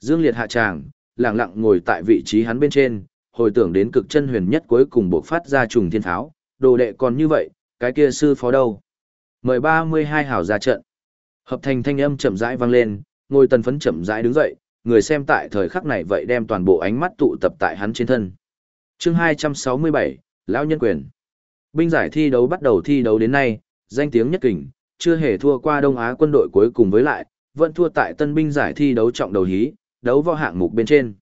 Dương Liệt hạ tràng, lặng lặng ngồi tại vị trí hắn bên trên, hồi tưởng đến cực chân huyền nhất cuối cùng buộc phát ra trùng thiên tháo, đồ đệ còn như vậy, cái kia sư phó đâu? Mời 32 hảo ra trận. Hợp thành thanh âm chậm rãi vang lên, ngồi tần phấn chậm rãi đứng dậy, người xem tại thời khắc này vậy đem toàn bộ ánh mắt tụ tập tại hắn trên thân. chương 267, Lão Nhân Quyền. Binh giải thi đấu bắt đầu thi đấu đến nay, danh tiếng nhất kình, chưa hề thua qua Đông Á quân đội cuối cùng với lại, vẫn thua tại tân binh giải thi đấu trọng đầu hí, đấu võ hạng mục bên trên.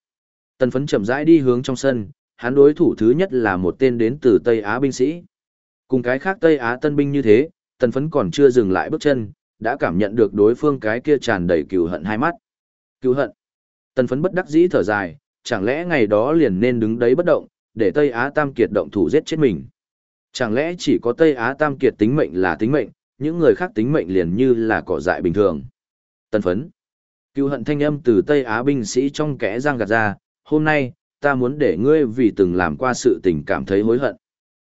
Tần phấn chậm rãi đi hướng trong sân, hắn đối thủ thứ nhất là một tên đến từ Tây Á binh sĩ. Cùng cái khác Tây Á tân binh như thế, tần phấn còn chưa dừng lại bước chân, đã cảm nhận được đối phương cái kia tràn đầy cừu hận hai mắt. Cừu hận. Tần phấn bất đắc dĩ thở dài, chẳng lẽ ngày đó liền nên đứng đấy bất động, để Tây Á Tam Kiệt động thủ giết chết mình. Chẳng lẽ chỉ có Tây Á Tam Kiệt tính mệnh là tính mệnh, những người khác tính mệnh liền như là cỏ dại bình thường. Tần phấn. Cựu hận thanh âm từ Tây Á binh sĩ trong kẽ giang gạt ra, hôm nay, ta muốn để ngươi vì từng làm qua sự tình cảm thấy hối hận.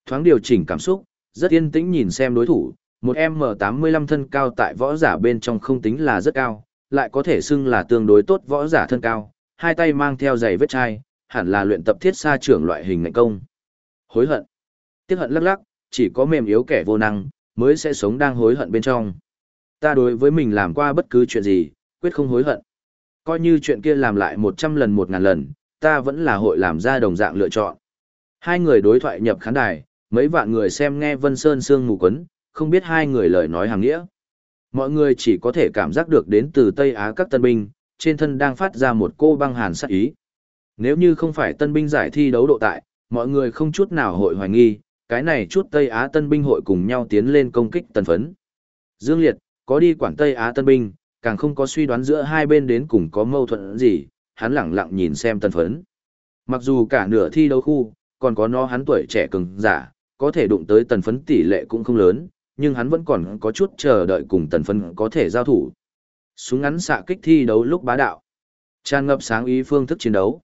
Thoáng điều chỉnh cảm xúc, rất yên tĩnh nhìn xem đối thủ, một M85 thân cao tại võ giả bên trong không tính là rất cao, lại có thể xưng là tương đối tốt võ giả thân cao, hai tay mang theo giày vết chai, hẳn là luyện tập thiết xa trưởng loại hình ngạnh công. Hối hận. Tiếc hận lắc lắc, chỉ có mềm yếu kẻ vô năng, mới sẽ sống đang hối hận bên trong. Ta đối với mình làm qua bất cứ chuyện gì, quyết không hối hận. Coi như chuyện kia làm lại 100 lần 1000 lần, ta vẫn là hội làm ra đồng dạng lựa chọn. Hai người đối thoại nhập khán đài, mấy vạn người xem nghe Vân Sơn Sương mù quấn, không biết hai người lời nói hàng nghĩa. Mọi người chỉ có thể cảm giác được đến từ Tây Á các tân binh, trên thân đang phát ra một cô băng hàn sát ý. Nếu như không phải tân binh giải thi đấu độ tại, mọi người không chút nào hội hoài nghi, cái này chút Tây Á tân binh hội cùng nhau tiến lên công kích tần phấn. Dương Liệt, có đi quản Tây Á tân binh, càng không có suy đoán giữa hai bên đến cùng có mâu thuẫn gì, hắn lẳng lặng nhìn xem tần phấn. Mặc dù cả nửa thi đấu khu, còn có nó hắn tuổi trẻ cường giả, có thể đụng tới tần phấn tỷ lệ cũng không lớn, nhưng hắn vẫn còn có chút chờ đợi cùng tần phấn có thể giao thủ. Súng ngắn xạ kích thi đấu lúc bá đạo. Tràn ngập sáng ý phương thức chiến đấu.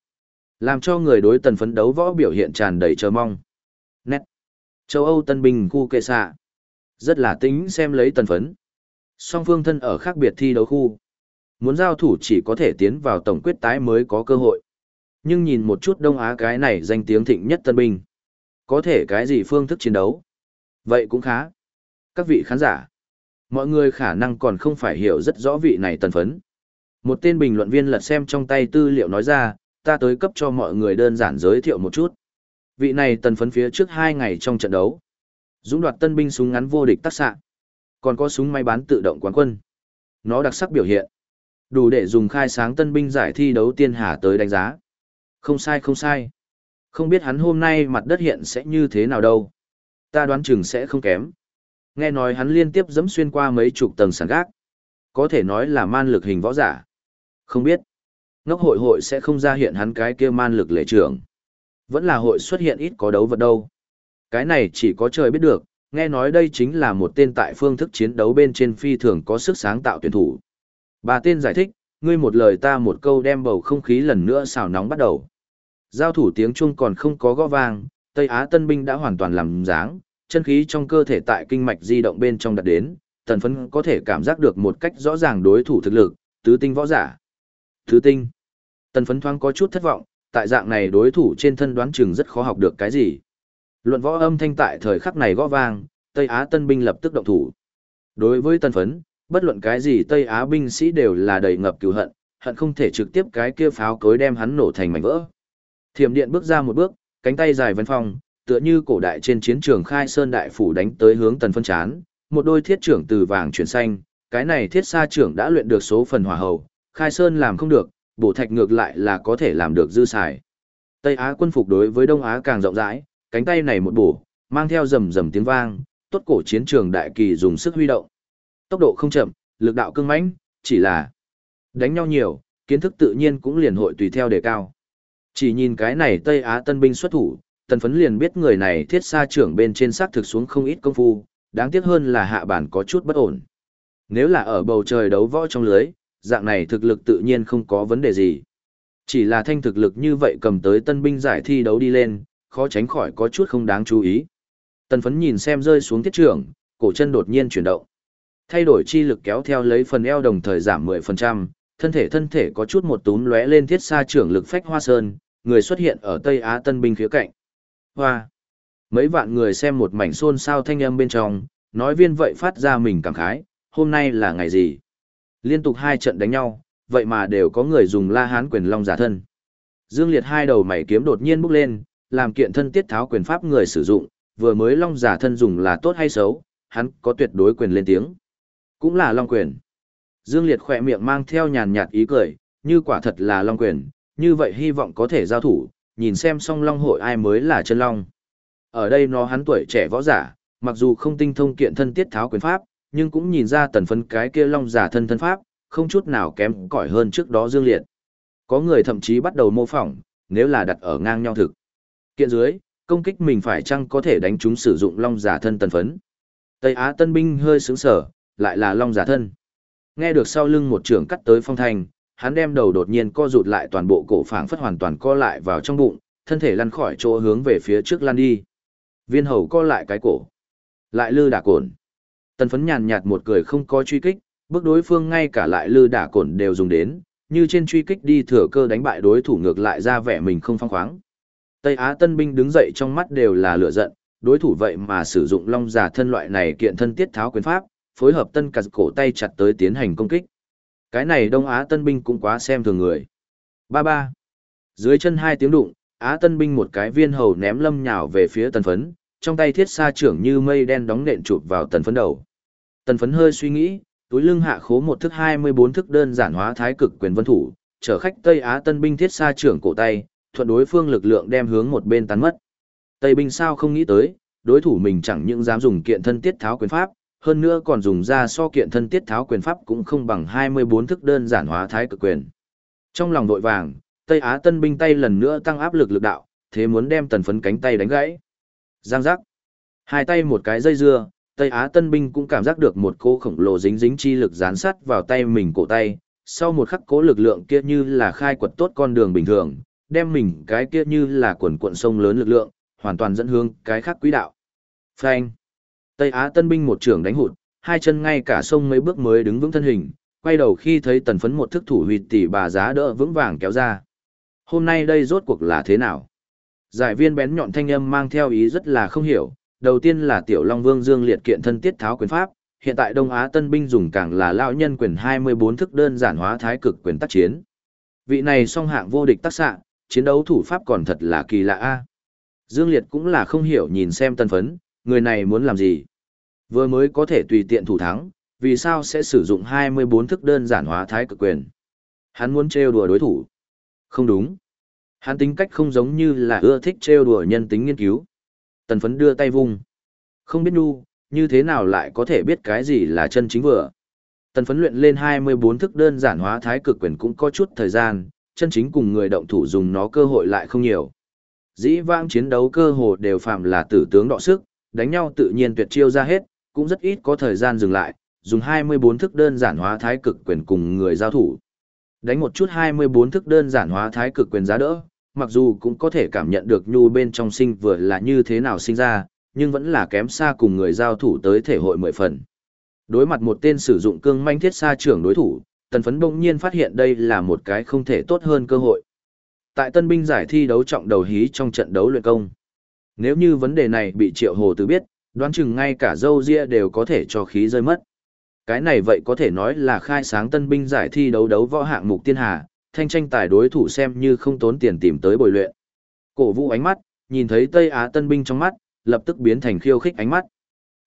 Làm cho người đối tần phấn đấu võ biểu hiện tràn đầy chờ mong. Nét. Châu Âu Tân Bình khu kệ xạ. Rất là tính xem lấy tần phấn. Song phương thân ở khác biệt thi đấu khu. Muốn giao thủ chỉ có thể tiến vào tổng quyết tái mới có cơ hội. Nhưng nhìn một chút Đông Á cái này danh tiếng thịnh nhất Tân Bình. Có thể cái gì phương thức chiến đấu? Vậy cũng khá. Các vị khán giả, mọi người khả năng còn không phải hiểu rất rõ vị này tần phấn. Một tên bình luận viên lật xem trong tay tư liệu nói ra, ta tới cấp cho mọi người đơn giản giới thiệu một chút. Vị này tần phấn phía trước hai ngày trong trận đấu. Dũng đoạt tân binh súng ngắn vô địch tác xạ. Còn có súng máy bán tự động quán quân. Nó đặc sắc biểu hiện. Đủ để dùng khai sáng tân binh giải thi đấu tiên hà tới đánh giá. Không sai không sai. Không biết hắn hôm nay mặt đất hiện sẽ như thế nào đâu. Ta đoán chừng sẽ không kém. Nghe nói hắn liên tiếp dẫm xuyên qua mấy chục tầng sàn gác. Có thể nói là man lực hình võ giả. Không biết. Ngốc hội hội sẽ không ra hiện hắn cái kia man lực lệ trưởng. Vẫn là hội xuất hiện ít có đấu vật đâu. Cái này chỉ có trời biết được, nghe nói đây chính là một tên tại phương thức chiến đấu bên trên phi thường có sức sáng tạo tuyển thủ. Bà tên giải thích, ngươi một lời ta một câu đem bầu không khí lần nữa xào nóng bắt đầu. Giao thủ tiếng chuông còn không có gõ vang, Tây Á tân binh đã hoàn toàn làm dáng, chân khí trong cơ thể tại kinh mạch di động bên trong đặt đến, tần phấn có thể cảm giác được một cách rõ ràng đối thủ thực lực, tứ tinh võ giả. Tứ tinh. Tần phấn thoáng có chút thất vọng, tại dạng này đối thủ trên thân đoán chừng rất khó học được cái gì. Luận võ âm thanh tại thời khắc này gõ vang, Tây Á tân binh lập tức động thủ. Đối với tân phấn, bất luận cái gì Tây Á binh sĩ đều là đầy ngập cứu hận, hận không thể trực tiếp cái kia pháo cối đem hắn nổ thành mảnh vỡ. Thiểm điện bước ra một bước, cánh tay dài vân phong, tựa như cổ đại trên chiến trường khai sơn đại phủ đánh tới hướng tần phân chán, một đôi thiết trưởng từ vàng chuyển xanh, cái này thiết sa trưởng đã luyện được số phần hỏa hầu, khai sơn làm không được, bổ thạch ngược lại là có thể làm được dư xài. Tây Á quân phục đối với Đông Á càng rộng rãi, cánh tay này một bổ, mang theo rầm rầm tiếng vang, tốt cổ chiến trường đại kỳ dùng sức huy động. Tốc độ không chậm, lực đạo cương mãnh, chỉ là đánh nhau nhiều, kiến thức tự nhiên cũng liền hội tùy theo đề cao. Chỉ nhìn cái này Tây Á tân binh xuất thủ, tần phấn liền biết người này thiết xa trưởng bên trên xác thực xuống không ít công phu, đáng tiếc hơn là hạ bản có chút bất ổn. Nếu là ở bầu trời đấu võ trong lưới, dạng này thực lực tự nhiên không có vấn đề gì. Chỉ là thanh thực lực như vậy cầm tới tân binh giải thi đấu đi lên, khó tránh khỏi có chút không đáng chú ý. Tần phấn nhìn xem rơi xuống thiết trưởng, cổ chân đột nhiên chuyển động. Thay đổi chi lực kéo theo lấy phần eo đồng thời giảm 10%, thân thể thân thể có chút một túm lóe lên thiết xa trưởng lực phách hoa sơn, người xuất hiện ở Tây Á tân binh khía cạnh. Hoa! Mấy vạn người xem một mảnh xôn xao thanh âm bên trong, nói viên vậy phát ra mình cảm khái, hôm nay là ngày gì? Liên tục hai trận đánh nhau, vậy mà đều có người dùng la hán quyền long giả thân. Dương Liệt hai đầu mảy kiếm đột nhiên bốc lên, làm kiện thân tiết tháo quyền pháp người sử dụng, vừa mới long giả thân dùng là tốt hay xấu, hắn có tuyệt đối quyền lên tiếng. Cũng là long quyền. Dương Liệt khỏe miệng mang theo nhàn nhạt ý cười, như quả thật là long quyền, như vậy hy vọng có thể giao thủ, nhìn xem song long hội ai mới là chân long. Ở đây nó hắn tuổi trẻ võ giả, mặc dù không tinh thông kiện thân tiết tháo quyền pháp, nhưng cũng nhìn ra tần phấn cái kia long giả thân thân pháp, không chút nào kém cỏi hơn trước đó Dương Liệt. Có người thậm chí bắt đầu mô phỏng, nếu là đặt ở ngang nhau thực. Kiện dưới, công kích mình phải chăng có thể đánh chúng sử dụng long giả thân tần phấn. Tây Á tân binh hơi sướng sở, lại là long giả thân. Nghe được sau lưng một trưởng cắt tới phong thanh, hắn đem đầu đột nhiên co rụt lại toàn bộ cổ phảng phất hoàn toàn co lại vào trong bụng, thân thể lăn khỏi chỗ hướng về phía trước lăn đi. Viên hầu co lại cái cổ. Lại lư đả cổn. Tần phấn nhàn nhạt một cười không có truy kích, bước đối phương ngay cả lại lư đả cổn đều dùng đến, như trên truy kích đi thừa cơ đánh bại đối thủ ngược lại ra vẻ mình không phong khoáng. Tây Á tân binh đứng dậy trong mắt đều là lửa giận, đối thủ vậy mà sử dụng long giả thân loại này kiện thân tiết tháo quyền pháp, phối hợp tân cặt cổ tay chặt tới tiến hành công kích. Cái này Đông Á tân binh cũng quá xem thường người. Ba ba. Dưới chân hai tiếng đụng, Á tân binh một cái viên hầu ném lâm nhào về phía tần phấn, trong tay thiết sa trưởng như mây đen đóng nện chụp vào tần phấn đầu. Tần phấn hơi suy nghĩ, túi lưng hạ khố một thức 24 thức đơn giản hóa thái cực quyền vân thủ, chở khách Tây Á tân binh thiết sa trưởng cổ tay, thuận đối phương lực lượng đem hướng một bên tán mất. Tây binh sao không nghĩ tới, đối thủ mình chẳng những dám dùng kiện thân tiết tháo quyền pháp, hơn nữa còn dùng ra so kiện thân tiết tháo quyền pháp cũng không bằng 24 thức đơn giản hóa thái cực quyền. Trong lòng vội vàng, Tây Á tân binh tay lần nữa tăng áp lực lực đạo, thế muốn đem tần phấn cánh tay đánh gãy. Giang giác. Hai tay một cái dây dưa, Tây Á tân binh cũng cảm giác được một cô khổng lồ dính dính chi lực dán sắt vào tay mình cổ tay. Sau một khắc cố lực lượng kia như là khai quật tốt con đường bình thường, đem mình cái kia như là quần cuộn sông lớn lực lượng, hoàn toàn dẫn hướng cái khác quỹ đạo. Phanh. Tây Á tân binh một trưởng đánh hụt, hai chân ngay cả sông mấy bước mới đứng vững thân hình, quay đầu khi thấy tần phấn một thức thủ huyệt tỷ bà giá đỡ vững vàng kéo ra. Hôm nay đây rốt cuộc là thế nào? Giải viên bén nhọn thanh âm mang theo ý rất là không hiểu, đầu tiên là tiểu long vương dương liệt kiện thân tiết tháo quyền pháp, hiện tại Đông Á tân binh dùng càng là lão nhân quyền 24 thức đơn giản hóa thái cực quyền tác chiến. Vị này song hạng vô địch tác xạ, chiến đấu thủ pháp còn thật là kỳ lạ a. Dương Liệt cũng là không hiểu nhìn xem tân phấn, người này muốn làm gì? Vừa mới có thể tùy tiện thủ thắng, vì sao sẽ sử dụng 24 thức đơn giản hóa thái cực quyền? Hắn muốn trêu đùa đối thủ. Không đúng. Hắn tính cách không giống như là ưa thích trêu đùa nhân tính nghiên cứu. Tần phấn đưa tay vung. Không biết nu, như thế nào lại có thể biết cái gì là chân chính vừa. Tần phấn luyện lên 24 thức đơn giản hóa thái cực quyền cũng có chút thời gian, chân chính cùng người động thủ dùng nó cơ hội lại không nhiều. Dĩ vãng chiến đấu cơ hồ đều phạm là tử tướng đọ sức, đánh nhau tự nhiên tuyệt chiêu ra hết, cũng rất ít có thời gian dừng lại, dùng 24 thức đơn giản hóa thái cực quyền cùng người giao thủ. Đánh một chút 24 thức đơn giản hóa thái cực quyền giá đỡ, mặc dù cũng có thể cảm nhận được nhu bên trong sinh vừa là như thế nào sinh ra, nhưng vẫn là kém xa cùng người giao thủ tới thể hội mười phần. Đối mặt một tên sử dụng cương manh thiết xa trưởng đối thủ, tần phấn bỗng nhiên phát hiện đây là một cái không thể tốt hơn cơ hội. Tại tân binh giải thi đấu trọng đầu hí trong trận đấu luyện công. Nếu như vấn đề này bị triệu hồ tứ biết, đoán chừng ngay cả dâu ria đều có thể cho khí rơi mất. Cái này vậy có thể nói là khai sáng tân binh giải thi đấu đấu võ hạng mục tiên hà, thanh tranh tài đối thủ xem như không tốn tiền tìm tới bồi luyện. Cổ vũ ánh mắt, nhìn thấy Tây Á tân binh trong mắt, lập tức biến thành khiêu khích ánh mắt.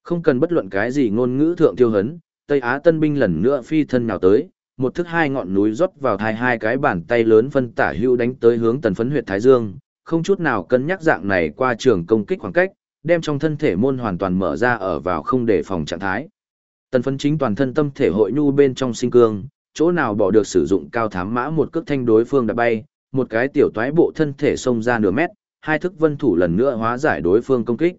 Không cần bất luận cái gì ngôn ngữ thượng tiêu hấn, Tây Á tân binh lần nữa phi thân nào tới, một thước hai ngọn núi rót vào thai hai cái bàn tay lớn phân tả hữu đánh tới hướng tần phấn huyệt Thái Dương, không chút nào cân nhắc dạng này qua trường công kích khoảng cách, đem trong thân thể môn hoàn toàn mở ra ở vào không để phòng trạng thái. Tần phấn chính toàn thân tâm thể hội nhu bên trong sinh cương, chỗ nào bỏ được sử dụng cao thám mã một cước thanh đối phương đã bay, một cái tiểu toái bộ thân thể xông ra nửa mét, hai thức vân thủ lần nữa hóa giải đối phương công kích.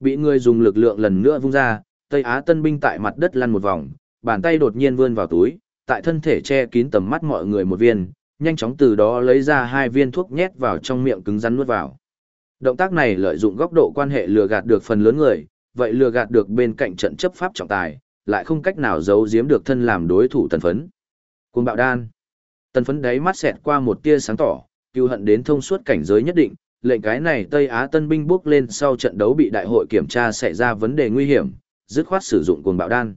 Bị người dùng lực lượng lần nữa vung ra, Tây Á tân binh tại mặt đất lăn một vòng, bàn tay đột nhiên vươn vào túi, tại thân thể che kín tầm mắt mọi người một viên, nhanh chóng từ đó lấy ra hai viên thuốc nhét vào trong miệng cứng rắn nuốt vào. Động tác này lợi dụng góc độ quan hệ lừa gạt được phần lớn người, vậy lừa gạt được bên cạnh trận chấp pháp trọng tài, lại không cách nào giấu giếm được thân làm đối thủ tần phấn. Cuồng bạo đan. Tần phấn đáy mắt xẹt qua một tia sáng tỏ, cứu hận đến thông suốt cảnh giới nhất định, lệnh cái này Tây Á tân binh bước lên sau trận đấu bị đại hội kiểm tra xảy ra vấn đề nguy hiểm, dứt khoát sử dụng cuồng bạo đan.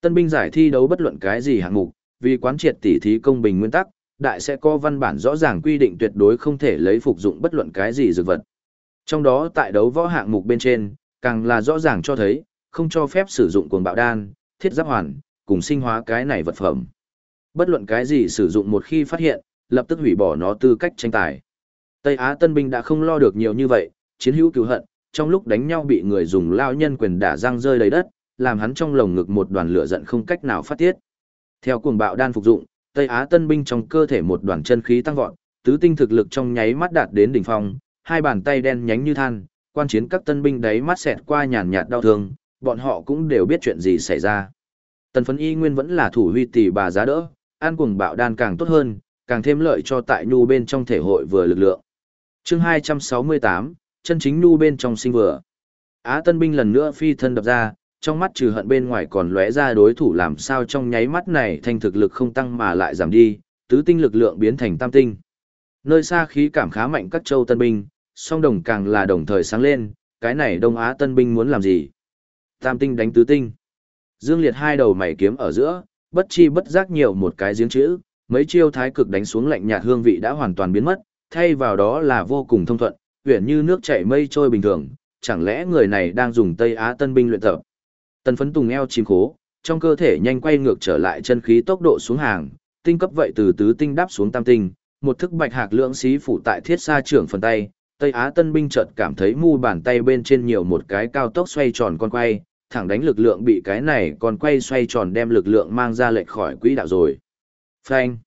Tân binh giải thi đấu bất luận cái gì hạng mục, vì quán triệt tỉ thí công bình nguyên tắc, đại sẽ có văn bản rõ ràng quy định tuyệt đối không thể lấy phục dụng bất luận cái gì dược vật. Trong đó tại đấu võ hạng mục bên trên, càng là rõ ràng cho thấy, không cho phép sử dụng cuồng bạo đan, thiết giáp hoàn, cùng sinh hóa cái này vật phẩm. Bất luận cái gì sử dụng một khi phát hiện, lập tức hủy bỏ nó tư cách tranh tài. Tây Á tân binh đã không lo được nhiều như vậy, chiến hữu cứu hận, trong lúc đánh nhau bị người dùng lao nhân quyền đả răng rơi đầy đất, làm hắn trong lồng ngực một đoàn lửa giận không cách nào phát tiết. Theo cuồng bạo đan phục dụng, Tây Á tân binh trong cơ thể một đoàn chân khí tăng vọt, tứ tinh thực lực trong nháy mắt đạt đến đỉnh phong, hai bàn tay đen nhánh như than, quan chiến các tân binh đấy mắt xẹt qua nhàn nhạt đau thương, bọn họ cũng đều biết chuyện gì xảy ra. Tần phấn y nguyên vẫn là thủ huy tỷ bà giá đỡ, an cuồng bạo đan càng tốt hơn, càng thêm lợi cho tại nhu bên trong thể hội vừa lực lượng. chương 268, chân chính nhu bên trong sinh vừa. Á tân binh lần nữa phi thân đập ra, trong mắt trừ hận bên ngoài còn lóe ra đối thủ làm sao trong nháy mắt này thanh thực lực không tăng mà lại giảm đi, tứ tinh lực lượng biến thành tam tinh. Nơi xa khí cảm khá mạnh các châu tân binh, song đồng càng là đồng thời sáng lên, cái này Đông Á tân binh muốn làm gì? Tam tinh đánh tứ tinh. Dương Liệt hai đầu mày kiếm ở giữa, bất chi bất giác nhiều một cái giếng chữ, mấy chiêu thái cực đánh xuống lạnh nhạt hương vị đã hoàn toàn biến mất, thay vào đó là vô cùng thông thuận, uyển như nước chảy mây trôi bình thường, chẳng lẽ người này đang dùng Tây Á tân binh luyện tập? Tần phấn tùng eo chìm khố, trong cơ thể nhanh quay ngược trở lại chân khí tốc độ xuống hàng, tinh cấp vậy từ tứ tinh đáp xuống tam tinh, một thức bạch hạc lượng xí phủ tại thiết xa trưởng phần tay, Tây Á tân binh chợt cảm thấy mu bàn tay bên trên nhiều một cái cao tốc xoay tròn con quay, thẳng đánh lực lượng bị cái này còn quay xoay tròn đem lực lượng mang ra lệch khỏi quỹ đạo rồi. Phanh.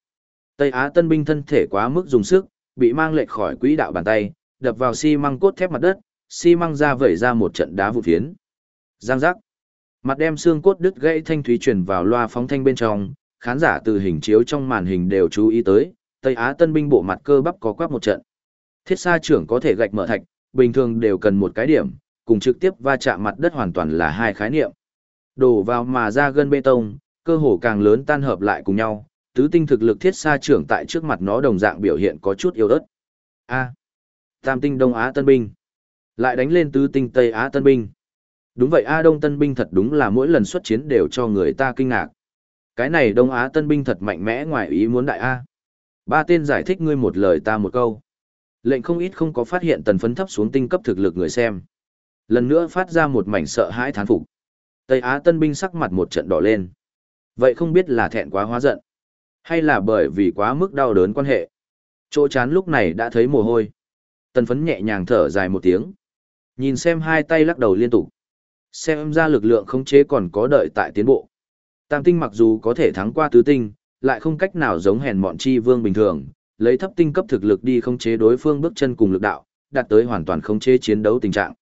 Tây Á tân binh thân thể quá mức dùng sức, bị mang lệch khỏi quỹ đạo bàn tay, đập vào xi măng cốt thép mặt đất, xi măng ra vẩy ra một trận đá vụ phiến. Giang giác. Mặt đem xương cốt đứt gãy thanh thúy truyền vào loa phóng thanh bên trong, khán giả từ hình chiếu trong màn hình đều chú ý tới, Tây Á tân binh bộ mặt cơ bắp có quắc một trận. Thiết sa trưởng có thể gạch mở thạch, bình thường đều cần một cái điểm, cùng trực tiếp va chạm mặt đất hoàn toàn là hai khái niệm. Đổ vào mà ra gân bê tông, cơ hồ càng lớn tan hợp lại cùng nhau, tứ tinh thực lực thiết sa trưởng tại trước mặt nó đồng dạng biểu hiện có chút yếu ớt. A. Tam tinh Đông Á Tân binh. Lại đánh lên tứ tinh Tây Á Tân binh. Đúng vậy A Đông Tân binh thật đúng là mỗi lần xuất chiến đều cho người ta kinh ngạc. Cái này Đông Á Tân binh thật mạnh mẽ ngoài ý muốn đại A. Ba tên giải thích ngươi một lời ta một câu. Lệnh không ít không có phát hiện tần phấn thấp xuống tinh cấp thực lực người xem. Lần nữa phát ra một mảnh sợ hãi thán phục. Tây Á tân binh sắc mặt một trận đỏ lên. Vậy không biết là thẹn quá hóa giận, hay là bởi vì quá mức đau đớn quan hệ. Chỗ chán lúc này đã thấy mồ hôi. Tần phấn nhẹ nhàng thở dài một tiếng. Nhìn xem hai tay lắc đầu liên tục. Xem ra lực lượng khống chế còn có đợi tại tiến bộ. Tam tinh mặc dù có thể thắng qua tứ tinh, lại không cách nào giống hèn mọn chi vương bình thường, lấy thấp tinh cấp thực lực đi khống chế đối phương bước chân cùng lực đạo, đạt tới hoàn toàn khống chế chiến đấu tình trạng.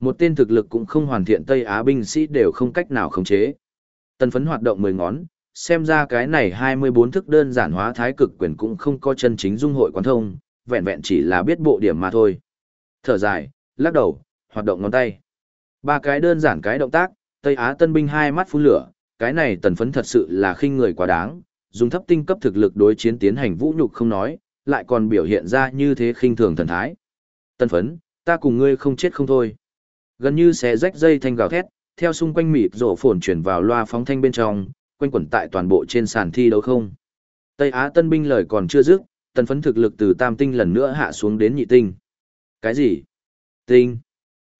Một tên thực lực cũng không hoàn thiện Tây Á binh sĩ đều không cách nào khống chế. Tần phấn hoạt động 10 ngón, xem ra cái này 24 thức đơn giản hóa thái cực quyền cũng không có chân chính dung hội quán thông, vẹn vẹn chỉ là biết bộ điểm mà thôi. Thở dài, lắc đầu, hoạt động ngón tay. Ba cái đơn giản cái động tác, Tây Á tân binh hai mắt phun lửa, cái này tần phấn thật sự là khinh người quá đáng, dùng thấp tinh cấp thực lực đối chiến tiến hành vũ nhục không nói, lại còn biểu hiện ra như thế khinh thường thần thái. Tân phấn, ta cùng ngươi không chết không thôi. Gần như xé rách dây thanh gào thét, theo xung quanh mịt rổ phồn chuyển vào loa phóng thanh bên trong, quanh quẩn tại toàn bộ trên sàn thi đấu không. Tây Á tân binh lời còn chưa dứt, tần phấn thực lực từ tam tinh lần nữa hạ xuống đến nhị tinh. Cái gì? Tinh?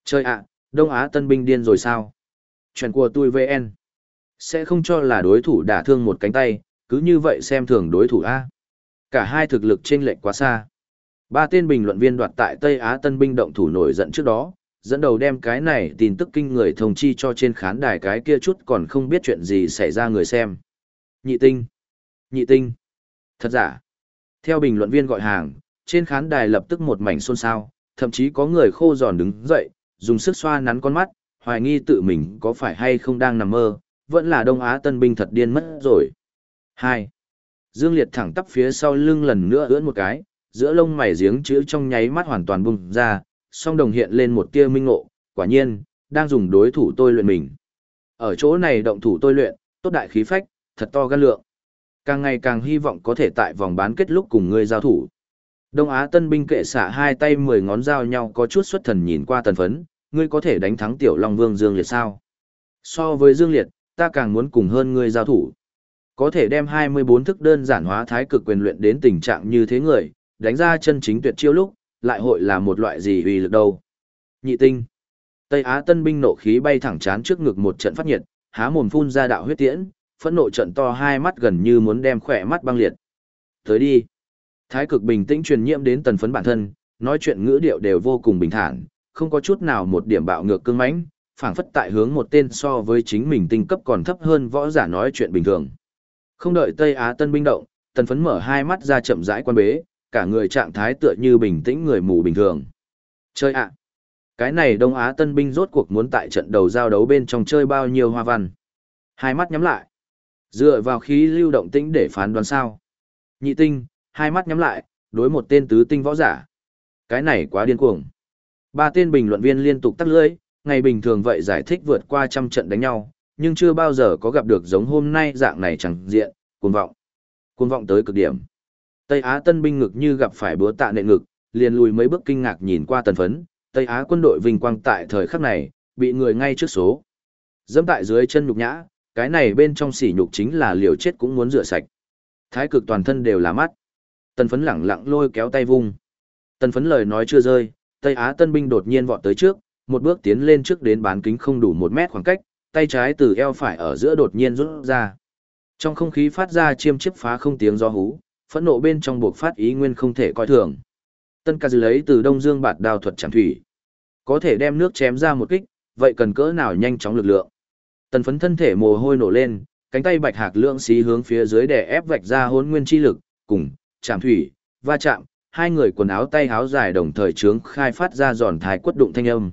Chơi ạ, Đông Á tân binh điên rồi sao? Chuyện của tôi VN. Sẽ không cho là đối thủ đả thương một cánh tay, cứ như vậy xem thường đối thủ A. Cả hai thực lực chênh lệch quá xa. Ba tên bình luận viên đoạt tại Tây Á tân binh động thủ nổi giận trước đó, dẫn đầu đem cái này tin tức kinh người thông chi cho trên khán đài cái kia chút còn không biết chuyện gì xảy ra người xem. Nhị tinh. Nhị tinh. Thật giả. Theo bình luận viên gọi hàng, trên khán đài lập tức một mảnh xôn xao, thậm chí có người khô giòn đứng dậy, dùng sức xoa nắn con mắt, hoài nghi tự mình có phải hay không đang nằm mơ, vẫn là Đông Á tân binh thật điên mất rồi. 2. Dương Liệt thẳng tắp phía sau lưng lần nữa ưỡn một cái, giữa lông mày giếng chữ trong nháy mắt hoàn toàn bung ra, song đồng hiện lên một tia minh ngộ, quả nhiên, đang dùng đối thủ tôi luyện mình. Ở chỗ này động thủ tôi luyện, tốt đại khí phách, thật to gan lượng. Càng ngày càng hy vọng có thể tại vòng bán kết lúc cùng ngươi giao thủ. Đông Á tân binh kệ xả hai tay mười ngón dao nhau có chút xuất thần nhìn qua tần phấn, ngươi có thể đánh thắng tiểu Long Vương Dương Liệt sao? So với Dương Liệt, ta càng muốn cùng hơn ngươi giao thủ. Có thể đem 24 thức đơn giản hóa thái cực quyền luyện đến tình trạng như thế người, đánh ra chân chính tuyệt chiêu lúc, lại hội là một loại gì uy lực đâu. Nhị tinh. Tây Á tân binh nộ khí bay thẳng chán trước ngực một trận phát nhiệt, há mồm phun ra đạo huyết tiễn, phẫn nộ trận to hai mắt gần như muốn đem khỏe mắt băng liệt. Tới đi. Thái cực bình tĩnh truyền nhiễm đến tần phấn bản thân, nói chuyện ngữ điệu đều vô cùng bình thản, không có chút nào một điểm bạo ngược cương mãnh, phảng phất tại hướng một tên so với chính mình tinh cấp còn thấp hơn võ giả nói chuyện bình thường. Không đợi Tây Á tân binh động, tần phấn mở hai mắt ra chậm rãi quan bế, cả người trạng thái tựa như bình tĩnh người mù bình thường. Chơi ạ! Cái này Đông Á tân binh rốt cuộc muốn tại trận đầu giao đấu bên trong chơi bao nhiêu hoa văn. Hai mắt nhắm lại. Dựa vào khí lưu động tĩnh để phán đoán sao. Nhị tinh, hai mắt nhắm lại, đối một tên tứ tinh võ giả. Cái này quá điên cuồng. Ba tên bình luận viên liên tục tắt lưỡi, ngày bình thường vậy giải thích vượt qua trăm trận đánh nhau, nhưng chưa bao giờ có gặp được giống hôm nay dạng này chẳng diện, cuồng vọng. Cuồng vọng tới cực điểm. Tây Á tân binh ngực như gặp phải búa tạ nện ngực, liền lùi mấy bước kinh ngạc nhìn qua tần phấn, Tây Á quân đội vinh quang tại thời khắc này, bị người ngay trước số. Dẫm tại dưới chân nhục nhã, cái này bên trong sỉ nhục chính là liều chết cũng muốn rửa sạch. Thái cực toàn thân đều là mắt. Tần phấn lẳng lặng lôi kéo tay vung. Tần phấn lời nói chưa rơi, Tây Á tân binh đột nhiên vọt tới trước, một bước tiến lên trước đến bán kính không đủ một mét khoảng cách, tay trái từ eo phải ở giữa đột nhiên rút ra. Trong không khí phát ra chiêm chiếp phá không tiếng gió hú, phẫn nộ bên trong buộc phát ý nguyên không thể coi thường. Tân ca dư lấy từ Đông Dương bạt đào thuật chẳng thủy. Có thể đem nước chém ra một kích, vậy cần cỡ nào nhanh chóng lực lượng. Tần phấn thân thể mồ hôi nổ lên, cánh tay bạch hạc lượng xí hướng phía dưới để ép vạch ra hôn nguyên chi lực, cùng, chạm thủy, va chạm, hai người quần áo tay áo dài đồng thời trướng khai phát ra giòn thái quất đụng thanh âm.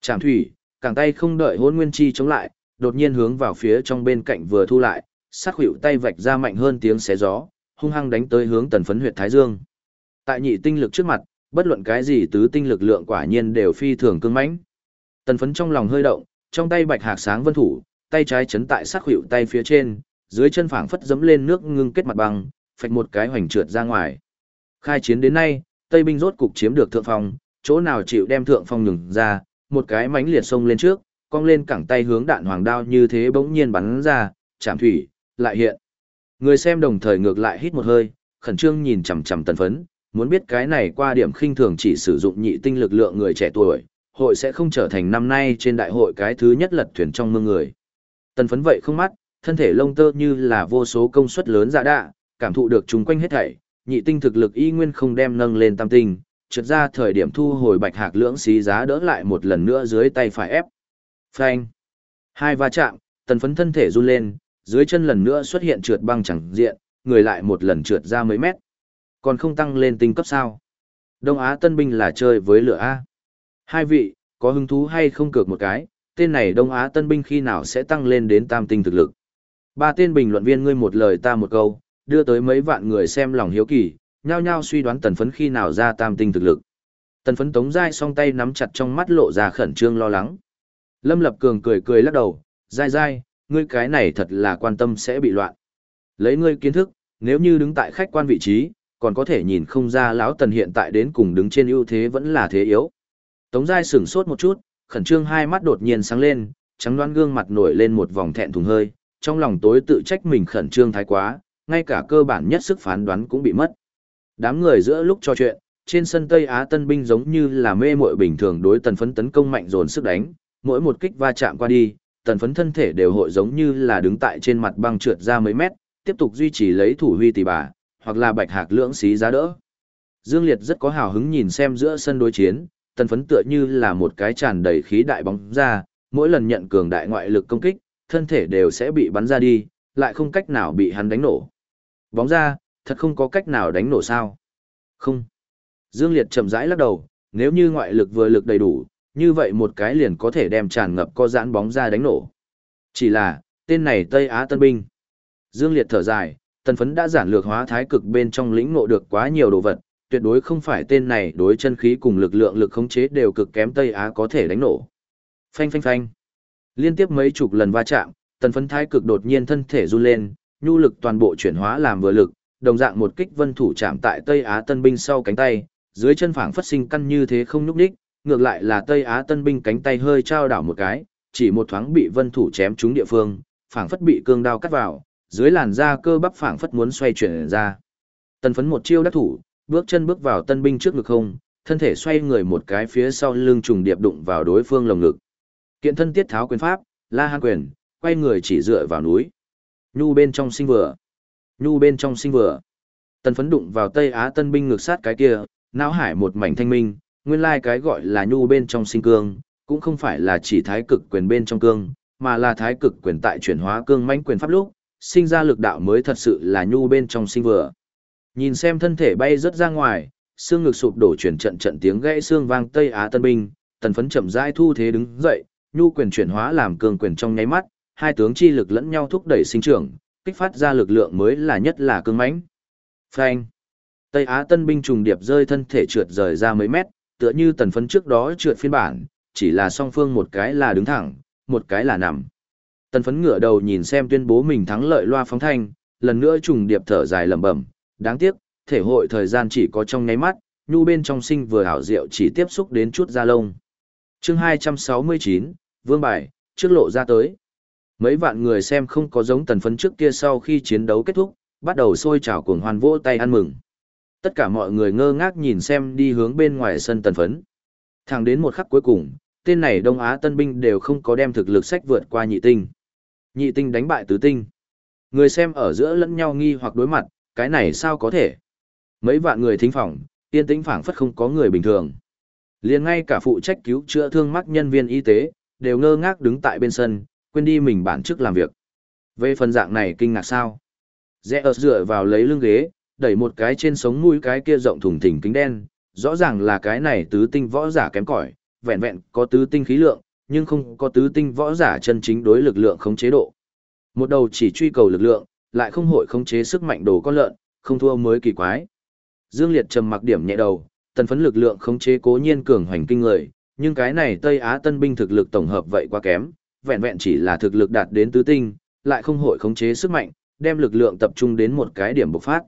Chạm thủy, càng tay không đợi hôn nguyên chi chống lại, đột nhiên hướng vào phía trong bên cạnh vừa thu lại, sắc hữu tay vạch ra mạnh hơn tiếng xé gió, hung hăng đánh tới hướng tần phấn huyệt thái dương. Tại nhị tinh lực trước mặt, bất luận cái gì tứ tinh lực lượng quả nhiên đều phi thường cương mãnh. Tần phấn trong lòng hơi động, trong tay bạch hạc sáng vân thủ, tay trái chấn tại sắc hữu tay phía trên, dưới chân phảng phất dẫm lên nước ngưng kết mặt bằng, phạch một cái hoành trượt ra ngoài. Khai chiến đến nay, Tây binh rốt cục chiếm được thượng phong, chỗ nào chịu đem thượng phong nhường ra, một cái mánh liệt sông lên trước, cong lên cẳng tay hướng đạn hoàng đao như thế bỗng nhiên bắn ra, chạm thủy, lại hiện. Người xem đồng thời ngược lại hít một hơi, khẩn trương nhìn chằm chằm tần phấn, muốn biết cái này qua điểm khinh thường chỉ sử dụng nhị tinh lực lượng người trẻ tuổi, hội sẽ không trở thành năm nay trên đại hội cái thứ nhất lật thuyền trong mương người. Tần phấn vậy không mắt, thân thể lông tơ như là vô số công suất lớn dạ đạ, cảm thụ được chúng quanh hết thảy, nhị tinh thực lực y nguyên không đem nâng lên tam tinh, trượt ra thời điểm thu hồi bạch hạc lưỡng xí giá đỡ lại một lần nữa dưới tay phải ép. Phanh. Hai va chạm, tần phấn thân thể run lên, dưới chân lần nữa xuất hiện trượt băng chẳng diện, người lại một lần trượt ra mấy mét. Còn không tăng lên tinh cấp sao? Đông Á tân binh là chơi với lửa A. Hai vị, có hứng thú hay không cược một cái, tên này Đông Á tân binh khi nào sẽ tăng lên đến tam tinh thực lực. Ba tên bình luận viên ngươi một lời ta một câu, đưa tới mấy vạn người xem lòng hiếu kỳ, nhao nhao suy đoán tần phấn khi nào ra tam tinh thực lực. Tần phấn tống dai song tay nắm chặt trong mắt lộ ra khẩn trương lo lắng. Lâm Lập Cường cười cười lắc đầu, dai dai, ngươi cái này thật là quan tâm sẽ bị loạn. Lấy ngươi kiến thức, nếu như đứng tại khách quan vị trí, còn có thể nhìn không ra lão tần hiện tại đến cùng đứng trên ưu thế vẫn là thế yếu. Tống Giai sửng sốt một chút, khẩn trương hai mắt đột nhiên sáng lên, trắng đoán gương mặt nổi lên một vòng thẹn thùng hơi, trong lòng tối tự trách mình khẩn trương thái quá, ngay cả cơ bản nhất sức phán đoán cũng bị mất. Đám người giữa lúc trò chuyện, trên sân Tây Á tân binh giống như là mê muội bình thường đối tần phấn tấn công mạnh dồn sức đánh, mỗi một kích va chạm qua đi, tần phấn thân thể đều hội giống như là đứng tại trên mặt băng trượt ra mấy mét, tiếp tục duy trì lấy thủ huy tỷ bà, hoặc là bạch hạc lưỡng xí giá đỡ. Dương Liệt rất có hào hứng nhìn xem giữa sân đối chiến, tần phấn tựa như là một cái tràn đầy khí đại bóng ra, mỗi lần nhận cường đại ngoại lực công kích, thân thể đều sẽ bị bắn ra đi, lại không cách nào bị hắn đánh nổ. Bóng ra, thật không có cách nào đánh nổ sao? Không. Dương Liệt chậm rãi lắc đầu, nếu như ngoại lực vừa lực đầy đủ, như vậy một cái liền có thể đem tràn ngập co giãn bóng ra đánh nổ. Chỉ là, tên này Tây Á Tân Binh. Dương Liệt thở dài, tần phấn đã giản lược hóa thái cực bên trong lĩnh ngộ được quá nhiều đồ vật, tuyệt đối không phải tên này đối chân khí cùng lực lượng lực khống chế đều cực kém Tây Á có thể đánh nổ. Phanh phanh phanh. Liên tiếp mấy chục lần va chạm, tần phấn thái cực đột nhiên thân thể run lên, nhu lực toàn bộ chuyển hóa làm vừa lực, đồng dạng một kích vân thủ chạm tại Tây Á tân binh sau cánh tay, dưới chân phảng phất sinh căn như thế không nhúc đích, ngược lại là Tây Á tân binh cánh tay hơi trao đảo một cái, chỉ một thoáng bị vân thủ chém trúng địa phương, phảng phất bị cương đao cắt vào, dưới làn da cơ bắp phảng phất muốn xoay chuyển ra. Tần phấn một chiêu đắc thủ, bước chân bước vào tân binh trước ngực không, thân thể xoay người một cái phía sau lưng trùng điệp đụng vào đối phương lồng ngực. Kiện thân tiết tháo quyền pháp, la hán quyền, quay người chỉ dựa vào núi. Nhu bên trong sinh vừa. Nhu bên trong sinh vừa. Tần phấn đụng vào Tây Á tân binh ngược sát cái kia, não hải một mảnh thanh minh, nguyên lai cái gọi là nhu bên trong sinh cương, cũng không phải là chỉ thái cực quyền bên trong cương, mà là thái cực quyền tại chuyển hóa cương mãnh quyền pháp lúc, sinh ra lực đạo mới thật sự là nhu bên trong sinh vừa. Nhìn xem thân thể bay rất ra ngoài, xương ngực sụp đổ chuyển trận trận tiếng gãy xương vang Tây Á Tân binh, tần phấn chậm rãi thu thế đứng dậy, nhu quyền chuyển hóa làm cương quyền trong nháy mắt, hai tướng chi lực lẫn nhau thúc đẩy sinh trưởng, kích phát ra lực lượng mới là nhất là cương mãnh. Phanh. Tây Á Tân binh trùng điệp rơi thân thể trượt rời ra mấy mét, tựa như tần phấn trước đó trượt phiên bản, chỉ là song phương một cái là đứng thẳng, một cái là nằm. Tần phấn ngửa đầu nhìn xem tuyên bố mình thắng lợi loa phóng thanh, lần nữa trùng điệp thở dài lẩm bẩm, đáng tiếc, thể hội thời gian chỉ có trong nháy mắt, nhu bên trong sinh vừa hảo diệu chỉ tiếp xúc đến chút da lông. chương 269, Vương Bài, trước lộ ra tới. Mấy vạn người xem không có giống tần phấn trước kia sau khi chiến đấu kết thúc, bắt đầu sôi trào cuồng hoan vỗ tay ăn mừng. Tất cả mọi người ngơ ngác nhìn xem đi hướng bên ngoài sân tần phấn. Thẳng đến một khắc cuối cùng, tên này Đông Á tân binh đều không có đem thực lực sách vượt qua nhị tinh. Nhị tinh đánh bại tứ tinh. Người xem ở giữa lẫn nhau nghi hoặc đối mặt, cái này sao có thể? Mấy vạn người thính phòng, yên tĩnh phảng phất không có người bình thường. Liền ngay cả phụ trách cứu chữa thương mắc nhân viên y tế, đều ngơ ngác đứng tại bên sân, quên đi mình bản chức làm việc. Về phần dạng này kinh ngạc sao? Rẽ ớt dựa vào lấy lưng ghế, đẩy một cái trên sống mũi cái kia rộng thùng thình kính đen, rõ ràng là cái này tứ tinh võ giả kém cỏi, vẹn vẹn có tứ tinh khí lượng, nhưng không có tứ tinh võ giả chân chính đối lực lượng không chế độ. Một đầu chỉ truy cầu lực lượng, lại không hội khống chế sức mạnh đồ con lợn, không thua mới kỳ quái. Dương Liệt trầm mặc điểm nhẹ đầu, tần phấn lực lượng khống chế cố nhiên cường hoành kinh người, nhưng cái này Tây Á tân binh thực lực tổng hợp vậy quá kém, vẹn vẹn chỉ là thực lực đạt đến tứ tinh, lại không hội khống chế sức mạnh, đem lực lượng tập trung đến một cái điểm bộc phát.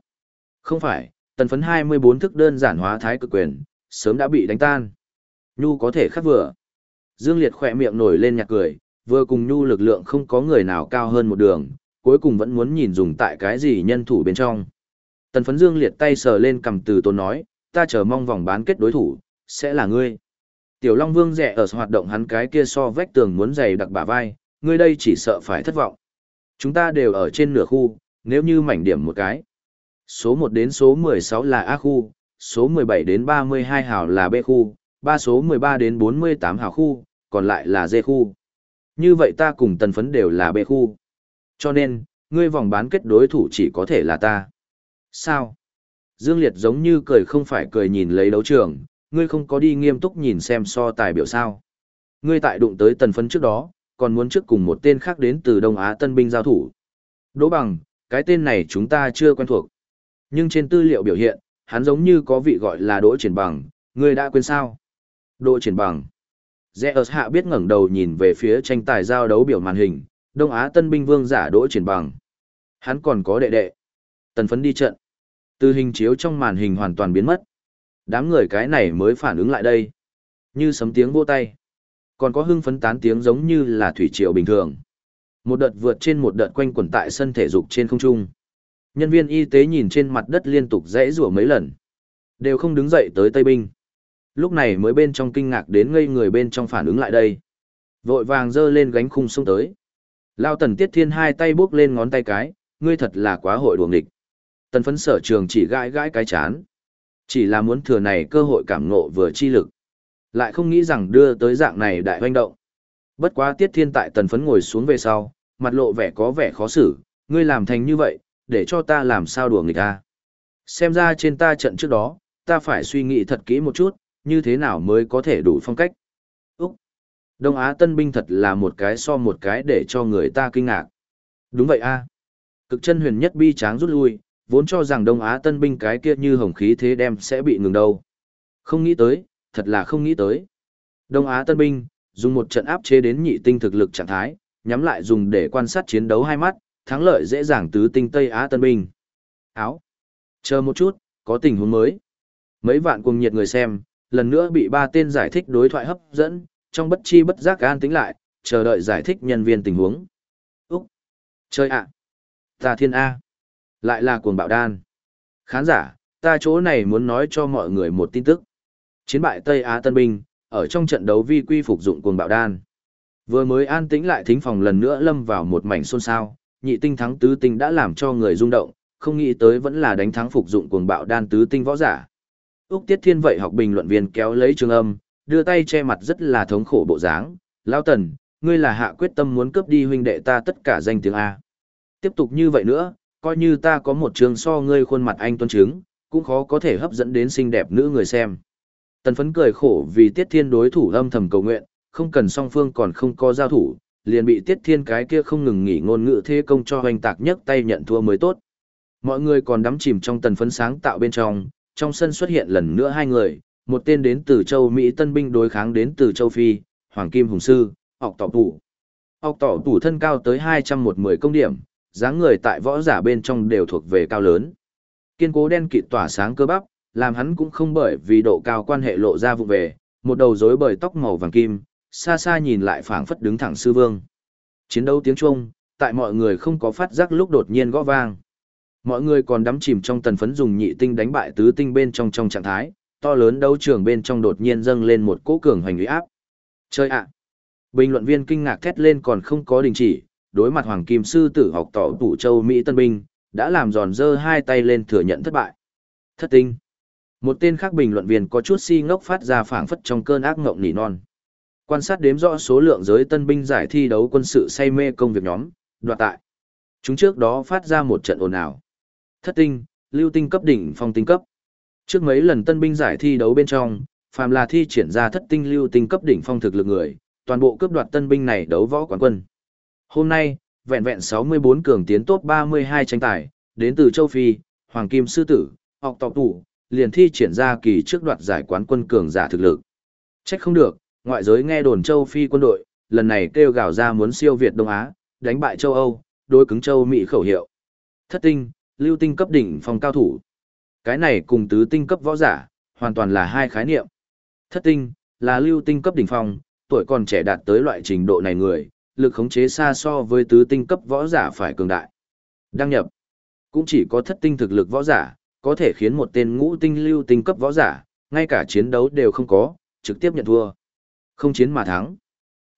Không phải, tần phấn 24 thức đơn giản hóa thái cực quyền, sớm đã bị đánh tan. Nhu có thể khắc vừa. Dương Liệt khỏe miệng nổi lên nhạc cười, vừa cùng Nhu lực lượng không có người nào cao hơn một đường, cuối cùng vẫn muốn nhìn dùng tại cái gì nhân thủ bên trong. Tần phấn Dương Liệt tay sờ lên cầm từ tôn nói, ta chờ mong vòng bán kết đối thủ, sẽ là ngươi. Tiểu Long Vương rẻ ở hoạt động hắn cái kia so vách tường muốn dày đặc bả vai, ngươi đây chỉ sợ phải thất vọng. Chúng ta đều ở trên nửa khu, nếu như mảnh điểm một cái. Số 1 đến số 16 là A khu, số 17 đến 32 hào là B khu, ba số 13 đến 48 hào khu, còn lại là D khu. Như vậy ta cùng tần phấn đều là B khu. Cho nên, ngươi vòng bán kết đối thủ chỉ có thể là ta. Sao? Dương Liệt giống như cười không phải cười nhìn lấy đấu trường, ngươi không có đi nghiêm túc nhìn xem so tài biểu sao. Ngươi tại đụng tới tần phấn trước đó, còn muốn trước cùng một tên khác đến từ Đông Á tân binh giao thủ. Đỗ bằng, cái tên này chúng ta chưa quen thuộc. Nhưng trên tư liệu biểu hiện, hắn giống như có vị gọi là Đỗ Triển Bằng, ngươi đã quên sao? Đỗ Triển Bằng. Zeus hạ biết ngẩng đầu nhìn về phía tranh tài giao đấu biểu màn hình, Đông Á tân binh vương giả Đỗ Triển Bằng. Hắn còn có đệ đệ. Tần phấn đi trận. Từ hình chiếu trong màn hình hoàn toàn biến mất. Đám người cái này mới phản ứng lại đây. Như sấm tiếng vô tay. Còn có hưng phấn tán tiếng giống như là thủy triều bình thường. Một đợt vượt trên một đợt quanh quẩn tại sân thể dục trên không trung. Nhân viên y tế nhìn trên mặt đất liên tục rẽ rủa mấy lần. Đều không đứng dậy tới Tây Binh. Lúc này mới bên trong kinh ngạc đến ngây người bên trong phản ứng lại đây. Vội vàng dơ lên gánh khung xông tới. Lao tần tiết thiên hai tay bước lên ngón tay cái, ngươi thật là quá hội đuồng địch. Tần phấn sở trường chỉ gãi gãi cái chán. Chỉ là muốn thừa này cơ hội cảm ngộ vừa chi lực. Lại không nghĩ rằng đưa tới dạng này đại hoành động. Bất quá tiết thiên tại tần phấn ngồi xuống về sau, mặt lộ vẻ có vẻ khó xử, ngươi làm thành như vậy, để cho ta làm sao đùa người ta. À? Xem ra trên ta trận trước đó, ta phải suy nghĩ thật kỹ một chút, như thế nào mới có thể đủ phong cách. Úc! Đông Á tân binh thật là một cái so một cái để cho người ta kinh ngạc. Đúng vậy a Cực chân huyền nhất bi tráng rút lui, vốn cho rằng Đông Á tân binh cái kia như hồng khí thế đem sẽ bị ngừng đâu. Không nghĩ tới, thật là không nghĩ tới. Đông Á tân binh, dùng một trận áp chế đến nhị tinh thực lực trạng thái, nhắm lại dùng để quan sát chiến đấu hai mắt, thắng lợi dễ dàng tứ tinh Tây Á tân binh. Áo. Chờ một chút, có tình huống mới. Mấy vạn cuồng nhiệt người xem, lần nữa bị ba tên giải thích đối thoại hấp dẫn, trong bất chi bất giác an tính lại, chờ đợi giải thích nhân viên tình huống. Úc! Chơi ạ! Ta thiên A! Lại là cuồng bạo đan. Khán giả, ta chỗ này muốn nói cho mọi người một tin tức. Chiến bại Tây Á Tân Binh, ở trong trận đấu vi quy phục dụng cuồng bạo đan. Vừa mới an tĩnh lại thính phòng lần nữa lâm vào một mảnh xôn xao, nhị tinh thắng tứ tinh đã làm cho người rung động, không nghĩ tới vẫn là đánh thắng phục dụng cuồng bạo đan tứ tinh võ giả. Úc Tiết Thiên vậy học bình luận viên kéo lấy trường âm, đưa tay che mặt rất là thống khổ bộ dáng, Lao Tần, ngươi là hạ quyết tâm muốn cướp đi huynh đệ ta tất cả danh tiếng A. Tiếp tục như vậy nữa, coi như ta có một trường so ngươi khuôn mặt anh tuân chứng, cũng khó có thể hấp dẫn đến xinh đẹp nữ người xem. Tần phấn cười khổ vì Tiết Thiên đối thủ âm thầm cầu nguyện, không cần song phương còn không có giao thủ, liền bị Tiết Thiên cái kia không ngừng nghỉ ngôn ngữ thế công cho hoành tạc nhất tay nhận thua mới tốt. Mọi người còn đắm chìm trong tần phấn sáng tạo bên trong, trong sân xuất hiện lần nữa hai người, một tên đến từ châu Mỹ tân binh đối kháng đến từ châu Phi, Hoàng Kim Hùng Sư, học tỏ tủ. Học tỏ tủ thân cao tới 210 công điểm, dáng người tại võ giả bên trong đều thuộc về cao lớn. Kiên cố đen kịt tỏa sáng cơ bắp, làm hắn cũng không bởi vì độ cao quan hệ lộ ra vụ về, một đầu rối bời tóc màu vàng kim, xa xa nhìn lại phảng phất đứng thẳng sư vương. Chiến đấu tiếng Trung, tại mọi người không có phát giác lúc đột nhiên gõ vang. Mọi người còn đắm chìm trong tần phấn dùng nhị tinh đánh bại tứ tinh bên trong trong trạng thái, to lớn đấu trường bên trong đột nhiên dâng lên một cỗ cường hoành uy áp. Chơi ạ! Bình luận viên kinh ngạc thét lên còn không có đình chỉ, đối mặt Hoàng Kim Sư tử học tỏ tủ châu Mỹ Tân Binh, đã làm giòn dơ hai tay lên thừa nhận thất bại. Thất tinh! Một tên khác bình luận viên có chút si ngốc phát ra phảng phất trong cơn ác ngộng nỉ non. Quan sát đếm rõ số lượng giới tân binh giải thi đấu quân sự say mê công việc nhóm, đoạt tại. Chúng trước đó phát ra một trận ồn ào. Thất tinh, lưu tinh cấp đỉnh phong tinh cấp. Trước mấy lần tân binh giải thi đấu bên trong, phàm là thi triển ra thất tinh lưu tinh cấp đỉnh phong thực lực người, toàn bộ cướp đoạt tân binh này đấu võ quán quân. Hôm nay, vẹn vẹn 64 cường tiến top 32 tranh tài, đến từ châu Phi, Hoàng Kim Sư Tử, học tộc tủ, liền thi triển ra kỳ trước đoạt giải quán quân cường giả thực lực. Trách không được, ngoại giới nghe đồn châu Phi quân đội, lần này kêu gào ra muốn siêu Việt Đông Á, đánh bại châu Âu, đối cứng châu Mỹ khẩu hiệu. Thất tinh, lưu tinh cấp đỉnh phòng cao thủ. Cái này cùng tứ tinh cấp võ giả, hoàn toàn là hai khái niệm. Thất tinh, là lưu tinh cấp đỉnh phòng, tuổi còn trẻ đạt tới loại trình độ này người, lực khống chế xa so với tứ tinh cấp võ giả phải cường đại. Đăng nhập. Cũng chỉ có thất tinh thực lực võ giả, có thể khiến một tên ngũ tinh lưu tinh cấp võ giả, ngay cả chiến đấu đều không có, trực tiếp nhận thua. Không chiến mà thắng.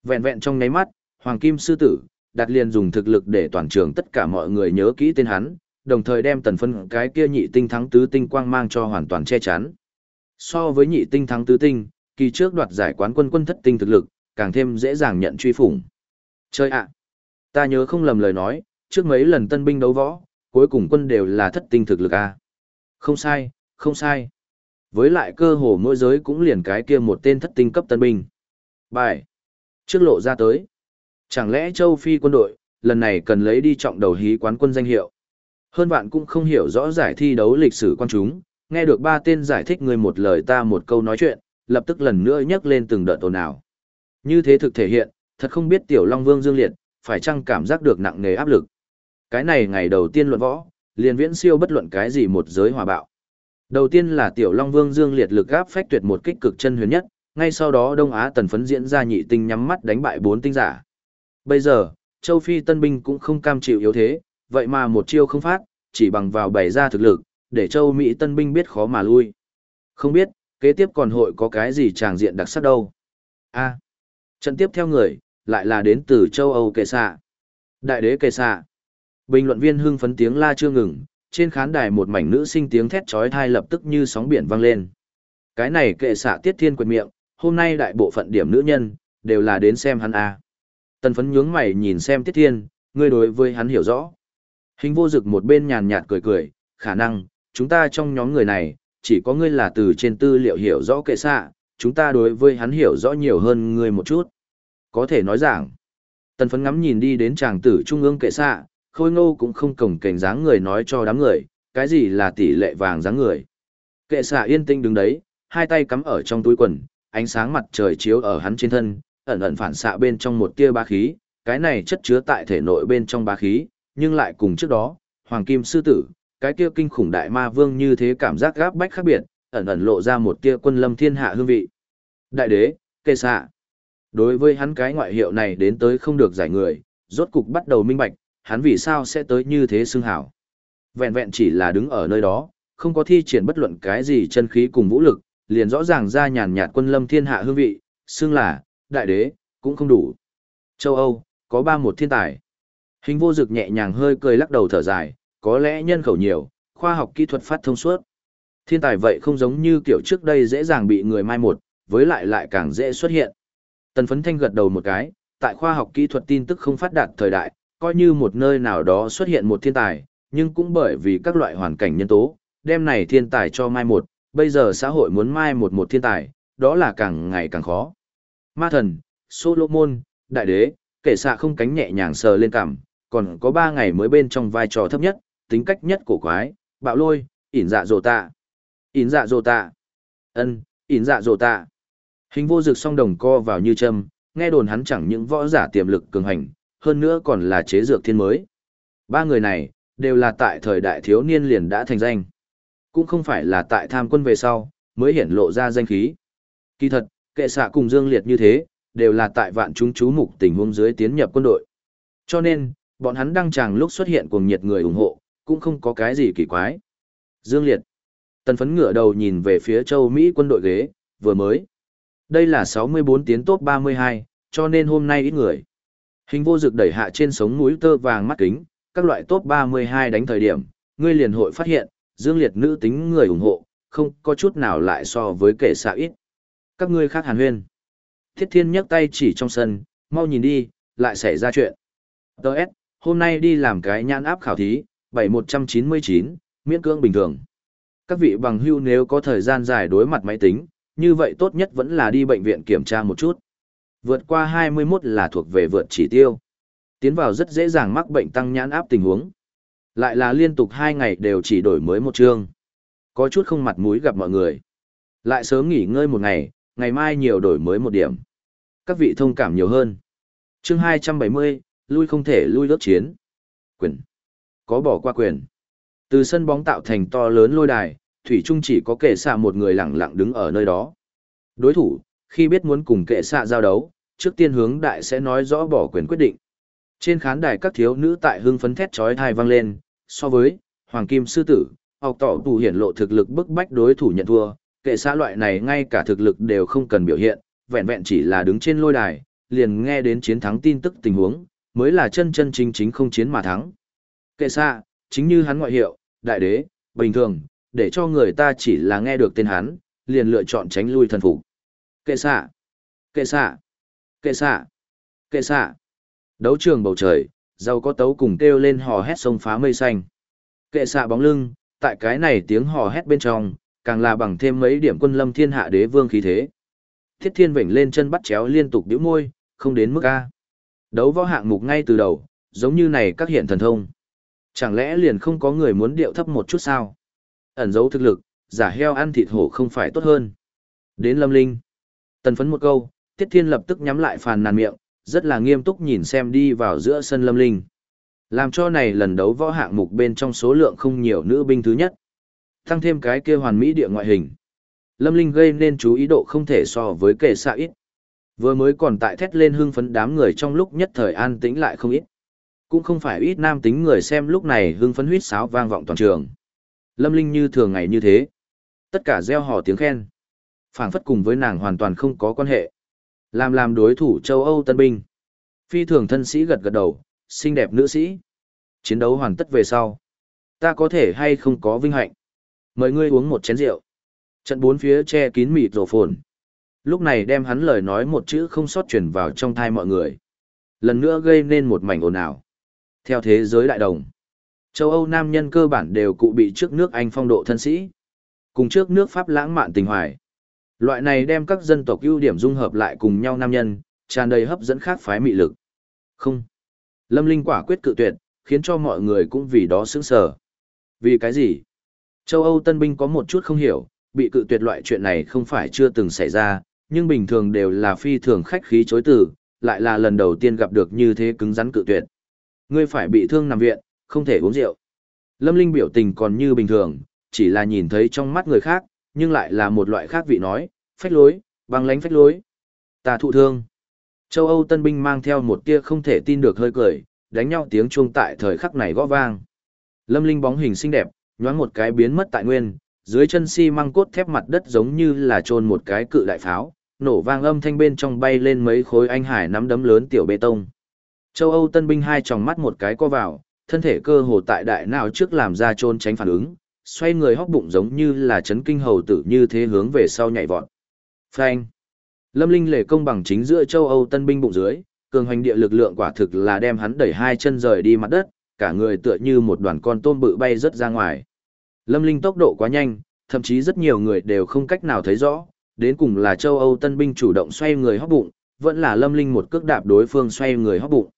Vẹn vẹn trong nháy mắt, Hoàng Kim Sư Tử, đặt liền dùng thực lực để toàn trường tất cả mọi người nhớ kỹ tên hắn, đồng thời đem tần phân cái kia nhị tinh thắng tứ tinh quang mang cho hoàn toàn che chắn. So với nhị tinh thắng tứ tinh, kỳ trước đoạt giải quán quân quân thất tinh thực lực, càng thêm dễ dàng nhận truy phủng. Chơi ạ! ta nhớ không lầm lời nói, trước mấy lần tân binh đấu võ, cuối cùng quân đều là thất tinh thực lực a. Không sai, không sai. Với lại cơ hồ mỗi giới cũng liền cái kia một tên thất tinh cấp tân binh. Bài. Trước lộ ra tới. Chẳng lẽ châu Phi quân đội, lần này cần lấy đi trọng đầu hí quán quân danh hiệu. Hơn bạn cũng không hiểu rõ giải thi đấu lịch sử quan chúng, nghe được ba tên giải thích người một lời ta một câu nói chuyện, lập tức lần nữa nhắc lên từng đợt ồn ào. Như thế thực thể hiện, thật không biết Tiểu Long Vương Dương Liệt, phải chăng cảm giác được nặng nề áp lực. Cái này ngày đầu tiên luận võ, liền viễn siêu bất luận cái gì một giới hòa bạo. Đầu tiên là Tiểu Long Vương Dương Liệt lực gáp phách tuyệt một kích cực chân huyền nhất, ngay sau đó Đông Á tần phấn diễn ra nhị tinh nhắm mắt đánh bại bốn tinh giả. Bây giờ, Châu Phi tân binh cũng không cam chịu yếu thế, vậy mà một chiêu không phát, chỉ bằng vào bày ra thực lực, để châu Mỹ tân binh biết khó mà lui. Không biết, kế tiếp còn hội có cái gì tràng diện đặc sắc đâu. a trận tiếp theo người, lại là đến từ châu Âu kệ xạ. Đại đế kệ xạ. Bình luận viên hưng phấn tiếng la chưa ngừng, trên khán đài một mảnh nữ sinh tiếng thét chói tai lập tức như sóng biển vang lên. Cái này kệ xạ tiết thiên quyền miệng, hôm nay đại bộ phận điểm nữ nhân, đều là đến xem hắn a. Tần phấn nhướng mày nhìn xem tiết thiên, ngươi đối với hắn hiểu rõ. Hình vô dực một bên nhàn nhạt cười cười, khả năng, chúng ta trong nhóm người này, chỉ có ngươi là từ trên tư liệu hiểu rõ kệ xạ, chúng ta đối với hắn hiểu rõ nhiều hơn ngươi một chút. Có thể nói rằng, tần phấn ngắm nhìn đi đến chàng tử trung ương kệ xạ, khôi ngô cũng không cổng cảnh dáng người nói cho đám người, cái gì là tỷ lệ vàng dáng người. Kệ xạ yên tinh đứng đấy, hai tay cắm ở trong túi quần, ánh sáng mặt trời chiếu ở hắn trên thân, ẩn ẩn phản xạ bên trong một tia ba khí, cái này chất chứa tại thể nội bên trong ba khí, nhưng lại cùng trước đó, Hoàng Kim Sư Tử, cái kia kinh khủng đại ma vương như thế cảm giác gáp bách khác biệt, ẩn ẩn lộ ra một tia quân lâm thiên hạ hương vị. Đại đế, kê xạ. Đối với hắn cái ngoại hiệu này đến tới không được giải người, rốt cục bắt đầu minh bạch, hắn vì sao sẽ tới như thế xưng hảo. Vẹn vẹn chỉ là đứng ở nơi đó, không có thi triển bất luận cái gì chân khí cùng vũ lực, liền rõ ràng ra nhàn nhạt quân lâm thiên hạ hương vị, xưng là, đại đế, cũng không đủ. Châu Âu, có ba một thiên tài. Hình vô dực nhẹ nhàng hơi cười lắc đầu thở dài, có lẽ nhân khẩu nhiều, khoa học kỹ thuật phát thông suốt. Thiên tài vậy không giống như kiểu trước đây dễ dàng bị người mai một, với lại lại càng dễ xuất hiện. Tần phấn thanh gật đầu một cái, tại khoa học kỹ thuật tin tức không phát đạt thời đại, coi như một nơi nào đó xuất hiện một thiên tài, nhưng cũng bởi vì các loại hoàn cảnh nhân tố, đem này thiên tài cho mai một, bây giờ xã hội muốn mai một một thiên tài, đó là càng ngày càng khó. Ma thần, Solomon, đại đế, kể xạ không cánh nhẹ nhàng sờ lên cằm, còn có ba ngày mới bên trong vai trò thấp nhất, tính cách nhất cổ quái, bạo lôi, ỉn dạ dồ tạ. ỉn dạ dồ tạ. ân ỉn dạ dồ tạ. Hình vô dực song đồng co vào như châm, nghe đồn hắn chẳng những võ giả tiềm lực cường hành, hơn nữa còn là chế dược thiên mới. Ba người này, đều là tại thời đại thiếu niên liền đã thành danh. Cũng không phải là tại tham quân về sau, mới hiển lộ ra danh khí. Kỳ thật, kệ xạ cùng Dương Liệt như thế, đều là tại vạn chúng chú mục tình huống dưới tiến nhập quân đội. Cho nên, bọn hắn đăng tràng lúc xuất hiện cùng nhiệt người ủng hộ, cũng không có cái gì kỳ quái. Dương Liệt. Tần phấn ngửa đầu nhìn về phía châu Mỹ quân đội ghế, vừa mới. Đây là 64 tiến tốt 32, cho nên hôm nay ít người. Hình vô dực đẩy hạ trên sống mũi tơ vàng mắt kính, các loại top 32 đánh thời điểm, ngươi liền hội phát hiện, dương liệt nữ tính người ủng hộ, không có chút nào lại so với kẻ xạ ít. Các ngươi khác hàn huyên. Thiết thiên nhấc tay chỉ trong sân, mau nhìn đi, lại xảy ra chuyện. Đợt, hôm nay đi làm cái nhãn áp khảo thí, 7199, miễn cưỡng bình thường. Các vị bằng hưu nếu có thời gian dài đối mặt máy tính, như vậy tốt nhất vẫn là đi bệnh viện kiểm tra một chút. Vượt qua 21 là thuộc về vượt chỉ tiêu. Tiến vào rất dễ dàng mắc bệnh tăng nhãn áp tình huống. Lại là liên tục 2 ngày đều chỉ đổi mới một chương. Có chút không mặt mũi gặp mọi người. Lại sớm nghỉ ngơi một ngày, ngày mai nhiều đổi mới một điểm. Các vị thông cảm nhiều hơn. Chương 270, lui không thể lui lớp chiến. Quyền. Có bỏ qua quyền. Từ sân bóng tạo thành to lớn lôi đài, Thủy Trung chỉ có kệ xạ một người lặng lặng đứng ở nơi đó. Đối thủ, khi biết muốn cùng kệ xạ giao đấu, trước tiên hướng đại sẽ nói rõ bỏ quyền quyết định. Trên khán đài các thiếu nữ tại hưng phấn thét chói tai vang lên, so với Hoàng Kim Sư Tử, học tỏ tù hiển lộ thực lực bức bách đối thủ nhận thua, kệ xã loại này ngay cả thực lực đều không cần biểu hiện, vẹn vẹn chỉ là đứng trên lôi đài, liền nghe đến chiến thắng tin tức tình huống, mới là chân chân chính chính không chiến mà thắng. Kệ xã, chính như hắn ngoại hiệu, đại đế, bình thường, để cho người ta chỉ là nghe được tên hắn, liền lựa chọn tránh lui thần phục. Kệ xạ, kệ xạ, kệ xạ, kệ xạ. Đấu trường bầu trời, giàu có tấu cùng kêu lên hò hét sông phá mây xanh. Kệ xạ bóng lưng, tại cái này tiếng hò hét bên trong, càng là bằng thêm mấy điểm quân lâm thiên hạ đế vương khí thế. Thiết thiên vểnh lên chân bắt chéo liên tục điếu môi, không đến mức A. Đấu võ hạng mục ngay từ đầu, giống như này các hiện thần thông. Chẳng lẽ liền không có người muốn điệu thấp một chút sao? Ẩn giấu thực lực, giả heo ăn thịt hổ không phải tốt hơn. Đến lâm linh. Tần phấn một câu, Tiết Thiên lập tức nhắm lại phàn nàn miệng, rất là nghiêm túc nhìn xem đi vào giữa sân lâm linh. Làm cho này lần đấu võ hạng mục bên trong số lượng không nhiều nữ binh thứ nhất. Tăng thêm cái kia hoàn mỹ địa ngoại hình. Lâm Linh gây nên chú ý độ không thể so với kẻ xạ ít. Vừa mới còn tại thét lên hưng phấn đám người trong lúc nhất thời an tĩnh lại không ít. Cũng không phải ít nam tính người xem lúc này hưng phấn huyết sáo vang vọng toàn trường. Lâm Linh như thường ngày như thế. Tất cả gieo hò tiếng khen phảng phất cùng với nàng hoàn toàn không có quan hệ. Làm làm đối thủ châu Âu tân binh. Phi thường thân sĩ gật gật đầu, xinh đẹp nữ sĩ. Chiến đấu hoàn tất về sau. Ta có thể hay không có vinh hạnh. Mời ngươi uống một chén rượu. Trận bốn phía che kín mịt rổ phồn. Lúc này đem hắn lời nói một chữ không sót chuyển vào trong thai mọi người. Lần nữa gây nên một mảnh ồn ào. Theo thế giới đại đồng, châu Âu nam nhân cơ bản đều cụ bị trước nước Anh phong độ thân sĩ. Cùng trước nước Pháp lãng mạn tình hoài. Loại này đem các dân tộc ưu điểm dung hợp lại cùng nhau nam nhân, tràn đầy hấp dẫn khác phái mị lực. Không. Lâm Linh quả quyết cự tuyệt, khiến cho mọi người cũng vì đó sững sờ. Vì cái gì? Châu Âu tân binh có một chút không hiểu, bị cự tuyệt loại chuyện này không phải chưa từng xảy ra, nhưng bình thường đều là phi thường khách khí chối từ, lại là lần đầu tiên gặp được như thế cứng rắn cự tuyệt. Ngươi phải bị thương nằm viện, không thể uống rượu. Lâm Linh biểu tình còn như bình thường, chỉ là nhìn thấy trong mắt người khác, nhưng lại là một loại khác vị nói, phách lối, băng lánh phách lối. Ta thụ thương. Châu Âu tân binh mang theo một tia không thể tin được hơi cười, đánh nhau tiếng chuông tại thời khắc này gõ vang. Lâm Linh bóng hình xinh đẹp, nhoáng một cái biến mất tại nguyên, dưới chân xi si măng cốt thép mặt đất giống như là trôn một cái cự đại pháo, nổ vang âm thanh bên trong bay lên mấy khối anh hải nắm đấm lớn tiểu bê tông. Châu Âu tân binh hai tròng mắt một cái co vào, thân thể cơ hồ tại đại nào trước làm ra trôn tránh phản ứng, xoay người hóc bụng giống như là chấn kinh hầu tử như thế hướng về sau nhảy vọt. Phanh. Lâm Linh lệ công bằng chính giữa châu Âu tân binh bụng dưới, cường hành địa lực lượng quả thực là đem hắn đẩy hai chân rời đi mặt đất, cả người tựa như một đoàn con tôm bự bay rất ra ngoài. Lâm Linh tốc độ quá nhanh, thậm chí rất nhiều người đều không cách nào thấy rõ, đến cùng là châu Âu tân binh chủ động xoay người hóc bụng, vẫn là Lâm Linh một cước đạp đối phương xoay người hóc bụng.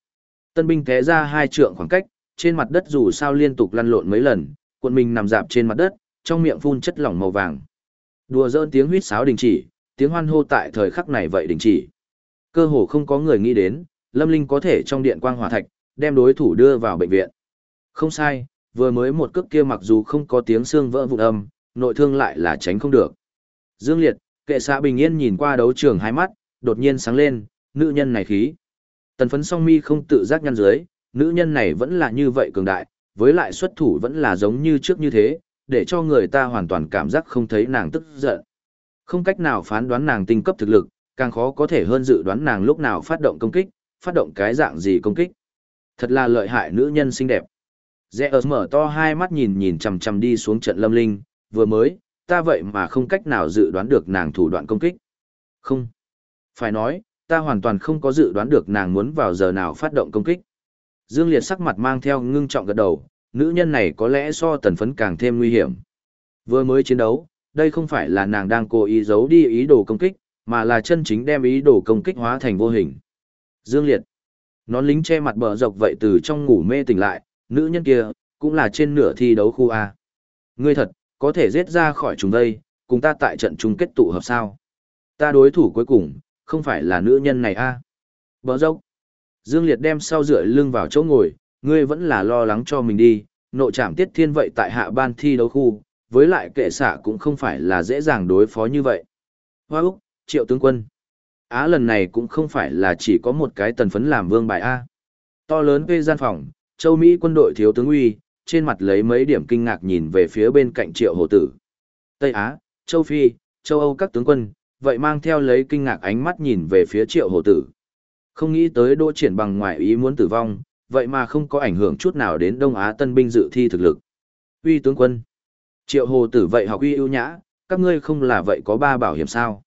Tân binh té ra hai trượng khoảng cách, trên mặt đất dù sao liên tục lăn lộn mấy lần, cuộn mình nằm dạp trên mặt đất, trong miệng phun chất lỏng màu vàng. Đùa giỡn tiếng huýt sáo đình chỉ, tiếng hoan hô tại thời khắc này vậy đình chỉ. Cơ hồ không có người nghĩ đến, Lâm Linh có thể trong điện quang hỏa thạch, đem đối thủ đưa vào bệnh viện. Không sai, vừa mới một cước kia mặc dù không có tiếng xương vỡ vụn âm, nội thương lại là tránh không được. Dương Liệt, kệ xã bình yên nhìn qua đấu trường hai mắt, đột nhiên sáng lên, nữ nhân này khí. Tần phấn song mi không tự giác nhăn dưới, nữ nhân này vẫn là như vậy cường đại, với lại xuất thủ vẫn là giống như trước như thế, để cho người ta hoàn toàn cảm giác không thấy nàng tức giận. Không cách nào phán đoán nàng tinh cấp thực lực, càng khó có thể hơn dự đoán nàng lúc nào phát động công kích, phát động cái dạng gì công kích. Thật là lợi hại nữ nhân xinh đẹp. Rẽ ớt mở to hai mắt nhìn nhìn chằm chằm đi xuống trận lâm linh, vừa mới, ta vậy mà không cách nào dự đoán được nàng thủ đoạn công kích. Không. Phải nói, ta hoàn toàn không có dự đoán được nàng muốn vào giờ nào phát động công kích. Dương Liệt sắc mặt mang theo ngưng trọng gật đầu, nữ nhân này có lẽ so tần phấn càng thêm nguy hiểm. Vừa mới chiến đấu, đây không phải là nàng đang cố ý giấu đi ý đồ công kích, mà là chân chính đem ý đồ công kích hóa thành vô hình. Dương Liệt. Nón lính che mặt bờ dọc vậy từ trong ngủ mê tỉnh lại, nữ nhân kia, cũng là trên nửa thi đấu khu A. Ngươi thật, có thể giết ra khỏi chúng đây, cùng ta tại trận chung kết tụ hợp sao. Ta đối thủ cuối cùng, không phải là nữ nhân này A. Bờ dọc. Dương Liệt đem sau rửa lưng vào chỗ ngồi, ngươi vẫn là lo lắng cho mình đi, nộ trảm tiết thiên vậy tại hạ ban thi đấu khu, với lại kệ xạ cũng không phải là dễ dàng đối phó như vậy. Hoa Úc, triệu tướng quân. Á lần này cũng không phải là chỉ có một cái tần phấn làm vương bài A. To lớn về gian phòng, châu Mỹ quân đội thiếu tướng uy, trên mặt lấy mấy điểm kinh ngạc nhìn về phía bên cạnh triệu hồ tử. Tây Á, châu Phi, châu Âu các tướng quân, vậy mang theo lấy kinh ngạc ánh mắt nhìn về phía triệu hồ tử. Không nghĩ tới đỗ triển bằng ngoại ý muốn tử vong, vậy mà không có ảnh hưởng chút nào đến Đông Á tân binh dự thi thực lực. Uy tướng quân. Triệu hồ tử vậy học uy ưu nhã, các ngươi không là vậy có ba bảo hiểm sao.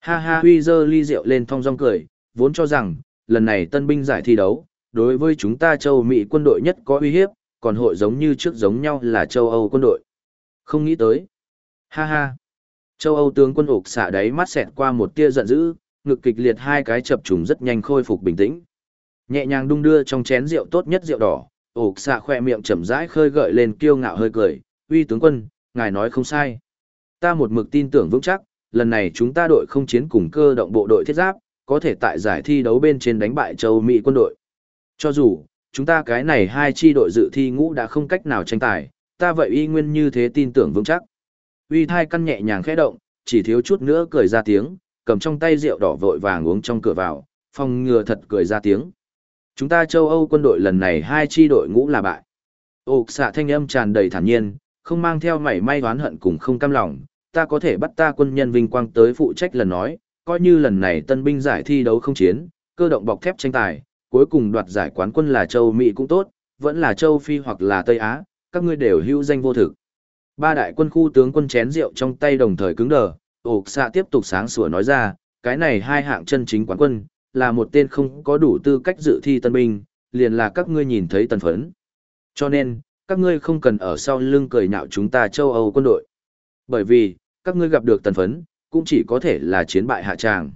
Ha ha Uy dơ ly rượu lên thong dong cười, vốn cho rằng, lần này tân binh giải thi đấu, đối với chúng ta châu Mỹ quân đội nhất có uy hiếp, còn hội giống như trước giống nhau là châu Âu quân đội. Không nghĩ tới. Ha ha. Châu Âu tướng quân ục xả đáy mắt xẹt qua một tia giận dữ, ngực kịch liệt hai cái chập trùng rất nhanh khôi phục bình tĩnh. Nhẹ nhàng đung đưa trong chén rượu tốt nhất rượu đỏ, ục xạ khoe miệng chậm rãi khơi gợi lên kiêu ngạo hơi cười, uy tướng quân, ngài nói không sai. Ta một mực tin tưởng vững chắc, lần này chúng ta đội không chiến cùng cơ động bộ đội thiết giáp, có thể tại giải thi đấu bên trên đánh bại châu Mỹ quân đội. Cho dù, chúng ta cái này hai chi đội dự thi ngũ đã không cách nào tranh tài, ta vậy y nguyên như thế tin tưởng vững chắc. Uy thai căn nhẹ nhàng khẽ động, chỉ thiếu chút nữa cười ra tiếng, cầm trong tay rượu đỏ vội vàng uống trong cửa vào, phòng ngừa thật cười ra tiếng. Chúng ta châu Âu quân đội lần này hai chi đội ngũ là bại. Ốc xạ thanh âm tràn đầy thản nhiên, không mang theo mảy may oán hận cùng không cam lòng, ta có thể bắt ta quân nhân vinh quang tới phụ trách lần nói, coi như lần này tân binh giải thi đấu không chiến, cơ động bọc thép tranh tài, cuối cùng đoạt giải quán quân là châu Mỹ cũng tốt, vẫn là châu Phi hoặc là Tây Á, các ngươi đều hữu danh vô thực. Ba đại quân khu tướng quân chén rượu trong tay đồng thời cứng đờ, ộc xạ tiếp tục sáng sủa nói ra, cái này hai hạng chân chính quán quân, là một tên không có đủ tư cách dự thi tân binh, liền là các ngươi nhìn thấy tần phấn. Cho nên, các ngươi không cần ở sau lưng cười nhạo chúng ta châu Âu quân đội. Bởi vì, các ngươi gặp được tần phấn, cũng chỉ có thể là chiến bại hạ tràng.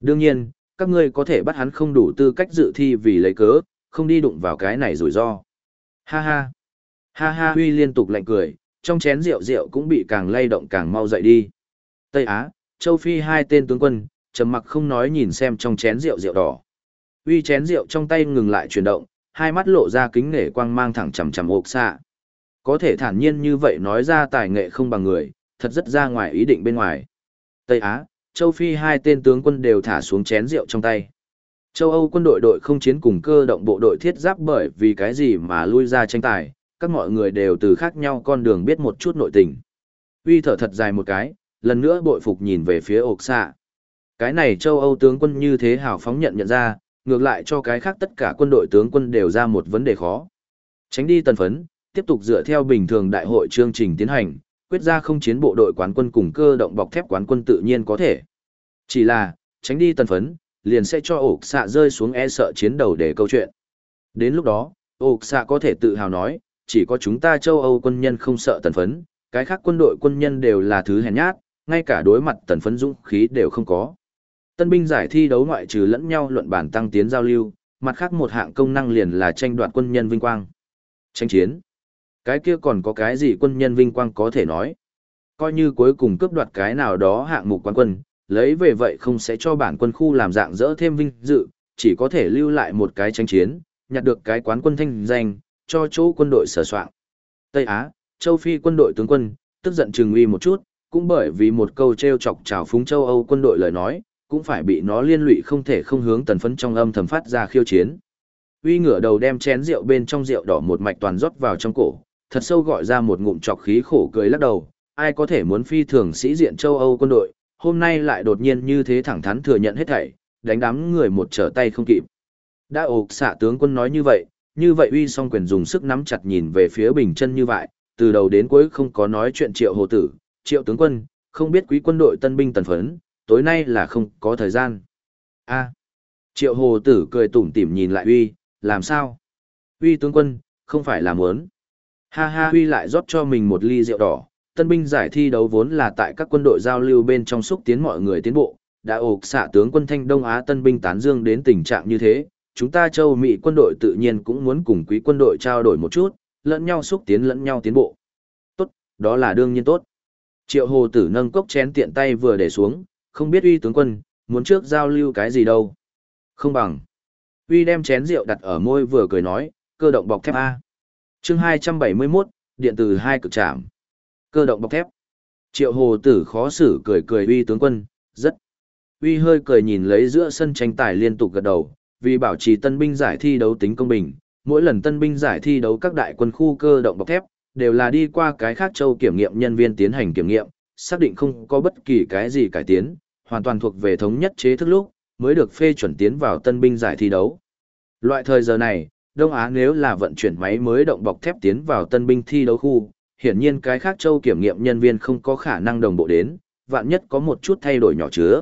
Đương nhiên, các ngươi có thể bắt hắn không đủ tư cách dự thi vì lấy cớ, không đi đụng vào cái này rủi ro. Ha ha. Ha ha huy liên tục lạnh cười, trong chén rượu rượu cũng bị càng lay động càng mau dậy đi. Tây Á, Châu Phi hai tên tướng quân, trầm mặc không nói nhìn xem trong chén rượu rượu đỏ. Uy chén rượu trong tay ngừng lại chuyển động, hai mắt lộ ra kính nể quang mang thẳng chằm chằm ốc xạ. Có thể thản nhiên như vậy nói ra tài nghệ không bằng người, thật rất ra ngoài ý định bên ngoài. Tây Á, châu Phi hai tên tướng quân đều thả xuống chén rượu trong tay. Châu Âu quân đội đội không chiến cùng cơ động bộ đội thiết giáp bởi vì cái gì mà lui ra tranh tài, các mọi người đều từ khác nhau con đường biết một chút nội tình. Uy thở thật dài một cái, lần nữa bội phục nhìn về phía ộc xạ. Cái này châu Âu tướng quân như thế hào phóng nhận nhận ra, ngược lại cho cái khác tất cả quân đội tướng quân đều ra một vấn đề khó. Tránh đi tần phấn, tiếp tục dựa theo bình thường đại hội chương trình tiến hành, quyết ra không chiến bộ đội quán quân cùng cơ động bọc thép quán quân tự nhiên có thể. Chỉ là, tránh đi tần phấn, liền sẽ cho ộc xạ rơi xuống e sợ chiến đầu để câu chuyện. Đến lúc đó, ộc xạ có thể tự hào nói, chỉ có chúng ta châu Âu quân nhân không sợ tần phấn, cái khác quân đội quân nhân đều là thứ hèn nhát, ngay cả đối mặt tần phấn dũng khí đều không có. Tân binh giải thi đấu ngoại trừ lẫn nhau luận bản tăng tiến giao lưu, mặt khác một hạng công năng liền là tranh đoạt quân nhân vinh quang. Tranh chiến. Cái kia còn có cái gì quân nhân vinh quang có thể nói. Coi như cuối cùng cướp đoạt cái nào đó hạng mục quán quân, lấy về vậy không sẽ cho bản quân khu làm dạng dỡ thêm vinh dự, chỉ có thể lưu lại một cái tranh chiến, nhặt được cái quán quân thanh danh, cho chỗ quân đội sở soạn. Tây Á, châu Phi quân đội tướng quân, tức giận trừng uy một chút, cũng bởi vì một câu treo chọc trào phúng châu Âu quân đội lời nói, cũng phải bị nó liên lụy không thể không hướng tần phấn trong âm thầm phát ra khiêu chiến. Uy ngửa đầu đem chén rượu bên trong rượu đỏ một mạch toàn rót vào trong cổ, thật sâu gọi ra một ngụm chọc khí khổ cười lắc đầu, ai có thể muốn phi thường sĩ diện châu Âu quân đội, hôm nay lại đột nhiên như thế thẳng thắn thừa nhận hết thảy, đánh đám người một trở tay không kịp. Đã ộp xạ tướng quân nói như vậy, như vậy uy song quyền dùng sức nắm chặt nhìn về phía bình chân như vậy, từ đầu đến cuối không có nói chuyện triệu hồ tử, triệu tướng quân, không biết quý quân đội tân binh tần phấn, tối nay là không có thời gian. a triệu hồ tử cười tủm tỉm nhìn lại uy, làm sao? Uy tướng quân, không phải là muốn. Ha ha uy lại rót cho mình một ly rượu đỏ, tân binh giải thi đấu vốn là tại các quân đội giao lưu bên trong xúc tiến mọi người tiến bộ, đã ộp xạ tướng quân thanh Đông Á tân binh tán dương đến tình trạng như thế, chúng ta châu Mỹ quân đội tự nhiên cũng muốn cùng quý quân đội trao đổi một chút, lẫn nhau xúc tiến lẫn nhau tiến bộ. Tốt, đó là đương nhiên tốt. Triệu hồ tử nâng cốc chén tiện tay vừa để xuống, không biết uy tướng quân, muốn trước giao lưu cái gì đâu. Không bằng. Uy đem chén rượu đặt ở môi vừa cười nói, cơ động bọc thép A. chương 271, điện từ hai cực trạm. Cơ động bọc thép. Triệu hồ tử khó xử cười cười uy tướng quân, rất. Uy hơi cười nhìn lấy giữa sân tranh tài liên tục gật đầu, vì bảo trì tân binh giải thi đấu tính công bình, mỗi lần tân binh giải thi đấu các đại quân khu cơ động bọc thép, đều là đi qua cái khác châu kiểm nghiệm nhân viên tiến hành kiểm nghiệm, xác định không có bất kỳ cái gì cải tiến, hoàn toàn thuộc về thống nhất chế thức lúc, mới được phê chuẩn tiến vào tân binh giải thi đấu. Loại thời giờ này, Đông Á nếu là vận chuyển máy mới động bọc thép tiến vào tân binh thi đấu khu, hiển nhiên cái khác châu kiểm nghiệm nhân viên không có khả năng đồng bộ đến, vạn nhất có một chút thay đổi nhỏ chứa.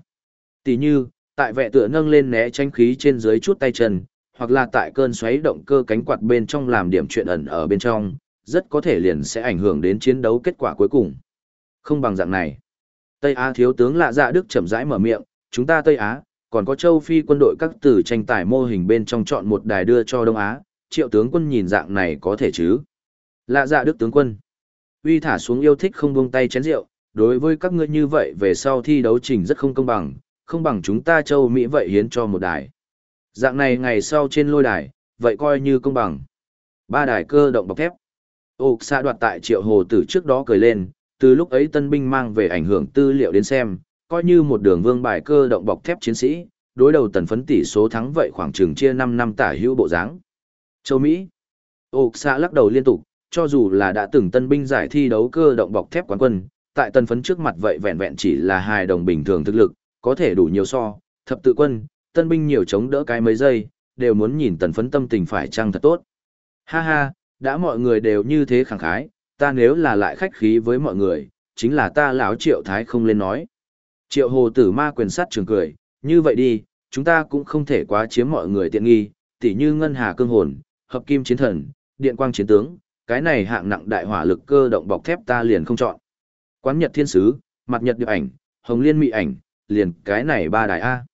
Tỷ như, tại vệ tựa nâng lên né tranh khí trên dưới chút tay chân, hoặc là tại cơn xoáy động cơ cánh quạt bên trong làm điểm chuyện ẩn ở bên trong, rất có thể liền sẽ ảnh hưởng đến chiến đấu kết quả cuối cùng. Không bằng dạng này. Tây Á thiếu tướng lạ dạ Đức chậm rãi mở miệng, chúng ta Tây Á, còn có châu Phi quân đội các tử tranh tài mô hình bên trong chọn một đài đưa cho Đông Á, triệu tướng quân nhìn dạng này có thể chứ. Lạ dạ Đức tướng quân. Uy thả xuống yêu thích không buông tay chén rượu, đối với các ngươi như vậy về sau thi đấu trình rất không công bằng, không bằng chúng ta châu Mỹ vậy hiến cho một đài. Dạng này ngày sau trên lôi đài, vậy coi như công bằng. Ba đài cơ động bọc thép. Ốc xa đoạt tại triệu hồ tử trước đó cười lên, từ lúc ấy tân binh mang về ảnh hưởng tư liệu đến xem, coi như một đường vương bài cơ động bọc thép chiến sĩ, đối đầu tần phấn tỷ số thắng vậy khoảng chừng chia 5 năm tả hữu bộ dáng. Châu Mỹ. Ốc xa lắc đầu liên tục, cho dù là đã từng tân binh giải thi đấu cơ động bọc thép quán quân, tại tần phấn trước mặt vậy vẹn vẹn chỉ là hai đồng bình thường thực lực, có thể đủ nhiều so, thập tự quân, tân binh nhiều chống đỡ cái mấy giây, đều muốn nhìn tần phấn tâm tình phải chăng thật tốt. Ha ha, đã mọi người đều như thế khẳng khái, ta nếu là lại khách khí với mọi người, chính là ta lão triệu thái không lên nói. Triệu hồ tử ma quyền sát trường cười, như vậy đi, chúng ta cũng không thể quá chiếm mọi người tiện nghi, tỉ như ngân hà cương hồn, hợp kim chiến thần, điện quang chiến tướng, cái này hạng nặng đại hỏa lực cơ động bọc thép ta liền không chọn. Quán nhật thiên sứ, mặt nhật điệp ảnh, hồng liên mị ảnh, liền cái này ba đại A.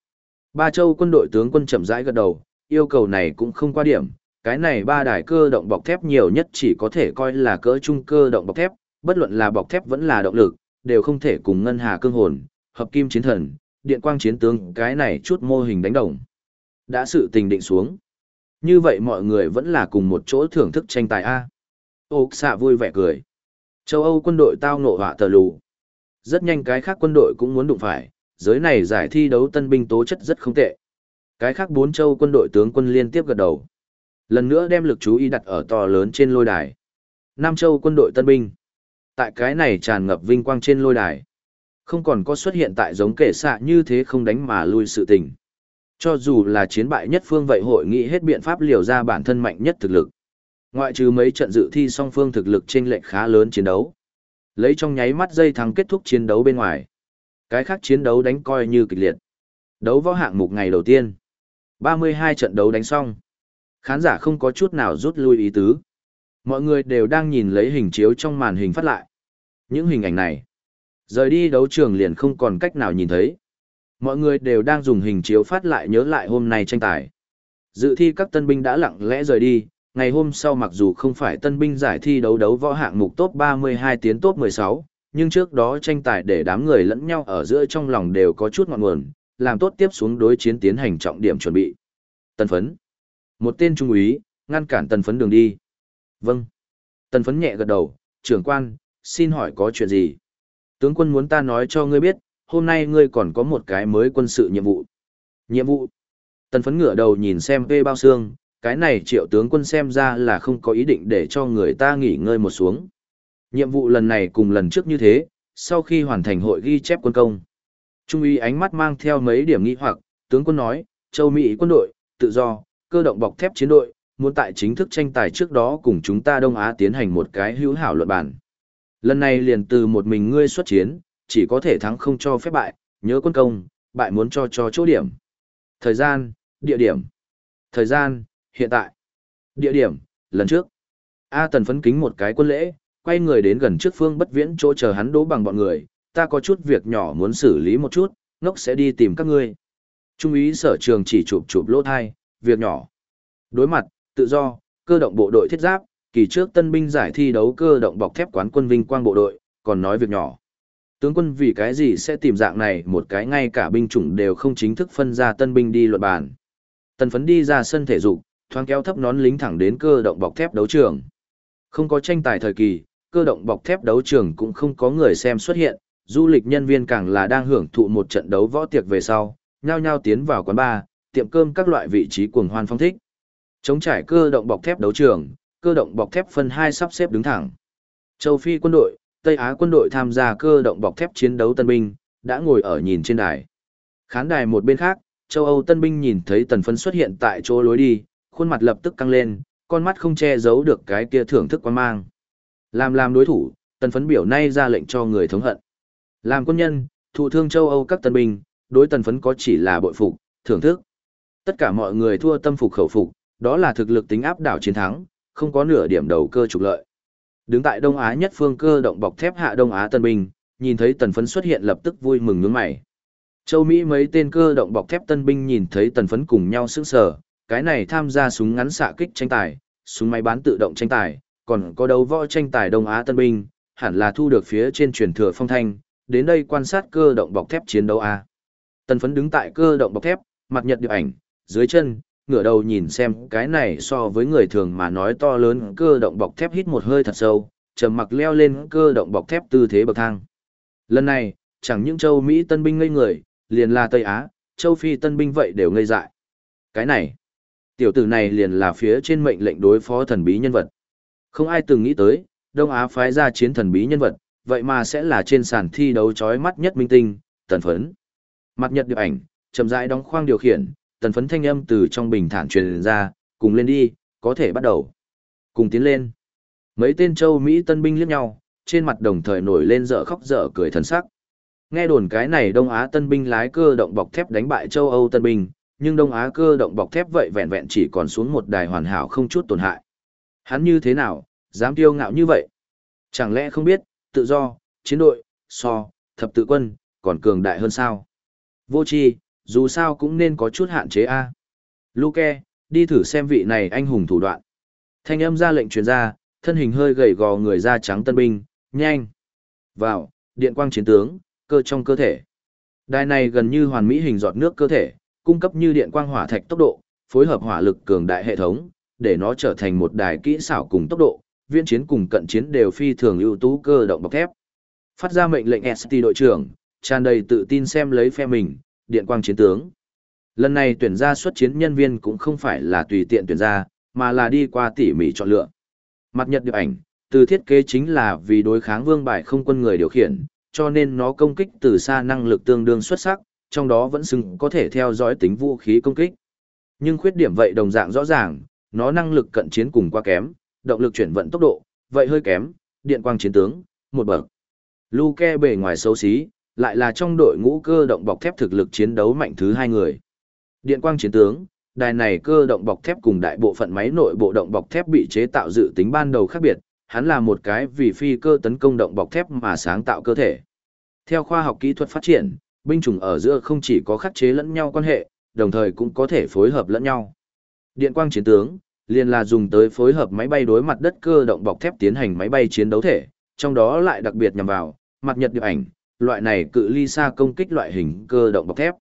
Ba châu quân đội tướng quân chậm rãi gật đầu, yêu cầu này cũng không qua điểm, cái này ba đài cơ động bọc thép nhiều nhất chỉ có thể coi là cỡ trung cơ động bọc thép, bất luận là bọc thép vẫn là động lực, đều không thể cùng ngân hà cương hồn, hợp kim chiến thần, điện quang chiến tướng cái này chút mô hình đánh đồng. Đã sự tình định xuống. Như vậy mọi người vẫn là cùng một chỗ thưởng thức tranh tài A. Ô xạ vui vẻ cười. Châu Âu quân đội tao nộ họa tờ lù. Rất nhanh cái khác quân đội cũng muốn đụng phải, giới này giải thi đấu tân binh tố chất rất không tệ. Cái khác bốn châu quân đội tướng quân liên tiếp gật đầu. Lần nữa đem lực chú ý đặt ở to lớn trên lôi đài. Nam châu quân đội tân binh. Tại cái này tràn ngập vinh quang trên lôi đài. Không còn có xuất hiện tại giống kể xạ như thế không đánh mà lui sự tình. Cho dù là chiến bại nhất phương vậy hội nghị hết biện pháp liều ra bản thân mạnh nhất thực lực. Ngoại trừ mấy trận dự thi song phương thực lực trên lệch khá lớn chiến đấu. Lấy trong nháy mắt dây thắng kết thúc chiến đấu bên ngoài. Cái khác chiến đấu đánh coi như kịch liệt. Đấu võ hạng mục ngày đầu tiên. 32 trận đấu đánh xong. Khán giả không có chút nào rút lui ý tứ. Mọi người đều đang nhìn lấy hình chiếu trong màn hình phát lại. Những hình ảnh này, rời đi đấu trường liền không còn cách nào nhìn thấy. Mọi người đều đang dùng hình chiếu phát lại nhớ lại hôm nay tranh tài. Dự thi các tân binh đã lặng lẽ rời đi, ngày hôm sau mặc dù không phải tân binh giải thi đấu đấu võ hạng mục top 32 tiến top 16, nhưng trước đó tranh tài để đám người lẫn nhau ở giữa trong lòng đều có chút ngọn nguồn, làm tốt tiếp xuống đối chiến tiến hành trọng điểm chuẩn bị. Tân phấn. Một tên trung úy, ngăn cản tần phấn đường đi. Vâng. Tần phấn nhẹ gật đầu, trưởng quan, xin hỏi có chuyện gì? Tướng quân muốn ta nói cho ngươi biết, hôm nay ngươi còn có một cái mới quân sự nhiệm vụ. Nhiệm vụ. Tần phấn ngửa đầu nhìn xem vê bao xương, cái này triệu tướng quân xem ra là không có ý định để cho người ta nghỉ ngơi một xuống. Nhiệm vụ lần này cùng lần trước như thế, sau khi hoàn thành hội ghi chép quân công. Trung úy ánh mắt mang theo mấy điểm nghi hoặc, tướng quân nói, châu Mỹ quân đội, tự do, cơ động bọc thép chiến đội, muốn tại chính thức tranh tài trước đó cùng chúng ta Đông Á tiến hành một cái hữu hảo luận bản. Lần này liền từ một mình ngươi xuất chiến, chỉ có thể thắng không cho phép bại, nhớ quân công, bại muốn cho cho chỗ điểm. Thời gian, địa điểm. Thời gian, hiện tại. Địa điểm, lần trước. A Tần phấn kính một cái quân lễ, quay người đến gần trước phương bất viễn chỗ chờ hắn đố bằng bọn người, ta có chút việc nhỏ muốn xử lý một chút, ngốc sẽ đi tìm các ngươi. Trung úy sở trường chỉ chụp chụp lỗ thai, việc nhỏ. Đối mặt, tự do, cơ động bộ đội thiết giáp, kỳ trước tân binh giải thi đấu cơ động bọc thép quán quân vinh quang bộ đội, còn nói việc nhỏ. Tướng quân vì cái gì sẽ tìm dạng này một cái ngay cả binh chủng đều không chính thức phân ra tân binh đi luận bàn. Tần phấn đi ra sân thể dục, thoáng kéo thấp nón lính thẳng đến cơ động bọc thép đấu trường. Không có tranh tài thời kỳ, cơ động bọc thép đấu trường cũng không có người xem xuất hiện, du lịch nhân viên càng là đang hưởng thụ một trận đấu võ tiệc về sau, nhao nhao tiến vào quán bar, tiệm cơm các loại vị trí cuồng hoan phong thích. Chống trải cơ động bọc thép đấu trường, cơ động bọc thép phân hai sắp xếp đứng thẳng. Châu Phi quân đội, Tây Á quân đội tham gia cơ động bọc thép chiến đấu tân binh, đã ngồi ở nhìn trên đài. Khán đài một bên khác, châu Âu tân binh nhìn thấy tần phấn xuất hiện tại chỗ lối đi, khuôn mặt lập tức căng lên, con mắt không che giấu được cái kia thưởng thức quan mang. Làm làm đối thủ, tần phấn biểu nay ra lệnh cho người thống hận. Làm quân nhân, thụ thương châu Âu các tân binh, đối tần phấn có chỉ là bội phục, thưởng thức. Tất cả mọi người thua tâm phục khẩu phục, đó là thực lực tính áp đảo chiến thắng, không có nửa điểm đầu cơ trục lợi. Đứng tại Đông Á nhất phương cơ động bọc thép hạ Đông Á tân binh, nhìn thấy tần phấn xuất hiện lập tức vui mừng nhướng mày. Châu Mỹ mấy tên cơ động bọc thép tân binh nhìn thấy tần phấn cùng nhau sững sờ, cái này tham gia súng ngắn xạ kích tranh tài, súng máy bán tự động tranh tài, còn có đấu võ tranh tài Đông Á tân binh, hẳn là thu được phía trên truyền thừa phong thanh, đến đây quan sát cơ động bọc thép chiến đấu A. Tần phấn đứng tại cơ động bọc thép, mặt nhật điệp ảnh, dưới chân, ngửa đầu nhìn xem cái này so với người thường mà nói to lớn cơ động bọc thép hít một hơi thật sâu, trầm mặc leo lên cơ động bọc thép tư thế bậc thang. Lần này, chẳng những châu Mỹ tân binh ngây người, liền là Tây Á, châu Phi tân binh vậy đều ngây dại. Cái này, tiểu tử này liền là phía trên mệnh lệnh đối phó thần bí nhân vật. Không ai từng nghĩ tới, Đông Á phái ra chiến thần bí nhân vật, vậy mà sẽ là trên sàn thi đấu chói mắt nhất minh tinh, tần phấn. Mặt nhật điệp ảnh, chậm rãi đóng khoang điều khiển, tần phấn thanh âm từ trong bình thản truyền ra, cùng lên đi, có thể bắt đầu. Cùng tiến lên. Mấy tên châu Mỹ tân binh liếc nhau, trên mặt đồng thời nổi lên dở khóc dở cười thần sắc. Nghe đồn cái này Đông Á tân binh lái cơ động bọc thép đánh bại châu Âu tân binh, nhưng Đông Á cơ động bọc thép vậy vẹn vẹn chỉ còn xuống một đài hoàn hảo không chút tổn hại. Hắn như thế nào, dám tiêu ngạo như vậy? Chẳng lẽ không biết, tự do, chiến đội, so, thập tự quân, còn cường đại hơn sao? Vô chi, dù sao cũng nên có chút hạn chế a. Luke, đi thử xem vị này anh hùng thủ đoạn. Thanh âm ra lệnh truyền ra, thân hình hơi gầy gò người da trắng tân binh, nhanh. Vào, điện quang chiến tướng, cơ trong cơ thể. Đài này gần như hoàn mỹ hình giọt nước cơ thể, cung cấp như điện quang hỏa thạch tốc độ, phối hợp hỏa lực cường đại hệ thống, để nó trở thành một đài kỹ xảo cùng tốc độ, viễn chiến cùng cận chiến đều phi thường ưu tú cơ động bọc thép. Phát ra mệnh lệnh ST đội trưởng, tràn đầy tự tin xem lấy phe mình, điện quang chiến tướng. Lần này tuyển ra xuất chiến nhân viên cũng không phải là tùy tiện tuyển ra, mà là đi qua tỉ mỉ chọn lựa. Mặt nhật điệp ảnh, từ thiết kế chính là vì đối kháng vương bài không quân người điều khiển, cho nên nó công kích từ xa năng lực tương đương xuất sắc, trong đó vẫn xứng có thể theo dõi tính vũ khí công kích. Nhưng khuyết điểm vậy đồng dạng rõ ràng, nó năng lực cận chiến cùng quá kém, động lực chuyển vận tốc độ, vậy hơi kém, điện quang chiến tướng, một bậc. Luke bề ngoài xấu xí, lại là trong đội ngũ cơ động bọc thép thực lực chiến đấu mạnh thứ hai người. Điện quang chiến tướng, đài này cơ động bọc thép cùng đại bộ phận máy nội bộ động bọc thép bị chế tạo dự tính ban đầu khác biệt, hắn là một cái vì phi cơ tấn công động bọc thép mà sáng tạo cơ thể. Theo khoa học kỹ thuật phát triển, binh chủng ở giữa không chỉ có khắc chế lẫn nhau quan hệ, đồng thời cũng có thể phối hợp lẫn nhau. Điện quang chiến tướng, liền là dùng tới phối hợp máy bay đối mặt đất cơ động bọc thép tiến hành máy bay chiến đấu thể, trong đó lại đặc biệt nhằm vào mặt nhật điệp ảnh, loại này cự ly xa công kích loại hình cơ động bọc thép.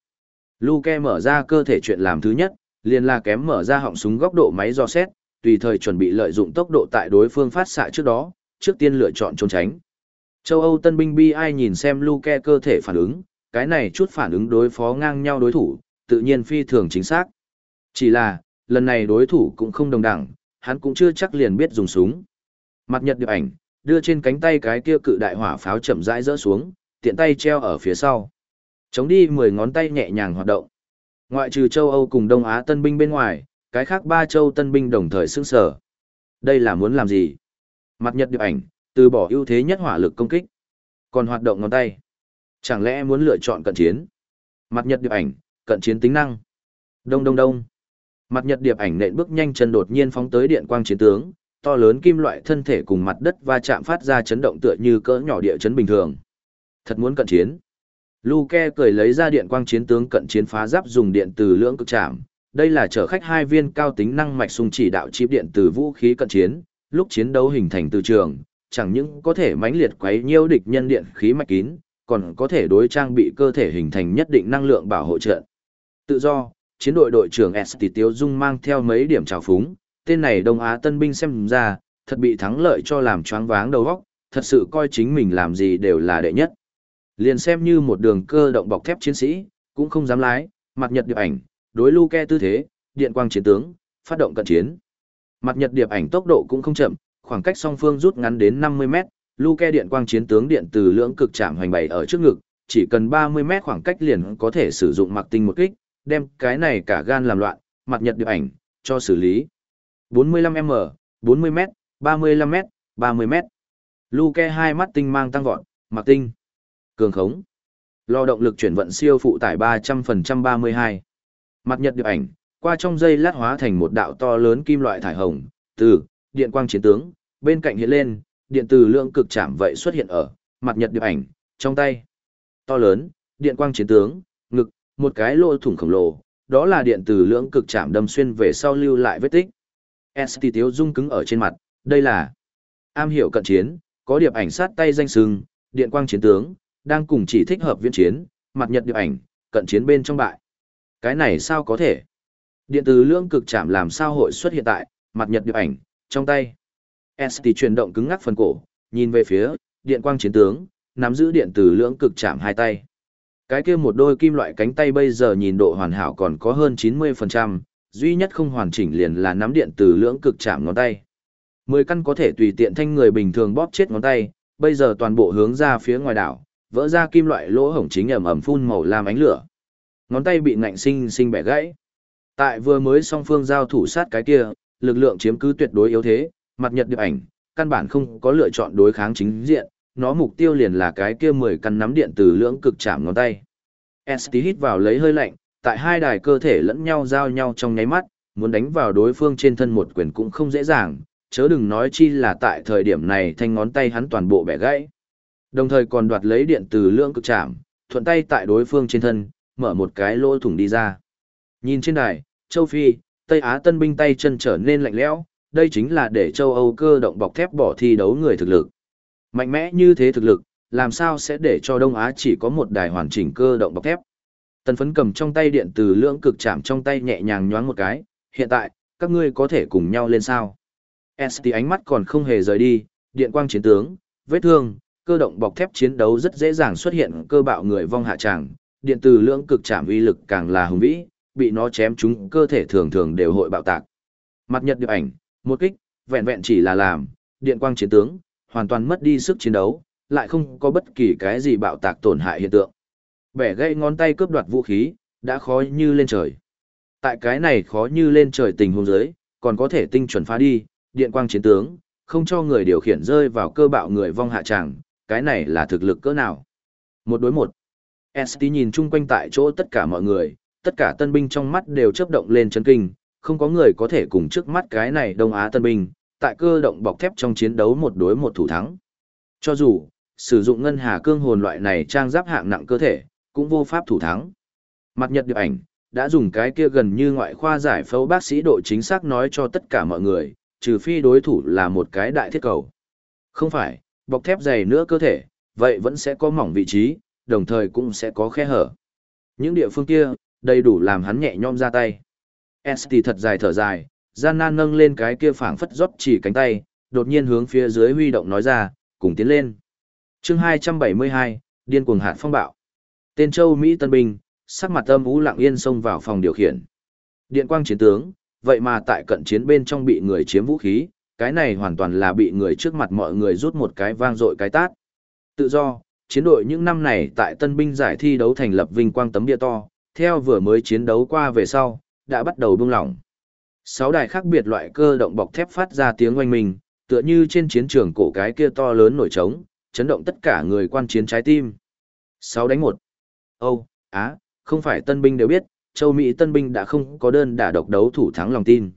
Luke mở ra cơ thể chuyện làm thứ nhất, liền là kém mở ra họng súng góc độ máy do xét, tùy thời chuẩn bị lợi dụng tốc độ tại đối phương phát xạ trước đó, trước tiên lựa chọn trốn tránh. Châu Âu tân binh bi ai nhìn xem Luke cơ thể phản ứng, cái này chút phản ứng đối phó ngang nhau đối thủ, tự nhiên phi thường chính xác. Chỉ là, lần này đối thủ cũng không đồng đẳng, hắn cũng chưa chắc liền biết dùng súng. Mặt nhật điệp ảnh, đưa trên cánh tay cái kia cự đại hỏa pháo chậm rãi rỡ xuống, tiện tay treo ở phía sau. Chống đi 10 ngón tay nhẹ nhàng hoạt động. Ngoại trừ châu Âu cùng Đông Á tân binh bên ngoài, cái khác ba châu tân binh đồng thời sững sở. Đây là muốn làm gì? Mặt nhật điệp ảnh, từ bỏ ưu thế nhất hỏa lực công kích. Còn hoạt động ngón tay. Chẳng lẽ muốn lựa chọn cận chiến? Mặt nhật điệp ảnh, cận chiến tính năng. Đông đông đông. Mặt nhật điệp ảnh nện bước nhanh chân đột nhiên phóng tới điện quang chiến tướng, to lớn kim loại thân thể cùng mặt đất va chạm phát ra chấn động tựa như cỡ nhỏ địa chấn bình thường. Thật muốn cận chiến. Luke cười lấy ra điện quang chiến tướng cận chiến phá giáp dùng điện từ lưỡng cực chạm. Đây là chở khách hai viên cao tính năng mạch sung chỉ đạo chip điện từ vũ khí cận chiến, lúc chiến đấu hình thành từ trường, chẳng những có thể mãnh liệt quấy nhiêu địch nhân điện khí mạch kín, còn có thể đối trang bị cơ thể hình thành nhất định năng lượng bảo hộ trận. Tự do, chiến đội đội trưởng S. Tiếu Dung mang theo mấy điểm trào phúng, tên này Đông Á tân binh xem ra, thật bị thắng lợi cho làm choáng váng đầu óc, thật sự coi chính mình làm gì đều là đệ nhất. Liền xem như một đường cơ động bọc thép chiến sĩ, cũng không dám lái, mặt nhật điệp ảnh, đối Luke tư thế, điện quang chiến tướng, phát động cận chiến. Mặt nhật điệp ảnh tốc độ cũng không chậm, khoảng cách song phương rút ngắn đến 50 mét, Luke điện quang chiến tướng điện từ lưỡng cực chạm hoành bày ở trước ngực, chỉ cần 30 mét khoảng cách liền có thể sử dụng mặc tinh một kích, đem cái này cả gan làm loạn, mặt nhật điệp ảnh, cho xử lý. 45m, 40m, 35m, 30m. Luke hai mắt tinh mang tăng vọt, mặc tinh. Cường khống. Lo động lực chuyển vận siêu phụ tải 300% 32. Mặt nhật điệp ảnh, qua trong dây lát hóa thành một đạo to lớn kim loại thải hồng, từ điện quang chiến tướng, bên cạnh hiện lên, điện từ lượng cực chạm vậy xuất hiện ở mặt nhật điệp ảnh, trong tay. To lớn, điện quang chiến tướng, ngực, một cái lỗ thủng khổng lồ, đó là điện từ lưỡng cực chạm đâm xuyên về sau lưu lại vết tích. ST Tiếu rung cứng ở trên mặt, đây là am hiểu cận chiến, có điệp ảnh sát tay danh sưng điện quang chiến tướng, đang cùng chỉ thích hợp viễn chiến, mặt nhật điệp ảnh, cận chiến bên trong bại. Cái này sao có thể? Điện tử lưỡng cực chạm làm sao hội xuất hiện tại, mặt nhật điệp ảnh, trong tay. ST chuyển động cứng ngắc phần cổ, nhìn về phía, điện quang chiến tướng, nắm giữ điện tử lưỡng cực chạm hai tay. Cái kia một đôi kim loại cánh tay bây giờ nhìn độ hoàn hảo còn có hơn 90%, duy nhất không hoàn chỉnh liền là nắm điện tử lưỡng cực chạm ngón tay. Mười căn có thể tùy tiện thanh người bình thường bóp chết ngón tay, bây giờ toàn bộ hướng ra phía ngoài đảo, vỡ ra kim loại lỗ hổng chính ẩm ẩm phun màu lam ánh lửa. Ngón tay bị ngạnh sinh sinh bẻ gãy. Tại vừa mới song phương giao thủ sát cái kia, lực lượng chiếm cứ tuyệt đối yếu thế, mặt nhật điệp ảnh, căn bản không có lựa chọn đối kháng chính diện, nó mục tiêu liền là cái kia 10 căn nắm điện từ lưỡng cực chạm ngón tay. ST hít vào lấy hơi lạnh, tại hai đài cơ thể lẫn nhau giao nhau trong nháy mắt, muốn đánh vào đối phương trên thân một quyền cũng không dễ dàng, chớ đừng nói chi là tại thời điểm này thanh ngón tay hắn toàn bộ bẻ gãy. Đồng thời còn đoạt lấy điện từ lưỡng cực chạm, thuận tay tại đối phương trên thân, mở một cái lỗ thủng đi ra. Nhìn trên đài, châu Phi, Tây Á tân binh tay chân trở nên lạnh lẽo, đây chính là để châu Âu cơ động bọc thép bỏ thi đấu người thực lực. Mạnh mẽ như thế thực lực, làm sao sẽ để cho Đông Á chỉ có một đài hoàn chỉnh cơ động bọc thép. Tần phấn cầm trong tay điện từ lưỡng cực chạm trong tay nhẹ nhàng nhoáng một cái, hiện tại, các ngươi có thể cùng nhau lên sao. ST ánh mắt còn không hề rời đi, điện quang chiến tướng, vết thương, cơ động bọc thép chiến đấu rất dễ dàng xuất hiện cơ bạo người vong hạ tràng, điện từ lưỡng cực chạm uy lực càng là hùng vĩ, bị nó chém chúng cơ thể thường thường đều hội bạo tạc. Mặt nhật điệp ảnh, một kích, vẹn vẹn chỉ là làm, điện quang chiến tướng, hoàn toàn mất đi sức chiến đấu, lại không có bất kỳ cái gì bạo tạc tổn hại hiện tượng. Bẻ gãy ngón tay cướp đoạt vũ khí, đã khó như lên trời. Tại cái này khó như lên trời tình huống dưới, còn có thể tinh chuẩn phá đi, điện quang chiến tướng, không cho người điều khiển rơi vào cơ bạo người vong hạ tràng, cái này là thực lực cỡ nào. Một đối một. ST nhìn chung quanh tại chỗ tất cả mọi người, tất cả tân binh trong mắt đều chớp động lên chấn kinh, không có người có thể cùng trước mắt cái này Đông Á tân binh, tại cơ động bọc thép trong chiến đấu một đối một thủ thắng. Cho dù, sử dụng ngân hà cương hồn loại này trang giáp hạng nặng cơ thể, cũng vô pháp thủ thắng. Mặt nhật điệp ảnh, đã dùng cái kia gần như ngoại khoa giải phẫu bác sĩ độ chính xác nói cho tất cả mọi người, trừ phi đối thủ là một cái đại thiết cầu. Không phải, bọc thép dày nữa cơ thể, vậy vẫn sẽ có mỏng vị trí, đồng thời cũng sẽ có khe hở. Những địa phương kia, đầy đủ làm hắn nhẹ nhõm ra tay. ST thật dài thở dài, gian nan nâng lên cái kia phảng phất rót chỉ cánh tay, đột nhiên hướng phía dưới huy động nói ra, cùng tiến lên. chương 272, điên cuồng hạt phong bạo. Tên châu Mỹ Tân Binh, sắc mặt âm ú lặng yên xông vào phòng điều khiển. Điện quang chiến tướng, vậy mà tại cận chiến bên trong bị người chiếm vũ khí, cái này hoàn toàn là bị người trước mặt mọi người rút một cái vang dội cái tát. Tự do, chiến đội những năm này tại tân binh giải thi đấu thành lập vinh quang tấm bia to, theo vừa mới chiến đấu qua về sau, đã bắt đầu buông lỏng. Sáu đài khác biệt loại cơ động bọc thép phát ra tiếng oanh mình tựa như trên chiến trường cổ cái kia to lớn nổi trống, chấn động tất cả người quan chiến trái tim. Sáu đánh một. Âu, Á, không phải tân binh đều biết, châu Mỹ tân binh đã không có đơn đả độc đấu thủ thắng lòng tin.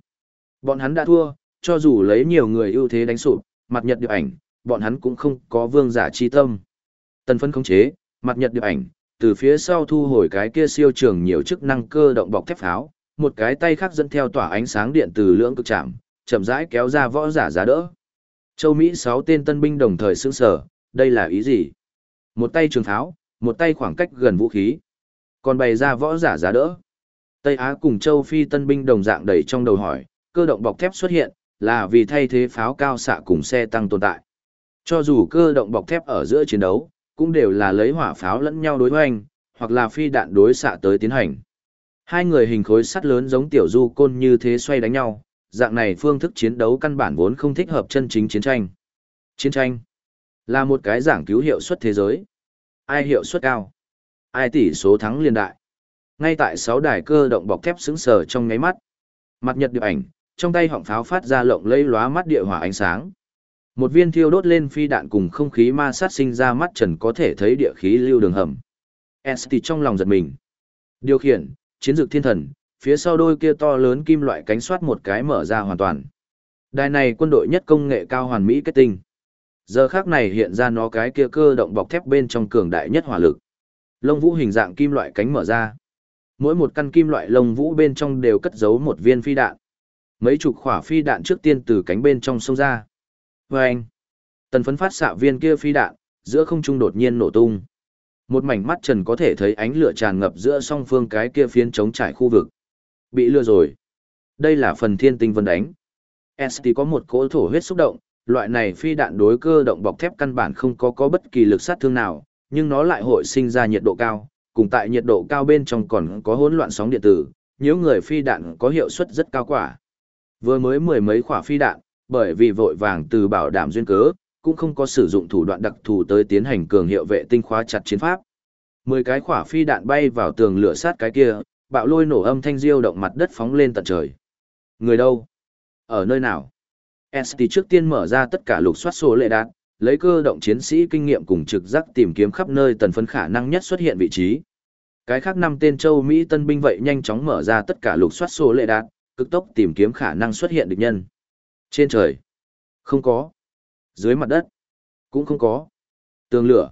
Bọn hắn đã thua, cho dù lấy nhiều người ưu thế đánh sụp, mặt nhật điệp ảnh, bọn hắn cũng không có vương giả chi tâm. Tân phân khống chế, mặt nhật điệp ảnh, từ phía sau thu hồi cái kia siêu trường nhiều chức năng cơ động bọc thép pháo, một cái tay khác dẫn theo tỏa ánh sáng điện từ lưỡng cực chạm, chậm rãi kéo ra võ giả giá đỡ. Châu Mỹ sáu tên tân binh đồng thời sững sở, đây là ý gì? Một tay trường pháo, một tay khoảng cách gần vũ khí, còn bày ra võ giả giá đỡ. Tây Á cùng châu Phi tân binh đồng dạng đầy trong đầu hỏi, cơ động bọc thép xuất hiện, là vì thay thế pháo cao xạ cùng xe tăng tồn tại. Cho dù cơ động bọc thép ở giữa chiến đấu, cũng đều là lấy hỏa pháo lẫn nhau đối hoành, hoặc là phi đạn đối xạ tới tiến hành. Hai người hình khối sắt lớn giống tiểu du côn như thế xoay đánh nhau, dạng này phương thức chiến đấu căn bản vốn không thích hợp chân chính chiến tranh. Chiến tranh là một cái giảng cứu hiệu suất thế giới. Ai hiệu suất cao? Ai tỷ số thắng liên đại? Ngay tại sáu đài cơ động bọc thép xứng sờ trong ngáy mắt. Mặt nhật điệp ảnh, trong tay họng pháo phát ra lộng lẫy lóa mắt địa hỏa ánh sáng. Một viên thiêu đốt lên phi đạn cùng không khí ma sát sinh ra mắt trần có thể thấy địa khí lưu đường hầm. ST trong lòng giật mình. Điều khiển, chiến dược thiên thần, phía sau đôi kia to lớn kim loại cánh soát một cái mở ra hoàn toàn. Đài này quân đội nhất công nghệ cao hoàn mỹ kết tinh. Giờ khác này hiện ra nó cái kia cơ động bọc thép bên trong cường đại nhất hỏa lực. Lông vũ hình dạng kim loại cánh mở ra. Mỗi một căn kim loại lông vũ bên trong đều cất giấu một viên phi đạn. Mấy chục khỏa phi đạn trước tiên từ cánh bên trong sông ra. Và anh, tần phấn phát xạ viên kia phi đạn, giữa không trung đột nhiên nổ tung. Một mảnh mắt trần có thể thấy ánh lửa tràn ngập giữa song phương cái kia phiến chống trải khu vực. Bị lừa rồi. Đây là phần thiên tinh vân đánh. ST có một cỗ thổ huyết xúc động, loại này phi đạn đối cơ động bọc thép căn bản không có có bất kỳ lực sát thương nào, nhưng nó lại hội sinh ra nhiệt độ cao, cùng tại nhiệt độ cao bên trong còn có hỗn loạn sóng điện tử, nếu người phi đạn có hiệu suất rất cao quả. Vừa mới mười mấy quả phi đạn, bởi vì vội vàng từ bảo đảm duyên cớ, cũng không có sử dụng thủ đoạn đặc thù tới tiến hành cường hiệu vệ tinh khóa chặt chiến pháp. Mười cái quả phi đạn bay vào tường lửa sát cái kia, bạo lôi nổ âm thanh diêu động mặt đất phóng lên tận trời. Người đâu? Ở nơi nào? ST trước tiên mở ra tất cả lục soát số lệ đạn, lấy cơ động chiến sĩ kinh nghiệm cùng trực giác tìm kiếm khắp nơi tần phấn khả năng nhất xuất hiện vị trí. Cái khác năm tên châu Mỹ tân binh vậy nhanh chóng mở ra tất cả lục soát số lệ đạn, cực tốc tìm kiếm khả năng xuất hiện địch nhân. Trên trời, không có. Dưới mặt đất, cũng không có. Tường lửa,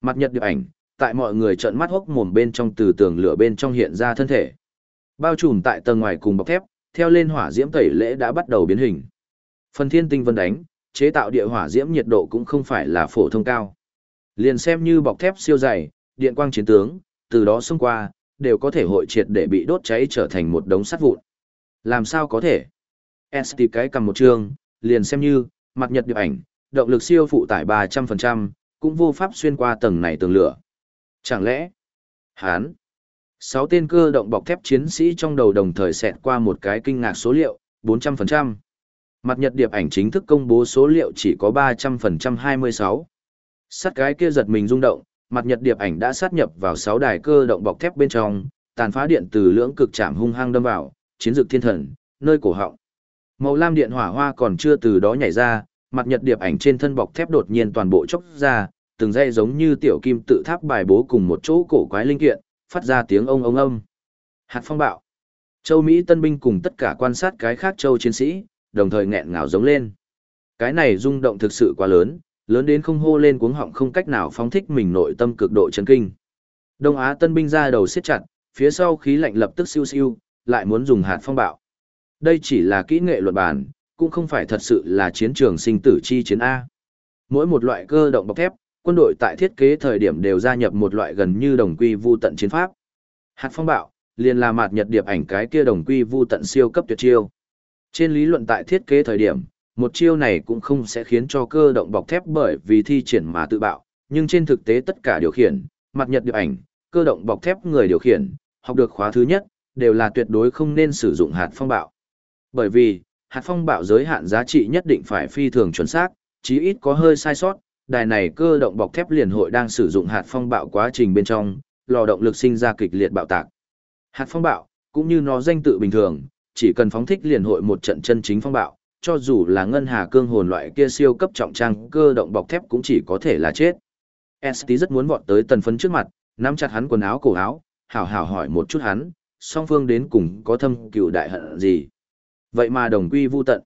mặt nhật được ảnh, tại mọi người trợn mắt hốc mồm bên trong từ tường lửa bên trong hiện ra thân thể. Bao trùm tại tầng ngoài cùng bọc thép, theo lên hỏa diễm tẩy lễ đã bắt đầu biến hình. Phần thiên tinh vân đánh, chế tạo địa hỏa diễm nhiệt độ cũng không phải là phổ thông cao. Liền xem như bọc thép siêu dày, điện quang chiến tướng, từ đó xông qua, đều có thể hội triệt để bị đốt cháy trở thành một đống sắt vụn. Làm sao có thể? ST cái cầm một trường, liền xem như, mặt nhật điệp ảnh, động lực siêu phụ tải 300%, cũng vô pháp xuyên qua tầng này tường lửa. Chẳng lẽ, hán, sáu tên cơ động bọc thép chiến sĩ trong đầu đồng thời xẹt qua một cái kinh ngạc số liệu, 400%. Mặt nhật điệp ảnh chính thức công bố số liệu chỉ có 300% 26. Sát cái kia giật mình rung động, mặt nhật điệp ảnh đã sát nhập vào 6 đài cơ động bọc thép bên trong, tàn phá điện từ lưỡng cực chạm hung hăng đâm vào, chiến dược thiên thần, nơi cổ họng. Màu lam điện hỏa hoa còn chưa từ đó nhảy ra, mặt nhật điệp ảnh trên thân bọc thép đột nhiên toàn bộ chốc ra, từng dây giống như tiểu kim tự tháp bài bố cùng một chỗ cổ quái linh kiện, phát ra tiếng ông ông âm. Hạt phong bạo. Châu Mỹ tân binh cùng tất cả quan sát cái khác châu chiến sĩ, đồng thời nghẹn ngào giống lên. Cái này rung động thực sự quá lớn, lớn đến không hô lên cuống họng không cách nào phóng thích mình nội tâm cực độ chấn kinh. Đông Á tân binh ra đầu siết chặt, phía sau khí lạnh lập tức siêu siêu, lại muốn dùng hạt phong bạo. Đây chỉ là kỹ nghệ luật bản, cũng không phải thật sự là chiến trường sinh tử chi chiến A. Mỗi một loại cơ động bọc thép, quân đội tại thiết kế thời điểm đều gia nhập một loại gần như đồng quy vu tận chiến pháp. Hạt phong bạo, liền là mạt nhật điệp ảnh cái kia đồng quy vu tận siêu cấp tuyệt chiêu. Trên lý luận tại thiết kế thời điểm, một chiêu này cũng không sẽ khiến cho cơ động bọc thép bởi vì thi triển mà tự bạo, nhưng trên thực tế tất cả điều khiển, mặt nhật điệp ảnh, cơ động bọc thép người điều khiển, học được khóa thứ nhất, đều là tuyệt đối không nên sử dụng hạt phong bạo. Bởi vì, hạt phong bạo giới hạn giá trị nhất định phải phi thường chuẩn xác, chí ít có hơi sai sót, đài này cơ động bọc thép liền hội đang sử dụng hạt phong bạo quá trình bên trong, lò động lực sinh ra kịch liệt bạo tạc. Hạt phong bạo, cũng như nó danh tự bình thường, chỉ cần phóng thích liền hội một trận chân chính phong bạo, cho dù là ngân hà cương hồn loại kia siêu cấp trọng trang cơ động bọc thép cũng chỉ có thể là chết. ST rất muốn vọt tới tần phấn trước mặt, nắm chặt hắn quần áo cổ áo, hảo hảo hỏi một chút hắn, song phương đến cùng có thâm cựu đại hận gì. Vậy mà đồng quy vu tận.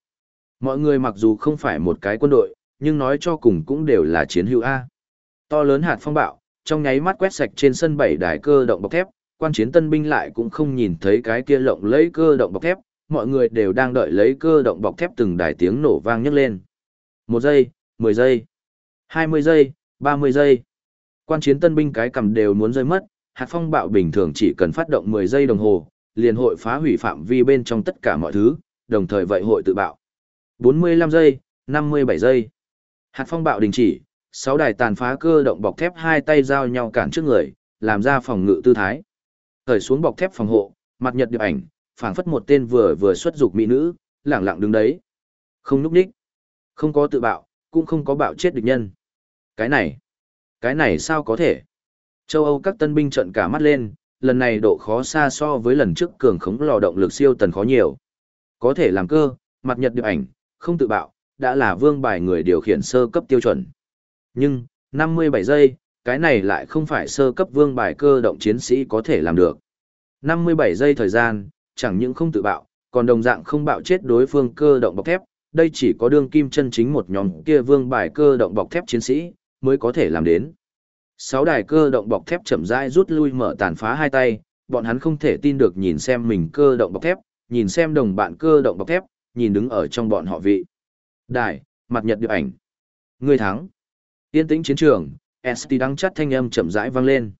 Mọi người mặc dù không phải một cái quân đội, nhưng nói cho cùng cũng đều là chiến hữu A. To lớn hạt phong bạo, trong nháy mắt quét sạch trên sân bảy đài cơ động bọc thép, quan chiến tân binh lại cũng không nhìn thấy cái kia lộng lấy cơ động bọc thép, mọi người đều đang đợi lấy cơ động bọc thép từng đài tiếng nổ vang nhấc lên. Một giây, mười giây, hai mươi giây, ba mươi giây. Quan chiến tân binh cái cầm đều muốn rơi mất, hạt phong bạo bình thường chỉ cần phát động mười giây đồng hồ, liền hội phá hủy phạm vi bên trong tất cả mọi thứ, đồng thời vậy hội tự bạo. Bốn mươi lăm giây, năm mươi bảy giây. Hạt phong bạo đình chỉ, sáu đài tàn phá cơ động bọc thép hai tay giao nhau cản trước người, làm ra phòng ngự tư thái. Thời xuống bọc thép phòng hộ, mặt nhật điệp ảnh, phảng phất một tên vừa vừa xuất dục mỹ nữ, lẳng lặng đứng đấy. Không núp đích, không có tự bạo, cũng không có bạo chết địch nhân. Cái này, cái này sao có thể? Châu Âu các tân binh trận cả mắt lên, lần này độ khó xa so với lần trước cường khống lò động lực siêu tần khó nhiều. Có thể làm cơ, mặt nhật điệp ảnh, không tự bạo, đã là vương bài người điều khiển sơ cấp tiêu chuẩn. Nhưng, 57 giây, cái này lại không phải sơ cấp vương bài cơ động chiến sĩ có thể làm được. 57 giây thời gian, chẳng những không tự bạo, còn đồng dạng không bạo chết đối phương cơ động bọc thép, đây chỉ có đương kim chân chính một nhóm kia vương bài cơ động bọc thép chiến sĩ, mới có thể làm đến. Sáu đài cơ động bọc thép chậm rãi rút lui mở tàn phá hai tay, bọn hắn không thể tin được nhìn xem mình cơ động bọc thép, nhìn xem đồng bạn cơ động bọc thép, nhìn đứng ở trong bọn họ vị. Đài, mặt nhật điệp ảnh. Người thắng. Yên tĩnh chiến trường, ST đăng chắt thanh âm chậm rãi vang lên.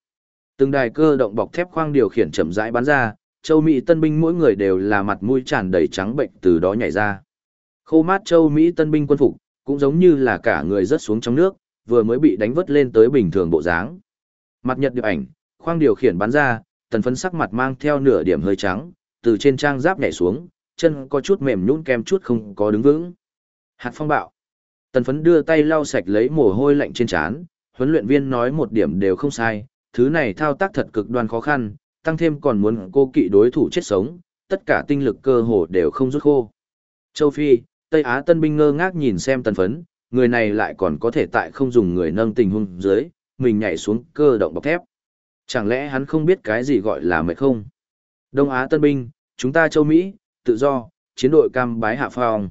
Từng đài cơ động bọc thép khoang điều khiển chậm rãi bắn ra, châu Mỹ tân binh mỗi người đều là mặt mũi tràn đầy trắng bệnh từ đó nhảy ra. Khô mát châu Mỹ tân binh quân phục, cũng giống như là cả người rớt xuống trong nước, vừa mới bị đánh vớt lên tới bình thường bộ dáng. Mặt nhật điệp ảnh, khoang điều khiển bắn ra, tần phấn sắc mặt mang theo nửa điểm hơi trắng, từ trên trang giáp nhảy xuống, chân có chút mềm nhũn kem chút không có đứng vững. Hạt phong bạo. Tần phấn đưa tay lau sạch lấy mồ hôi lạnh trên trán, huấn luyện viên nói một điểm đều không sai, thứ này thao tác thật cực đoan khó khăn, tăng thêm còn muốn cô kỵ đối thủ chết sống, tất cả tinh lực cơ hồ đều không rút khô. Châu Phi, Tây Á tân binh ngơ ngác nhìn xem tần phấn, người này lại còn có thể tại không dùng người nâng tình huống dưới, mình nhảy xuống cơ động bọc thép. Chẳng lẽ hắn không biết cái gì gọi là mệt không? Đông Á tân binh, chúng ta châu Mỹ, tự do, chiến đội cam bái hạ phong.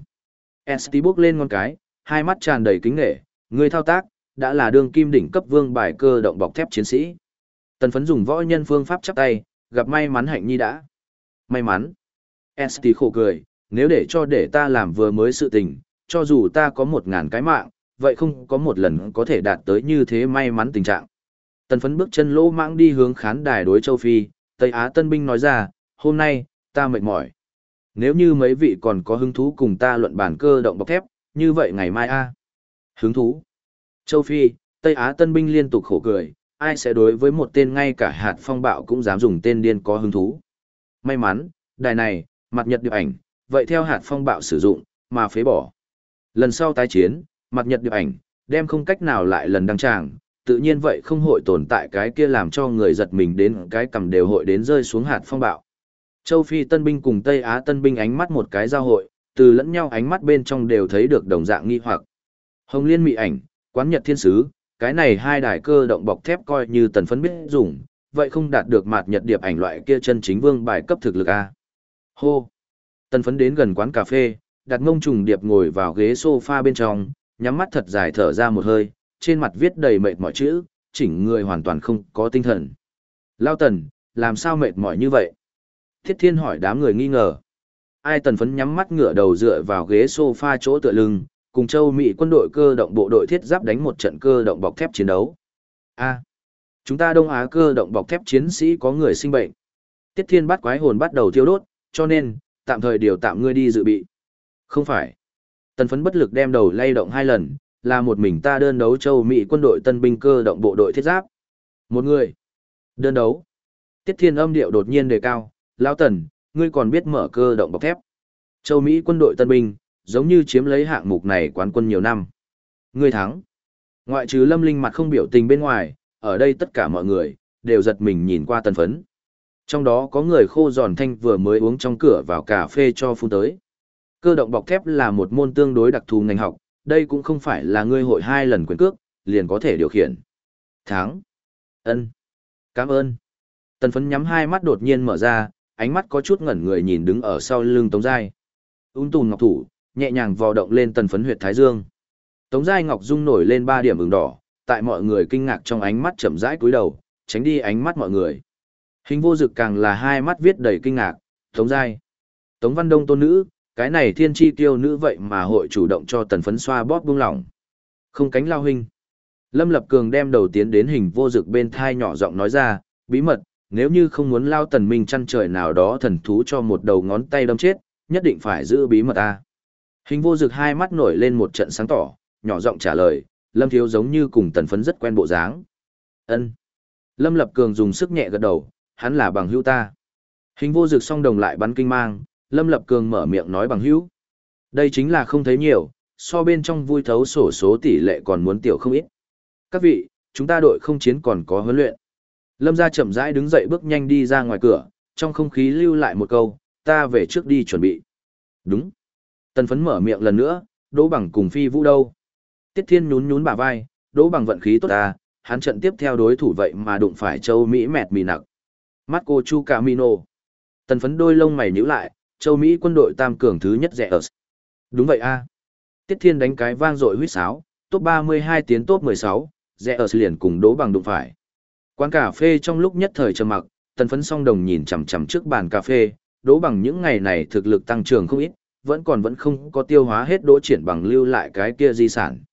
ST bước lên ngon cái, hai mắt tràn đầy kính nghệ, người thao tác, đã là đương kim đỉnh cấp vương bài cơ động bọc thép chiến sĩ. Tần phấn dùng võ nhân phương pháp chắp tay, gặp may mắn hạnh nhi đã. May mắn. ST khổ cười, nếu để cho để ta làm vừa mới sự tình, cho dù ta có một ngàn cái mạng, vậy không có một lần có thể đạt tới như thế may mắn tình trạng. Tần phấn bước chân lỗ mãng đi hướng khán đài đối châu Phi, Tây Á Tân Binh nói ra, hôm nay, ta mệt mỏi. Nếu như mấy vị còn có hứng thú cùng ta luận bản cơ động bọc thép, như vậy ngày mai a Hứng thú. Châu Phi, Tây Á tân binh liên tục khổ cười, ai sẽ đối với một tên ngay cả hạt phong bạo cũng dám dùng tên điên có hứng thú. May mắn, đài này, mặt nhật điệp ảnh, vậy theo hạt phong bạo sử dụng, mà phế bỏ. Lần sau tái chiến, mặt nhật điệp ảnh, đem không cách nào lại lần đăng tràng, tự nhiên vậy không hội tồn tại cái kia làm cho người giật mình đến cái cầm đều hội đến rơi xuống hạt phong bạo. Châu Phi tân binh cùng Tây Á tân binh ánh mắt một cái giao hội, từ lẫn nhau ánh mắt bên trong đều thấy được đồng dạng nghi hoặc. Hồng Liên Mị ảnh, Quán Nhật Thiên Sứ, cái này hai đài cơ động bọc thép coi như tần phấn biết dùng, vậy không đạt được mạt nhật điệp ảnh loại kia chân chính vương bài cấp thực lực A. Hô! Tần phấn đến gần quán cà phê, đặt ngông trùng điệp ngồi vào ghế sofa bên trong, nhắm mắt thật dài thở ra một hơi, trên mặt viết đầy mệt mỏi chữ, chỉnh người hoàn toàn không có tinh thần. Lao tần, làm sao mệt mỏi như vậy? Thiết thiên hỏi đám người nghi ngờ. Ai tần phấn nhắm mắt ngửa đầu dựa vào ghế sofa chỗ tựa lưng, cùng châu Mỹ quân đội cơ động bộ đội thiết giáp đánh một trận cơ động bọc thép chiến đấu. A, chúng ta Đông Á cơ động bọc thép chiến sĩ có người sinh bệnh. Tiết thiên bắt quái hồn bắt đầu thiêu đốt, cho nên, tạm thời điều tạm ngươi đi dự bị. Không phải. Tần phấn bất lực đem đầu lay động hai lần, là một mình ta đơn đấu châu Mỹ quân đội tân binh cơ động bộ đội thiết giáp. Một người. Đơn đấu. Tiết thiên âm điệu đột nhiên đề cao, lão tần, ngươi còn biết mở cơ động bọc thép. Châu Mỹ quân đội tân binh, giống như chiếm lấy hạng mục này quán quân nhiều năm. Ngươi thắng. Ngoại trừ lâm linh mặt không biểu tình bên ngoài, ở đây tất cả mọi người, đều giật mình nhìn qua tần phấn. Trong đó có người khô giòn thanh vừa mới uống trong cửa vào cà phê cho phun tới. Cơ động bọc thép là một môn tương đối đặc thù ngành học, đây cũng không phải là ngươi hội hai lần quyền cước, liền có thể điều khiển. Thắng. ân Cảm ơn. Tần phấn nhắm hai mắt đột nhiên mở ra, ánh mắt có chút ngẩn người nhìn đứng ở sau lưng Tống Giai. Ún tùn ngọc thủ, nhẹ nhàng vò động lên tần phấn huyệt thái dương. Tống Giai Ngọc Dung nổi lên ba điểm ửng đỏ, tại mọi người kinh ngạc trong ánh mắt chậm rãi cúi đầu, tránh đi ánh mắt mọi người. Hình vô dực càng là hai mắt viết đầy kinh ngạc, Tống Giai. Tống Văn Đông tôn nữ, cái này thiên chi tiêu nữ vậy mà hội chủ động cho tần phấn xoa bóp buông lỏng. Không cánh lao hình. Lâm Lập Cường đem đầu tiến đến hình vô dực bên thai nhỏ giọng nói ra, bí mật, nếu như không muốn lao tần minh chăn trời nào đó thần thú cho một đầu ngón tay đâm chết, nhất định phải giữ bí mật ta. Hình vô dực hai mắt nổi lên một trận sáng tỏ, nhỏ giọng trả lời, Lâm Thiếu giống như cùng tần phấn rất quen bộ dáng. ân Lâm Lập Cường dùng sức nhẹ gật đầu, hắn là bằng hữu ta. Hình vô dực song đồng lại bắn kinh mang, Lâm Lập Cường mở miệng nói bằng hữu. Đây chính là không thấy nhiều, so bên trong vui thấu sổ số tỷ lệ còn muốn tiểu không ít. Các vị, chúng ta đội không chiến còn có huấn luyện. Lâm gia chậm rãi đứng dậy bước nhanh đi ra ngoài cửa, trong không khí lưu lại một câu, ta về trước đi chuẩn bị. Đúng. Tần phấn mở miệng lần nữa, đỗ bằng cùng phi vũ đâu. Tiết thiên nhún nhún bả vai, đỗ bằng vận khí tốt ta, hắn trận tiếp theo đối thủ vậy mà đụng phải châu Mỹ mẹt mì nặng. Marco Chu Camino. Tần phấn đôi lông mày nhíu lại, châu Mỹ quân đội tam cường thứ nhất rẻ ở. Đúng vậy a Tiết thiên đánh cái vang dội huyết sáo, top 32 tiến top 16, rẻ ở liền cùng đố bằng đụng phải. Quán cà phê trong lúc nhất thời trầm mặc, tần phấn song đồng nhìn chằm chằm trước bàn cà phê, Đố bằng những ngày này thực lực tăng trưởng không ít, vẫn còn vẫn không có tiêu hóa hết đỗ triển bằng lưu lại cái kia di sản.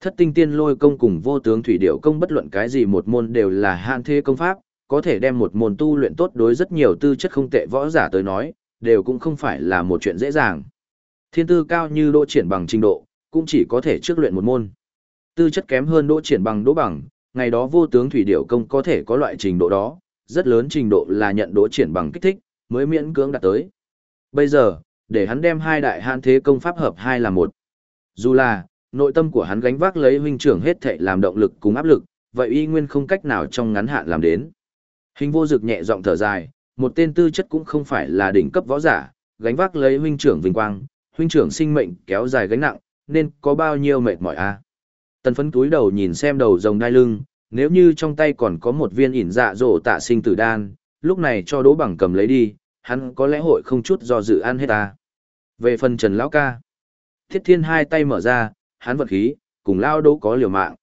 Thất tinh tiên lôi công cùng vô tướng thủy điệu công bất luận cái gì một môn đều là hạn thế công pháp, có thể đem một môn tu luyện tốt đối rất nhiều tư chất không tệ võ giả tới nói, đều cũng không phải là một chuyện dễ dàng. Thiên tư cao như đỗ triển bằng trình độ, cũng chỉ có thể trước luyện một môn. Tư chất kém hơn đỗ triển bằng đỗ bằng, ngày đó vô tướng thủy điệu công có thể có loại trình độ đó, rất lớn trình độ là nhận đỗ triển bằng kích thích, mới miễn cưỡng đạt tới. Bây giờ, để hắn đem hai đại hạn thế công pháp hợp hai là một. Dù là, nội tâm của hắn gánh vác lấy huynh trưởng hết thệ làm động lực cùng áp lực, vậy y nguyên không cách nào trong ngắn hạn làm đến. Hình vô dực nhẹ giọng thở dài, một tên tư chất cũng không phải là đỉnh cấp võ giả, gánh vác lấy huynh trưởng vinh quang, huynh trưởng sinh mệnh kéo dài gánh nặng, nên có bao nhiêu mệt mỏi a. À? Tần phấn túi đầu nhìn xem đầu rồng đai lưng, nếu như trong tay còn có một viên ỉn dạ dỗ tạ sinh tử đan, lúc này cho đỗ bằng cầm lấy đi, hắn có lẽ hội không chút do dự ăn hết ta. Về phần Trần Lão ca, Thiết Thiên hai tay mở ra, hắn vật khí, cùng Lao Đỗ có liều mạng.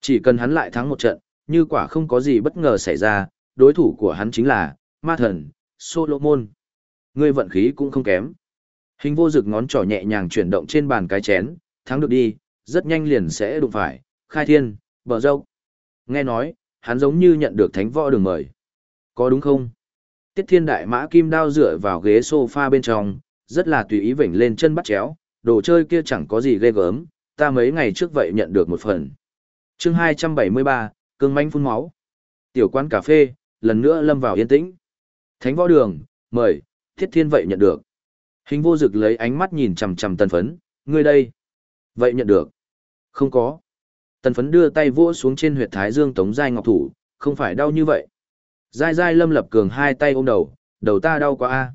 Chỉ cần hắn lại thắng một trận, như quả không có gì bất ngờ xảy ra, đối thủ của hắn chính là Ma Thần, Solomon. Ngươi vận khí cũng không kém. Hình vô dực ngón trỏ nhẹ nhàng chuyển động trên bàn cái chén, thắng được đi, rất nhanh liền sẽ đụng phải, khai thiên, bờ dâu. Nghe nói, hắn giống như nhận được thánh võ đường mời. Có đúng không? Tiết thiên đại mã kim đao dựa vào ghế sofa bên trong, rất là tùy ý vểnh lên chân bắt chéo, đồ chơi kia chẳng có gì ghê gớm, ta mấy ngày trước vậy nhận được một phần. chương 273, cương manh phun máu. Tiểu quán cà phê, lần nữa lâm vào yên tĩnh. Thánh võ đường, mời, thiết thiên vậy nhận được. Hình vô dực lấy ánh mắt nhìn chằm chằm tần phấn, ngươi đây. Vậy nhận được. Không có. Tần phấn đưa tay vỗ xuống trên huyệt thái dương tống giai ngọc thủ, không phải đau như vậy. Giai giai lâm lập cường hai tay ôm đầu, đầu ta đau quá a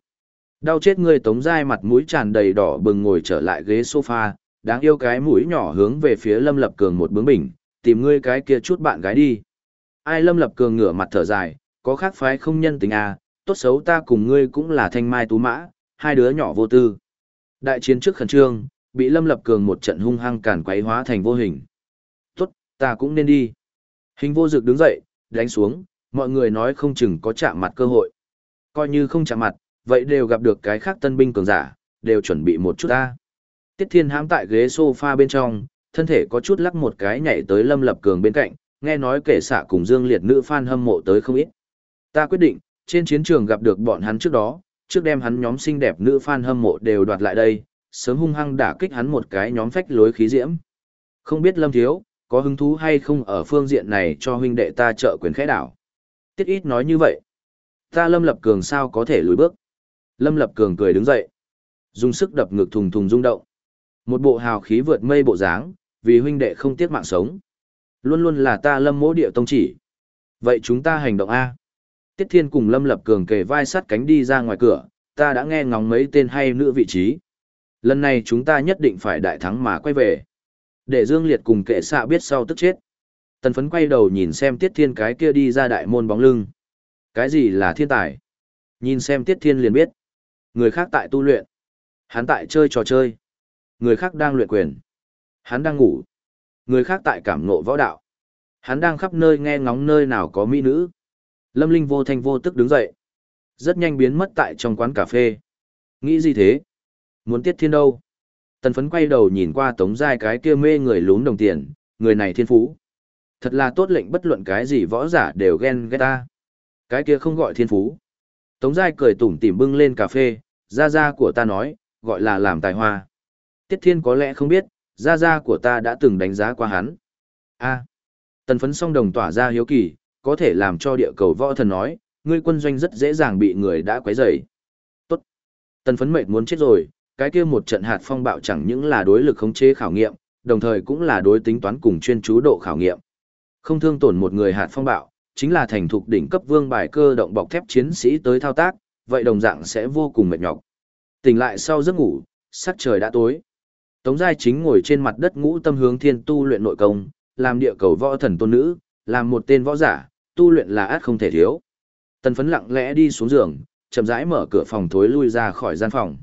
Đau chết ngươi tống giai mặt mũi tràn đầy đỏ bừng ngồi trở lại ghế sofa, đáng yêu cái mũi nhỏ hướng về phía lâm lập cường một bướng bình, tìm ngươi cái kia chút bạn gái đi. Ai lâm lập cường ngửa mặt thở dài, có khác phái không nhân tình à, tốt xấu ta cùng ngươi cũng là thanh mai tú mã, hai đứa nhỏ vô tư. Đại chiến trước khẩn trương, bị lâm lập cường một trận hung hăng càn quấy hóa thành vô hình. Tốt, ta cũng nên đi. Hình vô dực đứng dậy, đánh xuống, mọi người nói không chừng có chạm mặt cơ hội. Coi như không chạm mặt, vậy đều gặp được cái khác tân binh cường giả, đều chuẩn bị một chút ta. Tiết Thiên hãm tại ghế sofa bên trong, thân thể có chút lắc một cái nhảy tới Lâm Lập Cường bên cạnh, nghe nói kể xạ cùng Dương Liệt nữ fan hâm mộ tới không ít. Ta quyết định, trên chiến trường gặp được bọn hắn trước đó, trước đem hắn nhóm xinh đẹp nữ fan hâm mộ đều đoạt lại đây, sớm hung hăng đả kích hắn một cái nhóm phách lối khí diễm. Không biết Lâm Thiếu, có hứng thú hay không ở phương diện này cho huynh đệ ta trợ quyền khẽ đảo. Tiết ít nói như vậy. Ta Lâm Lập Cường sao có thể lùi bước. Lâm Lập Cường cười đứng dậy. Dùng sức đập ngực thùng thùng rung động. Một bộ hào khí vượt mây bộ dáng, vì huynh đệ không tiếc mạng sống. Luôn luôn là ta Lâm mỗ địa tông chỉ. Vậy chúng ta hành động A. Tiết Thiên cùng Lâm Lập Cường kề vai sát cánh đi ra ngoài cửa, ta đã nghe ngóng mấy tên hay nữ vị trí. Lần này chúng ta nhất định phải đại thắng mà quay về. Để Dương Liệt cùng kệ xạ biết sau tức chết. Tần phấn quay đầu nhìn xem Tiết Thiên cái kia đi ra đại môn bóng lưng. Cái gì là thiên tài? Nhìn xem Tiết Thiên liền biết. Người khác tại tu luyện. Hắn tại chơi trò chơi. Người khác đang luyện quyền. Hắn đang ngủ. Người khác tại cảm ngộ võ đạo. Hắn đang khắp nơi nghe ngóng nơi nào có mỹ nữ. Lâm Linh vô thanh vô tức đứng dậy. Rất nhanh biến mất tại trong quán cà phê. Nghĩ gì thế? Muốn tiết thiên đâu? Tần phấn quay đầu nhìn qua tống giai cái kia mê người lún đồng tiền, người này thiên phú. Thật là tốt lệnh bất luận cái gì võ giả đều ghen ghét ta. Cái kia không gọi thiên phú. Tống giai cười tủm tỉm bưng lên cà phê, gia gia của ta nói, gọi là làm tài hoa. Tiết thiên có lẽ không biết, gia gia của ta đã từng đánh giá qua hắn. a tần phấn song đồng tỏa ra hiếu kỳ, có thể làm cho địa cầu võ thần nói, ngươi quân doanh rất dễ dàng bị người đã quấy rầy. Tốt. Tần phấn mệt muốn chết rồi, cái kia một trận hạt phong bạo chẳng những là đối lực khống chế khảo nghiệm, đồng thời cũng là đối tính toán cùng chuyên chú độ khảo nghiệm. Không thương tổn một người hạt phong bạo, chính là thành thục đỉnh cấp vương bài cơ động bọc thép chiến sĩ tới thao tác, vậy đồng dạng sẽ vô cùng mệt nhọc. Tỉnh lại sau giấc ngủ, sắc trời đã tối. Tống Giai chính ngồi trên mặt đất ngũ tâm hướng thiên tu luyện nội công, làm địa cầu võ thần tôn nữ, làm một tên võ giả, tu luyện là át không thể thiếu. Tần phấn lặng lẽ đi xuống giường, chậm rãi mở cửa phòng thối lui ra khỏi gian phòng.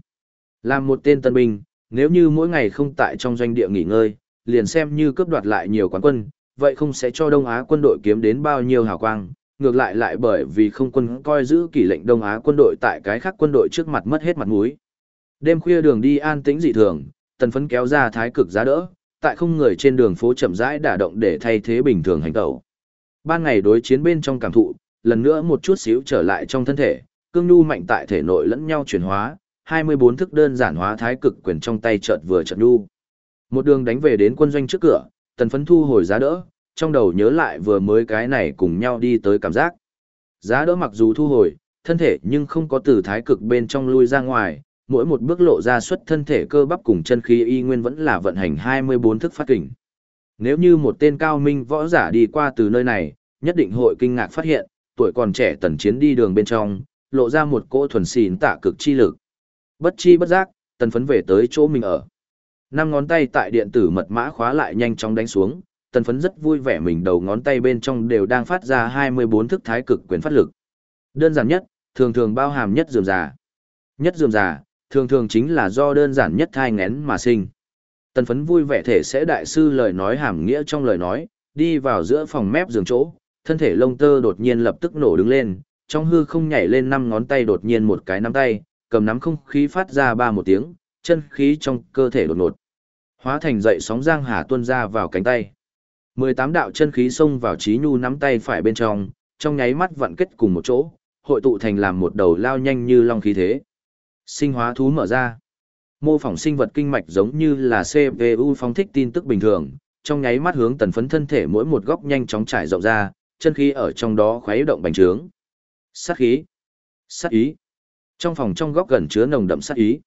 Làm một tên tân binh, nếu như mỗi ngày không tại trong doanh địa nghỉ ngơi, liền xem như cướp đoạt lại nhiều quán quân, vậy không sẽ cho Đông Á quân đội kiếm đến bao nhiêu hào quang, ngược lại lại bởi vì không quân coi giữ kỷ lệnh Đông Á quân đội tại cái khác quân đội trước mặt mất hết mặt mũi. Đêm khuya đường đi an tĩnh dị thường, tần phấn kéo ra thái cực giá đỡ, tại không người trên đường phố chậm rãi đả động để thay thế bình thường hành tẩu. Ban ngày đối chiến bên trong cảm thụ, lần nữa một chút xíu trở lại trong thân thể, cương nhu mạnh tại thể nội lẫn nhau chuyển hóa, 24 thức đơn giản hóa thái cực quyền trong tay chợt vừa chợt nhu. Một đường đánh về đến quân doanh trước cửa, tần phấn thu hồi giá đỡ, trong đầu nhớ lại vừa mới cái này cùng nhau đi tới cảm giác. Giá đỡ mặc dù thu hồi, thân thể nhưng không có từ thái cực bên trong lui ra ngoài, mỗi một bước lộ ra xuất thân thể cơ bắp cùng chân khí y nguyên vẫn là vận hành 24 thức phát kình. Nếu như một tên cao minh võ giả đi qua từ nơi này, nhất định hội kinh ngạc phát hiện, tuổi còn trẻ tần chiến đi đường bên trong, lộ ra một cỗ thuần xỉn tạ cực chi lực. Bất chi bất giác, tần phấn về tới chỗ mình ở. Năm ngón tay tại điện tử mật mã khóa lại nhanh chóng đánh xuống, tần phấn rất vui vẻ mình đầu ngón tay bên trong đều đang phát ra 24 thức thái cực quyền phát lực. Đơn giản nhất, thường thường bao hàm nhất dườm già. Nhất dườm già, thường thường chính là do đơn giản nhất thai ngén mà sinh. Tần phấn vui vẻ thể sẽ đại sư lời nói hàm nghĩa trong lời nói, đi vào giữa phòng mép giường chỗ, thân thể lông tơ đột nhiên lập tức nổ đứng lên, trong hư không nhảy lên năm ngón tay đột nhiên một cái nắm tay, cầm nắm không khí phát ra ba một tiếng, chân khí trong cơ thể đột ngột. Hóa thành dậy sóng giang hà tuôn ra vào cánh tay. 18 đạo chân khí xông vào trí nhu nắm tay phải bên trong, trong nháy mắt vặn kết cùng một chỗ, hội tụ thành làm một đầu lao nhanh như long khí thế. Sinh hóa thú mở ra. Mô phỏng sinh vật kinh mạch giống như là CPU phóng thích tin tức bình thường, trong nháy mắt hướng tần phấn thân thể mỗi một góc nhanh chóng trải rộng ra, chân khí ở trong đó khuấy động bành trướng. Sát khí. Sát ý. Trong phòng trong góc gần chứa nồng đậm sát ý.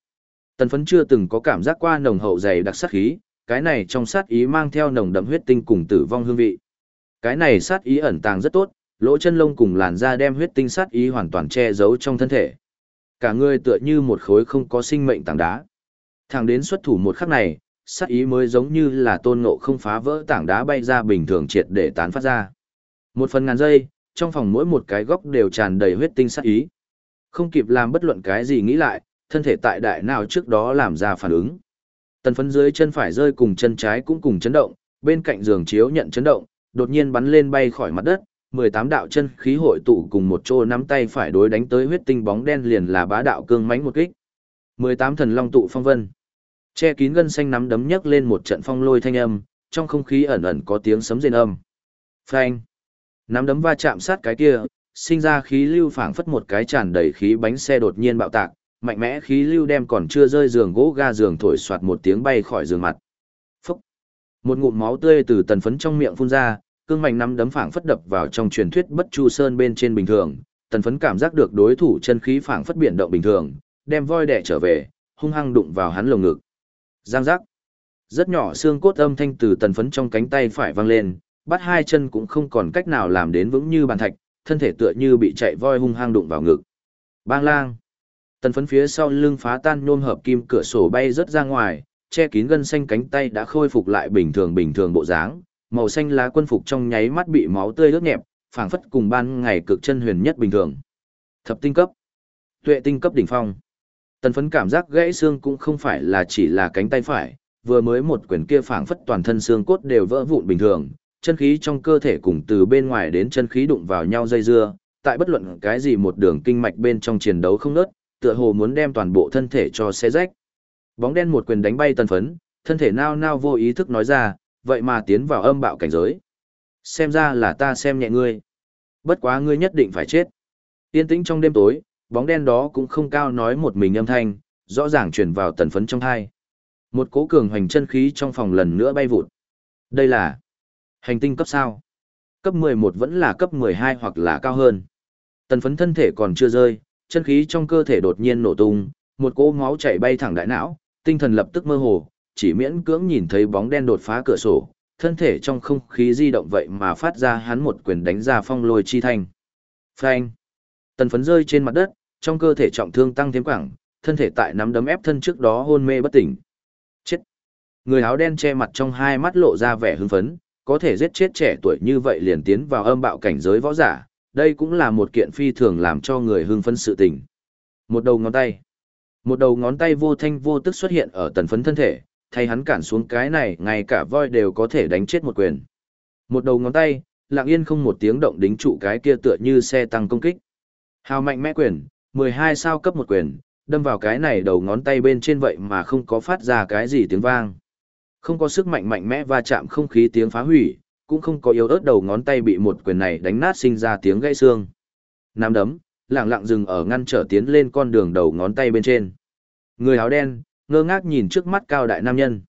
Tần phấn chưa từng có cảm giác qua nồng hậu dày đặc sát khí, cái này trong sát ý mang theo nồng đậm huyết tinh cùng tử vong hương vị. Cái này sát ý ẩn tàng rất tốt, lỗ chân lông cùng làn da đem huyết tinh sát ý hoàn toàn che giấu trong thân thể. Cả người tựa như một khối không có sinh mệnh tảng đá. Thẳng đến xuất thủ một khắc này, sát ý mới giống như là tôn ngộ không phá vỡ tảng đá bay ra bình thường triệt để tán phát ra. Một phần ngàn giây, trong phòng mỗi một cái góc đều tràn đầy huyết tinh sát ý. Không kịp làm bất luận cái gì nghĩ lại, thân thể tại đại nào trước đó làm ra phản ứng. Tần phấn dưới chân phải rơi cùng chân trái cũng cùng chấn động, bên cạnh giường chiếu nhận chấn động, đột nhiên bắn lên bay khỏi mặt đất, 18 đạo chân khí hội tụ cùng một chỗ nắm tay phải đối đánh tới huyết tinh bóng đen liền là bá đạo cương mãnh một kích. 18 thần long tụ phong vân. Che kín gân xanh nắm đấm nhấc lên một trận phong lôi thanh âm, trong không khí ẩn ẩn có tiếng sấm rền âm. Phanh. Nắm đấm va chạm sát cái kia, sinh ra khí lưu phảng phất một cái tràn đầy khí bánh xe đột nhiên bạo tạc, mạnh mẽ khí lưu đem còn chưa rơi giường gỗ ga giường thổi soạt một tiếng bay khỏi giường mặt. Phốc. Một ngụm máu tươi từ tần phấn trong miệng phun ra, cương mạnh nắm đấm phảng phất đập vào trong truyền thuyết bất chu sơn bên trên bình thường, tần phấn cảm giác được đối thủ chân khí phảng phất biển động bình thường, đem voi đẻ trở về, hung hăng đụng vào hắn lồng ngực. Giang giác. Rất nhỏ xương cốt âm thanh từ tần phấn trong cánh tay phải vang lên, bắt hai chân cũng không còn cách nào làm đến vững như bàn thạch, thân thể tựa như bị chạy voi hung hăng đụng vào ngực. Bang lang. Tần phấn phía sau lưng phá tan nhôm hợp kim cửa sổ bay rất ra ngoài, che kín gân xanh cánh tay đã khôi phục lại bình thường bình thường bộ dáng, màu xanh lá quân phục trong nháy mắt bị máu tươi ướt nhẹp, phảng phất cùng ban ngày cực chân huyền nhất bình thường. Thập tinh cấp, tuệ tinh cấp đỉnh phong. Tần phấn cảm giác gãy xương cũng không phải là chỉ là cánh tay phải, vừa mới một quyền kia phảng phất toàn thân xương cốt đều vỡ vụn bình thường, chân khí trong cơ thể cùng từ bên ngoài đến chân khí đụng vào nhau dây dưa, tại bất luận cái gì một đường kinh mạch bên trong chiến đấu không nớt, tựa hồ muốn đem toàn bộ thân thể cho xé rách. Bóng đen một quyền đánh bay tần phấn, thân thể nao nao vô ý thức nói ra, vậy mà tiến vào âm bạo cảnh giới. Xem ra là ta xem nhẹ ngươi. Bất quá ngươi nhất định phải chết. Yên tĩnh trong đêm tối, bóng đen đó cũng không cao nói một mình âm thanh, rõ ràng truyền vào tần phấn trong thai. Một cố cường hoành chân khí trong phòng lần nữa bay vụt. Đây là hành tinh cấp sao? Cấp 11 vẫn là cấp 12 hoặc là cao hơn. Tần phấn thân thể còn chưa rơi, chân khí trong cơ thể đột nhiên nổ tung, một cỗ máu chảy bay thẳng đại não, tinh thần lập tức mơ hồ, chỉ miễn cưỡng nhìn thấy bóng đen đột phá cửa sổ, thân thể trong không khí di động vậy mà phát ra hắn một quyền đánh ra phong lôi chi thành. Phanh. Tần phấn rơi trên mặt đất, trong cơ thể trọng thương tăng thêm quảng, thân thể tại nắm đấm ép thân trước đó hôn mê bất tỉnh. Chết. Người áo đen che mặt trong hai mắt lộ ra vẻ hưng phấn, có thể giết chết trẻ tuổi như vậy liền tiến vào âm bạo cảnh giới võ giả, đây cũng là một kiện phi thường làm cho người hưng phấn sự tình. Một đầu ngón tay. Một đầu ngón tay vô thanh vô tức xuất hiện ở tần phấn thân thể, thay hắn cản xuống cái này ngay cả voi đều có thể đánh chết một quyền. Một đầu ngón tay, lặng yên không một tiếng động đính trụ cái kia tựa như xe tăng công kích. Hào mạnh mẽ quyền, 12 sao cấp một quyền, đâm vào cái này đầu ngón tay bên trên vậy mà không có phát ra cái gì tiếng vang. Không có sức mạnh mạnh mẽ va chạm không khí tiếng phá hủy, cũng không có yếu ớt đầu ngón tay bị một quyền này đánh nát sinh ra tiếng gãy xương. Nam đấm, lặng lặng dừng ở ngăn trở tiến lên con đường đầu ngón tay bên trên. Người áo đen, ngơ ngác nhìn trước mắt cao đại nam nhân.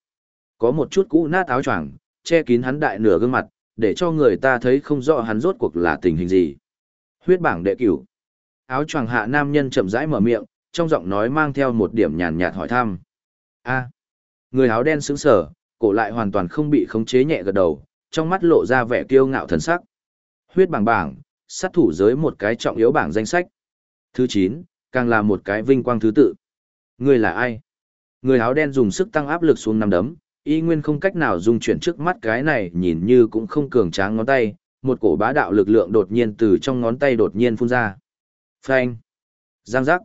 Có một chút cũ nát áo choàng, che kín hắn đại nửa gương mặt, để cho người ta thấy không rõ hắn rốt cuộc là tình hình gì. Huyết bảng đệ cửu. Áo choàng hạ nam nhân chậm rãi mở miệng, trong giọng nói mang theo một điểm nhàn nhạt hỏi thăm. A. Người áo đen sững sờ, cổ lại hoàn toàn không bị khống chế nhẹ gật đầu, trong mắt lộ ra vẻ kiêu ngạo thần sắc. Huyết bảng bảng, sát thủ giới một cái trọng yếu bảng danh sách. Thứ 9, càng là một cái vinh quang thứ tự. Người là ai? Người áo đen dùng sức tăng áp lực xuống nằm đấm, y nguyên không cách nào dung chuyển trước mắt cái này nhìn như cũng không cường tráng ngón tay, một cổ bá đạo lực lượng đột nhiên từ trong ngón tay đột nhiên phun ra. Phanh! Giang giác!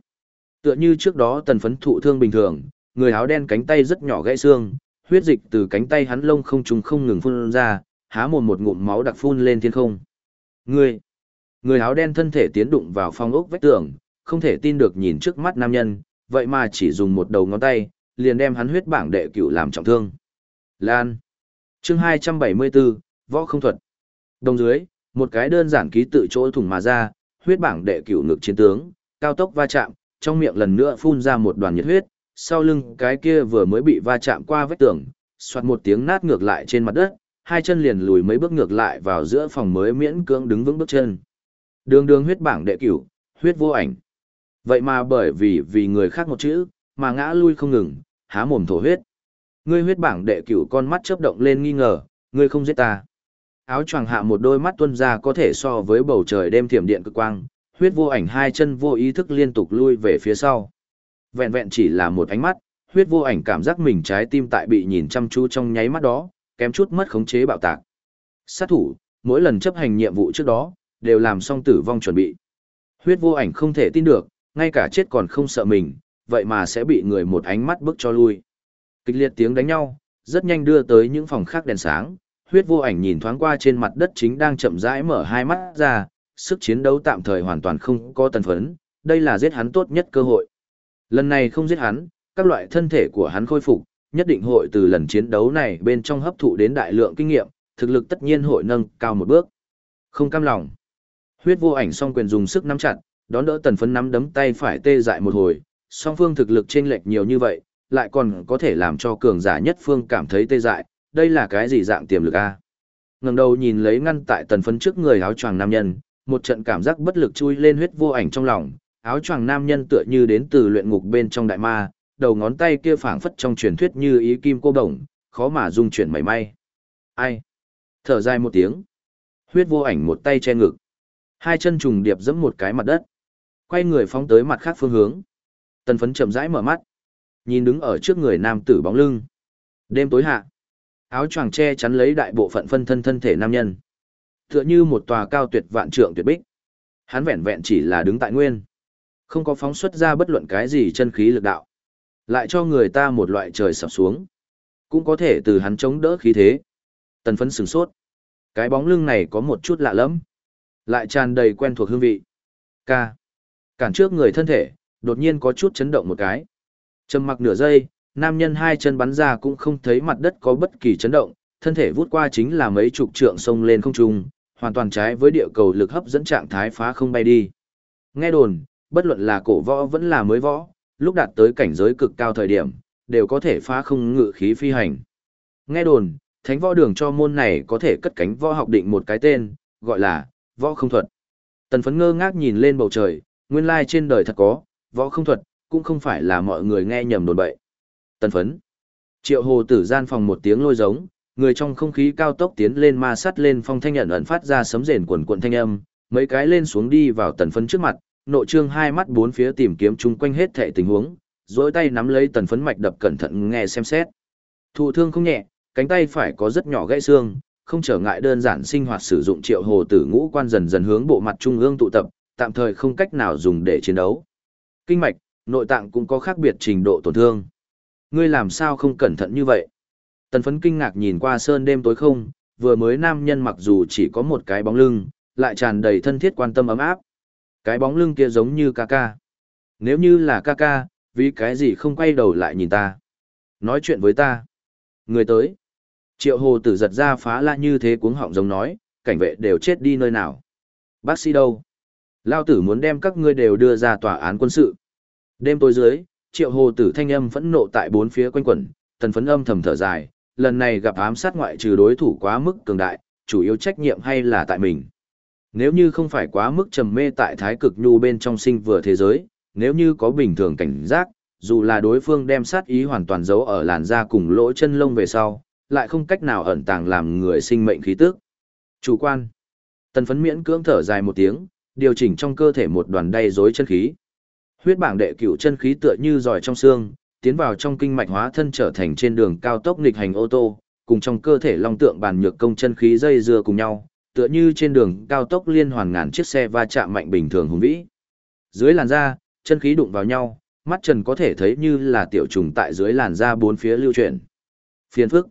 Tựa như trước đó tần phấn thụ thương bình thường, người áo đen cánh tay rất nhỏ gãy xương, huyết dịch từ cánh tay hắn lông không trùng không ngừng phun ra, há mồm một ngụm máu đặc phun lên thiên không. Người! Người áo đen thân thể tiến đụng vào phong ốc vách tường, không thể tin được nhìn trước mắt nam nhân, vậy mà chỉ dùng một đầu ngón tay, liền đem hắn huyết bảng đệ cửu làm trọng thương. Lan. Chương 274, Võ không thuật. Đồng dưới, một cái đơn giản ký tự chỗ thủng mà ra, huyết bảng đệ cửu ngực chiến tướng, cao tốc va chạm, trong miệng lần nữa phun ra một đoàn nhiệt huyết, sau lưng cái kia vừa mới bị va chạm qua vách tường, xoạt một tiếng nát ngược lại trên mặt đất, hai chân liền lùi mấy bước ngược lại vào giữa phòng mới miễn cưỡng đứng vững bước chân. Đường đường huyết bảng đệ cửu, huyết vô ảnh. Vậy mà bởi vì vì người khác một chữ, mà ngã lui không ngừng, há mồm thổ huyết. Ngươi huyết bảng đệ cửu con mắt chớp động lên nghi ngờ, ngươi không giết ta. Áo choàng hạ một đôi mắt tuân ra có thể so với bầu trời đêm thiểm điện cực quang, huyết vô ảnh hai chân vô ý thức liên tục lui về phía sau. Vẹn vẹn chỉ là một ánh mắt, huyết vô ảnh cảm giác mình trái tim tại bị nhìn chăm chú trong nháy mắt đó, kém chút mất khống chế bạo tạc. Sát thủ, mỗi lần chấp hành nhiệm vụ trước đó, đều làm xong tử vong chuẩn bị. Huyết vô ảnh không thể tin được, ngay cả chết còn không sợ mình, vậy mà sẽ bị người một ánh mắt bức cho lui. Kịch liệt tiếng đánh nhau, rất nhanh đưa tới những phòng khác đèn sáng, huyết vô ảnh nhìn thoáng qua trên mặt đất chính đang chậm rãi mở hai mắt ra, sức chiến đấu tạm thời hoàn toàn không có tần phấn, đây là giết hắn tốt nhất cơ hội. Lần này không giết hắn, các loại thân thể của hắn khôi phục, nhất định hội từ lần chiến đấu này bên trong hấp thụ đến đại lượng kinh nghiệm, thực lực tất nhiên hội nâng cao một bước. Không cam lòng. Huyết vô ảnh song quyền dùng sức nắm chặt, đón đỡ tần phấn nắm đấm tay phải tê dại một hồi, song phương thực lực chênh lệch nhiều như vậy, lại còn có thể làm cho cường giả nhất phương cảm thấy tê dại, đây là cái gì dạng tiềm lực a? Ngẩng đầu nhìn lấy ngăn tại tần phấn trước người áo choàng nam nhân, một trận cảm giác bất lực chui lên huyết vô ảnh trong lòng, áo choàng nam nhân tựa như đến từ luyện ngục bên trong đại ma, đầu ngón tay kia phảng phất trong truyền thuyết như ý kim cô đồng, khó mà dung chuyển mảy may. Ai? Thở dài một tiếng. Huyết vô ảnh một tay che ngực. Hai chân trùng điệp giẫm một cái mặt đất. Quay người phóng tới mặt khác phương hướng. Tần phấn chậm rãi mở mắt. Nhìn đứng ở trước người nam tử bóng lưng. Đêm tối hạ. Áo choàng che chắn lấy đại bộ phận phân thân thân thể nam nhân. Tựa như một tòa cao tuyệt vạn trượng tuyệt bích. Hắn vẹn vẹn chỉ là đứng tại nguyên. Không có phóng xuất ra bất luận cái gì chân khí lực đạo. Lại cho người ta một loại trời sập xuống. Cũng có thể từ hắn chống đỡ khí thế. Tần phấn sửng sốt. Cái bóng lưng này có một chút lạ lắm. Lại tràn đầy quen thuộc hương vị. Ca. Cản trước người thân thể, đột nhiên có chút chấn động một cái. Trầm mặc nửa giây, nam nhân hai chân bắn ra cũng không thấy mặt đất có bất kỳ chấn động, thân thể vút qua chính là mấy chục trượng sông lên không trung, hoàn toàn trái với địa cầu lực hấp dẫn trạng thái phá không bay đi. Nghe đồn, bất luận là cổ võ vẫn là mới võ, lúc đạt tới cảnh giới cực cao thời điểm, đều có thể phá không ngự khí phi hành. Nghe đồn, thánh võ đường cho môn này có thể cất cánh võ học định một cái tên, gọi là võ không thuật. Tần phấn ngơ ngác nhìn lên bầu trời, nguyên lai trên đời thật có, võ không thuật, cũng không phải là mọi người nghe nhầm đồn bậy. Tần phấn. Triệu hồ tử gian phòng một tiếng lôi giống, người trong không khí cao tốc tiến lên ma sắt lên phong thanh nhận ẩn phát ra sấm rền quần quần thanh âm, mấy cái lên xuống đi vào tần phấn trước mặt, nội trương hai mắt bốn phía tìm kiếm chung quanh hết thệ tình huống, dối tay nắm lấy tần phấn mạch đập cẩn thận nghe xem xét. Thụ thương không nhẹ, cánh tay phải có rất nhỏ gãy xương, không trở ngại đơn giản sinh hoạt sử dụng triệu hồ tử ngũ quan dần dần hướng bộ mặt trung ương tụ tập, tạm thời không cách nào dùng để chiến đấu. Kinh mạch, nội tạng cũng có khác biệt trình độ tổn thương. Ngươi làm sao không cẩn thận như vậy? Tần phấn kinh ngạc nhìn qua sơn đêm tối không, vừa mới nam nhân mặc dù chỉ có một cái bóng lưng, lại tràn đầy thân thiết quan tâm ấm áp. Cái bóng lưng kia giống như ca ca. Nếu như là ca ca, vì cái gì không quay đầu lại nhìn ta? Nói chuyện với ta. Người tới. Triệu hồ tử giật ra phá la như thế cuống họng giống nói, cảnh vệ đều chết đi nơi nào. Bác sĩ đâu? Lao tử muốn đem các ngươi đều đưa ra tòa án quân sự. Đêm tối dưới, triệu hồ tử thanh âm phẫn nộ tại bốn phía quanh quẩn, tần phấn âm thầm thở dài, lần này gặp ám sát ngoại trừ đối thủ quá mức cường đại, chủ yếu trách nhiệm hay là tại mình. Nếu như không phải quá mức trầm mê tại thái cực nhu bên trong sinh vừa thế giới, nếu như có bình thường cảnh giác, dù là đối phương đem sát ý hoàn toàn giấu ở làn da cùng lỗ chân lông về sau, lại không cách nào ẩn tàng làm người sinh mệnh khí tức. Chủ quan. Tần phấn miễn cưỡng thở dài một tiếng, điều chỉnh trong cơ thể một đoàn đầy rối chân khí. Huyết bảng đệ cửu chân khí tựa như giỏi trong xương, tiến vào trong kinh mạch hóa thân trở thành trên đường cao tốc nghịch hành ô tô, cùng trong cơ thể long tượng bàn nhược công chân khí dây dưa cùng nhau, tựa như trên đường cao tốc liên hoàn ngàn chiếc xe va chạm mạnh bình thường hùng vĩ. Dưới làn da, chân khí đụng vào nhau, mắt trần có thể thấy như là tiểu trùng tại dưới làn da bốn phía lưu chuyển. Phiền phức.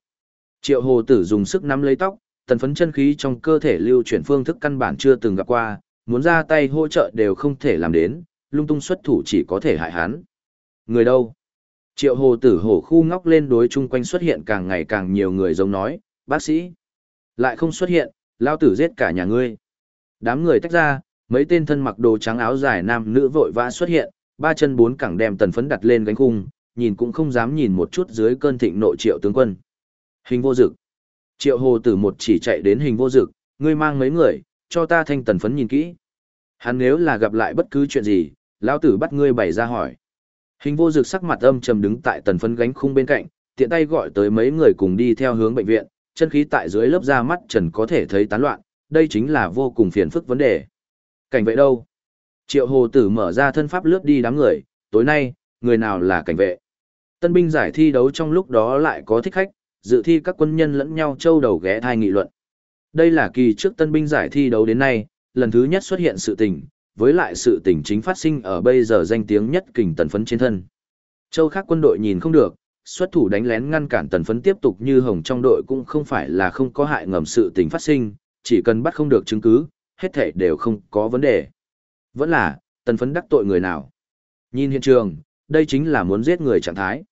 Triệu hồ tử dùng sức nắm lấy tóc, tần phấn chân khí trong cơ thể lưu chuyển phương thức căn bản chưa từng gặp qua, muốn ra tay hỗ trợ đều không thể làm đến, lung tung xuất thủ chỉ có thể hại hắn. Người đâu? Triệu hồ tử hổ khu ngóc lên đối chung quanh xuất hiện càng ngày càng nhiều người giống nói, bác sĩ. Lại không xuất hiện, lao tử giết cả nhà ngươi. Đám người tách ra, mấy tên thân mặc đồ trắng áo dài nam nữ vội vã xuất hiện, ba chân bốn cẳng đem tần phấn đặt lên gánh khung, nhìn cũng không dám nhìn một chút dưới cơn thịnh nội triệu tướng quân. Hình vô dực. Triệu hồ tử một chỉ chạy đến hình vô dực, ngươi mang mấy người, cho ta thanh tần phấn nhìn kỹ. Hắn nếu là gặp lại bất cứ chuyện gì, lão tử bắt ngươi bày ra hỏi. Hình vô dực sắc mặt âm trầm đứng tại tần phấn gánh khung bên cạnh, tiện tay gọi tới mấy người cùng đi theo hướng bệnh viện, chân khí tại dưới lớp da mắt trần có thể thấy tán loạn, đây chính là vô cùng phiền phức vấn đề. Cảnh vệ đâu? Triệu hồ tử mở ra thân pháp lướt đi đám người, tối nay, người nào là cảnh vệ? Tân binh giải thi đấu trong lúc đó lại có thích khách, dự thi các quân nhân lẫn nhau châu đầu ghé thai nghị luận. Đây là kỳ trước tân binh giải thi đấu đến nay, lần thứ nhất xuất hiện sự tình, với lại sự tình chính phát sinh ở bây giờ danh tiếng nhất kình tần phấn trên thân. Châu khác quân đội nhìn không được, xuất thủ đánh lén ngăn cản tần phấn tiếp tục như hồng trong đội cũng không phải là không có hại ngầm sự tình phát sinh, chỉ cần bắt không được chứng cứ, hết thể đều không có vấn đề. Vẫn là, tần phấn đắc tội người nào. Nhìn hiện trường, đây chính là muốn giết người trạng thái.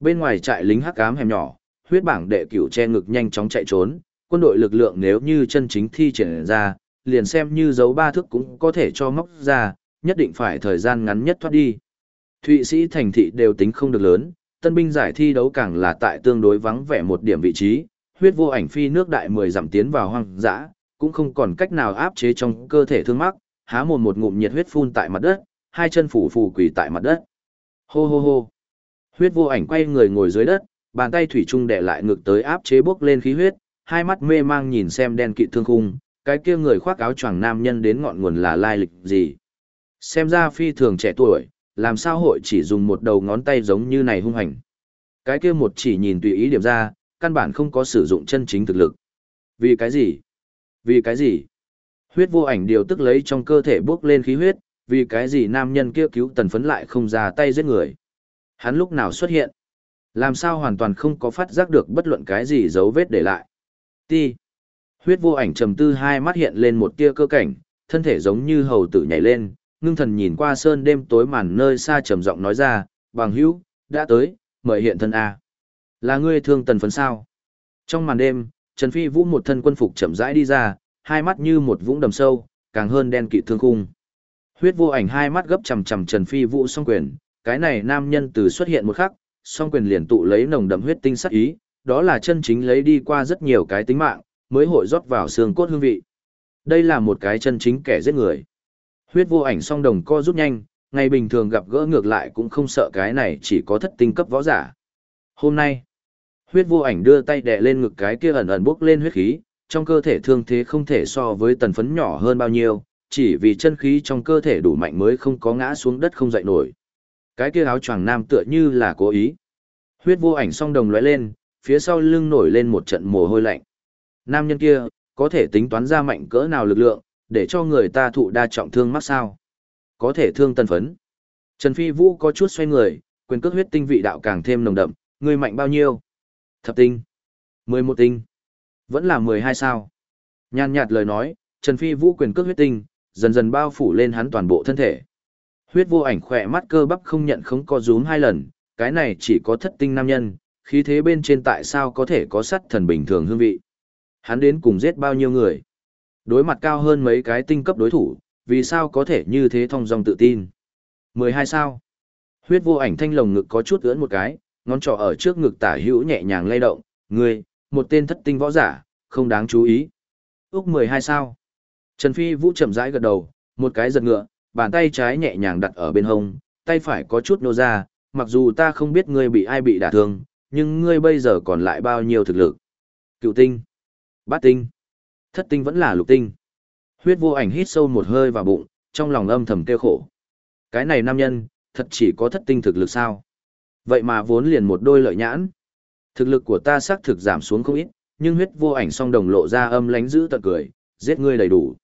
Bên ngoài trại lính hắc ám hẻm nhỏ, huyết bảng đệ cửu che ngực nhanh chóng chạy trốn, quân đội lực lượng nếu như chân chính thi triển ra, liền xem như dấu ba thước cũng có thể cho móc ra, nhất định phải thời gian ngắn nhất thoát đi. Thụy Sĩ thành thị đều tính không được lớn, tân binh giải thi đấu càng là tại tương đối vắng vẻ một điểm vị trí, huyết vô ảnh phi nước đại 10 dặm tiến vào hoang dã, cũng không còn cách nào áp chế trong cơ thể thương mắc, há mồm một ngụm nhiệt huyết phun tại mặt đất, hai chân phủ phủ quỳ tại mặt đất. Hô hô hô. Huyết vô ảnh quay người ngồi dưới đất, bàn tay thủy chung đè lại ngực tới áp chế bốc lên khí huyết, hai mắt mê mang nhìn xem đen kịt thương khung, cái kia người khoác áo choàng nam nhân đến ngọn nguồn là lai lịch gì. Xem ra phi thường trẻ tuổi, làm sao hội chỉ dùng một đầu ngón tay giống như này hung hành. Cái kia một chỉ nhìn tùy ý điểm ra, căn bản không có sử dụng chân chính thực lực. Vì cái gì? Vì cái gì? Huyết vô ảnh điều tức lấy trong cơ thể bước lên khí huyết, vì cái gì nam nhân kia cứu tần phấn lại không ra tay giết người. Hắn lúc nào xuất hiện? Làm sao hoàn toàn không có phát giác được bất luận cái gì dấu vết để lại. Ti. Huyết vô ảnh trầm tư hai mắt hiện lên một tia cơ cảnh, thân thể giống như hầu tử nhảy lên, ngưng thần nhìn qua sơn đêm tối màn nơi xa trầm giọng nói ra, bằng hữu, đã tới, mời hiện thân A. Là ngươi thương tần phấn sao? Trong màn đêm, Trần Phi Vũ một thân quân phục chậm rãi đi ra, hai mắt như một vũng đầm sâu, càng hơn đen kỵ thương khung. Huyết vô ảnh hai mắt gấp chầm chầm Trần Phi Vũ song quyền, cái này nam nhân từ xuất hiện một khắc, song quyền liền tụ lấy nồng đậm huyết tinh sắc ý, đó là chân chính lấy đi qua rất nhiều cái tính mạng, mới hội rót vào xương cốt hương vị. Đây là một cái chân chính kẻ giết người. Huyết vô ảnh song đồng co rút nhanh, ngày bình thường gặp gỡ ngược lại cũng không sợ cái này chỉ có thất tinh cấp võ giả. Hôm nay, huyết vô ảnh đưa tay đè lên ngực cái kia ẩn ẩn bốc lên huyết khí, trong cơ thể thương thế không thể so với tần phấn nhỏ hơn bao nhiêu, chỉ vì chân khí trong cơ thể đủ mạnh mới không có ngã xuống đất không dậy nổi. Cái kia áo choàng nam tựa như là cố ý. Huyết vô ảnh song đồng lóe lên, phía sau lưng nổi lên một trận mồ hôi lạnh. Nam nhân kia, có thể tính toán ra mạnh cỡ nào lực lượng, để cho người ta thụ đa trọng thương mắc sao. Có thể thương tần phấn. Trần Phi Vũ có chút xoay người, quyền cước huyết tinh vị đạo càng thêm nồng đậm, người mạnh bao nhiêu? Thập tinh. mười một tinh. Vẫn là mười hai sao. Nhàn nhạt lời nói, Trần Phi Vũ quyền cước huyết tinh, dần dần bao phủ lên hắn toàn bộ thân thể. Huyết vô ảnh khỏe mắt cơ bắp không nhận không có rúm hai lần, cái này chỉ có thất tinh nam nhân, khí thế bên trên tại sao có thể có sắt thần bình thường hương vị. Hắn đến cùng giết bao nhiêu người. Đối mặt cao hơn mấy cái tinh cấp đối thủ, vì sao có thể như thế thông dong tự tin. 12 sao. Huyết vô ảnh thanh lồng ngực có chút ưỡn một cái, ngón trỏ ở trước ngực tả hữu nhẹ nhàng lay động, người, một tên thất tinh võ giả, không đáng chú ý. Úc 12 sao. Trần Phi Vũ chậm rãi gật đầu, một cái giật ngựa, bàn tay trái nhẹ nhàng đặt ở bên hông, tay phải có chút nô ra, mặc dù ta không biết ngươi bị ai bị đả thương, nhưng ngươi bây giờ còn lại bao nhiêu thực lực. Cựu tinh, bát tinh, thất tinh vẫn là lục tinh. Huyết vô ảnh hít sâu một hơi vào bụng, trong lòng âm thầm kêu khổ. Cái này nam nhân, thật chỉ có thất tinh thực lực sao? Vậy mà vốn liền một đôi lợi nhãn. Thực lực của ta xác thực giảm xuống không ít, nhưng huyết vô ảnh song đồng lộ ra âm lánh giữ tận cười, giết ngươi đầy đủ.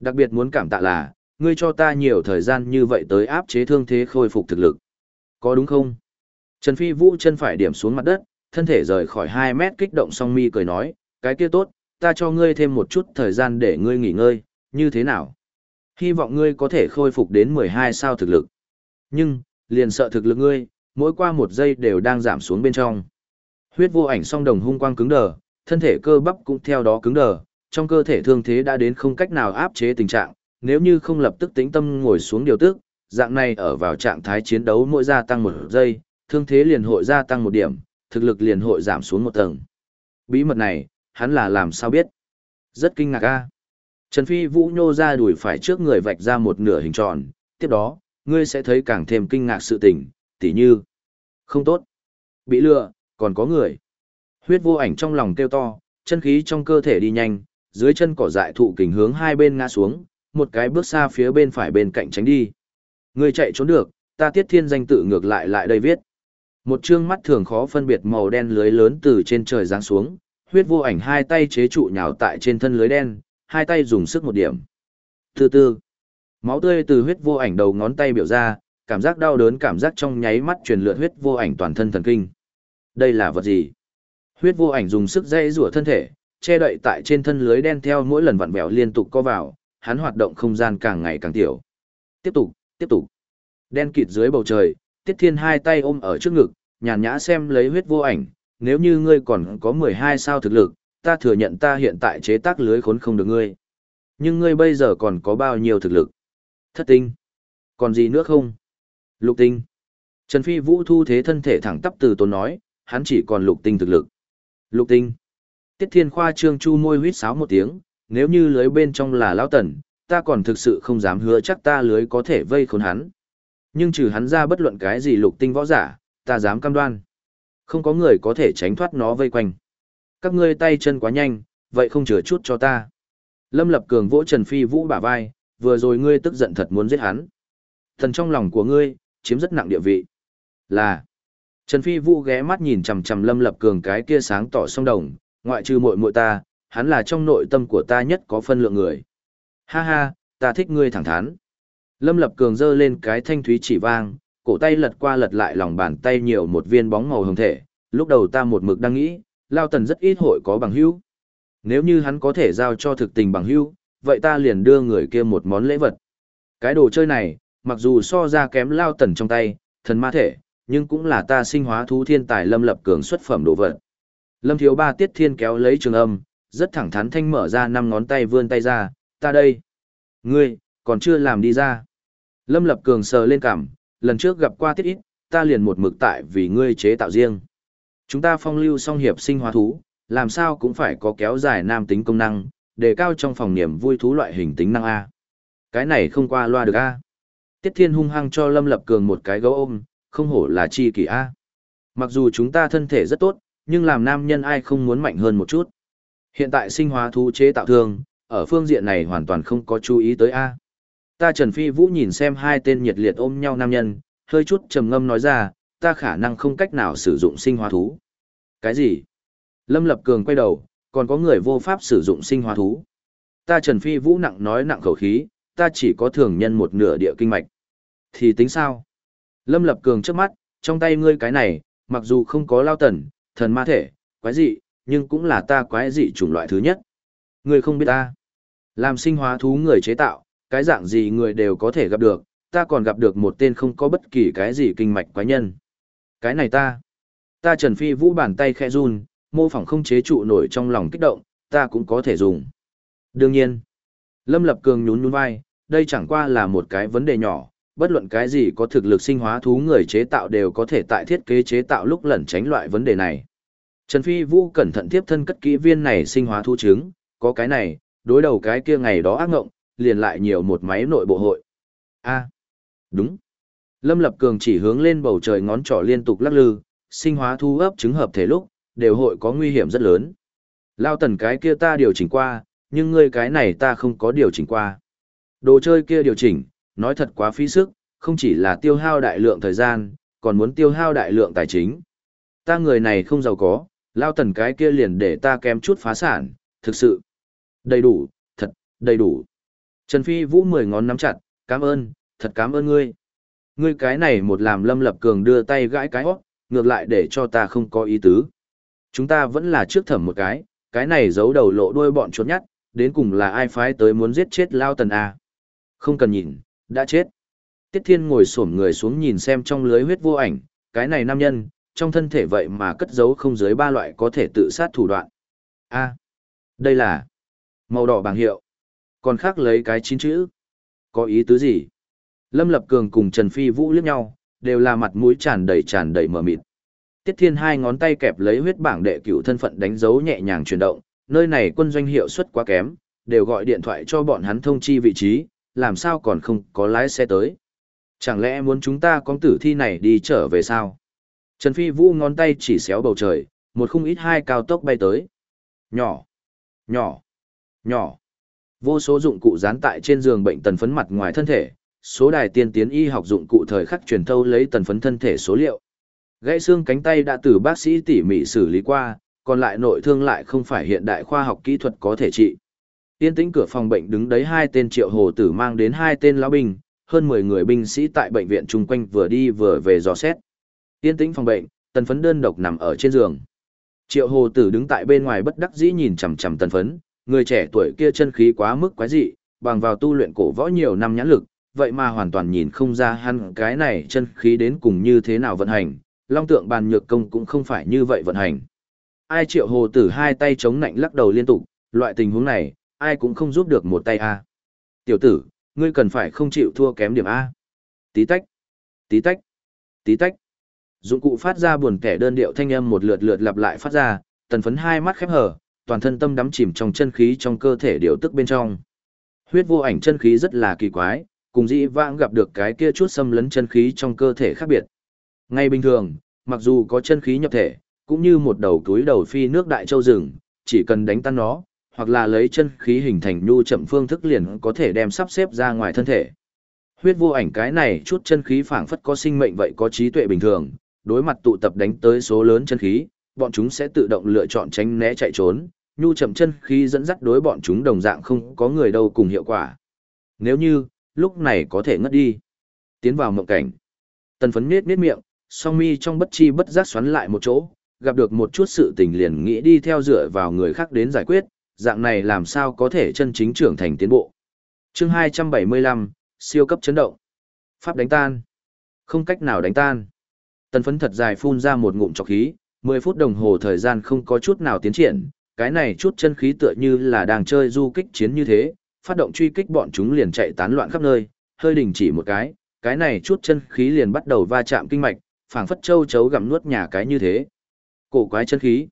Đặc biệt muốn cảm tạ là, ngươi cho ta nhiều thời gian như vậy tới áp chế thương thế khôi phục thực lực. Có đúng không? Trần Phi Vũ chân phải điểm xuống mặt đất, thân thể rời khỏi 2 mét kích động song mi cười nói, cái kia tốt, ta cho ngươi thêm một chút thời gian để ngươi nghỉ ngơi, như thế nào? Hy vọng ngươi có thể khôi phục đến 12 sao thực lực. Nhưng, liền sợ thực lực ngươi, mỗi qua một giây đều đang giảm xuống bên trong. Huyết vô ảnh song đồng hung quang cứng đờ, thân thể cơ bắp cũng theo đó cứng đờ, trong cơ thể thương thế đã đến không cách nào áp chế tình trạng, nếu như không lập tức tĩnh tâm ngồi xuống điều tức, dạng này ở vào trạng thái chiến đấu mỗi gia tăng một giây, thương thế liền hội gia tăng một điểm, thực lực liền hội giảm xuống một tầng. Bí mật này, hắn là làm sao biết? Rất kinh ngạc a. Trần Phi Vũ nhô ra đuổi phải trước người vạch ra một nửa hình tròn, tiếp đó, ngươi sẽ thấy càng thêm kinh ngạc sự tình, tỉ như. Không tốt. Bị lừa, còn có người. Huyết vô ảnh trong lòng kêu to, chân khí trong cơ thể đi nhanh, dưới chân cỏ dại thụ kình hướng hai bên ngã xuống, một cái bước xa phía bên phải bên cạnh tránh đi. Ngươi chạy trốn được, ta tiết thiên danh tự ngược lại lại đây viết. Một chương mắt thường khó phân biệt màu đen lưới lớn từ trên trời giáng xuống, huyết vô ảnh hai tay chế trụ nhào tại trên thân lưới đen, hai tay dùng sức một điểm. Từ từ, máu tươi từ huyết vô ảnh đầu ngón tay biểu ra, cảm giác đau đớn cảm giác trong nháy mắt truyền lượn huyết vô ảnh toàn thân thần kinh. Đây là vật gì? Huyết vô ảnh dùng sức dây rủa thân thể, che đậy tại trên thân lưới đen theo mỗi lần vặn vẹo liên tục co vào, hắn hoạt động không gian càng ngày càng tiểu. Tiếp tục, tiếp tục. Đen kịt dưới bầu trời, Tiết Thiên hai tay ôm ở trước ngực, nhàn nhã xem lấy huyết vô ảnh, nếu như ngươi còn có 12 sao thực lực, ta thừa nhận ta hiện tại chế tác lưới khốn không được ngươi. Nhưng ngươi bây giờ còn có bao nhiêu thực lực? Thất tinh. Còn gì nữa không? Lục tinh. Trần Phi Vũ thu thế thân thể thẳng tắp từ tốn nói, hắn chỉ còn lục tinh thực lực. Lục tinh. Tiết Thiên Khoa trương chu môi huýt sáo một tiếng, nếu như lưới bên trong là lão tần, ta còn thực sự không dám hứa chắc ta lưới có thể vây khốn hắn. Nhưng trừ hắn ra bất luận cái gì lục tinh võ giả, ta dám cam đoan. Không có người có thể tránh thoát nó vây quanh. Các ngươi tay chân quá nhanh, vậy không chừa chút cho ta. Lâm Lập Cường vỗ Trần Phi Vũ bả vai, vừa rồi ngươi tức giận thật muốn giết hắn. Thần trong lòng của ngươi, chiếm rất nặng địa vị. Là. Trần Phi Vũ ghé mắt nhìn chằm chằm Lâm Lập Cường cái kia sáng tỏ song đồng, ngoại trừ muội muội ta, hắn là trong nội tâm của ta nhất có phân lượng người. Ha ha, ta thích ngươi thẳng thắn. Lâm Lập Cường giơ lên cái thanh thúy chỉ vang, cổ tay lật qua lật lại lòng bàn tay nhiều một viên bóng màu hồng thể. Lúc đầu ta một mực đang nghĩ, Lao Tần rất ít hội có bằng hữu. Nếu như hắn có thể giao cho thực tình bằng hữu, vậy ta liền đưa người kia một món lễ vật. Cái đồ chơi này, mặc dù so ra kém Lao Tần trong tay, thần ma thể, nhưng cũng là ta sinh hóa thú thiên tài Lâm Lập Cường xuất phẩm đồ vật. Lâm Thiếu Ba Tiết Thiên kéo lấy trường âm, rất thẳng thắn thanh mở ra năm ngón tay vươn tay ra, ta đây. Ngươi, còn chưa làm đi ra. Lâm Lập Cường sờ lên cằm, lần trước gặp qua tiết ít, ta liền một mực tại vì ngươi chế tạo riêng. Chúng ta phong lưu song hiệp sinh hóa thú, làm sao cũng phải có kéo dài nam tính công năng, đề cao trong phòng niềm vui thú loại hình tính năng A. Cái này không qua loa được A. Tiết Thiên hung hăng cho Lâm Lập Cường một cái gấu ôm, không hổ là chi kỷ A. Mặc dù chúng ta thân thể rất tốt, nhưng làm nam nhân ai không muốn mạnh hơn một chút. Hiện tại sinh hóa thú chế tạo thương, ở phương diện này hoàn toàn không có chú ý tới A. Ta Trần Phi Vũ nhìn xem hai tên nhiệt liệt ôm nhau nam nhân, hơi chút trầm ngâm nói ra, ta khả năng không cách nào sử dụng sinh hóa thú. Cái gì? Lâm Lập Cường quay đầu, còn có người vô pháp sử dụng sinh hóa thú. Ta Trần Phi Vũ nặng nói nặng khẩu khí, ta chỉ có thường nhân một nửa địa kinh mạch. Thì tính sao? Lâm Lập Cường trước mắt, trong tay ngươi cái này, mặc dù không có lao tần, thần ma thể, quái dị, nhưng cũng là ta quái dị chủng loại thứ nhất. Ngươi không biết ta. Làm sinh hóa thú người chế tạo, cái dạng gì người đều có thể gặp được, ta còn gặp được một tên không có bất kỳ cái gì kinh mạch quái nhân. Cái này ta. Ta Trần Phi Vũ bàn tay khẽ run, mô phỏng không chế trụ nổi trong lòng kích động, ta cũng có thể dùng. Đương nhiên. Lâm Lập Cường nhún nhún vai, đây chẳng qua là một cái vấn đề nhỏ, bất luận cái gì có thực lực sinh hóa thú người chế tạo đều có thể tại thiết kế chế tạo lúc lẩn tránh loại vấn đề này. Trần Phi Vũ cẩn thận tiếp thân cất kỹ viên này sinh hóa thú trứng, có cái này, đối đầu cái kia ngày đó ác ngộng, liền lại nhiều một máy nội bộ hội. A. đúng. Lâm Lập Cường chỉ hướng lên bầu trời ngón trỏ liên tục lắc lư, sinh hóa thu ấp trứng hợp thể lúc, đều hội có nguy hiểm rất lớn. Lao tần cái kia ta điều chỉnh qua, nhưng ngươi cái này ta không có điều chỉnh qua. Đồ chơi kia điều chỉnh, nói thật quá phí sức, không chỉ là tiêu hao đại lượng thời gian, còn muốn tiêu hao đại lượng tài chính. Ta người này không giàu có, lao tần cái kia liền để ta kém chút phá sản, thực sự. Đầy đủ, thật, đầy đủ. Trần Phi Vũ mười ngón nắm chặt, cảm ơn, thật cảm ơn ngươi. Ngươi cái này một làm lâm lập cường đưa tay gãi cái hót, ngược lại để cho ta không có ý tứ. Chúng ta vẫn là trước thẩm một cái, cái này giấu đầu lộ đuôi bọn trốn nhắt, đến cùng là ai phái tới muốn giết chết Lao Tần A. Không cần nhìn, đã chết. Tiết Thiên ngồi xổm người xuống nhìn xem trong lưới huyết vô ảnh, cái này nam nhân, trong thân thể vậy mà cất giấu không dưới ba loại có thể tự sát thủ đoạn. A. đây là màu đỏ bảng hiệu. Còn khác lấy cái chín chữ. Có ý tứ gì? Lâm Lập Cường cùng Trần Phi Vũ liếc nhau, đều là mặt mũi tràn đầy tràn đầy mờ mịt. Tiết Thiên hai ngón tay kẹp lấy huyết bảng đệ cửu thân phận đánh dấu nhẹ nhàng chuyển động, nơi này quân doanh hiệu suất quá kém, đều gọi điện thoại cho bọn hắn thông chi vị trí, làm sao còn không có lái xe tới. Chẳng lẽ muốn chúng ta con tử thi này đi trở về sao? Trần Phi Vũ ngón tay chỉ xéo bầu trời, một khung ít hai cao tốc bay tới. Nhỏ, nhỏ, nhỏ. Vô số dụng cụ dán tại trên giường bệnh tần phấn mặt ngoài thân thể, số đài tiên tiến y học dụng cụ thời khắc truyền thâu lấy tần phấn thân thể số liệu. Gãy xương cánh tay đã từ bác sĩ tỉ mỉ xử lý qua, còn lại nội thương lại không phải hiện đại khoa học kỹ thuật có thể trị. Tiên tĩnh cửa phòng bệnh đứng đấy hai tên triệu hồ tử mang đến hai tên lão binh, hơn 10 người binh sĩ tại bệnh viện chung quanh vừa đi vừa về dò xét. Tiên tĩnh phòng bệnh, tần phấn đơn độc nằm ở trên giường. Triệu hồ tử đứng tại bên ngoài bất đắc dĩ nhìn chằm chằm tần phấn, người trẻ tuổi kia chân khí quá mức quái dị, bằng vào tu luyện cổ võ nhiều năm nhãn lực, vậy mà hoàn toàn nhìn không ra hắn cái này chân khí đến cùng như thế nào vận hành, long tượng bàn nhược công cũng không phải như vậy vận hành. Ai triệu hồ tử hai tay chống nạnh lắc đầu liên tục, loại tình huống này, ai cũng không giúp được một tay a. Tiểu tử, ngươi cần phải không chịu thua kém điểm A. Tí tách, tí tách, tí tách. Dụng cụ phát ra buồn kẻ đơn điệu thanh âm một lượt lượt lặp lại phát ra, tần phấn hai mắt khép hờ toàn thân tâm đắm chìm trong chân khí trong cơ thể điều tức bên trong. Huyết vô ảnh chân khí rất là kỳ quái, cùng dĩ vãng gặp được cái kia chút xâm lấn chân khí trong cơ thể khác biệt. Ngay bình thường, mặc dù có chân khí nhập thể, cũng như một đầu túi đầu phi nước đại châu rừng, chỉ cần đánh tan nó, hoặc là lấy chân khí hình thành nhu chậm phương thức liền có thể đem sắp xếp ra ngoài thân thể. Huyết vô ảnh cái này chút chân khí phảng phất có sinh mệnh vậy có trí tuệ bình thường, đối mặt tụ tập đánh tới số lớn chân khí, bọn chúng sẽ tự động lựa chọn tránh né chạy trốn, nhu chậm chân khi dẫn dắt đối bọn chúng đồng dạng không có người đâu cùng hiệu quả. Nếu như, lúc này có thể ngất đi. Tiến vào mộng cảnh. Tần phấn nết nết miệng, song mi trong bất chi bất giác xoắn lại một chỗ, gặp được một chút sự tình liền nghĩ đi theo dựa vào người khác đến giải quyết, dạng này làm sao có thể chân chính trưởng thành tiến bộ. chương 275, siêu cấp chấn động. Pháp đánh tan. Không cách nào đánh tan. Tần phấn thật dài phun ra một ngụm trọc khí, 10 phút đồng hồ thời gian không có chút nào tiến triển, cái này chút chân khí tựa như là đang chơi du kích chiến như thế, phát động truy kích bọn chúng liền chạy tán loạn khắp nơi, hơi đình chỉ một cái, cái này chút chân khí liền bắt đầu va chạm kinh mạch, phảng phất châu chấu gặm nuốt nhà cái như thế. Cổ quái chân khí.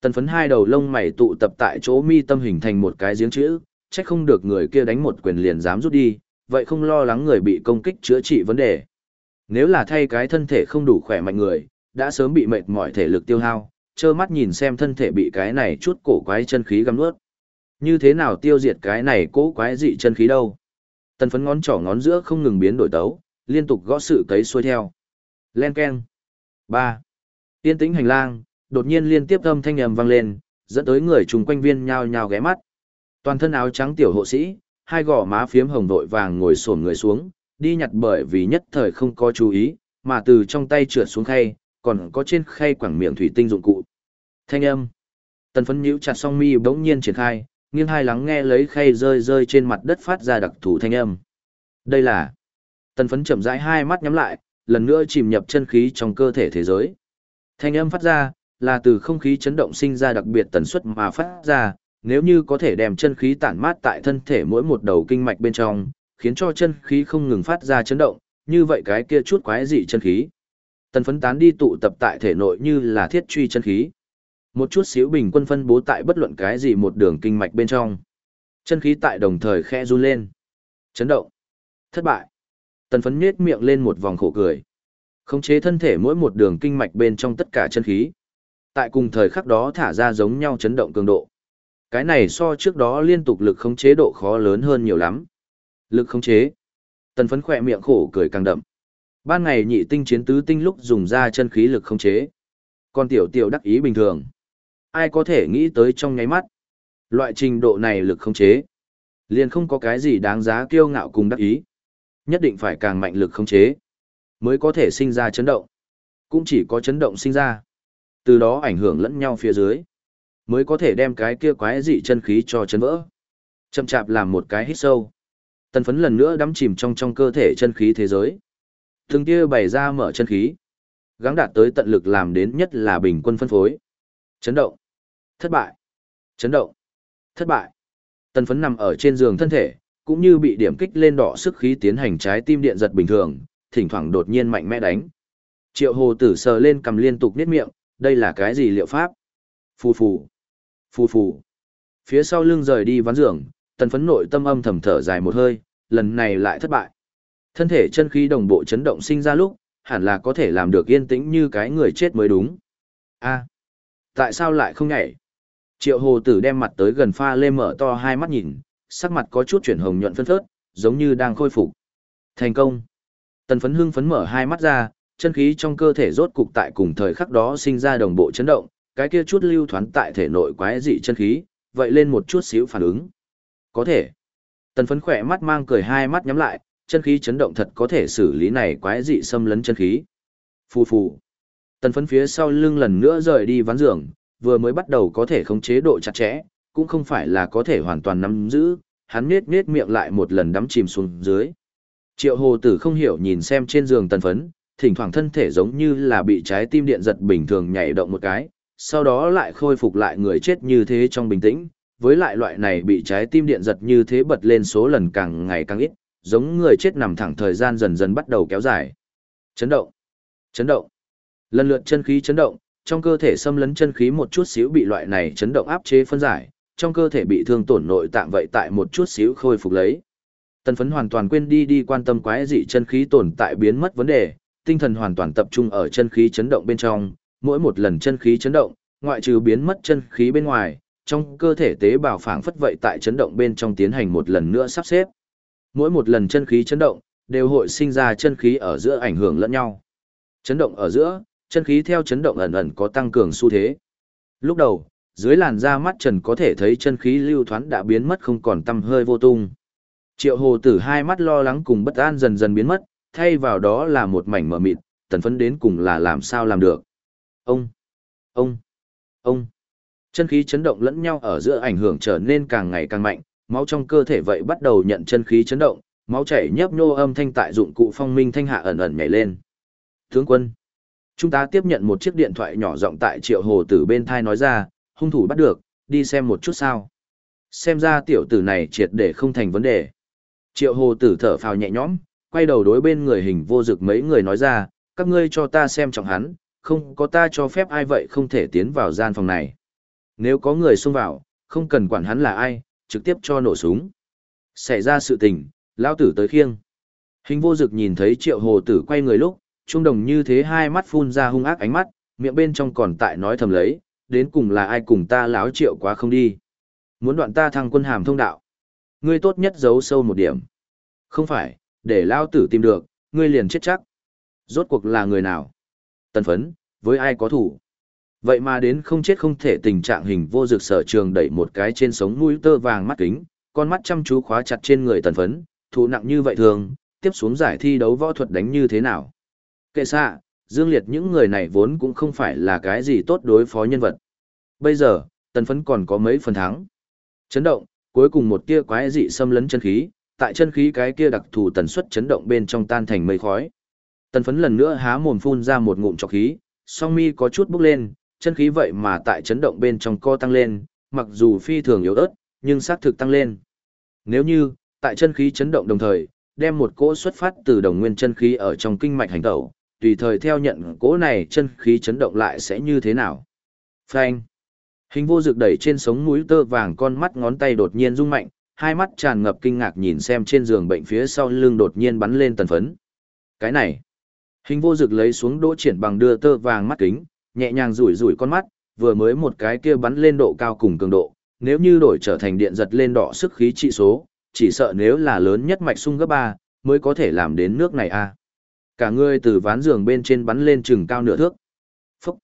Tần phấn hai đầu lông mày tụ tập tại chỗ mi tâm hình thành một cái giếng chữ, chắc không được người kia đánh một quyền liền dám rút đi, vậy không lo lắng người bị công kích chữa trị vấn đề. Nếu là thay cái thân thể không đủ khỏe mạnh người, đã sớm bị mệt mỏi thể lực tiêu hao, trơ mắt nhìn xem thân thể bị cái này chút cổ quái chân khí găm nuốt. Như thế nào tiêu diệt cái này cổ quái dị chân khí đâu? Tần phấn ngón trỏ ngón giữa không ngừng biến đổi tấu, liên tục gõ sự cấy xuôi theo. Len keng. 3. Tiên tĩnh hành lang, đột nhiên liên tiếp âm thanh ầm vang lên, dẫn tới người chung quanh viên nhao nhao ghé mắt. Toàn thân áo trắng tiểu hộ sĩ, hai gò má phiếm hồng đội vàng ngồi xổm người xuống, đi nhặt bởi vì nhất thời không có chú ý, mà từ trong tay trượt xuống khay, còn có trên khay quảng miệng thủy tinh dụng cụ. Thanh âm. Tần phấn nhíu chặt song mi bỗng nhiên triển khai, nghiêng hai lắng nghe lấy khay rơi rơi trên mặt đất phát ra đặc thù thanh âm. Đây là. Tần phấn chậm rãi hai mắt nhắm lại, lần nữa chìm nhập chân khí trong cơ thể thế giới. Thanh âm phát ra, là từ không khí chấn động sinh ra đặc biệt tần suất mà phát ra, nếu như có thể đem chân khí tản mát tại thân thể mỗi một đầu kinh mạch bên trong, khiến cho chân khí không ngừng phát ra chấn động, như vậy cái kia chút quái dị chân khí. Tần phấn tán đi tụ tập tại thể nội như là thiết truy chân khí. Một chút xíu bình quân phân bố tại bất luận cái gì một đường kinh mạch bên trong. Chân khí tại đồng thời khẽ run lên. Chấn động. Thất bại. Tần phấn nhết miệng lên một vòng khổ cười. Khống chế thân thể mỗi một đường kinh mạch bên trong tất cả chân khí. Tại cùng thời khắc đó thả ra giống nhau chấn động cường độ. Cái này so trước đó liên tục lực khống chế độ khó lớn hơn nhiều lắm. Lực khống chế. Tần phấn khỏe miệng khổ cười càng đậm. Ban ngày nhị tinh chiến tứ tinh lúc dùng ra chân khí lực khống chế. Còn tiểu tiểu đắc ý bình thường. Ai có thể nghĩ tới trong nháy mắt. Loại trình độ này lực không chế. Liền không có cái gì đáng giá kiêu ngạo cùng đắc ý. Nhất định phải càng mạnh lực không chế. Mới có thể sinh ra chấn động. Cũng chỉ có chấn động sinh ra. Từ đó ảnh hưởng lẫn nhau phía dưới. Mới có thể đem cái kia quái dị chân khí cho chấn vỡ. Chậm chạp làm một cái hít sâu. Tần phấn lần nữa đắm chìm trong trong cơ thể chân khí thế giới. Thường kia bày ra mở chân khí. Gắng đạt tới tận lực làm đến nhất là bình quân phân phối. Chấn động. Thất bại. Chấn động. Thất bại. Tần phấn nằm ở trên giường thân thể, cũng như bị điểm kích lên đỏ sức khí tiến hành trái tim điện giật bình thường, thỉnh thoảng đột nhiên mạnh mẽ đánh. Triệu hồ tử sờ lên cầm liên tục niết miệng, đây là cái gì liệu pháp? Phù phù, phù phù. Phía sau lưng rời đi ván giường, tần phấn nội tâm âm thầm thở dài một hơi, lần này lại thất bại. Thân thể chân khí đồng bộ chấn động sinh ra lúc, hẳn là có thể làm được yên tĩnh như cái người chết mới đúng. a tại sao lại không nhảy? Triệu hồ tử đem mặt tới gần pha lê mở to hai mắt nhìn, sắc mặt có chút chuyển hồng nhuận phân phớt, giống như đang khôi phục. Thành công. Tần phấn hưng phấn mở hai mắt ra, chân khí trong cơ thể rốt cục tại cùng thời khắc đó sinh ra đồng bộ chấn động, cái kia chút lưu thoán tại thể nội quái dị chân khí, vậy lên một chút xíu phản ứng. Có thể. Tần phấn khỏe mắt mang cười hai mắt nhắm lại, chân khí chấn động thật có thể xử lý này quái dị xâm lấn chân khí. Phù phù. Tần phấn phía sau lưng lần nữa rời đi ván giường, vừa mới bắt đầu có thể khống chế độ chặt chẽ, cũng không phải là có thể hoàn toàn nắm giữ, hắn nết nết miệng lại một lần đắm chìm xuống dưới. Triệu hồ tử không hiểu nhìn xem trên giường tần phấn, thỉnh thoảng thân thể giống như là bị trái tim điện giật bình thường nhảy động một cái, sau đó lại khôi phục lại người chết như thế trong bình tĩnh, với lại loại này bị trái tim điện giật như thế bật lên số lần càng ngày càng ít, giống người chết nằm thẳng thời gian dần dần bắt đầu kéo dài. Chấn động, chấn động. Lần lượt chân khí chấn động, trong cơ thể xâm lấn chân khí một chút xíu bị loại này chấn động áp chế phân giải, trong cơ thể bị thương tổn nội tạng vậy tại một chút xíu khôi phục lấy. Tần phấn hoàn toàn quên đi đi quan tâm quái dị chân khí tồn tại biến mất vấn đề, tinh thần hoàn toàn tập trung ở chân khí chấn động bên trong, mỗi một lần chân khí chấn động, ngoại trừ biến mất chân khí bên ngoài, trong cơ thể tế bào phảng phất vậy tại chấn động bên trong tiến hành một lần nữa sắp xếp. Mỗi một lần chân khí chấn động, đều hội sinh ra chân khí ở giữa ảnh hưởng lẫn nhau. Chấn động ở giữa, chân khí theo chấn động ẩn ẩn có tăng cường xu thế. Lúc đầu, dưới làn da mắt trần có thể thấy chân khí lưu thoán đã biến mất không còn tăm hơi vô tung. Triệu hồ tử hai mắt lo lắng cùng bất an dần dần biến mất, thay vào đó là một mảnh mở mịt, tần phấn đến cùng là làm sao làm được. Ông, ông, ông, chân khí chấn động lẫn nhau ở giữa ảnh hưởng trở nên càng ngày càng mạnh, máu trong cơ thể vậy bắt đầu nhận chân khí chấn động, máu chảy nhấp nhô âm thanh tại dụng cụ phong minh thanh hạ ẩn ẩn nhảy lên. Tướng quân, chúng ta tiếp nhận một chiếc điện thoại nhỏ giọng tại triệu hồ tử bên thai nói ra, hung thủ bắt được, đi xem một chút sao. Xem ra tiểu tử này triệt để không thành vấn đề. Triệu hồ tử thở phào nhẹ nhõm, quay đầu đối bên người hình vô dực mấy người nói ra, các ngươi cho ta xem trọng hắn, không có ta cho phép ai vậy không thể tiến vào gian phòng này. Nếu có người xông vào, không cần quản hắn là ai, trực tiếp cho nổ súng. Xảy ra sự tình, lao tử tới khiêng. Hình vô dực nhìn thấy triệu hồ tử quay người lúc, trung đồng như thế hai mắt phun ra hung ác ánh mắt, miệng bên trong còn tại nói thầm lấy, đến cùng là ai cùng ta láo triệu quá không đi. Muốn đoạn ta thăng quân hàm thông đạo. Ngươi tốt nhất giấu sâu một điểm. Không phải, để lao tử tìm được, ngươi liền chết chắc. Rốt cuộc là người nào? Tần phấn, với ai có thủ? Vậy mà đến không chết không thể tình trạng hình vô dược sở trường đẩy một cái trên sống mũi tơ vàng mắt kính, con mắt chăm chú khóa chặt trên người tần phấn, thủ nặng như vậy thường, tiếp xuống giải thi đấu võ thuật đánh như thế nào? Kệ xạ, dương liệt những người này vốn cũng không phải là cái gì tốt đối phó nhân vật. Bây giờ, tần phấn còn có mấy phần thắng. Chấn động, cuối cùng một tia quái dị xâm lấn chân khí, tại chân khí cái kia đặc thù tần suất chấn động bên trong tan thành mây khói. Tần phấn lần nữa há mồm phun ra một ngụm trọc khí, song mi có chút bốc lên, chân khí vậy mà tại chấn động bên trong co tăng lên, mặc dù phi thường yếu ớt, nhưng xác thực tăng lên. Nếu như, tại chân khí chấn động đồng thời, đem một cỗ xuất phát từ đồng nguyên chân khí ở trong kinh mạch hành tẩu, tùy thời theo nhận cỗ này chân khí chấn động lại sẽ như thế nào. Phanh. Hình vô dực đẩy trên sống mũi tơ vàng con mắt ngón tay đột nhiên rung mạnh, hai mắt tràn ngập kinh ngạc nhìn xem trên giường bệnh phía sau lưng đột nhiên bắn lên tần phấn. Cái này. Hình vô dực lấy xuống đỗ triển bằng đưa tơ vàng mắt kính, nhẹ nhàng rủi rủi con mắt, vừa mới một cái kia bắn lên độ cao cùng cường độ, nếu như đổi trở thành điện giật lên đỏ sức khí trị số, chỉ sợ nếu là lớn nhất mạch sung gấp 3, mới có thể làm đến nước này a. Cả người từ ván giường bên trên bắn lên chừng cao nửa thước. Phúc.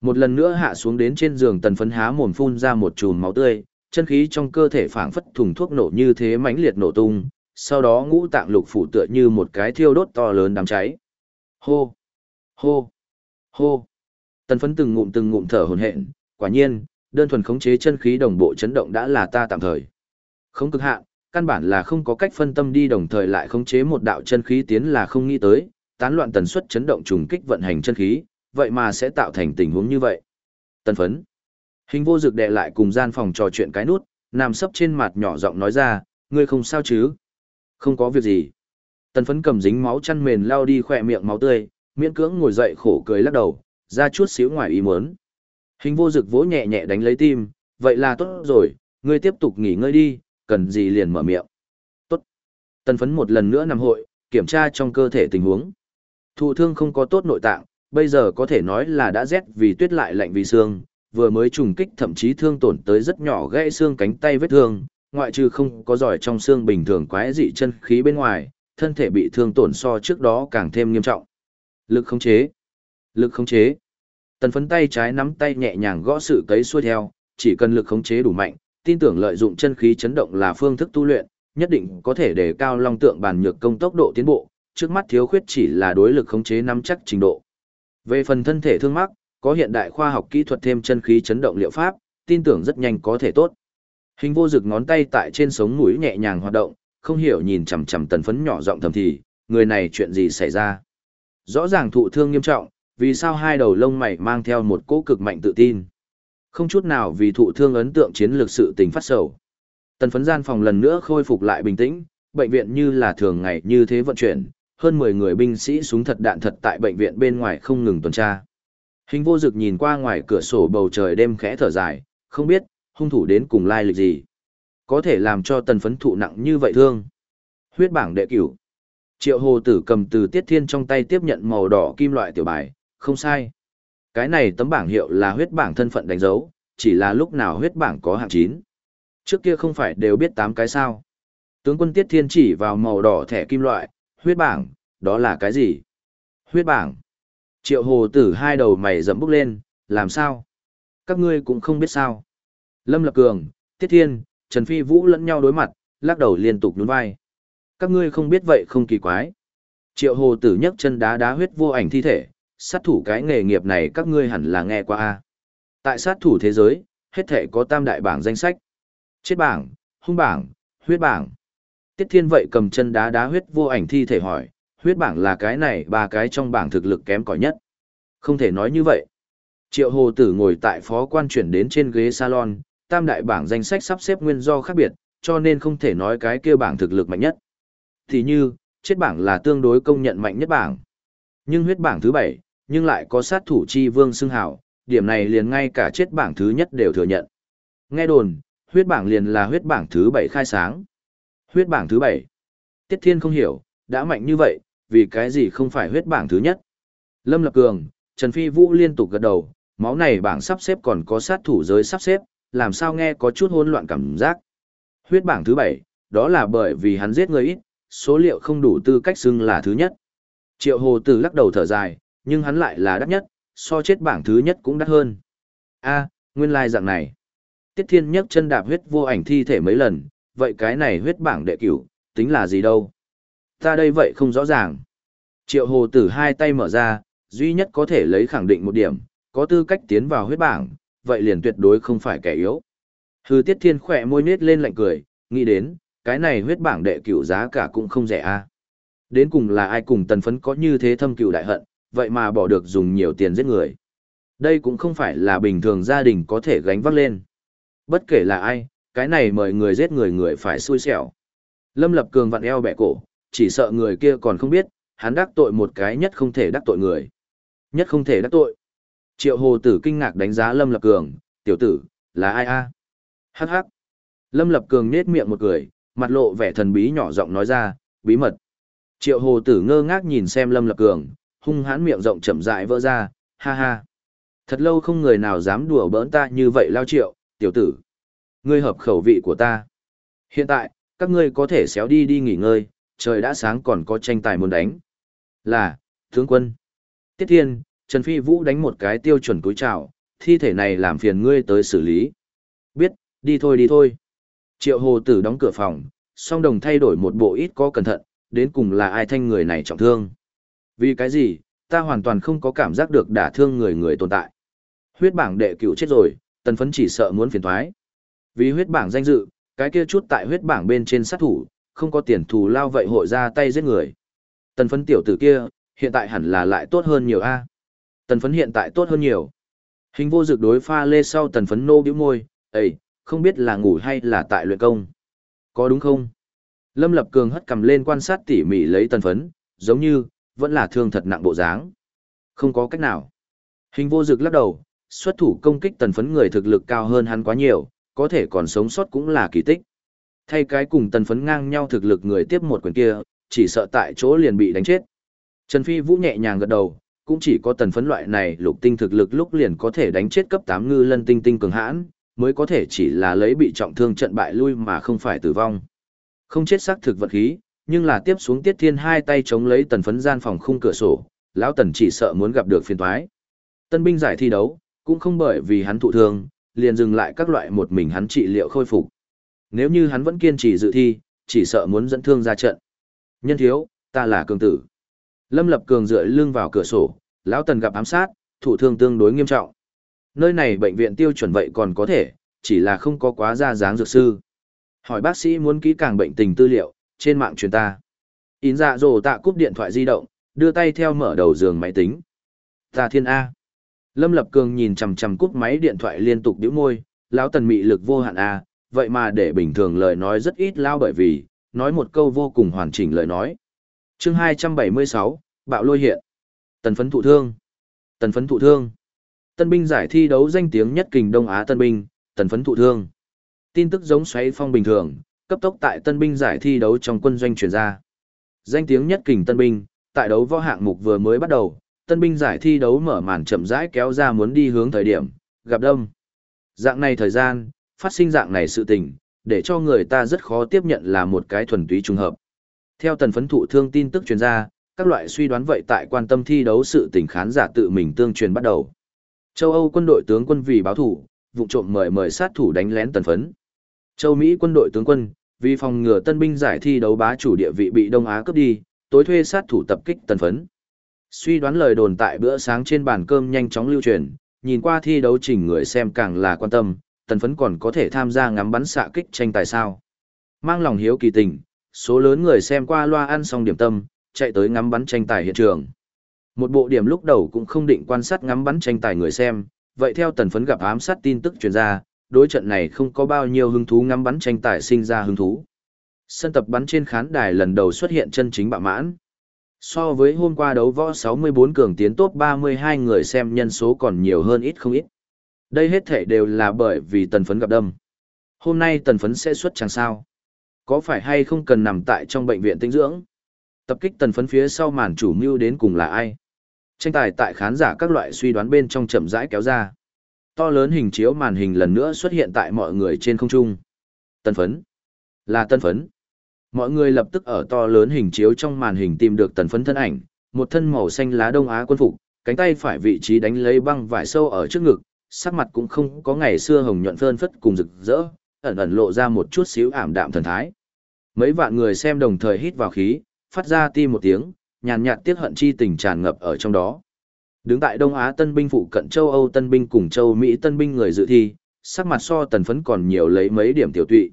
Một lần nữa hạ xuống đến trên giường tần phấn há mồm phun ra một chùm máu tươi, chân khí trong cơ thể phảng phất thùng thuốc nổ như thế mãnh liệt nổ tung, sau đó ngũ tạng lục phủ tựa như một cái thiêu đốt to lớn đám cháy. Hô! Hô! Hô! Tần phấn từng ngụm từng ngụm thở hồn hện, quả nhiên, đơn thuần khống chế chân khí đồng bộ chấn động đã là ta tạm thời. Không cực hạn, căn bản là không có cách phân tâm đi đồng thời lại khống chế một đạo chân khí tiến là không nghĩ tới, tán loạn tần suất chấn động trùng kích vận hành chân khí, vậy mà sẽ tạo thành tình huống như vậy. Tần phấn. Hình vô dực đệ lại cùng gian phòng trò chuyện cái nút, nằm sấp trên mặt nhỏ giọng nói ra, Ngươi không sao chứ? Không có việc gì. Tần phấn cầm dính máu chăn mền lao đi khỏe miệng máu tươi, miễn cưỡng ngồi dậy khổ cười lắc đầu, ra chút xíu ngoài ý muốn. Hình vô dực vỗ nhẹ nhẹ đánh lấy tim, vậy là tốt rồi, ngươi tiếp tục nghỉ ngơi đi, cần gì liền mở miệng. Tốt. Tần phấn một lần nữa nằm hội, kiểm tra trong cơ thể tình huống. Thụ thương không có tốt nội tạng, bây giờ có thể nói là đã rét vì tuyết lại lạnh vì xương, vừa mới trùng kích thậm chí thương tổn tới rất nhỏ gãy xương cánh tay vết thương, ngoại trừ không có giỏi trong xương bình thường quái dị chân khí bên ngoài, thân thể bị thương tổn so trước đó càng thêm nghiêm trọng. Lực khống chế. Lực khống chế. Tần phấn tay trái nắm tay nhẹ nhàng gõ sự cấy xuôi theo, chỉ cần lực khống chế đủ mạnh, tin tưởng lợi dụng chân khí chấn động là phương thức tu luyện, nhất định có thể để cao long tượng bản nhược công tốc độ tiến bộ, trước mắt thiếu khuyết chỉ là đối lực khống chế nắm chắc trình độ. Về phần thân thể thương mắc, có hiện đại khoa học kỹ thuật thêm chân khí chấn động liệu pháp, tin tưởng rất nhanh có thể tốt. Hình vô dực ngón tay tại trên sống mũi nhẹ nhàng hoạt động, không hiểu nhìn chằm chằm tần phấn nhỏ giọng thầm thì, người này chuyện gì xảy ra. Rõ ràng thụ thương nghiêm trọng, vì sao hai đầu lông mày mang theo một cỗ cực mạnh tự tin. Không chút nào vì thụ thương ấn tượng chiến lược sự tình phát sầu. Tần phấn gian phòng lần nữa khôi phục lại bình tĩnh, bệnh viện như là thường ngày như thế vận chuyển, hơn 10 người binh sĩ súng thật đạn thật tại bệnh viện bên ngoài không ngừng tuần tra. Hình vô dực nhìn qua ngoài cửa sổ bầu trời đêm khẽ thở dài, không biết, hung thủ đến cùng lai lịch gì. Có thể làm cho tần phấn thụ nặng như vậy thương. Huyết bảng đệ cửu. Triệu hồ tử cầm từ tiết thiên trong tay tiếp nhận màu đỏ kim loại tiểu bài, không sai. Cái này tấm bảng hiệu là huyết bảng thân phận đánh dấu, chỉ là lúc nào huyết bảng có hạng 9. Trước kia không phải đều biết 8 cái sao. Tướng quân Tiết Thiên chỉ vào màu đỏ thẻ kim loại, huyết bảng, đó là cái gì? Huyết bảng. Triệu hồ tử hai đầu mày dẫm bốc lên, làm sao? Các ngươi cũng không biết sao. Lâm Lập Cường, Tiết Thiên, Trần Phi Vũ lẫn nhau đối mặt, lắc đầu liên tục nhún vai. Các ngươi không biết vậy không kỳ quái. Triệu hồ tử nhấc chân đá đá huyết vô ảnh thi thể, sát thủ cái nghề nghiệp này các ngươi hẳn là nghe qua a. Tại sát thủ thế giới, hết thể có tam đại bảng danh sách. Chết bảng, hung bảng, huyết bảng. Tiết Thiên vậy cầm chân đá đá huyết vô ảnh thi thể hỏi, huyết bảng là cái này ba cái trong bảng thực lực kém cỏi nhất. Không thể nói như vậy. Triệu Hồ Tử ngồi tại phó quan chuyển đến trên ghế salon, tam đại bảng danh sách sắp xếp nguyên do khác biệt, cho nên không thể nói cái kia bảng thực lực mạnh nhất. Thì như, chết bảng là tương đối công nhận mạnh nhất bảng. Nhưng huyết bảng thứ bảy, nhưng lại có sát thủ chi vương xưng hào, điểm này liền ngay cả chết bảng thứ nhất đều thừa nhận. Nghe đồn, huyết bảng liền là huyết bảng thứ bảy khai sáng. Huyết bảng thứ bảy. Tiết Thiên không hiểu, đã mạnh như vậy, vì cái gì không phải huyết bảng thứ nhất. Lâm Lập Cường, Trần Phi Vũ liên tục gật đầu, máu này bảng sắp xếp còn có sát thủ giới sắp xếp, làm sao nghe có chút hỗn loạn cảm giác. Huyết bảng thứ bảy, đó là bởi vì hắn giết người ít, số liệu không đủ tư cách xưng là thứ nhất. Triệu Hồ Tử lắc đầu thở dài, nhưng hắn lại là đắt nhất, so chết bảng thứ nhất cũng đắt hơn. A, nguyên lai like dạng này. Tiết Thiên nhấc chân đạp huyết vô ảnh thi thể mấy lần, vậy cái này huyết bảng đệ cửu, tính là gì đâu? Ta đây vậy không rõ ràng. Triệu hồ tử hai tay mở ra, duy nhất có thể lấy khẳng định một điểm, có tư cách tiến vào huyết bảng, vậy liền tuyệt đối không phải kẻ yếu. Hư tiết thiên khỏe môi nết lên lạnh cười, nghĩ đến, cái này huyết bảng đệ cửu giá cả cũng không rẻ a. Đến cùng là ai cùng tần phấn có như thế thâm cửu đại hận, vậy mà bỏ được dùng nhiều tiền giết người. Đây cũng không phải là bình thường gia đình có thể gánh vác lên. Bất kể là ai, cái này mời người giết người người phải xui xẻo. Lâm Lập Cường vặn eo bẻ cổ, chỉ sợ người kia còn không biết, hắn đắc tội một cái nhất không thể đắc tội người. Nhất không thể đắc tội. Triệu Hồ Tử kinh ngạc đánh giá Lâm Lập Cường, tiểu tử, là ai a? Hắc hắc. Lâm Lập Cường nết miệng một cười, mặt lộ vẻ thần bí nhỏ giọng nói ra, bí mật. Triệu Hồ Tử ngơ ngác nhìn xem Lâm Lập Cường, hung hãn miệng rộng chậm rãi vỡ ra, ha ha. Thật lâu không người nào dám đùa bỡn ta như vậy lao triệu, tiểu tử. Ngươi hợp khẩu vị của ta. Hiện tại, các ngươi có thể xéo đi đi nghỉ ngơi, trời đã sáng còn có tranh tài muốn đánh. Là, tướng quân. Tiết Thiên, Trần Phi Vũ đánh một cái tiêu chuẩn cúi chào, thi thể này làm phiền ngươi tới xử lý. Biết, đi thôi đi thôi. Triệu hồ tử đóng cửa phòng, song đồng thay đổi một bộ ít có cẩn thận, đến cùng là ai thanh người này trọng thương. Vì cái gì, ta hoàn toàn không có cảm giác được đả thương người người tồn tại. Huyết bảng đệ cửu chết rồi, tần phấn chỉ sợ muốn phiền thoái. Vì huyết bảng danh dự, cái kia chút tại huyết bảng bên trên sát thủ, không có tiền thù lao vậy hội ra tay giết người. Tần phấn tiểu tử kia, hiện tại hẳn là lại tốt hơn nhiều a Tần phấn hiện tại tốt hơn nhiều. Hình vô dược đối pha lê sau tần phấn nô biểu môi, ấy, không biết là ngủ hay là tại luyện công. Có đúng không? Lâm Lập Cường hất cầm lên quan sát tỉ mỉ lấy tần phấn, giống như, vẫn là thương thật nặng bộ dáng. Không có cách nào. Hình vô dực lắc đầu, xuất thủ công kích tần phấn người thực lực cao hơn hắn quá nhiều, có thể còn sống sót cũng là kỳ tích. Thay cái cùng tần phấn ngang nhau thực lực người tiếp một quyền kia, chỉ sợ tại chỗ liền bị đánh chết. Trần Phi Vũ nhẹ nhàng gật đầu, cũng chỉ có tần phấn loại này lục tinh thực lực lúc liền có thể đánh chết cấp 8 ngư lân tinh tinh cường hãn, mới có thể chỉ là lấy bị trọng thương trận bại lui mà không phải tử vong. Không chết xác thực vật khí, nhưng là tiếp xuống tiết thiên hai tay chống lấy tần phấn gian phòng khung cửa sổ, lão tần chỉ sợ muốn gặp được phiền toái. Tân binh giải thi đấu, cũng không bởi vì hắn thụ thương, liền dừng lại các loại một mình hắn trị liệu khôi phục. Nếu như hắn vẫn kiên trì dự thi, chỉ sợ muốn dẫn thương ra trận. Nhân thiếu, ta là cường tử. Lâm Lập Cường dựa lưng vào cửa sổ, lão tần gặp ám sát, thụ thương tương đối nghiêm trọng. Nơi này bệnh viện tiêu chuẩn vậy còn có thể, chỉ là không có quá ra dáng dược sư. Hỏi bác sĩ muốn kỹ càng bệnh tình tư liệu, trên mạng truyền ta. Ín dạ dồ tạ cúp điện thoại di động, đưa tay theo mở đầu giường máy tính. Ta thiên A. Lâm Lập Cường nhìn chằm chằm cúp máy điện thoại liên tục điếu môi, lão tần mị lực vô hạn A, vậy mà để bình thường lời nói rất ít lao bởi vì, nói một câu vô cùng hoàn chỉnh lời nói. chương 276, bạo lôi hiện. Tần phấn thụ thương. Tần phấn thụ thương. Tân binh giải thi đấu danh tiếng nhất kình Đông Á Tân binh, tần phấn thụ thương. Tin tức giống xoáy phong bình thường, cấp tốc tại tân binh giải thi đấu trong quân doanh truyền ra. Danh tiếng nhất kình tân binh, tại đấu võ hạng mục vừa mới bắt đầu, tân binh giải thi đấu mở màn chậm rãi kéo ra muốn đi hướng thời điểm, gặp đông. Dạng này thời gian, phát sinh dạng này sự tình, để cho người ta rất khó tiếp nhận là một cái thuần túy trùng hợp. Theo tần phấn thụ thương tin tức truyền ra, các loại suy đoán vậy tại quan tâm thi đấu sự tình khán giả tự mình tương truyền bắt đầu. Châu Âu quân đội tướng quân vì báo thủ, vụ trộm mời mời sát thủ đánh lén tần phấn. Châu Mỹ quân đội tướng quân, vì phòng ngừa tân binh giải thi đấu bá chủ địa vị bị Đông Á cướp đi, tối thuê sát thủ tập kích tần phấn. Suy đoán lời đồn tại bữa sáng trên bàn cơm nhanh chóng lưu truyền, nhìn qua thi đấu trình người xem càng là quan tâm, tần phấn còn có thể tham gia ngắm bắn xạ kích tranh tài sao. Mang lòng hiếu kỳ tình, số lớn người xem qua loa ăn xong điểm tâm, chạy tới ngắm bắn tranh tài hiện trường. Một bộ điểm lúc đầu cũng không định quan sát ngắm bắn tranh tài người xem, vậy theo tần phấn gặp ám sát tin tức truyền ra, đối trận này không có bao nhiêu hứng thú ngắm bắn tranh tài sinh ra hứng thú. Sân tập bắn trên khán đài lần đầu xuất hiện chân chính bạo mãn. So với hôm qua đấu võ 64 cường tiến top 32 người xem nhân số còn nhiều hơn ít không ít. Đây hết thể đều là bởi vì tần phấn gặp đâm. Hôm nay tần phấn sẽ xuất chẳng sao. Có phải hay không cần nằm tại trong bệnh viện tinh dưỡng? Tập kích tần phấn phía sau màn chủ mưu đến cùng là ai? Tranh tài tại khán giả các loại suy đoán bên trong chậm rãi kéo ra. To lớn hình chiếu màn hình lần nữa xuất hiện tại mọi người trên không trung. Tân phấn. Là tân phấn. Mọi người lập tức ở to lớn hình chiếu trong màn hình tìm được tần phấn thân ảnh, một thân màu xanh lá đông á quân phục, cánh tay phải vị trí đánh lấy băng vải sâu ở trước ngực, sắc mặt cũng không có ngày xưa hồng nhuận phơn phất cùng rực rỡ, ẩn ẩn lộ ra một chút xíu ảm đạm thần thái. Mấy vạn người xem đồng thời hít vào khí, phát ra ti một tiếng, nhàn nhạt tiếc hận chi tình tràn ngập ở trong đó. Đứng tại Đông Á tân binh phụ cận châu Âu tân binh cùng châu Mỹ tân binh người dự thi, sắc mặt so tần phấn còn nhiều lấy mấy điểm tiểu tụy.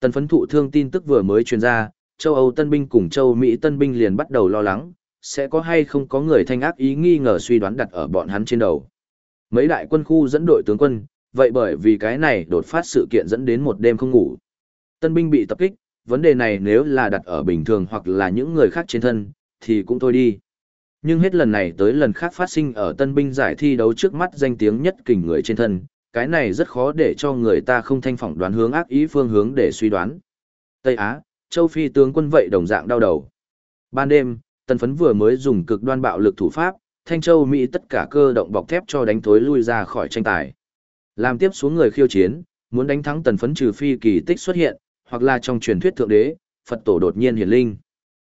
Tần phấn thụ thương tin tức vừa mới truyền ra, châu Âu tân binh cùng châu Mỹ tân binh liền bắt đầu lo lắng, sẽ có hay không có người thanh ác ý nghi ngờ suy đoán đặt ở bọn hắn trên đầu. Mấy đại quân khu dẫn đội tướng quân, vậy bởi vì cái này đột phát sự kiện dẫn đến một đêm không ngủ. Tân binh bị tập kích, vấn đề này nếu là đặt ở bình thường hoặc là những người khác trên thân, thì cũng thôi đi. Nhưng hết lần này tới lần khác phát sinh ở tân binh giải thi đấu trước mắt danh tiếng nhất kình người trên thân, cái này rất khó để cho người ta không thanh phỏng đoán hướng ác ý phương hướng để suy đoán. Tây Á, châu Phi tướng quân vậy đồng dạng đau đầu. Ban đêm, tân phấn vừa mới dùng cực đoan bạo lực thủ pháp, Thanh Châu Mỹ tất cả cơ động bọc thép cho đánh thối lui ra khỏi tranh tài. Làm tiếp xuống người khiêu chiến, muốn đánh thắng tần phấn trừ phi kỳ tích xuất hiện, hoặc là trong truyền thuyết thượng đế, Phật tổ đột nhiên hiển linh.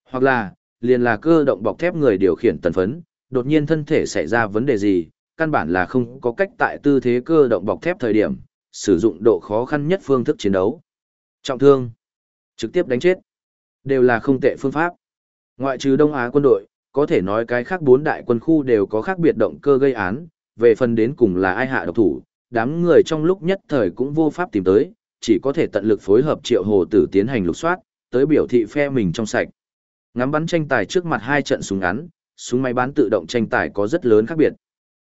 Hoặc là, liền là cơ động bọc thép người điều khiển tần phấn, đột nhiên thân thể xảy ra vấn đề gì, căn bản là không có cách tại tư thế cơ động bọc thép thời điểm, sử dụng độ khó khăn nhất phương thức chiến đấu. Trọng thương, trực tiếp đánh chết, đều là không tệ phương pháp. Ngoại trừ Đông Á quân đội, có thể nói cái khác bốn đại quân khu đều có khác biệt động cơ gây án, về phần đến cùng là ai hạ độc thủ, đám người trong lúc nhất thời cũng vô pháp tìm tới, chỉ có thể tận lực phối hợp triệu hồ tử tiến hành lục soát, tới biểu thị phe mình trong sạch. Ngắm bắn tranh tài trước mặt hai trận súng ngắn, súng máy bán tự động tranh tài có rất lớn khác biệt.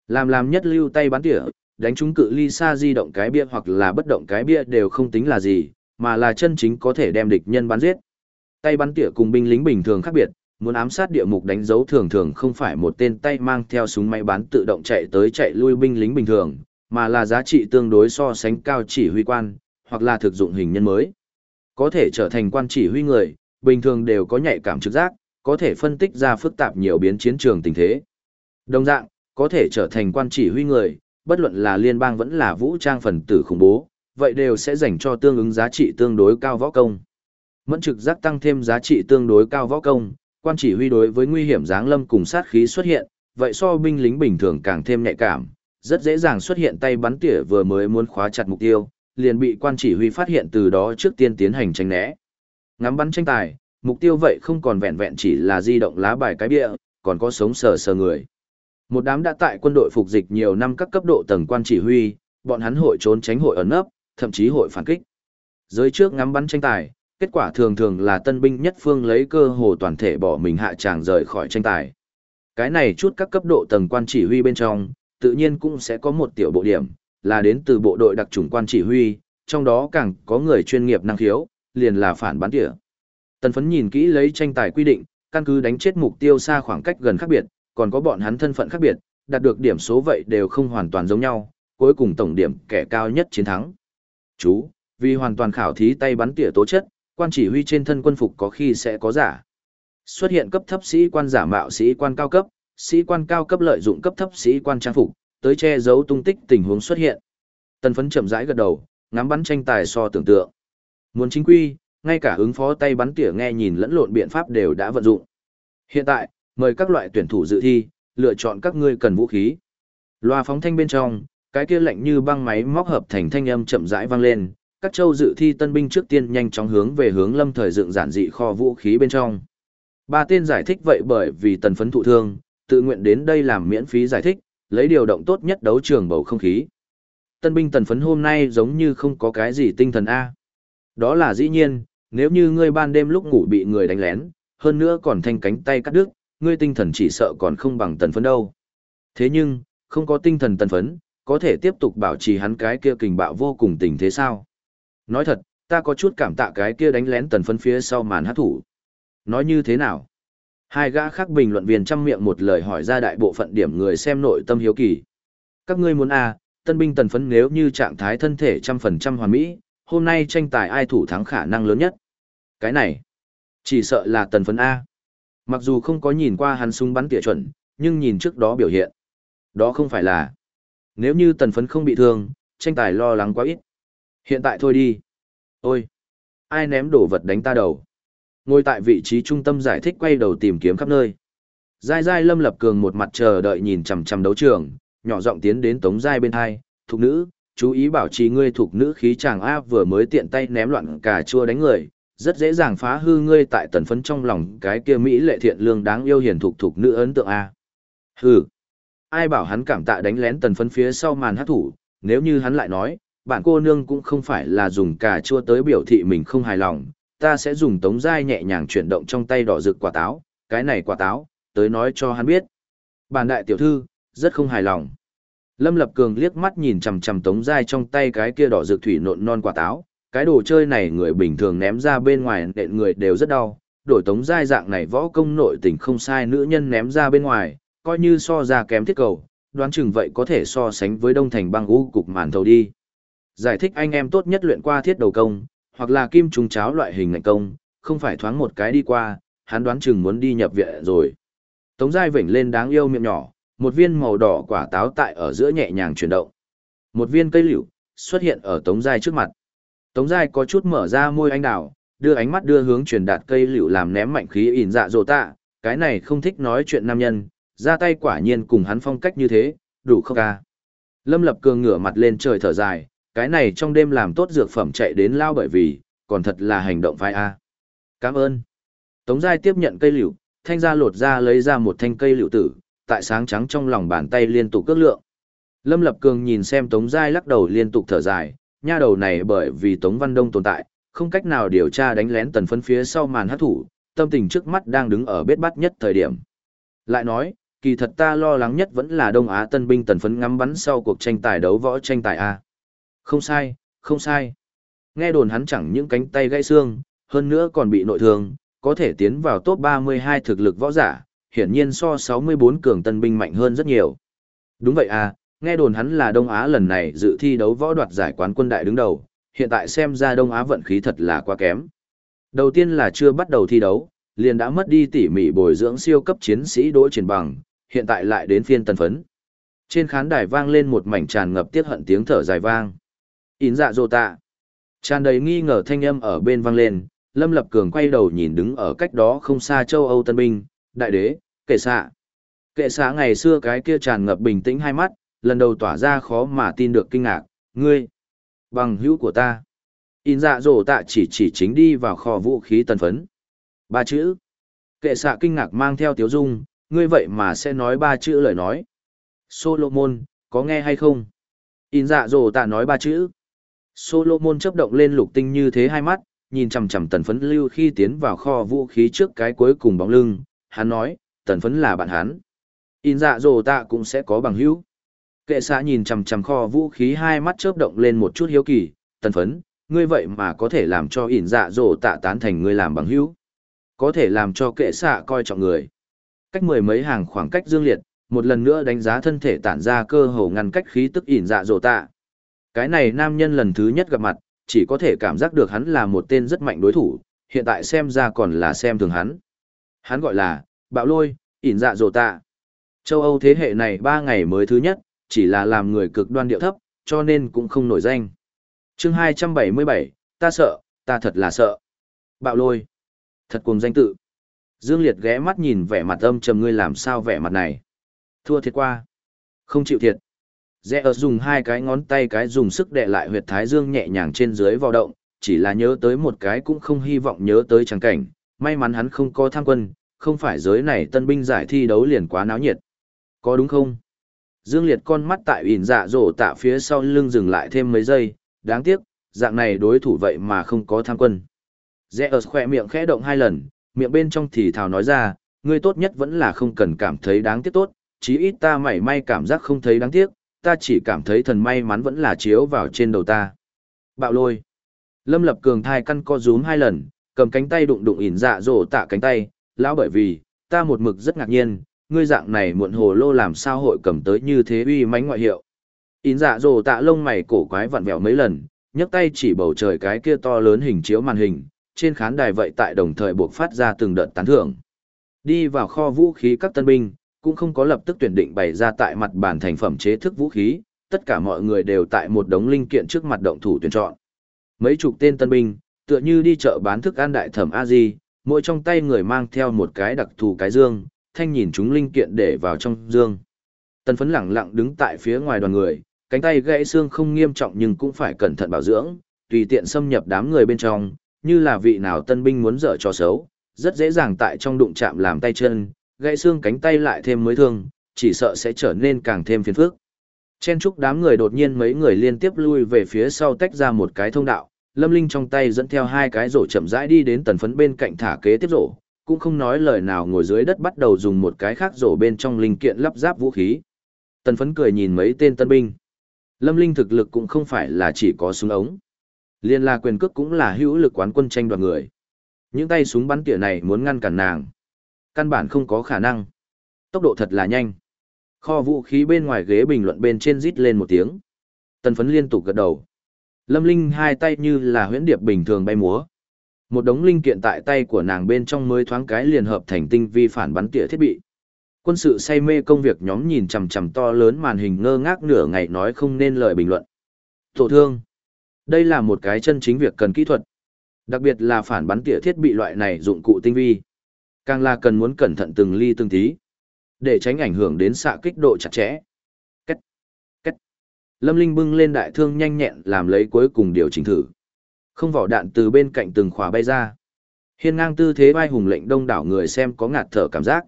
Làm làm nhất lưu tay bắn tỉa, đánh trúng cự ly xa di động cái bia hoặc là bất động cái bia đều không tính là gì, mà là chân chính có thể đem địch nhân bắn giết. Tay bắn tỉa cùng binh lính bình thường khác biệt, muốn ám sát địa mục đánh dấu thường thường không phải một tên tay mang theo súng máy bán tự động chạy tới chạy lui binh lính bình thường, mà là giá trị tương đối so sánh cao chỉ huy quan, hoặc là thực dụng hình nhân mới. Có thể trở thành quan chỉ huy người, bình thường đều có nhạy cảm trực giác, có thể phân tích ra phức tạp nhiều biến chiến trường tình thế. Đồng dạng, có thể trở thành quan chỉ huy người, bất luận là liên bang vẫn là vũ trang phần tử khủng bố, vậy đều sẽ dành cho tương ứng giá trị tương đối cao võ công. Mẫn trực giác tăng thêm giá trị tương đối cao võ công, quan chỉ huy đối với nguy hiểm giáng lâm cùng sát khí xuất hiện, vậy so binh lính bình thường càng thêm nhạy cảm, rất dễ dàng xuất hiện tay bắn tỉa vừa mới muốn khóa chặt mục tiêu, liền bị quan chỉ huy phát hiện từ đó trước tiên tiến hành tranh né. Ngắm bắn tranh tài, mục tiêu vậy không còn vẹn vẹn chỉ là di động lá bài cái bia, còn có sống sờ sờ người. Một đám đã tại quân đội phục dịch nhiều năm các cấp độ tầng quan chỉ huy, bọn hắn hội trốn tránh hội ẩn nấp, thậm chí hội phản kích. Giới trước ngắm bắn tranh tài, kết quả thường thường là tân binh nhất phương lấy cơ hồ toàn thể bỏ mình hạ tràng rời khỏi tranh tài. Cái này chút các cấp độ tầng quan chỉ huy bên trong, tự nhiên cũng sẽ có một tiểu bộ điểm, là đến từ bộ đội đặc chủng quan chỉ huy, trong đó càng có người chuyên nghiệp năng khiếu, liền là phản bán tỉa. Tần phấn nhìn kỹ lấy tranh tài quy định, căn cứ đánh chết mục tiêu xa khoảng cách gần khác biệt, còn có bọn hắn thân phận khác biệt, đạt được điểm số vậy đều không hoàn toàn giống nhau, cuối cùng tổng điểm kẻ cao nhất chiến thắng. Chú, vì hoàn toàn khảo thí tay bắn tỉa tố chất, quan chỉ huy trên thân quân phục có khi sẽ có giả. Xuất hiện cấp thấp sĩ quan giả mạo sĩ quan cao cấp, sĩ quan cao cấp lợi dụng cấp thấp sĩ quan trang phục, tới che giấu tung tích tình huống xuất hiện. Tần phấn chậm rãi gật đầu, ngắm bắn tranh tài so tưởng tượng. Muốn chính quy, ngay cả ứng phó tay bắn tỉa nghe nhìn lẫn lộn biện pháp đều đã vận dụng. Hiện tại, mời các loại tuyển thủ dự thi, lựa chọn các ngươi cần vũ khí. Loa phóng thanh bên trong, cái kia lạnh như băng máy móc hợp thành thanh âm chậm rãi vang lên, các châu dự thi tân binh trước tiên nhanh chóng hướng về hướng lâm thời dựng giản dị kho vũ khí bên trong. Ba tên giải thích vậy bởi vì tần phấn thụ thương, tự nguyện đến đây làm miễn phí giải thích, lấy điều động tốt nhất đấu trường bầu không khí. Tân binh tần phấn hôm nay giống như không có cái gì tinh thần A. Đó là dĩ nhiên, nếu như ngươi ban đêm lúc ngủ bị người đánh lén, hơn nữa còn thanh cánh tay cắt đứt, ngươi tinh thần chỉ sợ còn không bằng tần phấn đâu. Thế nhưng, không có tinh thần tần phấn, có thể tiếp tục bảo trì hắn cái kia kình bạo vô cùng tình thế sao? Nói thật, ta có chút cảm tạ cái kia đánh lén tần phấn phía sau màn hát thủ. Nói như thế nào? Hai gã khác bình luận viên trăm miệng một lời hỏi ra đại bộ phận điểm người xem nội tâm hiếu kỳ. Các ngươi muốn à, tân binh tần phấn nếu như trạng thái thân thể trăm phần trăm hoàn mỹ, hôm nay tranh tài ai thủ thắng khả năng lớn nhất. Cái này, chỉ sợ là tần phấn A. Mặc dù không có nhìn qua hắn súng bắn tỉa chuẩn, nhưng nhìn trước đó biểu hiện. Đó không phải là. Nếu như tần phấn không bị thương, tranh tài lo lắng quá ít. Hiện tại thôi đi. Ôi! Ai ném đổ vật đánh ta đầu? Ngồi tại vị trí trung tâm giải thích quay đầu tìm kiếm khắp nơi. Giai Giai Lâm Lập Cường một mặt chờ đợi nhìn chằm chằm đấu trường, nhỏ giọng tiến đến Tống Giai bên hai, thục nữ, chú ý bảo trì ngươi thục nữ khí chàng A vừa mới tiện tay ném loạn cà chua đánh người, rất dễ dàng phá hư ngươi tại tần phấn trong lòng cái kia Mỹ lệ thiện lương đáng yêu hiền thục thục nữ ấn tượng A. Hừ, ai bảo hắn cảm tạ đánh lén tần phấn phía sau màn hát thủ, nếu như hắn lại nói, bạn cô nương cũng không phải là dùng cà chua tới biểu thị mình không hài lòng, ta sẽ dùng tống dai nhẹ nhàng chuyển động trong tay đỏ rực quả táo, cái này quả táo, tới nói cho hắn biết. Bản đại tiểu thư, rất không hài lòng. Lâm Lập Cường liếc mắt nhìn chằm chằm Tống Giai trong tay cái kia đỏ rực thủy nộn non quả táo, cái đồ chơi này người bình thường ném ra bên ngoài nện người đều rất đau, đổi Tống Giai dạng này võ công nội tình không sai nữ nhân ném ra bên ngoài, coi như so ra kém thiết cầu, đoán chừng vậy có thể so sánh với Đông Thành băng u cục màn thầu đi. Giải thích anh em tốt nhất luyện qua thiết đầu công, hoặc là kim trùng cháo loại hình ngạnh công, không phải thoáng một cái đi qua, hắn đoán chừng muốn đi nhập viện rồi. Tống Giai vểnh lên đáng yêu miệng nhỏ, một viên màu đỏ quả táo tại ở giữa nhẹ nhàng chuyển động. Một viên cây liễu xuất hiện ở Tống Giai trước mặt. Tống Giai có chút mở ra môi anh đào, đưa ánh mắt đưa hướng truyền đạt cây liễu làm ném mạnh khí ỉn dạ dồ tạ, cái này không thích nói chuyện nam nhân, ra tay quả nhiên cùng hắn phong cách như thế, đủ không ca. Lâm Lập Cường ngửa mặt lên trời thở dài, cái này trong đêm làm tốt dược phẩm chạy đến lao bởi vì, còn thật là hành động vai A. Cảm ơn. Tống Giai tiếp nhận cây liễu, thanh ra lột ra lấy ra một thanh cây liễu tử, tại sáng trắng trong lòng bàn tay liên tục cước lượng. Lâm Lập Cường nhìn xem Tống Giai lắc đầu liên tục thở dài, nha đầu này bởi vì Tống Văn Đông tồn tại, không cách nào điều tra đánh lén tần phân phía sau màn hát thủ, tâm tình trước mắt đang đứng ở bết bắt nhất thời điểm. Lại nói, kỳ thật ta lo lắng nhất vẫn là Đông Á tân binh tần phấn ngắm bắn sau cuộc tranh tài đấu võ tranh tài A. Không sai, không sai. Nghe đồn hắn chẳng những cánh tay gãy xương, hơn nữa còn bị nội thương, có thể tiến vào top 32 thực lực võ giả, hiển nhiên so 64 cường tân binh mạnh hơn rất nhiều. Đúng vậy à, nghe đồn hắn là Đông Á lần này dự thi đấu võ đoạt giải quán quân đại đứng đầu, hiện tại xem ra Đông Á vận khí thật là quá kém. Đầu tiên là chưa bắt đầu thi đấu, liền đã mất đi tỉ mỉ bồi dưỡng siêu cấp chiến sĩ đỗ triển bằng, hiện tại lại đến phiên tần phấn. Trên khán đài vang lên một mảnh tràn ngập tiếc hận tiếng thở dài vang. Ín dạ dô tạ. Tràn đầy nghi ngờ thanh âm ở bên vang lên, Lâm Lập Cường quay đầu nhìn đứng ở cách đó không xa châu Âu Tân Binh, đại đế, kệ xạ. Kệ xạ ngày xưa cái kia tràn ngập bình tĩnh hai mắt, lần đầu tỏa ra khó mà tin được kinh ngạc, ngươi, bằng hữu của ta. In dạ dỗ tạ chỉ chỉ chính đi vào kho vũ khí tần phấn. Ba chữ. Kệ xạ kinh ngạc mang theo tiếu dung, ngươi vậy mà sẽ nói ba chữ lời nói. Solomon, có nghe hay không? In dạ dỗ tạ nói ba chữ. Solomon chấp động lên lục tinh như thế hai mắt, nhìn chằm chằm tần phấn lưu khi tiến vào kho vũ khí trước cái cuối cùng bóng lưng, hắn nói, tần phấn là bạn hắn. In dạ dồ tạ cũng sẽ có bằng hữu. Kệ xã nhìn chằm chằm kho vũ khí hai mắt chớp động lên một chút hiếu kỳ, tần phấn, ngươi vậy mà có thể làm cho ỉn dạ dồ tạ tán thành ngươi làm bằng hữu. Có thể làm cho kệ xã coi trọng người. Cách mười mấy hàng khoảng cách dương liệt, một lần nữa đánh giá thân thể tản ra cơ hồ ngăn cách khí tức ỉn dạ dồ tạ. Cái này nam nhân lần thứ nhất gặp mặt, chỉ có thể cảm giác được hắn là một tên rất mạnh đối thủ, hiện tại xem ra còn là xem thường hắn. Hắn gọi là, bạo lôi, ỉn dạ dồ tạ. Châu Âu thế hệ này ba ngày mới thứ nhất, chỉ là làm người cực đoan điệu thấp, cho nên cũng không nổi danh. chương 277, ta sợ, ta thật là sợ. Bạo lôi. Thật cùng danh tự. Dương Liệt ghé mắt nhìn vẻ mặt âm trầm ngươi làm sao vẻ mặt này. Thua thiệt qua. Không chịu thiệt. Rẽ ở dùng hai cái ngón tay cái dùng sức đè lại huyệt thái dương nhẹ nhàng trên dưới vào động, chỉ là nhớ tới một cái cũng không hy vọng nhớ tới chẳng cảnh, may mắn hắn không có tham quân, không phải giới này tân binh giải thi đấu liền quá náo nhiệt. Có đúng không? Dương Liệt con mắt tại ỉn dạ rổ tạ phía sau lưng dừng lại thêm mấy giây, đáng tiếc, dạng này đối thủ vậy mà không có tham quân. Rẽ ở khỏe miệng khẽ động hai lần, miệng bên trong thì thào nói ra, ngươi tốt nhất vẫn là không cần cảm thấy đáng tiếc tốt, chí ít ta mảy may cảm giác không thấy đáng tiếc, ta chỉ cảm thấy thần may mắn vẫn là chiếu vào trên đầu ta. Bạo lôi. Lâm lập cường thai căn co rúm hai lần, cầm cánh tay đụng đụng ỉn dạ dỗ tạ cánh tay, lão bởi vì, ta một mực rất ngạc nhiên, ngươi dạng này muộn hồ lô làm sao hội cầm tới như thế uy mánh ngoại hiệu. Ín dạ dồ tạ lông mày cổ quái vặn vẹo mấy lần, nhấc tay chỉ bầu trời cái kia to lớn hình chiếu màn hình, trên khán đài vậy tại đồng thời buộc phát ra từng đợt tán thưởng. Đi vào kho vũ khí các tân binh, cũng không có lập tức tuyển định bày ra tại mặt bản thành phẩm chế thức vũ khí, tất cả mọi người đều tại một đống linh kiện trước mặt động thủ tuyển chọn. Mấy chục tên tân binh, tựa như đi chợ bán thức ăn đại thẩm a di, mỗi trong tay người mang theo một cái đặc thù cái dương, thanh nhìn chúng linh kiện để vào trong dương. Tân phấn lẳng lặng đứng tại phía ngoài đoàn người, cánh tay gãy xương không nghiêm trọng nhưng cũng phải cẩn thận bảo dưỡng, tùy tiện xâm nhập đám người bên trong, như là vị nào tân binh muốn dở cho xấu, rất dễ dàng tại trong đụng chạm làm tay chân, gãy xương cánh tay lại thêm mới thương, chỉ sợ sẽ trở nên càng thêm phiền phức. Chen chúc đám người đột nhiên mấy người liên tiếp lui về phía sau tách ra một cái thông đạo, Lâm Linh trong tay dẫn theo hai cái rổ chậm rãi đi đến tần phấn bên cạnh thả kế tiếp rổ, cũng không nói lời nào ngồi dưới đất bắt đầu dùng một cái khác rổ bên trong linh kiện lắp ráp vũ khí. Tần phấn cười nhìn mấy tên tân binh. Lâm Linh thực lực cũng không phải là chỉ có súng ống. Liên la quyền cước cũng là hữu lực quán quân tranh đoạt người. Những tay súng bắn tỉa này muốn ngăn cản nàng căn bản không có khả năng. Tốc độ thật là nhanh. Kho vũ khí bên ngoài ghế bình luận bên trên rít lên một tiếng. Tần phấn liên tục gật đầu. Lâm Linh hai tay như là huyễn điệp bình thường bay múa. Một đống linh kiện tại tay của nàng bên trong mới thoáng cái liền hợp thành tinh vi phản bắn tỉa thiết bị. Quân sự say mê công việc nhóm nhìn chằm chằm to lớn màn hình ngơ ngác nửa ngày nói không nên lời bình luận. Tổ thương. Đây là một cái chân chính việc cần kỹ thuật. Đặc biệt là phản bắn tỉa thiết bị loại này dụng cụ tinh vi. Càng là cần muốn cẩn thận từng ly từng tí, để tránh ảnh hưởng đến xạ kích độ chặt chẽ. Cách, cách. Lâm Linh bưng lên đại thương nhanh nhẹn làm lấy cuối cùng điều chỉnh thử. Không vỏ đạn từ bên cạnh từng khóa bay ra. Hiên ngang tư thế vai hùng lệnh đông đảo người xem có ngạt thở cảm giác.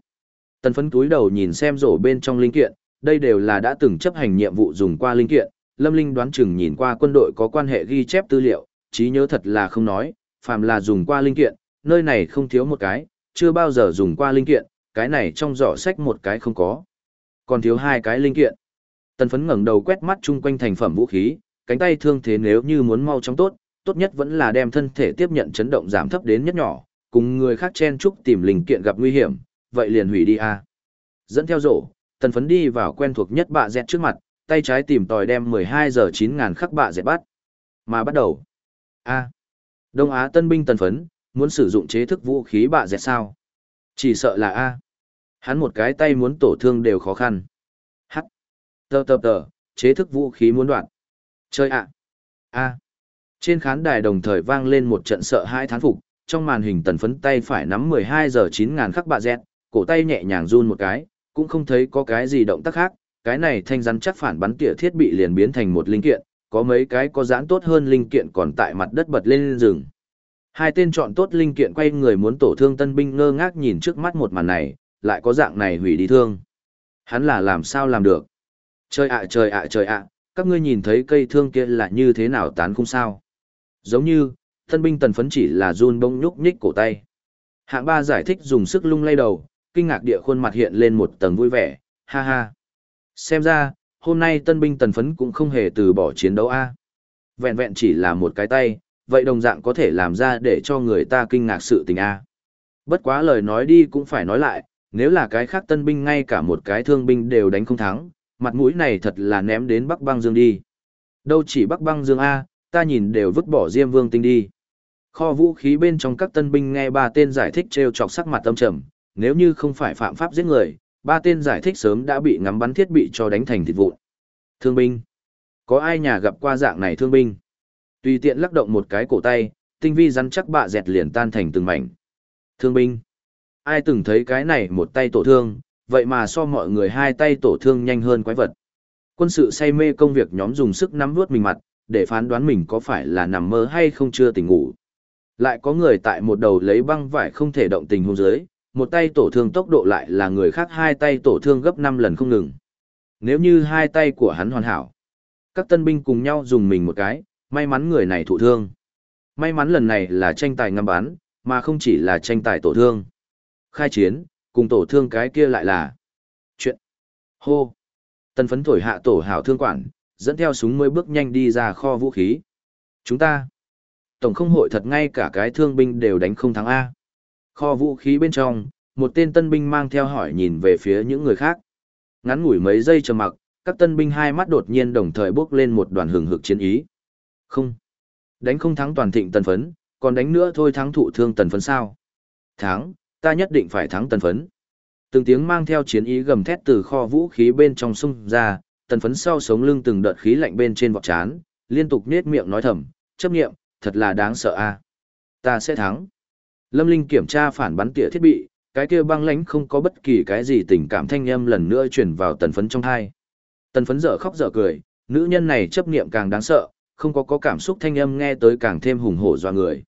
Tần phấn túi đầu nhìn xem rổ bên trong linh kiện, đây đều là đã từng chấp hành nhiệm vụ dùng qua linh kiện. Lâm Linh đoán chừng nhìn qua quân đội có quan hệ ghi chép tư liệu, trí nhớ thật là không nói, phàm là dùng qua linh kiện, nơi này không thiếu một cái, chưa bao giờ dùng qua linh kiện, cái này trong giỏ sách một cái không có. Còn thiếu hai cái linh kiện. Tần phấn ngẩng đầu quét mắt chung quanh thành phẩm vũ khí, cánh tay thương thế nếu như muốn mau chóng tốt, tốt nhất vẫn là đem thân thể tiếp nhận chấn động giảm thấp đến nhất nhỏ, cùng người khác chen chúc tìm linh kiện gặp nguy hiểm, vậy liền hủy đi a. Dẫn theo rổ, tần phấn đi vào quen thuộc nhất bạ dẹt trước mặt, tay trái tìm tòi đem 12 giờ 9 ngàn khắc bạ dẹt bắt. Mà bắt đầu. A. Đông Á tân binh tần phấn, muốn sử dụng chế thức vũ khí bạ dẹt sao? Chỉ sợ là A. Hắn một cái tay muốn tổ thương đều khó khăn. Hắc. Tờ tờ tờ, chế thức vũ khí muốn đoạn. Chơi ạ. A. Trên khán đài đồng thời vang lên một trận sợ hai thán phục, trong màn hình tần phấn tay phải nắm 12 giờ 9 ngàn khắc bạ dẹt, cổ tay nhẹ nhàng run một cái, cũng không thấy có cái gì động tác khác, cái này thanh rắn chắc phản bắn tỉa thiết bị liền biến thành một linh kiện, có mấy cái có giãn tốt hơn linh kiện còn tại mặt đất bật lên rừng. Hai tên chọn tốt linh kiện quay người muốn tổ thương tân binh ngơ ngác nhìn trước mắt một màn này, lại có dạng này hủy đi thương. Hắn là làm sao làm được? Trời ạ trời ạ trời ạ, các ngươi nhìn thấy cây thương kia là như thế nào tán không sao? Giống như, thân binh tần phấn chỉ là run bông nhúc nhích cổ tay. Hạng ba giải thích dùng sức lung lay đầu, kinh ngạc địa khuôn mặt hiện lên một tầng vui vẻ, ha ha. Xem ra, hôm nay tân binh tần phấn cũng không hề từ bỏ chiến đấu A. Vẹn vẹn chỉ là một cái tay, vậy đồng dạng có thể làm ra để cho người ta kinh ngạc sự tình A. Bất quá lời nói đi cũng phải nói lại, nếu là cái khác tân binh ngay cả một cái thương binh đều đánh không thắng, mặt mũi này thật là ném đến Bắc băng dương đi. Đâu chỉ Bắc băng dương A, ta nhìn đều vứt bỏ Diêm Vương tinh đi. Kho vũ khí bên trong các tân binh nghe ba tên giải thích trêu chọc sắc mặt tâm trầm, nếu như không phải phạm pháp giết người, ba tên giải thích sớm đã bị ngắm bắn thiết bị cho đánh thành thịt vụn. Thương binh. Có ai nhà gặp qua dạng này thương binh? Tùy tiện lắc động một cái cổ tay, tinh vi rắn chắc bạ dẹt liền tan thành từng mảnh. Thương binh. Ai từng thấy cái này một tay tổ thương, vậy mà so mọi người hai tay tổ thương nhanh hơn quái vật. Quân sự say mê công việc nhóm dùng sức nắm vuốt mình mặt, để phán đoán mình có phải là nằm mơ hay không chưa tỉnh ngủ. Lại có người tại một đầu lấy băng vải không thể động tình hôn dưới, một tay tổ thương tốc độ lại là người khác hai tay tổ thương gấp 5 lần không ngừng. Nếu như hai tay của hắn hoàn hảo, các tân binh cùng nhau dùng mình một cái, may mắn người này thụ thương. May mắn lần này là tranh tài ngắm bán, mà không chỉ là tranh tài tổ thương. Khai chiến, cùng tổ thương cái kia lại là chuyện. Hô! Tân phấn thổi hạ tổ hảo thương quản, dẫn theo súng mới bước nhanh đi ra kho vũ khí. Chúng ta, tổng không hội thật ngay cả cái thương binh đều đánh không thắng A. Kho vũ khí bên trong, một tên tân binh mang theo hỏi nhìn về phía những người khác. Ngắn ngủi mấy giây trầm mặc, các tân binh hai mắt đột nhiên đồng thời bước lên một đoàn hừng hực chiến ý. Không. Đánh không thắng toàn thịnh tần phấn, còn đánh nữa thôi thắng thụ thương tần phấn sao? Thắng, ta nhất định phải thắng tần phấn. Từng tiếng mang theo chiến ý gầm thét từ kho vũ khí bên trong sung ra, tần phấn sau sống lưng từng đợt khí lạnh bên trên vọt chán, liên tục nết miệng nói thầm, chấp nghiệm, thật là đáng sợ a Ta sẽ thắng. Lâm Linh kiểm tra phản bắn tỉa thiết bị, cái kia băng lãnh không có bất kỳ cái gì tình cảm thanh âm lần nữa truyền vào tần phấn trong thai. Tần phấn dở khóc dở cười, nữ nhân này chấp niệm càng đáng sợ, không có có cảm xúc thanh âm nghe tới càng thêm hùng hổ doa người.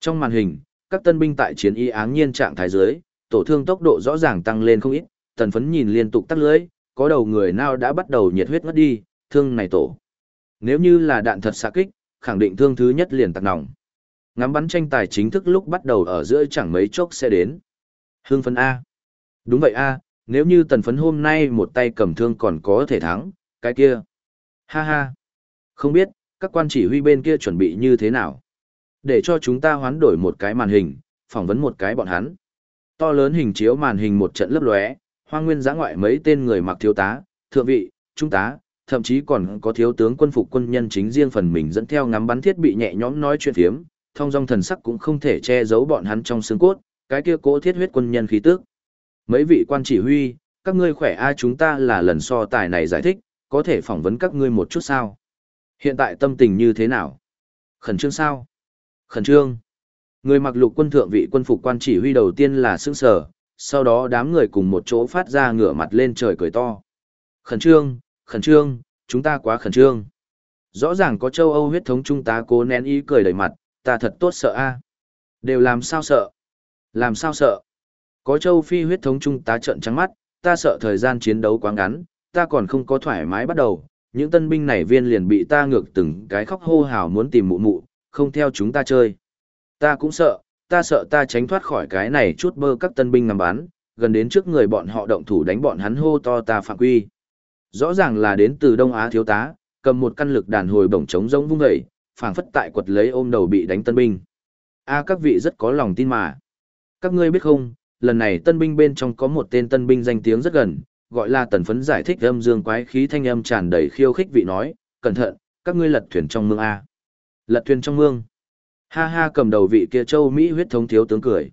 Trong màn hình, các tân binh tại chiến y áng nhiên trạng thái dưới, tổ thương tốc độ rõ ràng tăng lên không ít, tần phấn nhìn liên tục tắt lưới, có đầu người nào đã bắt đầu nhiệt huyết ngất đi, thương này tổ. Nếu như là đạn thật xạ kích, khẳng định thương thứ nhất liền tạc nòng. Ngắm bắn tranh tài chính thức lúc bắt đầu ở giữa chẳng mấy chốc sẽ đến. Hương phấn A. Đúng vậy A, nếu như tần phấn hôm nay một tay cầm thương còn có thể thắng, cái kia. Ha ha. Không biết, các quan chỉ huy bên kia chuẩn bị như thế nào. Để cho chúng ta hoán đổi một cái màn hình, phỏng vấn một cái bọn hắn. To lớn hình chiếu màn hình một trận lấp lóe, hoang nguyên giã ngoại mấy tên người mặc thiếu tá, thượng vị, trung tá, thậm chí còn có thiếu tướng quân phục quân nhân chính riêng phần mình dẫn theo ngắm bắn thiết bị nhẹ nhõm nói chuyện phiếm, thông dong thần sắc cũng không thể che giấu bọn hắn trong xương cốt, cái kia cố thiết huyết quân nhân khí tức. Mấy vị quan chỉ huy, các ngươi khỏe a chúng ta là lần so tài này giải thích, có thể phỏng vấn các ngươi một chút sao? Hiện tại tâm tình như thế nào? Khẩn trương sao? Khẩn trương. Người mặc lục quân thượng vị quân phục quan chỉ huy đầu tiên là sững sờ, sau đó đám người cùng một chỗ phát ra ngửa mặt lên trời cười to. Khẩn trương, khẩn trương, chúng ta quá khẩn trương. Rõ ràng có châu Âu huyết thống chúng ta cố nén ý cười đầy mặt, ta thật tốt sợ a Đều làm sao sợ? Làm sao sợ? Có châu Phi huyết thống chúng ta trợn trắng mắt, ta sợ thời gian chiến đấu quá ngắn, ta còn không có thoải mái bắt đầu, những tân binh này viên liền bị ta ngược từng cái khóc hô hào muốn tìm mụ mụ, không theo chúng ta chơi. Ta cũng sợ, ta sợ ta tránh thoát khỏi cái này chút bơ các tân binh nằm bán, gần đến trước người bọn họ động thủ đánh bọn hắn hô to ta phạm quy. Rõ ràng là đến từ Đông Á thiếu tá, cầm một căn lực đàn hồi bổng trống rỗng vung dậy, phảng phất tại quật lấy ôm đầu bị đánh tân binh. A các vị rất có lòng tin mà. Các ngươi biết không, lần này tân binh bên trong có một tên tân binh danh tiếng rất gần, gọi là tần phấn giải thích âm dương quái khí thanh âm tràn đầy khiêu khích vị nói, cẩn thận, các ngươi lật thuyền trong mương A. Lật thuyền trong mương. Ha ha cầm đầu vị kia châu Mỹ huyết thống thiếu tướng cười.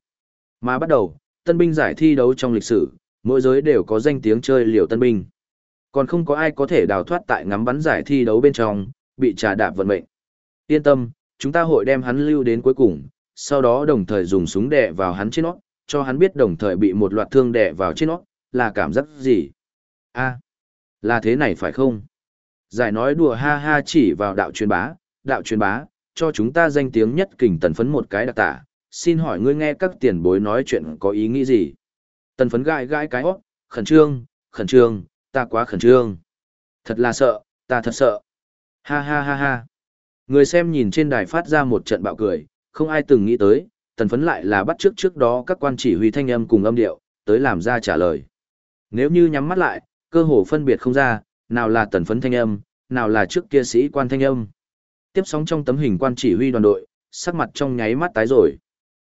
Mà bắt đầu, tân binh giải thi đấu trong lịch sử, mỗi giới đều có danh tiếng chơi liều tân binh. Còn không có ai có thể đào thoát tại ngắm bắn giải thi đấu bên trong, bị trà đạp vận mệnh. Yên tâm, chúng ta hội đem hắn lưu đến cuối cùng, sau đó đồng thời dùng súng đè vào hắn trên nó, cho hắn biết đồng thời bị một loạt thương đè vào trên nó, là cảm giác gì? a là thế này phải không? Giải nói đùa ha ha chỉ vào đạo truyền bá, đạo truyền bá, cho chúng ta danh tiếng nhất kình tần phấn một cái đặc tả, xin hỏi ngươi nghe các tiền bối nói chuyện có ý nghĩ gì? Tần phấn gãi gãi cái hót, khẩn trương, khẩn trương, ta quá khẩn trương. Thật là sợ, ta thật sợ. Ha ha ha ha. Người xem nhìn trên đài phát ra một trận bạo cười, không ai từng nghĩ tới, tần phấn lại là bắt trước trước đó các quan chỉ huy thanh âm cùng âm điệu, tới làm ra trả lời. Nếu như nhắm mắt lại, cơ hồ phân biệt không ra, nào là tần phấn thanh âm, nào là trước kia sĩ quan thanh âm. Tiếp sóng trong tấm hình quan chỉ huy đoàn đội, sắc mặt trong nháy mắt tái rồi.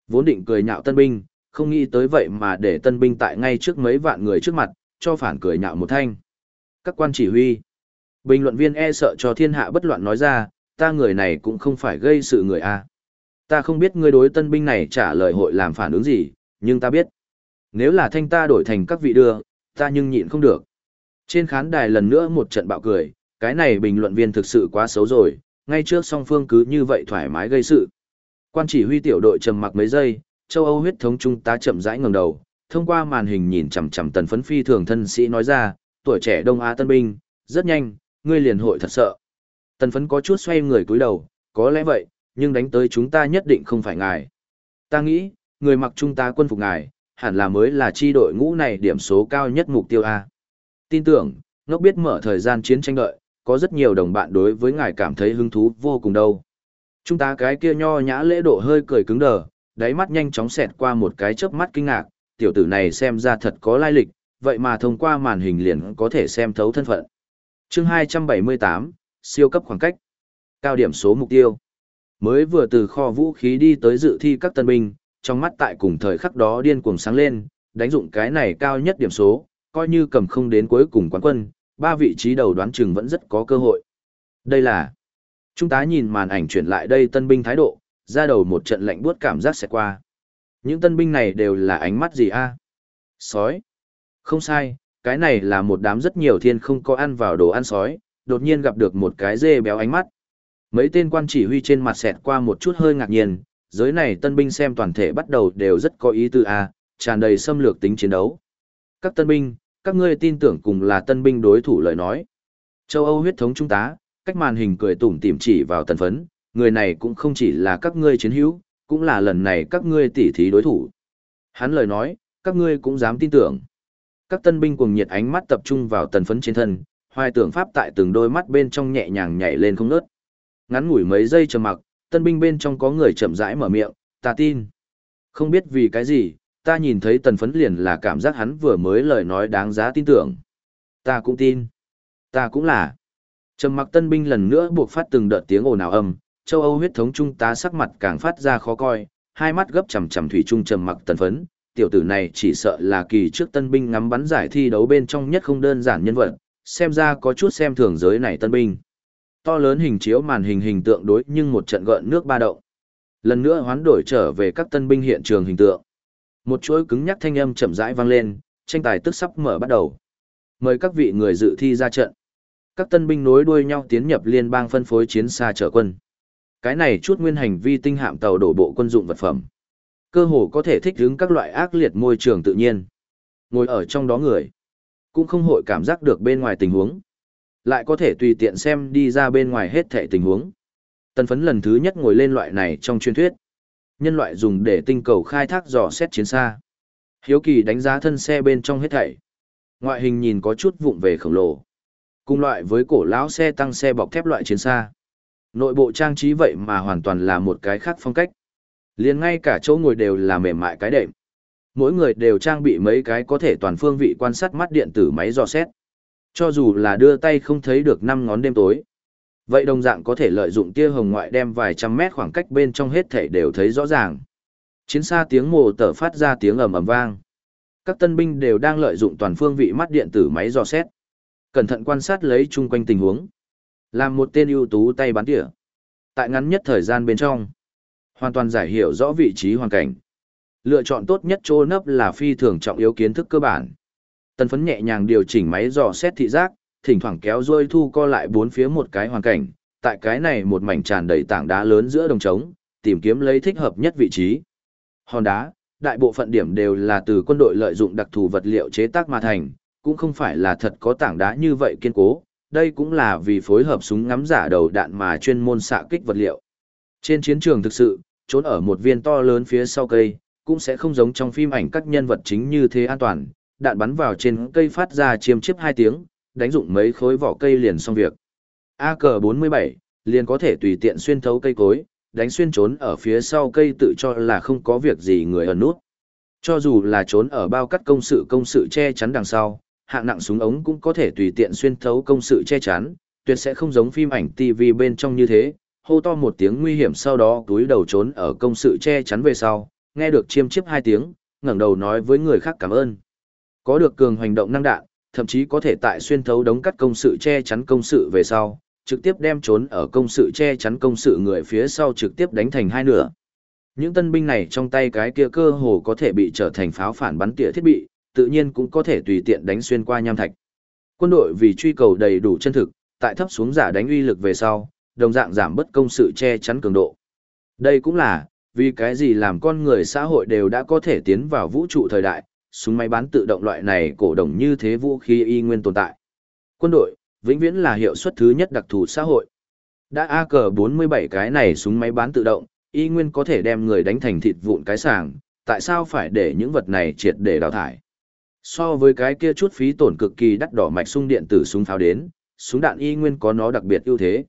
Vốn định cười nhạo tân binh, không nghĩ tới vậy mà để tân binh tại ngay trước mấy vạn người trước mặt, cho phản cười nhạo một thanh. Các quan chỉ huy, bình luận viên e sợ cho thiên hạ bất loạn nói ra, ta người này cũng không phải gây sự người a. Ta không biết ngươi đối tân binh này trả lời hội làm phản ứng gì, nhưng ta biết. Nếu là thanh ta đổi thành các vị đưa, ta nhưng nhịn không được. Trên khán đài lần nữa một trận bạo cười, cái này bình luận viên thực sự quá xấu rồi, ngay trước song phương cứ như vậy thoải mái gây sự. Quan chỉ huy tiểu đội trầm mặc mấy giây, châu Âu huyết thống trung tá chậm rãi ngẩng đầu, thông qua màn hình nhìn chằm chằm tần phấn phi thường thân sĩ nói ra, tuổi trẻ Đông Á tân binh, rất nhanh, ngươi liền hội thật sợ. Tần phấn có chút xoay người cúi đầu, có lẽ vậy, nhưng đánh tới chúng ta nhất định không phải ngài. Ta nghĩ, người mặc trung tá quân phục ngài, hẳn là mới là chi đội ngũ này điểm số cao nhất mục tiêu A. Tin tưởng, ngốc biết mở thời gian chiến tranh đợi, có rất nhiều đồng bạn đối với ngài cảm thấy hứng thú vô cùng đâu. Chúng ta cái kia nho nhã lễ độ hơi cười cứng đờ, đáy mắt nhanh chóng xẹt qua một cái chớp mắt kinh ngạc, tiểu tử này xem ra thật có lai lịch, vậy mà thông qua màn hình liền có thể xem thấu thân phận. Chương 278, siêu cấp khoảng cách. Cao điểm số mục tiêu. Mới vừa từ kho vũ khí đi tới dự thi các tân binh, trong mắt tại cùng thời khắc đó điên cuồng sáng lên, đánh dụng cái này cao nhất điểm số, coi như cầm không đến cuối cùng quán quân, ba vị trí đầu đoán chừng vẫn rất có cơ hội. Đây là Chúng ta nhìn màn ảnh chuyển lại đây tân binh thái độ, ra đầu một trận lạnh buốt cảm giác sẽ qua. Những tân binh này đều là ánh mắt gì a? Sói. Không sai, cái này là một đám rất nhiều thiên không có ăn vào đồ ăn sói, đột nhiên gặp được một cái dê béo ánh mắt. Mấy tên quan chỉ huy trên mặt xẹt qua một chút hơi ngạc nhiên, giới này tân binh xem toàn thể bắt đầu đều rất có ý tư a, tràn đầy xâm lược tính chiến đấu. Các tân binh, các ngươi tin tưởng cùng là tân binh đối thủ lời nói. Châu Âu huyết thống trung tá, cách màn hình cười tủm tỉm chỉ vào tần phấn, người này cũng không chỉ là các ngươi chiến hữu, cũng là lần này các ngươi tỉ thí đối thủ. Hắn lời nói, các ngươi cũng dám tin tưởng. Các tân binh cùng nhiệt ánh mắt tập trung vào tần phấn trên thân, hoài tưởng pháp tại từng đôi mắt bên trong nhẹ nhàng nhảy lên không ngớt. Ngắn ngủi mấy giây trầm mặc, tân binh bên trong có người chậm rãi mở miệng, ta tin. Không biết vì cái gì, ta nhìn thấy tần phấn liền là cảm giác hắn vừa mới lời nói đáng giá tin tưởng. Ta cũng tin. Ta cũng là. Trầm mặc tân binh lần nữa buộc phát từng đợt tiếng ồn ào âm, châu Âu huyết thống trung tá sắc mặt càng phát ra khó coi, hai mắt gấp chằm chằm thủy trung trầm mặc tần phấn, tiểu tử này chỉ sợ là kỳ trước tân binh ngắm bắn giải thi đấu bên trong nhất không đơn giản nhân vật, xem ra có chút xem thường giới này tân binh. To lớn hình chiếu màn hình hình tượng đối nhưng một trận gợn nước ba động. Lần nữa hoán đổi trở về các tân binh hiện trường hình tượng. Một chuỗi cứng nhắc thanh âm chậm rãi vang lên, tranh tài tức sắp mở bắt đầu. Mời các vị người dự thi ra trận. Các tân binh nối đuôi nhau tiến nhập liên bang phân phối chiến xa trở quân. Cái này chút nguyên hành vi tinh hạm tàu đổ bộ quân dụng vật phẩm. Cơ hồ có thể thích ứng các loại ác liệt môi trường tự nhiên. Ngồi ở trong đó người, cũng không hội cảm giác được bên ngoài tình huống. Lại có thể tùy tiện xem đi ra bên ngoài hết thể tình huống. Tân phấn lần thứ nhất ngồi lên loại này trong truyền thuyết. Nhân loại dùng để tinh cầu khai thác dò xét chiến xa. Hiếu kỳ đánh giá thân xe bên trong hết thảy. Ngoại hình nhìn có chút vụng về khổng lồ. Cùng loại với cổ lão xe tăng xe bọc thép loại chiến xa. Nội bộ trang trí vậy mà hoàn toàn là một cái khác phong cách. liền ngay cả chỗ ngồi đều là mềm mại cái đệm. Mỗi người đều trang bị mấy cái có thể toàn phương vị quan sát mắt điện tử máy dò xét. Cho dù là đưa tay không thấy được năm ngón đêm tối. Vậy đồng dạng có thể lợi dụng tia hồng ngoại đem vài trăm mét khoảng cách bên trong hết thể đều thấy rõ ràng. Chiến xa tiếng mồ tở phát ra tiếng ầm ầm vang. Các tân binh đều đang lợi dụng toàn phương vị mắt điện tử máy dò xét. Cẩn thận quan sát lấy chung quanh tình huống. Làm một tên ưu tú tay bắn tỉa. Tại ngắn nhất thời gian bên trong. Hoàn toàn giải hiểu rõ vị trí hoàn cảnh. Lựa chọn tốt nhất chỗ nấp là phi thường trọng yếu kiến thức cơ bản. Tân phấn nhẹ nhàng điều chỉnh máy dò xét thị giác, thỉnh thoảng kéo rôi thu co lại bốn phía một cái hoàn cảnh, tại cái này một mảnh tràn đầy tảng đá lớn giữa đồng trống, tìm kiếm lấy thích hợp nhất vị trí. Hòn đá, đại bộ phận điểm đều là từ quân đội lợi dụng đặc thù vật liệu chế tác mà thành, cũng không phải là thật có tảng đá như vậy kiên cố, đây cũng là vì phối hợp súng ngắm giả đầu đạn mà chuyên môn xạ kích vật liệu. Trên chiến trường thực sự, trốn ở một viên to lớn phía sau cây, cũng sẽ không giống trong phim ảnh các nhân vật chính như thế an toàn, đạn bắn vào trên cây phát ra chiêm chiếp hai tiếng, đánh dụng mấy khối vỏ cây liền xong việc. A cờ 47 liền có thể tùy tiện xuyên thấu cây cối, đánh xuyên trốn ở phía sau cây tự cho là không có việc gì người ẩn nút. Cho dù là trốn ở bao cắt công sự công sự che chắn đằng sau, hạng nặng súng ống cũng có thể tùy tiện xuyên thấu công sự che chắn, tuyệt sẽ không giống phim ảnh TV bên trong như thế, hô to một tiếng nguy hiểm sau đó túi đầu trốn ở công sự che chắn về sau, nghe được chiêm chiếp hai tiếng, ngẩng đầu nói với người khác cảm ơn. Có được cường hành động năng đạn, thậm chí có thể tại xuyên thấu đống cắt công sự che chắn công sự về sau, trực tiếp đem trốn ở công sự che chắn công sự người phía sau trực tiếp đánh thành hai nửa. Những tân binh này trong tay cái kia cơ hồ có thể bị trở thành pháo phản bắn tỉa thiết bị, tự nhiên cũng có thể tùy tiện đánh xuyên qua nham thạch. Quân đội vì truy cầu đầy đủ chân thực, tại thấp xuống giả đánh uy lực về sau, đồng dạng giảm bất công sự che chắn cường độ. Đây cũng là, vì cái gì làm con người xã hội đều đã có thể tiến vào vũ trụ thời đại, súng máy bán tự động loại này cổ đồng như thế vũ khí y nguyên tồn tại. Quân đội, vĩnh viễn là hiệu suất thứ nhất đặc thù xã hội. Đã AK-47 cái này súng máy bán tự động, y nguyên có thể đem người đánh thành thịt vụn cái sàng, tại sao phải để những vật này triệt để đào thải? So với cái kia chút phí tổn cực kỳ đắt đỏ mạch sung điện tử súng pháo đến, súng đạn y nguyên có nó đặc biệt ưu thế.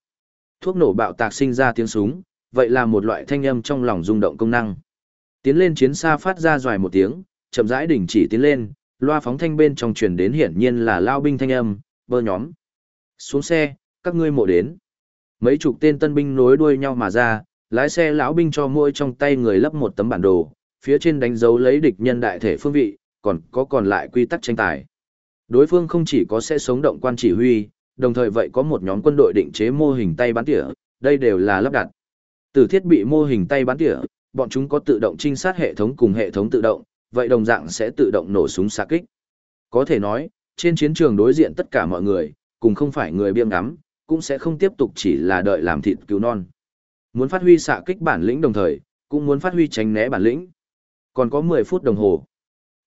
Thuốc nổ bạo tạc sinh ra tiếng súng, vậy là một loại thanh âm trong lòng rung động công năng. Tiến lên chiến xa phát ra dài một tiếng, chậm rãi đỉnh chỉ tiến lên, loa phóng thanh bên trong truyền đến hiển nhiên là lao binh thanh âm, bơ nhóm. Xuống xe, các ngươi mộ đến. Mấy chục tên tân binh nối đuôi nhau mà ra, lái xe lão binh cho mỗi trong tay người lấp một tấm bản đồ, phía trên đánh dấu lấy địch nhân đại thể phương vị, còn có còn lại quy tắc tranh tài. Đối phương không chỉ có sẽ sống động quan chỉ huy, đồng thời vậy có một nhóm quân đội định chế mô hình tay bắn tỉa, đây đều là lắp đặt. Từ thiết bị mô hình tay bắn tỉa, bọn chúng có tự động trinh sát hệ thống cùng hệ thống tự động, vậy đồng dạng sẽ tự động nổ súng xạ kích. Có thể nói, trên chiến trường đối diện tất cả mọi người, cùng không phải người biêng ngắm, cũng sẽ không tiếp tục chỉ là đợi làm thịt cứu non. Muốn phát huy xạ kích bản lĩnh đồng thời, cũng muốn phát huy tránh né bản lĩnh. Còn có 10 phút đồng hồ.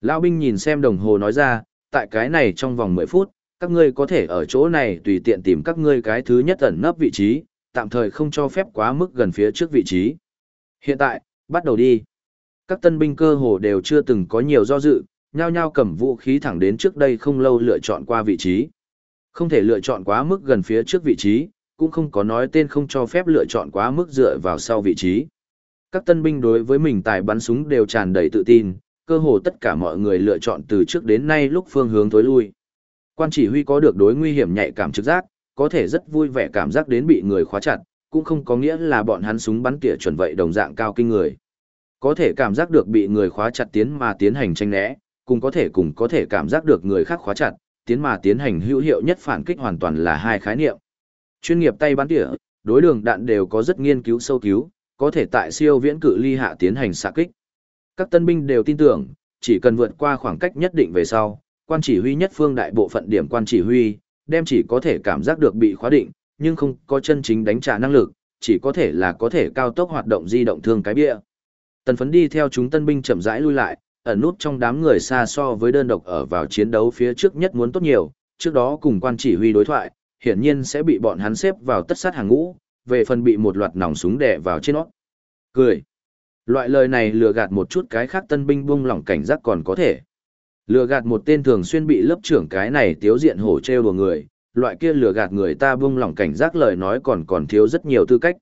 Lão binh nhìn xem đồng hồ nói ra, tại cái này trong vòng 10 phút, các ngươi có thể ở chỗ này tùy tiện tìm các ngươi cái thứ nhất ẩn nấp vị trí, tạm thời không cho phép quá mức gần phía trước vị trí. Hiện tại, bắt đầu đi. Các tân binh cơ hồ đều chưa từng có nhiều do dự, nhao nhao cầm vũ khí thẳng đến trước đây không lâu lựa chọn qua vị trí. Không thể lựa chọn quá mức gần phía trước vị trí, cũng không có nói tên không cho phép lựa chọn quá mức dựa vào sau vị trí. Các tân binh đối với mình tài bắn súng đều tràn đầy tự tin, cơ hồ tất cả mọi người lựa chọn từ trước đến nay lúc phương hướng tối lui. Quan chỉ huy có được đối nguy hiểm nhạy cảm trực giác, có thể rất vui vẻ cảm giác đến bị người khóa chặt, cũng không có nghĩa là bọn hắn súng bắn tỉa chuẩn vậy đồng dạng cao kinh người. Có thể cảm giác được bị người khóa chặt tiến mà tiến hành tranh né, cùng có thể cùng có thể cảm giác được người khác khóa chặt, tiến mà tiến hành hữu hiệu nhất phản kích hoàn toàn là hai khái niệm. Chuyên nghiệp tay bắn tỉa, đối đường đạn đều có rất nghiên cứu sâu cứu, có thể tại siêu viễn cự ly hạ tiến hành xạ kích. Các tân binh đều tin tưởng, chỉ cần vượt qua khoảng cách nhất định về sau, quan chỉ huy nhất phương đại bộ phận điểm quan chỉ huy, đem chỉ có thể cảm giác được bị khóa định, nhưng không có chân chính đánh trả năng lực, chỉ có thể là có thể cao tốc hoạt động di động thương cái bia. Tần phấn đi theo chúng tân binh chậm rãi lui lại, ẩn nút trong đám người xa so với đơn độc ở vào chiến đấu phía trước nhất muốn tốt nhiều, trước đó cùng quan chỉ huy đối thoại, hiển nhiên sẽ bị bọn hắn xếp vào tất sát hàng ngũ, về phần bị một loạt nòng súng đè vào trên nó. Cười. Loại lời này lừa gạt một chút cái khác tân binh buông lỏng cảnh giác còn có thể. Lừa gạt một tên thường xuyên bị lớp trưởng cái này tiếu diện hổ treo đùa người, loại kia lừa gạt người ta buông lỏng cảnh giác lời nói còn còn thiếu rất nhiều tư cách.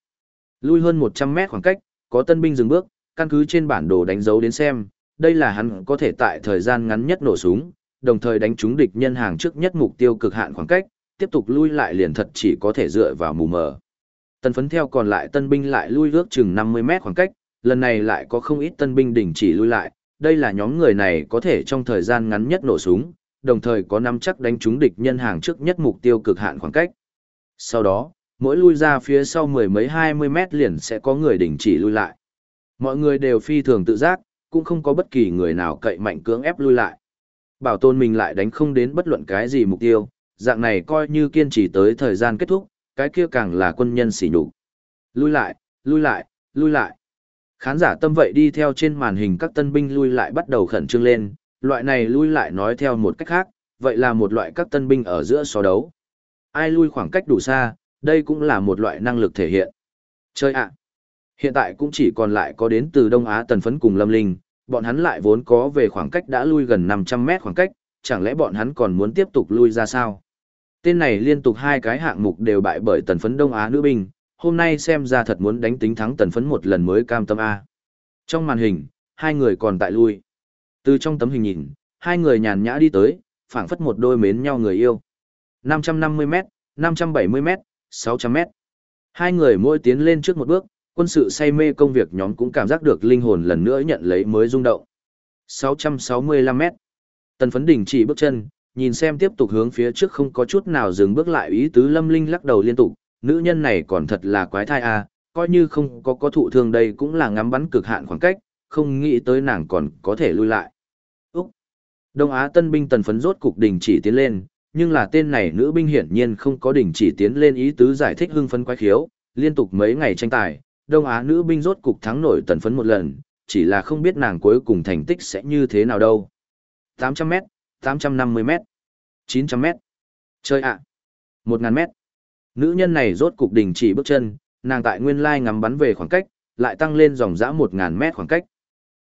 Lui hơn 100 mét khoảng cách, có tân binh dừng bước, căn cứ trên bản đồ đánh dấu đến xem, đây là hắn có thể tại thời gian ngắn nhất nổ súng, đồng thời đánh trúng địch nhân hàng trước nhất mục tiêu cực hạn khoảng cách, tiếp tục lui lại liền thật chỉ có thể dựa vào mù mờ. Tân phấn theo còn lại tân binh lại lui ước chừng 50 mét khoảng cách, lần này lại có không ít tân binh đình chỉ lui lại, đây là nhóm người này có thể trong thời gian ngắn nhất nổ súng, đồng thời có nắm chắc đánh trúng địch nhân hàng trước nhất mục tiêu cực hạn khoảng cách. Sau đó, mỗi lui ra phía sau mười mấy hai mươi mét liền sẽ có người đình chỉ lui lại. Mọi người đều phi thường tự giác, cũng không có bất kỳ người nào cậy mạnh cưỡng ép lui lại. Bảo tồn mình lại đánh không đến bất luận cái gì mục tiêu, dạng này coi như kiên trì tới thời gian kết thúc, cái kia càng là quân nhân xỉ nhục. Lui lại, lui lại, lui lại. Khán giả tâm vậy đi theo trên màn hình các tân binh lui lại bắt đầu khẩn trương lên, loại này lui lại nói theo một cách khác, vậy là một loại các tân binh ở giữa so đấu. Ai lui khoảng cách đủ xa, đây cũng là một loại năng lực thể hiện. Chơi ạ! Hiện tại cũng chỉ còn lại có đến từ Đông Á tần phấn cùng Lâm Linh, bọn hắn lại vốn có về khoảng cách đã lui gần 500 mét khoảng cách, chẳng lẽ bọn hắn còn muốn tiếp tục lui ra sao? Tên này liên tục hai cái hạng mục đều bại bởi tần phấn Đông Á nữ binh, hôm nay xem ra thật muốn đánh tính thắng tần phấn một lần mới cam tâm A. Trong màn hình, hai người còn tại lui. Từ trong tấm hình nhìn, hai người nhàn nhã đi tới, phảng phất một đôi mến nhau người yêu. 550m, 570m, 600m. Hai người mỗi tiến lên trước một bước, quân sự say mê công việc nhóm cũng cảm giác được linh hồn lần nữa nhận lấy mới rung động. 665 mét. Tần phấn đình chỉ bước chân, nhìn xem tiếp tục hướng phía trước không có chút nào dừng bước lại ý tứ lâm linh lắc đầu liên tục, nữ nhân này còn thật là quái thai à, coi như không có có thụ thương đây cũng là ngắm bắn cực hạn khoảng cách, không nghĩ tới nàng còn có thể lui lại. Úc! Đông Á tân binh tần phấn rốt cục đình chỉ tiến lên, nhưng là tên này nữ binh hiển nhiên không có đình chỉ tiến lên ý tứ giải thích hưng phấn quái khiếu, liên tục mấy ngày tranh tài, Đông Á nữ binh rốt cục thắng nổi tần phấn một lần, chỉ là không biết nàng cuối cùng thành tích sẽ như thế nào đâu. 800m, 850m, 900m. Chơi ạ! À. 1000m. Nữ nhân này rốt cục đình chỉ bước chân, nàng tại nguyên lai ngắm bắn về khoảng cách, lại tăng lên dòng dã 1000 mét khoảng cách.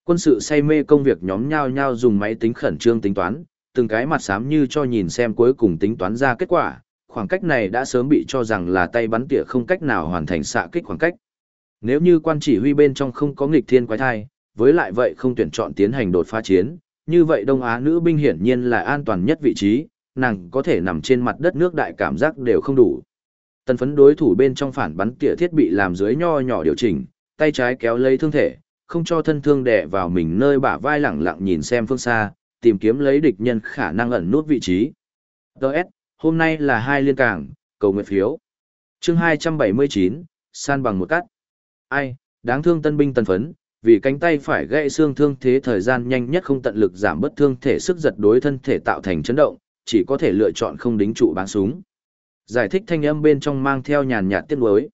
Quân sự say mê công việc nhóm nhau nhau dùng máy tính khẩn trương tính toán, từng cái mặt xám như cho nhìn xem cuối cùng tính toán ra kết quả, khoảng cách này đã sớm bị cho rằng là tay bắn tỉa không cách nào hoàn thành xạ kích khoảng cách. Nếu như quan chỉ huy bên trong không có nghịch thiên quái thai, với lại vậy không tuyển chọn tiến hành đột phá chiến, như vậy Đông Á nữ binh hiển nhiên là an toàn nhất vị trí, nàng có thể nằm trên mặt đất nước đại cảm giác đều không đủ. Tần phấn đối thủ bên trong phản bắn tỉa thiết bị làm dưới nho nhỏ điều chỉnh, tay trái kéo lấy thương thể, không cho thân thương đè vào mình nơi bả vai lẳng lặng nhìn xem phương xa, tìm kiếm lấy địch nhân khả năng ẩn nút vị trí. Đợt, hôm nay là hai liên cảng, cầu nguyện phiếu. chương 279, san bằng một cắt. Ai, đáng thương tân binh tân phấn, vì cánh tay phải gãy xương thương thế thời gian nhanh nhất không tận lực giảm bất thương thể sức giật đối thân thể tạo thành chấn động, chỉ có thể lựa chọn không đính trụ bắn súng. Giải thích thanh âm bên trong mang theo nhàn nhạt tiếc nuối.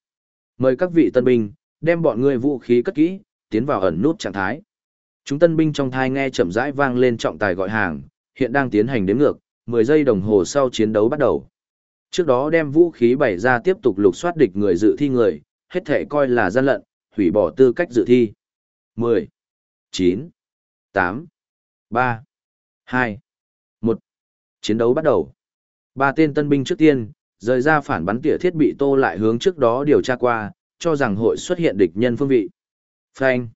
Mời các vị tân binh, đem bọn ngươi vũ khí cất kỹ, tiến vào ẩn nút trạng thái. Chúng tân binh trong thai nghe chậm rãi vang lên trọng tài gọi hàng, hiện đang tiến hành đếm ngược, 10 giây đồng hồ sau chiến đấu bắt đầu. Trước đó đem vũ khí bày ra tiếp tục lục soát địch người dự thi người, hết thể coi là gian lận, hủy bỏ tư cách dự thi. 10, 9, 8, 3, 2, 1. Chiến đấu bắt đầu. Ba tên tân binh trước tiên, rời ra phản bắn tỉa thiết bị tô lại hướng trước đó điều tra qua, cho rằng hội xuất hiện địch nhân phương vị. Phanh.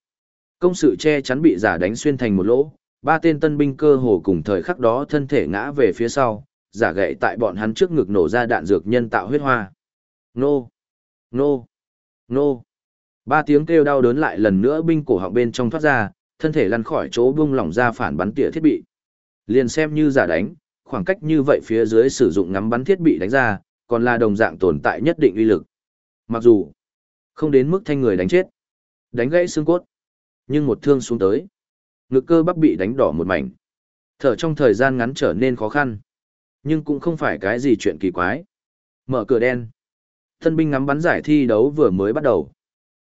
Công sự che chắn bị giả đánh xuyên thành một lỗ, ba tên tân binh cơ hồ cùng thời khắc đó thân thể ngã về phía sau, giả gậy tại bọn hắn trước ngực nổ ra đạn dược nhân tạo huyết hoa. Nô! Nô! Nô! Ba tiếng kêu đau đớn lại lần nữa binh cổ họng bên trong thoát ra, thân thể lăn khỏi chỗ buông lỏng ra phản bắn tỉa thiết bị. Liền xem như giả đánh, khoảng cách như vậy phía dưới sử dụng ngắm bắn thiết bị đánh ra, còn là đồng dạng tồn tại nhất định uy lực. Mặc dù không đến mức thanh người đánh chết, đánh gãy xương cốt, nhưng một thương xuống tới, ngực cơ bắp bị đánh đỏ một mảnh. Thở trong thời gian ngắn trở nên khó khăn, nhưng cũng không phải cái gì chuyện kỳ quái. Mở cửa đen. Tân binh ngắm bắn giải thi đấu vừa mới bắt đầu.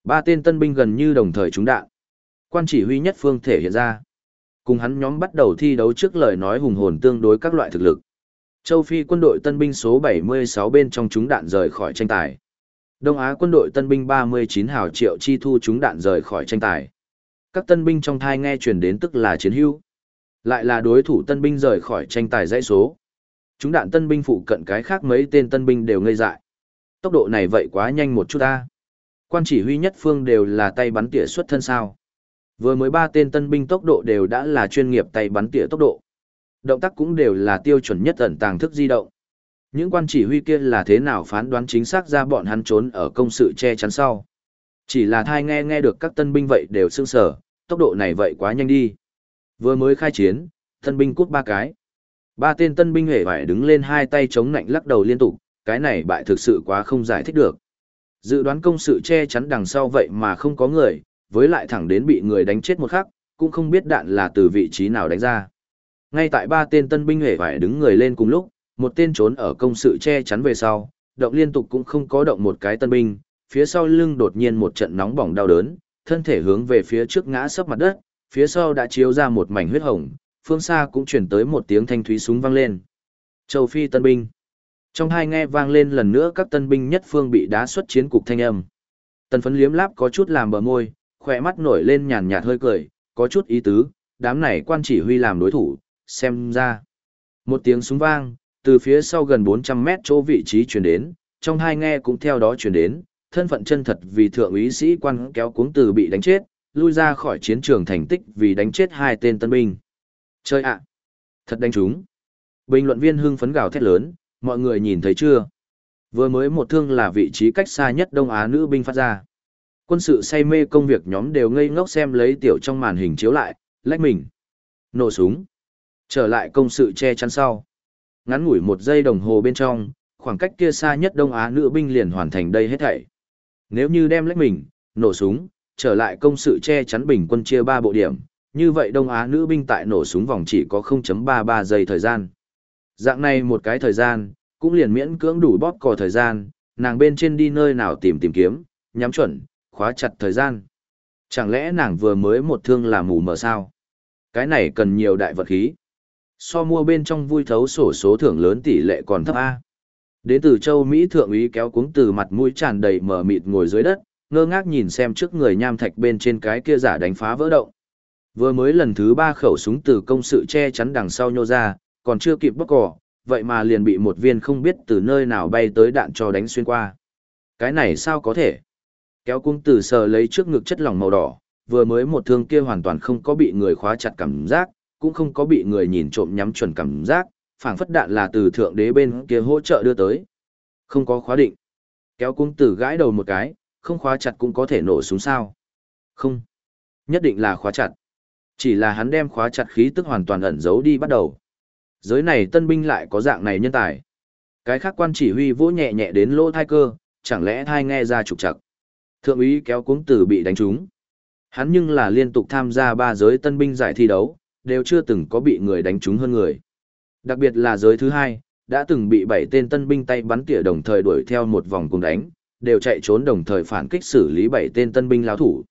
Ba tên tân binh gần như đồng thời trúng đạn. Quan chỉ huy nhất phương thể hiện ra. Cùng hắn nhóm bắt đầu thi đấu trước lời nói hùng hồn tương đối các loại thực lực. Châu Phi quân đội tân binh số 76 bên trong trúng đạn rời khỏi tranh tài. Đông Á quân đội tân binh 39 hào triệu chi thu trúng đạn rời khỏi tranh tài. Các tân binh trong thai nghe truyền đến tức là chiến hữu. Lại là đối thủ tân binh rời khỏi tranh tài dãy số. Chúng đạn tân binh phụ cận cái khác mấy tên tân binh đều ngây dại. Tốc độ này vậy quá nhanh một chút ta. Quan chỉ huy nhất phương đều là tay bắn tỉa xuất thân sao. Vừa mới ba tên tân binh tốc độ đều đã là chuyên nghiệp tay bắn tỉa tốc độ. Động tác cũng đều là tiêu chuẩn nhất ẩn tàng thức di động. Những quan chỉ huy kia là thế nào phán đoán chính xác ra bọn hắn trốn ở công sự che chắn sau. Chỉ là thai nghe nghe được các tân binh vậy đều sương sở, tốc độ này vậy quá nhanh đi. Vừa mới khai chiến, tân binh cút ba cái. Ba tên tân binh hề phải đứng lên hai tay chống nạnh lắc đầu liên tục, cái này bại thực sự quá không giải thích được. Dự đoán công sự che chắn đằng sau vậy mà không có người, với lại thẳng đến bị người đánh chết một khắc, cũng không biết đạn là từ vị trí nào đánh ra. Ngay tại ba tên tân binh hề phải đứng người lên cùng lúc, một tên trốn ở công sự che chắn về sau, động liên tục cũng không có động một cái tân binh, phía sau lưng đột nhiên một trận nóng bỏng đau đớn, thân thể hướng về phía trước ngã sấp mặt đất, phía sau đã chiếu ra một mảnh huyết hồng, phương xa cũng chuyển tới một tiếng thanh thúy súng vang lên. Châu Phi tân binh. Trong hai nghe vang lên lần nữa các tân binh nhất phương bị đá xuất chiến cục thanh âm. Tần phấn liếm láp có chút làm bờ môi, khỏe mắt nổi lên nhàn nhạt hơi cười, có chút ý tứ, đám này quan chỉ huy làm đối thủ, xem ra. Một tiếng súng vang, từ phía sau gần 400 mét chỗ vị trí chuyển đến, trong hai nghe cũng theo đó chuyển đến, thân phận chân thật vì thượng úy sĩ quan kéo cuống từ bị đánh chết, lui ra khỏi chiến trường thành tích vì đánh chết hai tên tân binh. Chơi ạ! thật đánh chúng! Bình luận viên hưng phấn gào thét lớn, mọi người nhìn thấy chưa? Vừa mới một thương là vị trí cách xa nhất Đông Á nữ binh phát ra. Quân sự say mê công việc nhóm đều ngây ngốc xem lấy tiểu trong màn hình chiếu lại, lách mình. Nổ súng. Trở lại công sự che chắn sau. Ngắn ngủi một giây đồng hồ bên trong, khoảng cách kia xa nhất Đông Á nữ binh liền hoàn thành đây hết thảy. Nếu như đem lách mình, nổ súng, trở lại công sự che chắn bình quân chia 3 bộ điểm, như vậy Đông Á nữ binh tại nổ súng vòng chỉ có 0.33 giây thời gian. Dạng này một cái thời gian, cũng liền miễn cưỡng đủ bóp cò thời gian, nàng bên trên đi nơi nào tìm tìm kiếm, nhắm chuẩn, khóa chặt thời gian. Chẳng lẽ nàng vừa mới một thương là mù mờ sao? Cái này cần nhiều đại vật khí. So mua bên trong vui thấu sổ số thưởng lớn tỷ lệ còn thấp A. Đến từ châu Mỹ thượng úy kéo cuống từ mặt mũi tràn đầy mở mịt ngồi dưới đất, ngơ ngác nhìn xem trước người nham thạch bên trên cái kia giả đánh phá vỡ động. Vừa mới lần thứ ba khẩu súng từ công sự che chắn đằng sau nhô ra, còn chưa kịp bóc cỏ, vậy mà liền bị một viên không biết từ nơi nào bay tới đạn cho đánh xuyên qua. Cái này sao có thể? Kéo cung từ sờ lấy trước ngực chất lỏng màu đỏ, vừa mới một thương kia hoàn toàn không có bị người khóa chặt cảm giác, cũng không có bị người nhìn trộm nhắm chuẩn cảm giác, phảng phất đạn là từ thượng đế bên kia hỗ trợ đưa tới. Không có khóa định. Kéo cung từ gãi đầu một cái, không khóa chặt cũng có thể nổ súng sao. Không. Nhất định là khóa chặt. Chỉ là hắn đem khóa chặt khí tức hoàn toàn ẩn giấu đi bắt đầu. Giới này tân binh lại có dạng này nhân tài. Cái khác quan chỉ huy vỗ nhẹ nhẹ đến lỗ thai cơ, chẳng lẽ thai nghe ra trục trặc. Thượng úy kéo cuống tử bị đánh trúng. Hắn nhưng là liên tục tham gia ba giới tân binh giải thi đấu, đều chưa từng có bị người đánh trúng hơn người. Đặc biệt là giới thứ hai, đã từng bị bảy tên tân binh tay bắn tỉa đồng thời đuổi theo một vòng cùng đánh, đều chạy trốn đồng thời phản kích xử lý bảy tên tân binh lao thủ.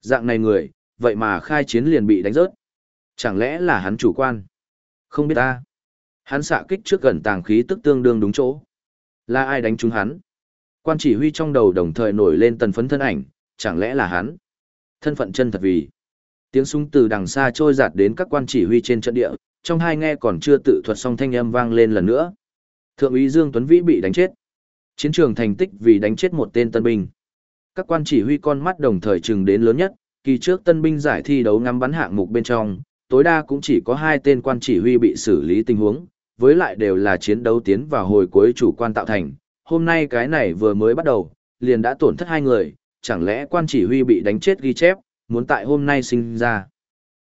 Dạng này người, vậy mà khai chiến liền bị đánh rớt. Chẳng lẽ là hắn chủ quan? Không biết ta. Hắn xạ kích trước gần tàng khí tức tương đương đúng chỗ. Là ai đánh trúng hắn? Quan chỉ huy trong đầu đồng thời nổi lên tần phấn thân ảnh, chẳng lẽ là hắn? Thân phận chân thật vì. Tiếng súng từ đằng xa trôi giạt đến các quan chỉ huy trên trận địa, trong hai nghe còn chưa tự thuật xong thanh âm vang lên lần nữa. Thượng úy Dương Tuấn Vĩ bị đánh chết. Chiến trường thành tích vì đánh chết một tên tân binh. Các quan chỉ huy con mắt đồng thời trừng đến lớn nhất, kỳ trước tân binh giải thi đấu ngắm bắn hạng mục bên trong, tối đa cũng chỉ có hai tên quan chỉ huy bị xử lý tình huống, với lại đều là chiến đấu tiến vào hồi cuối chủ quan tạo thành. Hôm nay cái này vừa mới bắt đầu, liền đã tổn thất hai người, chẳng lẽ quan chỉ huy bị đánh chết ghi chép, muốn tại hôm nay sinh ra.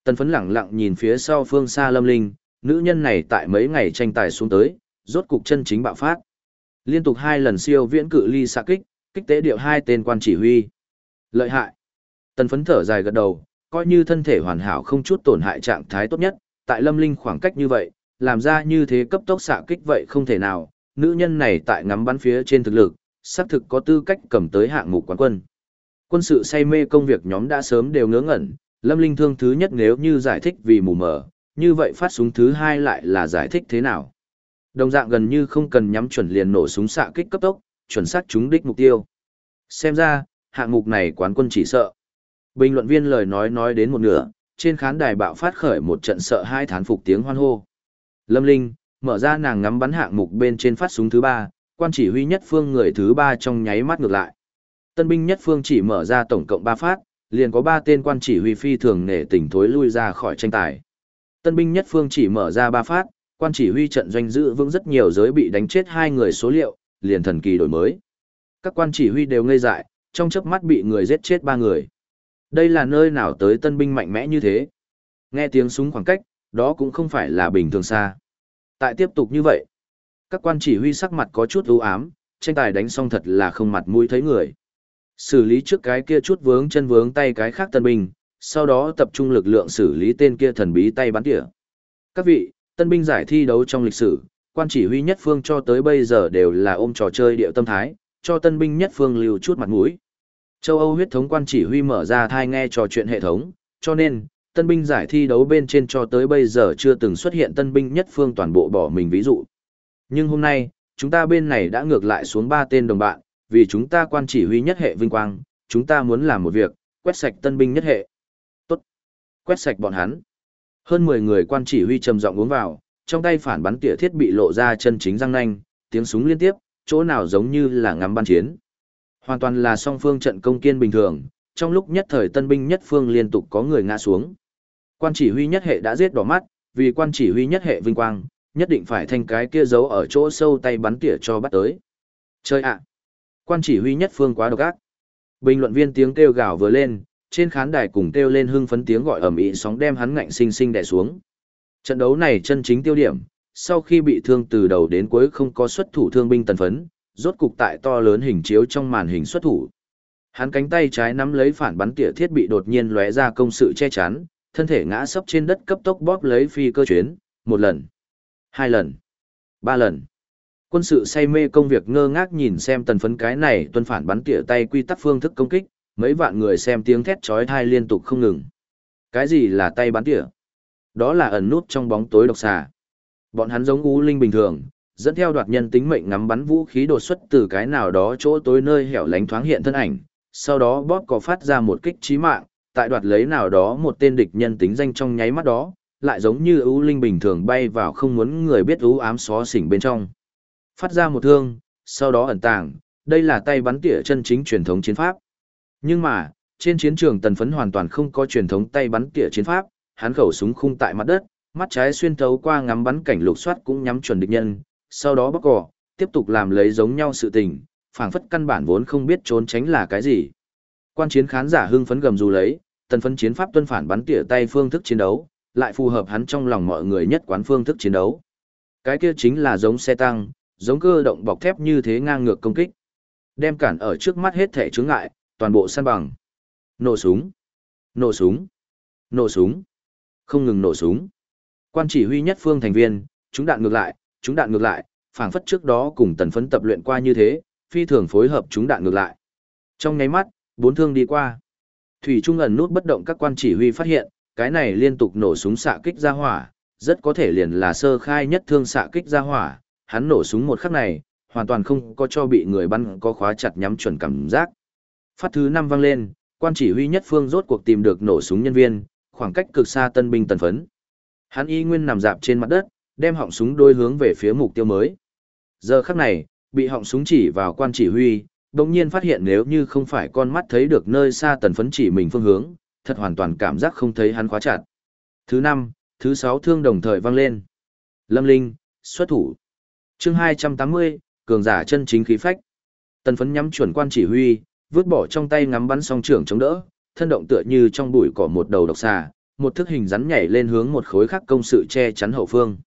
Tần phấn lẳng lặng nhìn phía sau phương xa lâm linh, nữ nhân này tại mấy ngày tranh tài xuống tới, rốt cục chân chính bạo phát. Liên tục hai lần siêu viễn cự ly xạ kích, kích tế điệu hai tên quan chỉ huy. Lợi hại. Tần phấn thở dài gật đầu, coi như thân thể hoàn hảo không chút tổn hại trạng thái tốt nhất, tại lâm linh khoảng cách như vậy, làm ra như thế cấp tốc xạ kích vậy không thể nào, nữ nhân này tại ngắm bắn phía trên thực lực, xác thực có tư cách cầm tới hạng mục quán quân. Quân sự say mê công việc nhóm đã sớm đều ngớ ngẩn, lâm linh thương thứ nhất nếu như giải thích vì mù mờ, như vậy phát súng thứ hai lại là giải thích thế nào. Đồng dạng gần như không cần nhắm chuẩn liền nổ súng xạ kích cấp tốc, chuẩn xác trúng đích mục tiêu. Xem ra, hạng mục này quán quân chỉ sợ. Bình luận viên lời nói nói đến một nửa, trên khán đài bạo phát khởi một trận sợ hai thán phục tiếng hoan hô. Lâm Linh, mở ra nàng ngắm bắn hạng mục bên trên phát súng thứ ba, quan chỉ huy nhất phương người thứ ba trong nháy mắt ngược lại. Tân binh nhất phương chỉ mở ra tổng cộng ba phát, liền có ba tên quan chỉ huy phi thường nể tỉnh thối lui ra khỏi tranh tài. Tân binh nhất phương chỉ mở ra ba phát, quan chỉ huy trận doanh giữ vững rất nhiều giới bị đánh chết hai người số liệu, liền thần kỳ đổi mới. Các quan chỉ huy đều ngây dại, trong chớp mắt bị người giết chết ba người. Đây là nơi nào tới tân binh mạnh mẽ như thế? Nghe tiếng súng khoảng cách, đó cũng không phải là bình thường xa. Tại tiếp tục như vậy, các quan chỉ huy sắc mặt có chút ưu ám, tranh tài đánh xong thật là không mặt mũi thấy người. Xử lý trước cái kia chút vướng chân vướng tay cái khác tân binh, sau đó tập trung lực lượng xử lý tên kia thần bí tay bắn tỉa. Các vị, tân binh giải thi đấu trong lịch sử, quan chỉ huy nhất phương cho tới bây giờ đều là ôm trò chơi điệu tâm thái, cho tân binh nhất phương lưu chút mặt mũi. Châu Âu huyết thống quan chỉ huy mở ra thai nghe trò chuyện hệ thống, cho nên, tân binh giải thi đấu bên trên cho tới bây giờ chưa từng xuất hiện tân binh nhất phương toàn bộ bỏ mình ví dụ. Nhưng hôm nay, chúng ta bên này đã ngược lại xuống ba tên đồng bạn, vì chúng ta quan chỉ huy nhất hệ vinh quang, chúng ta muốn làm một việc, quét sạch tân binh nhất hệ. Tốt. Quét sạch bọn hắn. Hơn 10 người quan chỉ huy trầm giọng uống vào, trong tay phản bắn tỉa thiết bị lộ ra chân chính răng nanh, tiếng súng liên tiếp, chỗ nào giống như là ngắm ban chiến. Hoàn toàn là song phương trận công kiên bình thường, trong lúc nhất thời tân binh nhất phương liên tục có người ngã xuống. Quan chỉ huy nhất hệ đã giết đỏ mắt, vì quan chỉ huy nhất hệ vinh quang, nhất định phải thành cái kia giấu ở chỗ sâu tay bắn tỉa cho bắt tới. Chơi ạ! Quan chỉ huy nhất phương quá độc ác. Bình luận viên tiếng kêu gào vừa lên, trên khán đài cùng kêu lên hưng phấn tiếng gọi ầm ĩ sóng đem hắn ngạnh sinh sinh đè xuống. Trận đấu này chân chính tiêu điểm, sau khi bị thương từ đầu đến cuối không có xuất thủ thương binh tần phấn, rốt cục tại to lớn hình chiếu trong màn hình xuất thủ. Hắn cánh tay trái nắm lấy phản bắn tỉa thiết bị đột nhiên lóe ra công sự che chắn, thân thể ngã sấp trên đất cấp tốc bóp lấy phi cơ chuyến, một lần, hai lần, ba lần. Quân sự say mê công việc ngơ ngác nhìn xem tần phấn cái này tuân phản bắn tỉa tay quy tắc phương thức công kích, mấy vạn người xem tiếng thét chói tai liên tục không ngừng. Cái gì là tay bắn tỉa? Đó là ẩn nút trong bóng tối độc xà. Bọn hắn giống u linh bình thường, dẫn theo đoạt nhân tính mệnh ngắm bắn vũ khí đột xuất từ cái nào đó chỗ tối nơi hẻo lánh thoáng hiện thân ảnh, sau đó bóp có phát ra một kích chí mạng, tại đoạt lấy nào đó một tên địch nhân tính danh trong nháy mắt đó, lại giống như ưu linh bình thường bay vào không muốn người biết ưu ám xó xỉnh bên trong. Phát ra một thương, sau đó ẩn tàng, đây là tay bắn tỉa chân chính truyền thống chiến pháp. Nhưng mà, trên chiến trường tần phấn hoàn toàn không có truyền thống tay bắn tỉa chiến pháp, hắn khẩu súng khung tại mặt đất, mắt trái xuyên thấu qua ngắm bắn cảnh lục soát cũng nhắm chuẩn địch nhân, sau đó bóc cỏ, tiếp tục làm lấy giống nhau sự tình, phảng phất căn bản vốn không biết trốn tránh là cái gì. Quan chiến khán giả hưng phấn gầm dù lấy, tần phấn chiến pháp tuân phản bắn tỉa tay phương thức chiến đấu, lại phù hợp hắn trong lòng mọi người nhất quán phương thức chiến đấu. Cái kia chính là giống xe tăng, giống cơ động bọc thép như thế ngang ngược công kích. Đem cản ở trước mắt hết thể chướng ngại, toàn bộ săn bằng. Nổ súng, nổ súng, nổ súng, không ngừng nổ súng. Quan chỉ huy nhất phương thành viên, chúng đạn ngược lại, chúng đạn ngược lại, phảng phất trước đó cùng tần phấn tập luyện qua như thế, phi thường phối hợp chúng đạn ngược lại. Trong nháy mắt, bốn thương đi qua. Thủy Trung ẩn nút bất động các quan chỉ huy phát hiện, cái này liên tục nổ súng xạ kích ra hỏa, rất có thể liền là sơ khai nhất thương xạ kích ra hỏa, hắn nổ súng một khắc này, hoàn toàn không có cho bị người bắn có khóa chặt nhắm chuẩn cảm giác. Phát thứ năm vang lên, quan chỉ huy nhất phương rốt cuộc tìm được nổ súng nhân viên, khoảng cách cực xa tân binh tần phấn. Hắn y nguyên nằm dạp trên mặt đất, đem họng súng đôi hướng về phía mục tiêu mới. Giờ khắc này, bị họng súng chỉ vào quan chỉ huy, đồng nhiên phát hiện nếu như không phải con mắt thấy được nơi xa tần phấn chỉ mình phương hướng, thật hoàn toàn cảm giác không thấy hắn khóa chặt. Thứ năm, thứ sáu thương đồng thời vang lên. Lâm Linh, xuất thủ. chương 280, cường giả chân chính khí phách. Tần phấn nhắm chuẩn quan chỉ huy, vứt bỏ trong tay ngắm bắn song trưởng chống đỡ, thân động tựa như trong bụi cỏ một đầu độc xà, một thức hình rắn nhảy lên hướng một khối khác công sự che chắn hậu phương.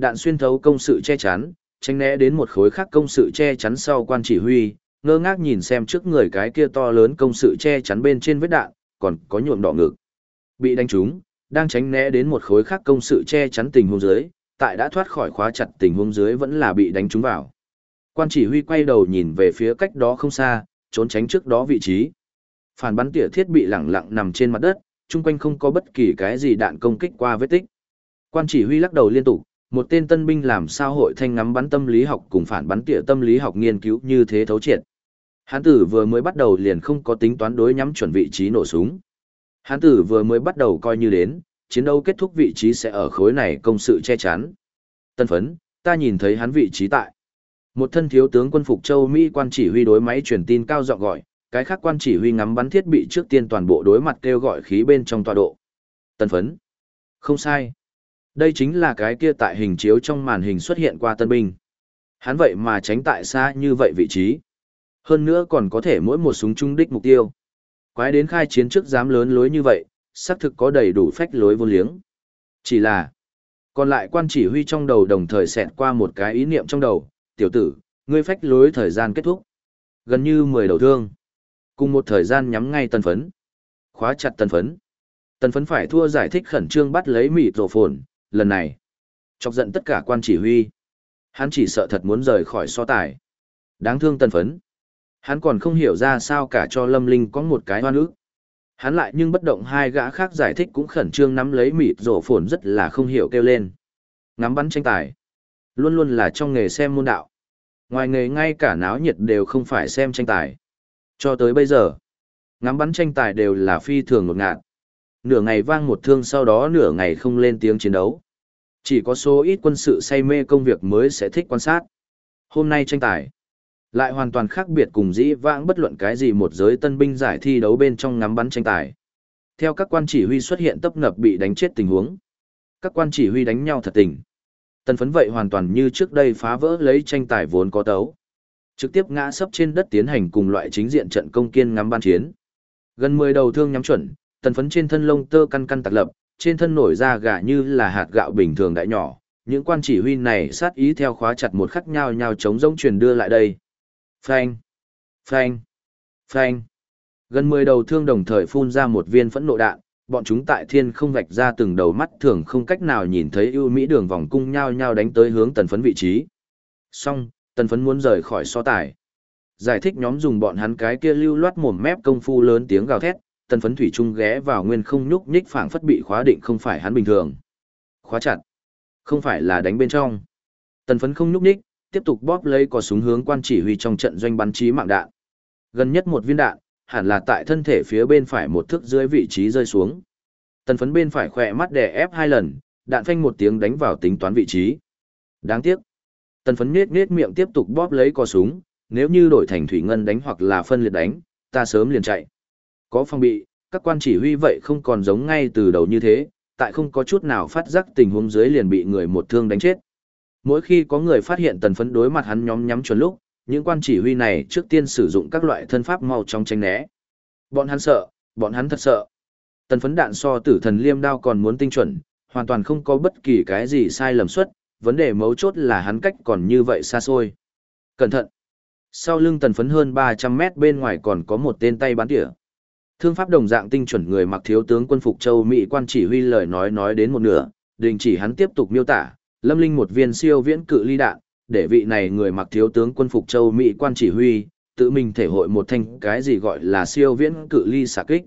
Đạn xuyên thấu công sự che chắn, tránh né đến một khối khác công sự che chắn sau quan chỉ huy, ngơ ngác nhìn xem trước người cái kia to lớn công sự che chắn bên trên vết đạn, còn có nhuộm đỏ ngực. Bị đánh trúng, đang tránh né đến một khối khác công sự che chắn tình huống dưới, tại đã thoát khỏi khóa chặt tình huống dưới vẫn là bị đánh trúng vào. Quan chỉ huy quay đầu nhìn về phía cách đó không xa, trốn tránh trước đó vị trí. Phản bắn tỉa thiết bị lẳng lặng nằm trên mặt đất, chung quanh không có bất kỳ cái gì đạn công kích qua vết tích. Quan chỉ huy lắc đầu liên tục, một tên tân binh làm sao hội thanh ngắm bắn tâm lý học cùng phản bắn tỉa tâm lý học nghiên cứu như thế thấu triệt. Hán tử vừa mới bắt đầu liền không có tính toán đối nhắm chuẩn vị trí nổ súng. Hán tử vừa mới bắt đầu coi như đến, chiến đấu kết thúc vị trí sẽ ở khối này công sự che chắn. Tân phấn, ta nhìn thấy hắn vị trí tại. Một thân thiếu tướng quân phục châu Mỹ quan chỉ huy đối máy truyền tin cao giọng gọi, cái khác quan chỉ huy ngắm bắn thiết bị trước tiên toàn bộ đối mặt kêu gọi khí bên trong tọa độ. Tân phấn. Không sai. Đây chính là cái kia tại hình chiếu trong màn hình xuất hiện qua tân binh. Hắn vậy mà tránh tại xa như vậy vị trí. Hơn nữa còn có thể mỗi một súng trung đích mục tiêu. Quái đến khai chiến trước dám lớn lối như vậy, xác thực có đầy đủ phách lối vô liếng. Chỉ là, còn lại quan chỉ huy trong đầu đồng thời xẹt qua một cái ý niệm trong đầu, tiểu tử, ngươi phách lối thời gian kết thúc. Gần như 10 đầu thương. Cùng một thời gian nhắm ngay tân phấn. Khóa chặt tân phấn. Tân phấn phải thua giải thích khẩn trương bắt lấy mịt rổ phồn, lần này. Chọc giận tất cả quan chỉ huy. Hắn chỉ sợ thật muốn rời khỏi so tài. Đáng thương tân phấn. Hắn còn không hiểu ra sao cả cho Lâm Linh có một cái hoan ức. Hắn lại nhưng bất động hai gã khác giải thích cũng khẩn trương nắm lấy mịt rổ phồn rất là không hiểu kêu lên. Ngắm bắn tranh tài. Luôn luôn là trong nghề xem môn đạo. Ngoài nghề ngay cả náo nhiệt đều không phải xem tranh tài. Cho tới bây giờ, ngắm bắn tranh tài đều là phi thường ngột ngạt. Nửa ngày vang một thương sau đó nửa ngày không lên tiếng chiến đấu. Chỉ có số ít quân sự say mê công việc mới sẽ thích quan sát. Hôm nay tranh tài lại hoàn toàn khác biệt cùng dĩ vãng bất luận cái gì một giới tân binh giải thi đấu bên trong ngắm bắn tranh tài. Theo các quan chỉ huy xuất hiện tấp ngập bị đánh chết tình huống. Các quan chỉ huy đánh nhau thật tình. Tần phấn vậy hoàn toàn như trước đây phá vỡ lấy tranh tài vốn có tấu. Trực tiếp ngã sấp trên đất tiến hành cùng loại chính diện trận công kiên ngắm ban chiến. Gần 10 đầu thương nhắm chuẩn, tần phấn trên thân lông tơ căn căn tạc lập, trên thân nổi ra gà như là hạt gạo bình thường đại nhỏ. Những quan chỉ huy này sát ý theo khóa chặt một khắc nhau nhau chống rông truyền đưa lại đây. Phanh, phanh, phanh. Gần 10 đầu thương đồng thời phun ra một viên phẫn nộ đạn, bọn chúng tại thiên không vạch ra từng đầu mắt thường không cách nào nhìn thấy ưu mỹ đường vòng cung nhau nhau đánh tới hướng tần phấn vị trí. Xong, tần phấn muốn rời khỏi so tài. Giải thích nhóm dùng bọn hắn cái kia lưu loát mồm mép công phu lớn tiếng gào thét, tần phấn thủy trung ghé vào nguyên không nhúc nhích phảng phất bị khóa định không phải hắn bình thường. Khóa chặt. Không phải là đánh bên trong. Tần phấn không nhúc nhích, tiếp tục bóp lấy cò súng hướng quan chỉ huy trong trận doanh bắn trí mạng đạn. Gần nhất một viên đạn, hẳn là tại thân thể phía bên phải một thước dưới vị trí rơi xuống. Tần phấn bên phải khỏe mắt đè ép hai lần, đạn phanh một tiếng đánh vào tính toán vị trí. Đáng tiếc. Tần phấn nết nết miệng tiếp tục bóp lấy cò súng, nếu như đổi thành thủy ngân đánh hoặc là phân liệt đánh, ta sớm liền chạy. Có phong bị, các quan chỉ huy vậy không còn giống ngay từ đầu như thế, tại không có chút nào phát giác tình huống dưới liền bị người một thương đánh chết. Mỗi khi có người phát hiện tần phấn đối mặt hắn nhóm nhắm chuẩn lúc, những quan chỉ huy này trước tiên sử dụng các loại thân pháp mau trong tranh né. Bọn hắn sợ, bọn hắn thật sợ. Tần phấn đạn so tử thần liêm đao còn muốn tinh chuẩn, hoàn toàn không có bất kỳ cái gì sai lầm suất, vấn đề mấu chốt là hắn cách còn như vậy xa xôi. Cẩn thận! Sau lưng tần phấn hơn 300 mét bên ngoài còn có một tên tay bắn tỉa. Thương pháp đồng dạng tinh chuẩn người mặc thiếu tướng quân phục châu Mỹ quan chỉ huy lời nói nói đến một nửa, đình chỉ hắn tiếp tục miêu tả, lâm linh một viên siêu viễn cự ly đạn, để vị này người mặc thiếu tướng quân phục châu Mỹ quan chỉ huy, tự mình thể hội một thanh cái gì gọi là siêu viễn cự ly xạ kích.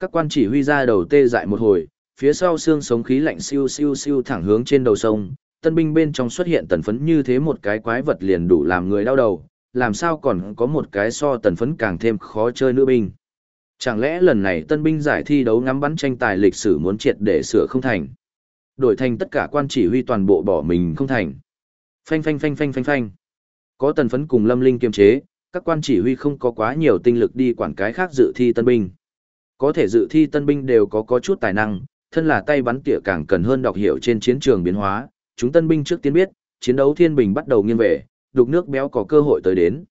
Các quan chỉ huy ra đầu tê dại một hồi, phía sau xương sống khí lạnh siêu siêu siêu thẳng hướng trên đầu sông, tân binh bên trong xuất hiện tần phấn như thế một cái quái vật liền đủ làm người đau đầu, làm sao còn có một cái so tần phấn càng thêm khó chơi nữ binh. Chẳng lẽ lần này tân binh giải thi đấu ngắm bắn tranh tài lịch sử muốn triệt để sửa không thành? Đổi thành tất cả quan chỉ huy toàn bộ bỏ mình không thành. Phanh phanh phanh phanh phanh phanh. Có tần phấn cùng lâm linh kiềm chế, các quan chỉ huy không có quá nhiều tinh lực đi quản cái khác dự thi tân binh. Có thể dự thi tân binh đều có có chút tài năng, thân là tay bắn tỉa càng cần hơn đọc hiểu trên chiến trường biến hóa. Chúng tân binh trước tiên biết, chiến đấu thiên bình bắt đầu nghiêng về, đục nước béo có cơ hội tới đến.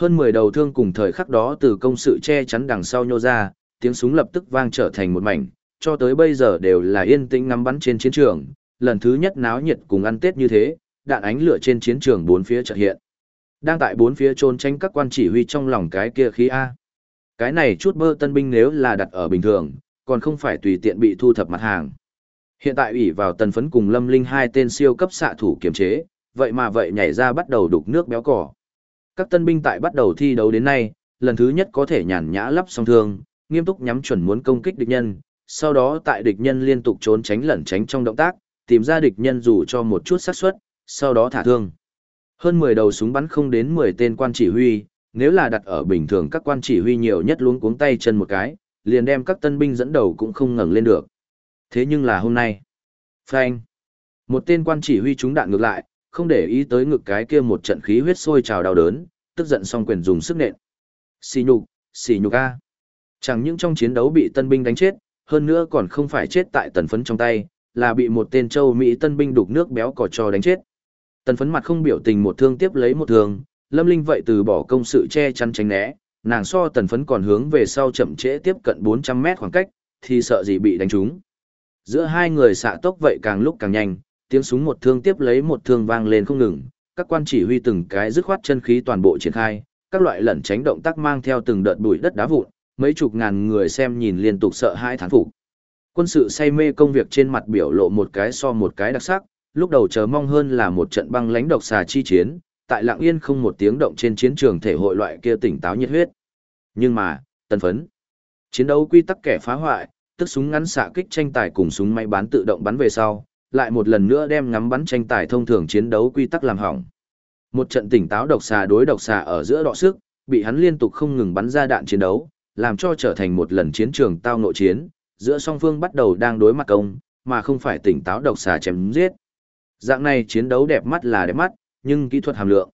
Hơn 10 đầu thương cùng thời khắc đó từ công sự che chắn đằng sau nhô ra, tiếng súng lập tức vang trở thành một mảnh, cho tới bây giờ đều là yên tĩnh ngắm bắn trên chiến trường, lần thứ nhất náo nhiệt cùng ăn Tết như thế, đạn ánh lửa trên chiến trường bốn phía chợt hiện. Đang tại bốn phía trôn tránh các quan chỉ huy trong lòng cái kia khí A. Cái này chút bơ tân binh nếu là đặt ở bình thường, còn không phải tùy tiện bị thu thập mặt hàng. Hiện tại ủy vào tần phấn cùng lâm linh hai tên siêu cấp xạ thủ kiềm chế, vậy mà vậy nhảy ra bắt đầu đục nước béo cỏ. Các tân binh tại bắt đầu thi đấu đến nay, lần thứ nhất có thể nhàn nhã lắp song thương, nghiêm túc nhắm chuẩn muốn công kích địch nhân, sau đó tại địch nhân liên tục trốn tránh lẩn tránh trong động tác, tìm ra địch nhân dù cho một chút xác suất, sau đó thả thương. Hơn 10 đầu súng bắn không đến 10 tên quan chỉ huy, nếu là đặt ở bình thường các quan chỉ huy nhiều nhất luống cuống tay chân một cái, liền đem các tân binh dẫn đầu cũng không ngẩng lên được. Thế nhưng là hôm nay, phanh, một tên quan chỉ huy trúng đạn ngược lại, không để ý tới ngực cái kia một trận khí huyết sôi trào đau đớn, tức giận xong quyền dùng sức nện. Xì nhục, xì nhục a. Chẳng những trong chiến đấu bị tân binh đánh chết, hơn nữa còn không phải chết tại tần phấn trong tay, là bị một tên châu Mỹ tân binh đục nước béo cỏ trò đánh chết. Tần phấn mặt không biểu tình một thương tiếp lấy một thương, Lâm Linh vậy từ bỏ công sự che chắn tránh né, nàng so tần phấn còn hướng về sau chậm trễ tiếp cận 400 mét khoảng cách, thì sợ gì bị đánh trúng. Giữa hai người xạ tốc vậy càng lúc càng nhanh, tiếng súng một thương tiếp lấy một thương vang lên không ngừng, các quan chỉ huy từng cái dứt khoát chân khí toàn bộ triển khai, các loại lẩn tránh động tác mang theo từng đợt bụi đất đá vụn, mấy chục ngàn người xem nhìn liên tục sợ hãi thán phục. Quân sự say mê công việc trên mặt biểu lộ một cái so một cái đặc sắc, lúc đầu chờ mong hơn là một trận băng lãnh độc xà chi chiến, tại lặng yên không một tiếng động trên chiến trường thể hội loại kia tỉnh táo nhiệt huyết. Nhưng mà, tân phấn. Chiến đấu quy tắc kẻ phá hoại, tức súng ngắn xạ kích tranh tài cùng súng máy bán tự động bắn về sau, lại một lần nữa đem ngắm bắn tranh tài thông thường chiến đấu quy tắc làm hỏng. Một trận tỉnh táo độc xà đối độc xà ở giữa đọ sức, bị hắn liên tục không ngừng bắn ra đạn chiến đấu, làm cho trở thành một lần chiến trường tao nội chiến, giữa song phương bắt đầu đang đối mặt công, mà không phải tỉnh táo độc xà chém giết. Dạng này chiến đấu đẹp mắt là đẹp mắt, nhưng kỹ thuật hàm lượng.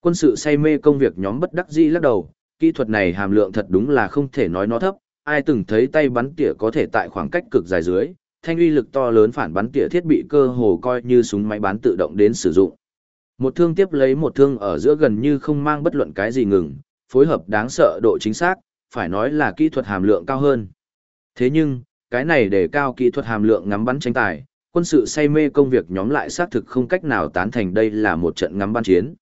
Quân sự say mê công việc nhóm bất đắc dĩ lắc đầu, kỹ thuật này hàm lượng thật đúng là không thể nói nó thấp, ai từng thấy tay bắn tỉa có thể tại khoảng cách cực dài dưới, thanh uy lực to lớn phản bắn tỉa thiết bị cơ hồ coi như súng máy bắn tự động đến sử dụng. Một thương tiếp lấy một thương ở giữa gần như không mang bất luận cái gì ngừng, phối hợp đáng sợ độ chính xác, phải nói là kỹ thuật hàm lượng cao hơn. Thế nhưng, cái này để cao kỹ thuật hàm lượng ngắm bắn tranh tài, quân sự say mê công việc nhóm lại xác thực không cách nào tán thành đây là một trận ngắm bắn chiến.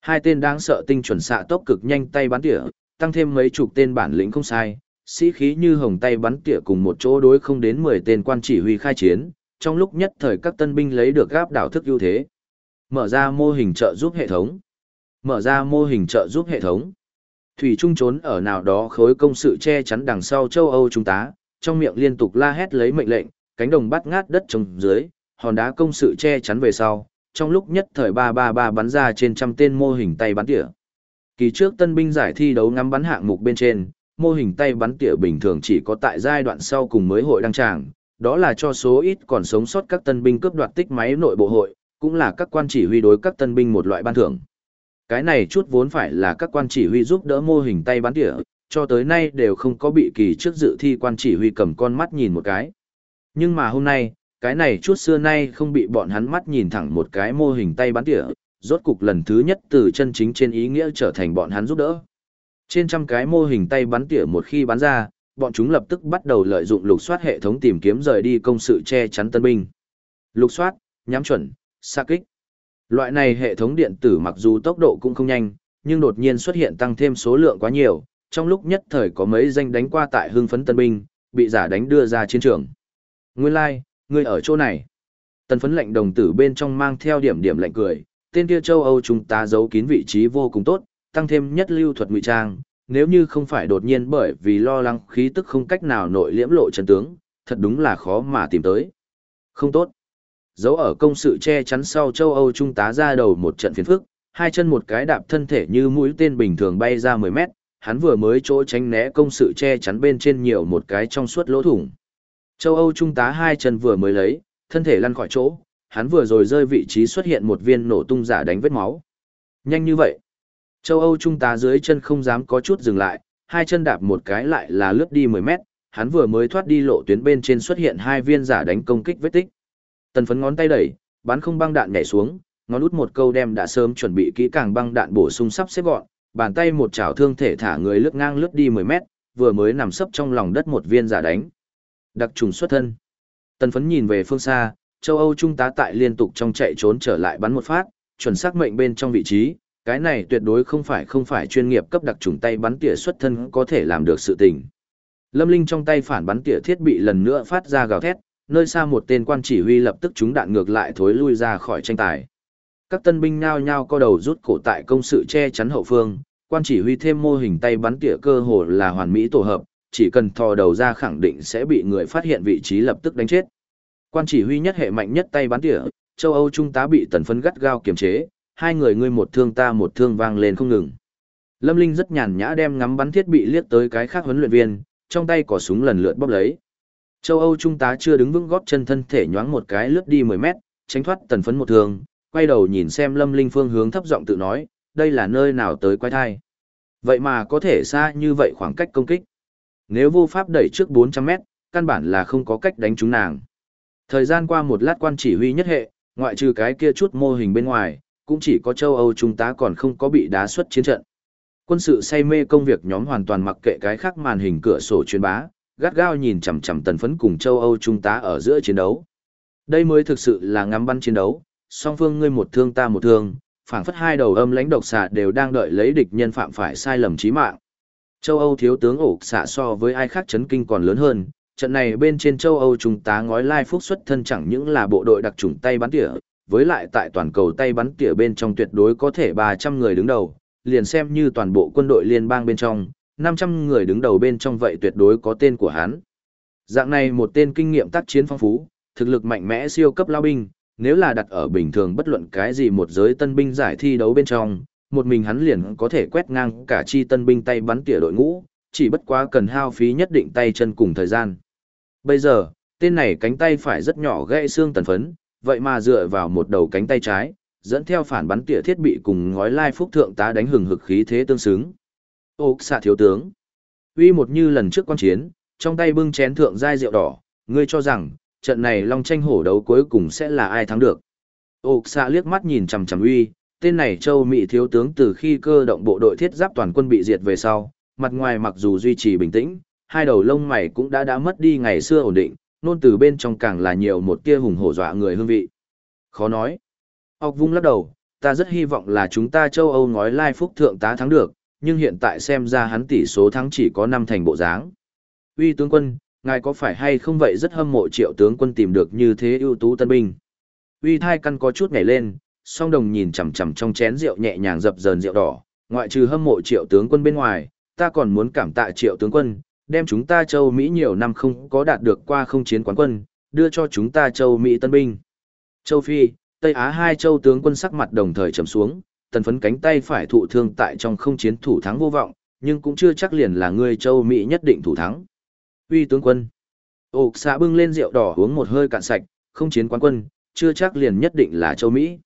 Hai tên đáng sợ tinh chuẩn xạ tốc cực nhanh tay bắn tỉa, tăng thêm mấy chục tên bản lĩnh không sai, sĩ khí như hồng tay bắn tỉa cùng một chỗ đối không đến 10 tên quan chỉ huy khai chiến, trong lúc nhất thời các tân binh lấy được gáp đảo thức ưu thế. Mở ra mô hình trợ giúp hệ thống. Mở ra mô hình trợ giúp hệ thống. Thủy Trung trốn ở nào đó khối công sự che chắn đằng sau châu Âu chúng tá, trong miệng liên tục la hét lấy mệnh lệnh, cánh đồng bắt ngát đất trồng dưới, hòn đá công sự che chắn về sau, trong lúc nhất thời 333 bắn ra trên trăm tên mô hình tay bắn tỉa. Kỳ trước tân binh giải thi đấu ngắm bắn hạng mục bên trên, mô hình tay bắn tỉa bình thường chỉ có tại giai đoạn sau cùng mới hội đăng tràng, đó là cho số ít còn sống sót các tân binh cướp đoạt tích máy nội bộ hội, cũng là các quan chỉ huy đối các tân binh một loại ban thưởng. Cái này chút vốn phải là các quan chỉ huy giúp đỡ mô hình tay bắn tỉa, cho tới nay đều không có bị kỳ trước dự thi quan chỉ huy cầm con mắt nhìn một cái. Nhưng mà hôm nay, cái này chút xưa nay không bị bọn hắn mắt nhìn thẳng một cái mô hình tay bắn tỉa, rốt cục lần thứ nhất từ chân chính trên ý nghĩa trở thành bọn hắn giúp đỡ. Trên trăm cái mô hình tay bắn tỉa một khi bắn ra, bọn chúng lập tức bắt đầu lợi dụng lục soát hệ thống tìm kiếm rời đi công sự che chắn tân binh. Lục soát, nhắm chuẩn, xa kích. Loại này hệ thống điện tử mặc dù tốc độ cũng không nhanh, nhưng đột nhiên xuất hiện tăng thêm số lượng quá nhiều, trong lúc nhất thời có mấy danh đánh qua tại hưng phấn tân binh, bị giả đánh đưa ra chiến trường. Nguyên lai, like, ngươi ở chỗ này. Tân phấn lệnh đồng tử bên trong mang theo điểm điểm lạnh cười, tên kia châu Âu chúng ta giấu kín vị trí vô cùng tốt, tăng thêm nhất lưu thuật ngụy trang, nếu như không phải đột nhiên bởi vì lo lắng khí tức không cách nào nội liễm lộ chân tướng, thật đúng là khó mà tìm tới. Không tốt. Giấu ở công sự che chắn sau châu Âu trung tá ra đầu một trận phiền phức, hai chân một cái đạp thân thể như mũi tên bình thường bay ra 10 mét, hắn vừa mới chỗ tránh né công sự che chắn bên trên nhiều một cái trong suốt lỗ thủng. Châu Âu trung tá hai chân vừa mới lấy, thân thể lăn khỏi chỗ, hắn vừa rồi rơi vị trí xuất hiện một viên nổ tung giả đánh vết máu. Nhanh như vậy. Châu Âu trung tá dưới chân không dám có chút dừng lại, hai chân đạp một cái lại là lướt đi 10 mét, hắn vừa mới thoát đi lộ tuyến bên trên xuất hiện hai viên giả đánh công kích vết tích. Tần phấn ngón tay đẩy, bắn không băng đạn nhảy xuống, ngón út một câu đem đã sớm chuẩn bị kỹ càng băng đạn bổ sung sắp xếp gọn, bàn tay một chảo thương thể thả người lướt ngang lướt đi 10 mét, vừa mới nằm sấp trong lòng đất một viên giả đánh. Đặc trùng xuất thân. Tần phấn nhìn về phương xa, châu Âu trung tá tại liên tục trong chạy trốn trở lại bắn một phát, chuẩn xác mệnh bên trong vị trí, cái này tuyệt đối không phải không phải chuyên nghiệp cấp đặc trùng tay bắn tỉa xuất thân có thể làm được sự tình. Lâm Linh trong tay phản bắn tỉa thiết bị lần nữa phát ra gào thét, nơi xa một tên quan chỉ huy lập tức trúng đạn ngược lại thối lui ra khỏi tranh tài. Các tân binh nhao nhao co đầu rút cổ tại công sự che chắn hậu phương, quan chỉ huy thêm mô hình tay bắn tỉa cơ hồ là hoàn mỹ tổ hợp, chỉ cần thò đầu ra khẳng định sẽ bị người phát hiện vị trí lập tức đánh chết. Quan chỉ huy nhất hệ mạnh nhất tay bắn tỉa, châu Âu trung tá bị tần phấn gắt gao kiềm chế, hai người ngươi một thương ta một thương vang lên không ngừng. Lâm Linh rất nhàn nhã đem ngắm bắn thiết bị liếc tới cái khác huấn luyện viên, trong tay cỏ súng lần lượt bóp lấy. Châu Âu trung tá chưa đứng vững góp chân thân thể nhoáng một cái lướt đi 10 mét, tránh thoát tần phấn một thương, quay đầu nhìn xem Lâm Linh phương hướng thấp giọng tự nói, đây là nơi nào tới quay thai. Vậy mà có thể xa như vậy khoảng cách công kích. Nếu vô pháp đẩy trước 400 mét, căn bản là không có cách đánh trúng nàng. Thời gian qua một lát quan chỉ huy nhất hệ, ngoại trừ cái kia chút mô hình bên ngoài, cũng chỉ có châu Âu chúng ta còn không có bị đá xuất chiến trận. Quân sự say mê công việc nhóm hoàn toàn mặc kệ cái khác màn hình cửa sổ truyền bá, gắt gao nhìn chằm chằm tần phấn cùng châu Âu chúng ta ở giữa chiến đấu. Đây mới thực sự là ngắm bắn chiến đấu, song phương ngươi một thương ta một thương, phảng phất hai đầu âm lãnh độc xạ đều đang đợi lấy địch nhân phạm phải sai lầm chí mạng. Châu Âu thiếu tướng ổ xạ so với ai khác chấn kinh còn lớn hơn, trận này bên trên châu Âu chúng ta ngói lai phúc xuất thân chẳng những là bộ đội đặc trùng tay bắn tỉa, với lại tại toàn cầu tay bắn tỉa bên trong tuyệt đối có thể 300 người đứng đầu, liền xem như toàn bộ quân đội liên bang bên trong, 500 người đứng đầu bên trong vậy tuyệt đối có tên của hắn. Dạng này một tên kinh nghiệm tác chiến phong phú, thực lực mạnh mẽ siêu cấp lao binh, nếu là đặt ở bình thường bất luận cái gì một giới tân binh giải thi đấu bên trong, một mình hắn liền có thể quét ngang cả chi tân binh tay bắn tỉa đội ngũ, chỉ bất quá cần hao phí nhất định tay chân cùng thời gian. Bây giờ, tên này cánh tay phải rất nhỏ gãy xương tần phấn, vậy mà dựa vào một đầu cánh tay trái, dẫn theo phản bắn tỉa thiết bị cùng ngói lai phúc thượng tá đánh hừng hực khí thế tương xứng. Ô xạ thiếu tướng. Uy một như lần trước quan chiến, trong tay bưng chén thượng giai rượu đỏ, ngươi cho rằng, trận này long tranh hổ đấu cuối cùng sẽ là ai thắng được. Ô xạ liếc mắt nhìn chằm chằm uy, tên này châu Mỹ thiếu tướng từ khi cơ động bộ đội thiết giáp toàn quân bị diệt về sau, mặt ngoài mặc dù duy trì bình tĩnh, hai đầu lông mày cũng đã đã mất đi ngày xưa ổn định, nôn từ bên trong càng là nhiều một tia hùng hổ dọa người hương vị. Khó nói. Ốc vung lắc đầu, ta rất hy vọng là chúng ta châu Âu ngói lai phúc thượng tá thắng được, nhưng hiện tại xem ra hắn tỷ số thắng chỉ có năm thành bộ dáng. Uy tướng quân, ngài có phải hay không vậy rất hâm mộ triệu tướng quân tìm được như thế ưu tú tân binh. Uy thai căn có chút nhảy lên, song đồng nhìn chằm chằm trong chén rượu nhẹ nhàng dập dờn rượu đỏ, ngoại trừ hâm mộ triệu tướng quân bên ngoài, ta còn muốn cảm tạ triệu tướng quân, đem chúng ta châu Mỹ nhiều năm không có đạt được qua không chiến quán quân, đưa cho chúng ta châu Mỹ tân binh. Châu Phi, Tây Á hai châu tướng quân sắc mặt đồng thời trầm xuống, tần phấn cánh tay phải thụ thương tại trong không chiến thủ thắng vô vọng, nhưng cũng chưa chắc liền là người châu Mỹ nhất định thủ thắng. Uy tướng quân. Ồ, xã bưng lên rượu đỏ uống một hơi cạn sạch, không chiến quán quân, chưa chắc liền nhất định là châu Mỹ.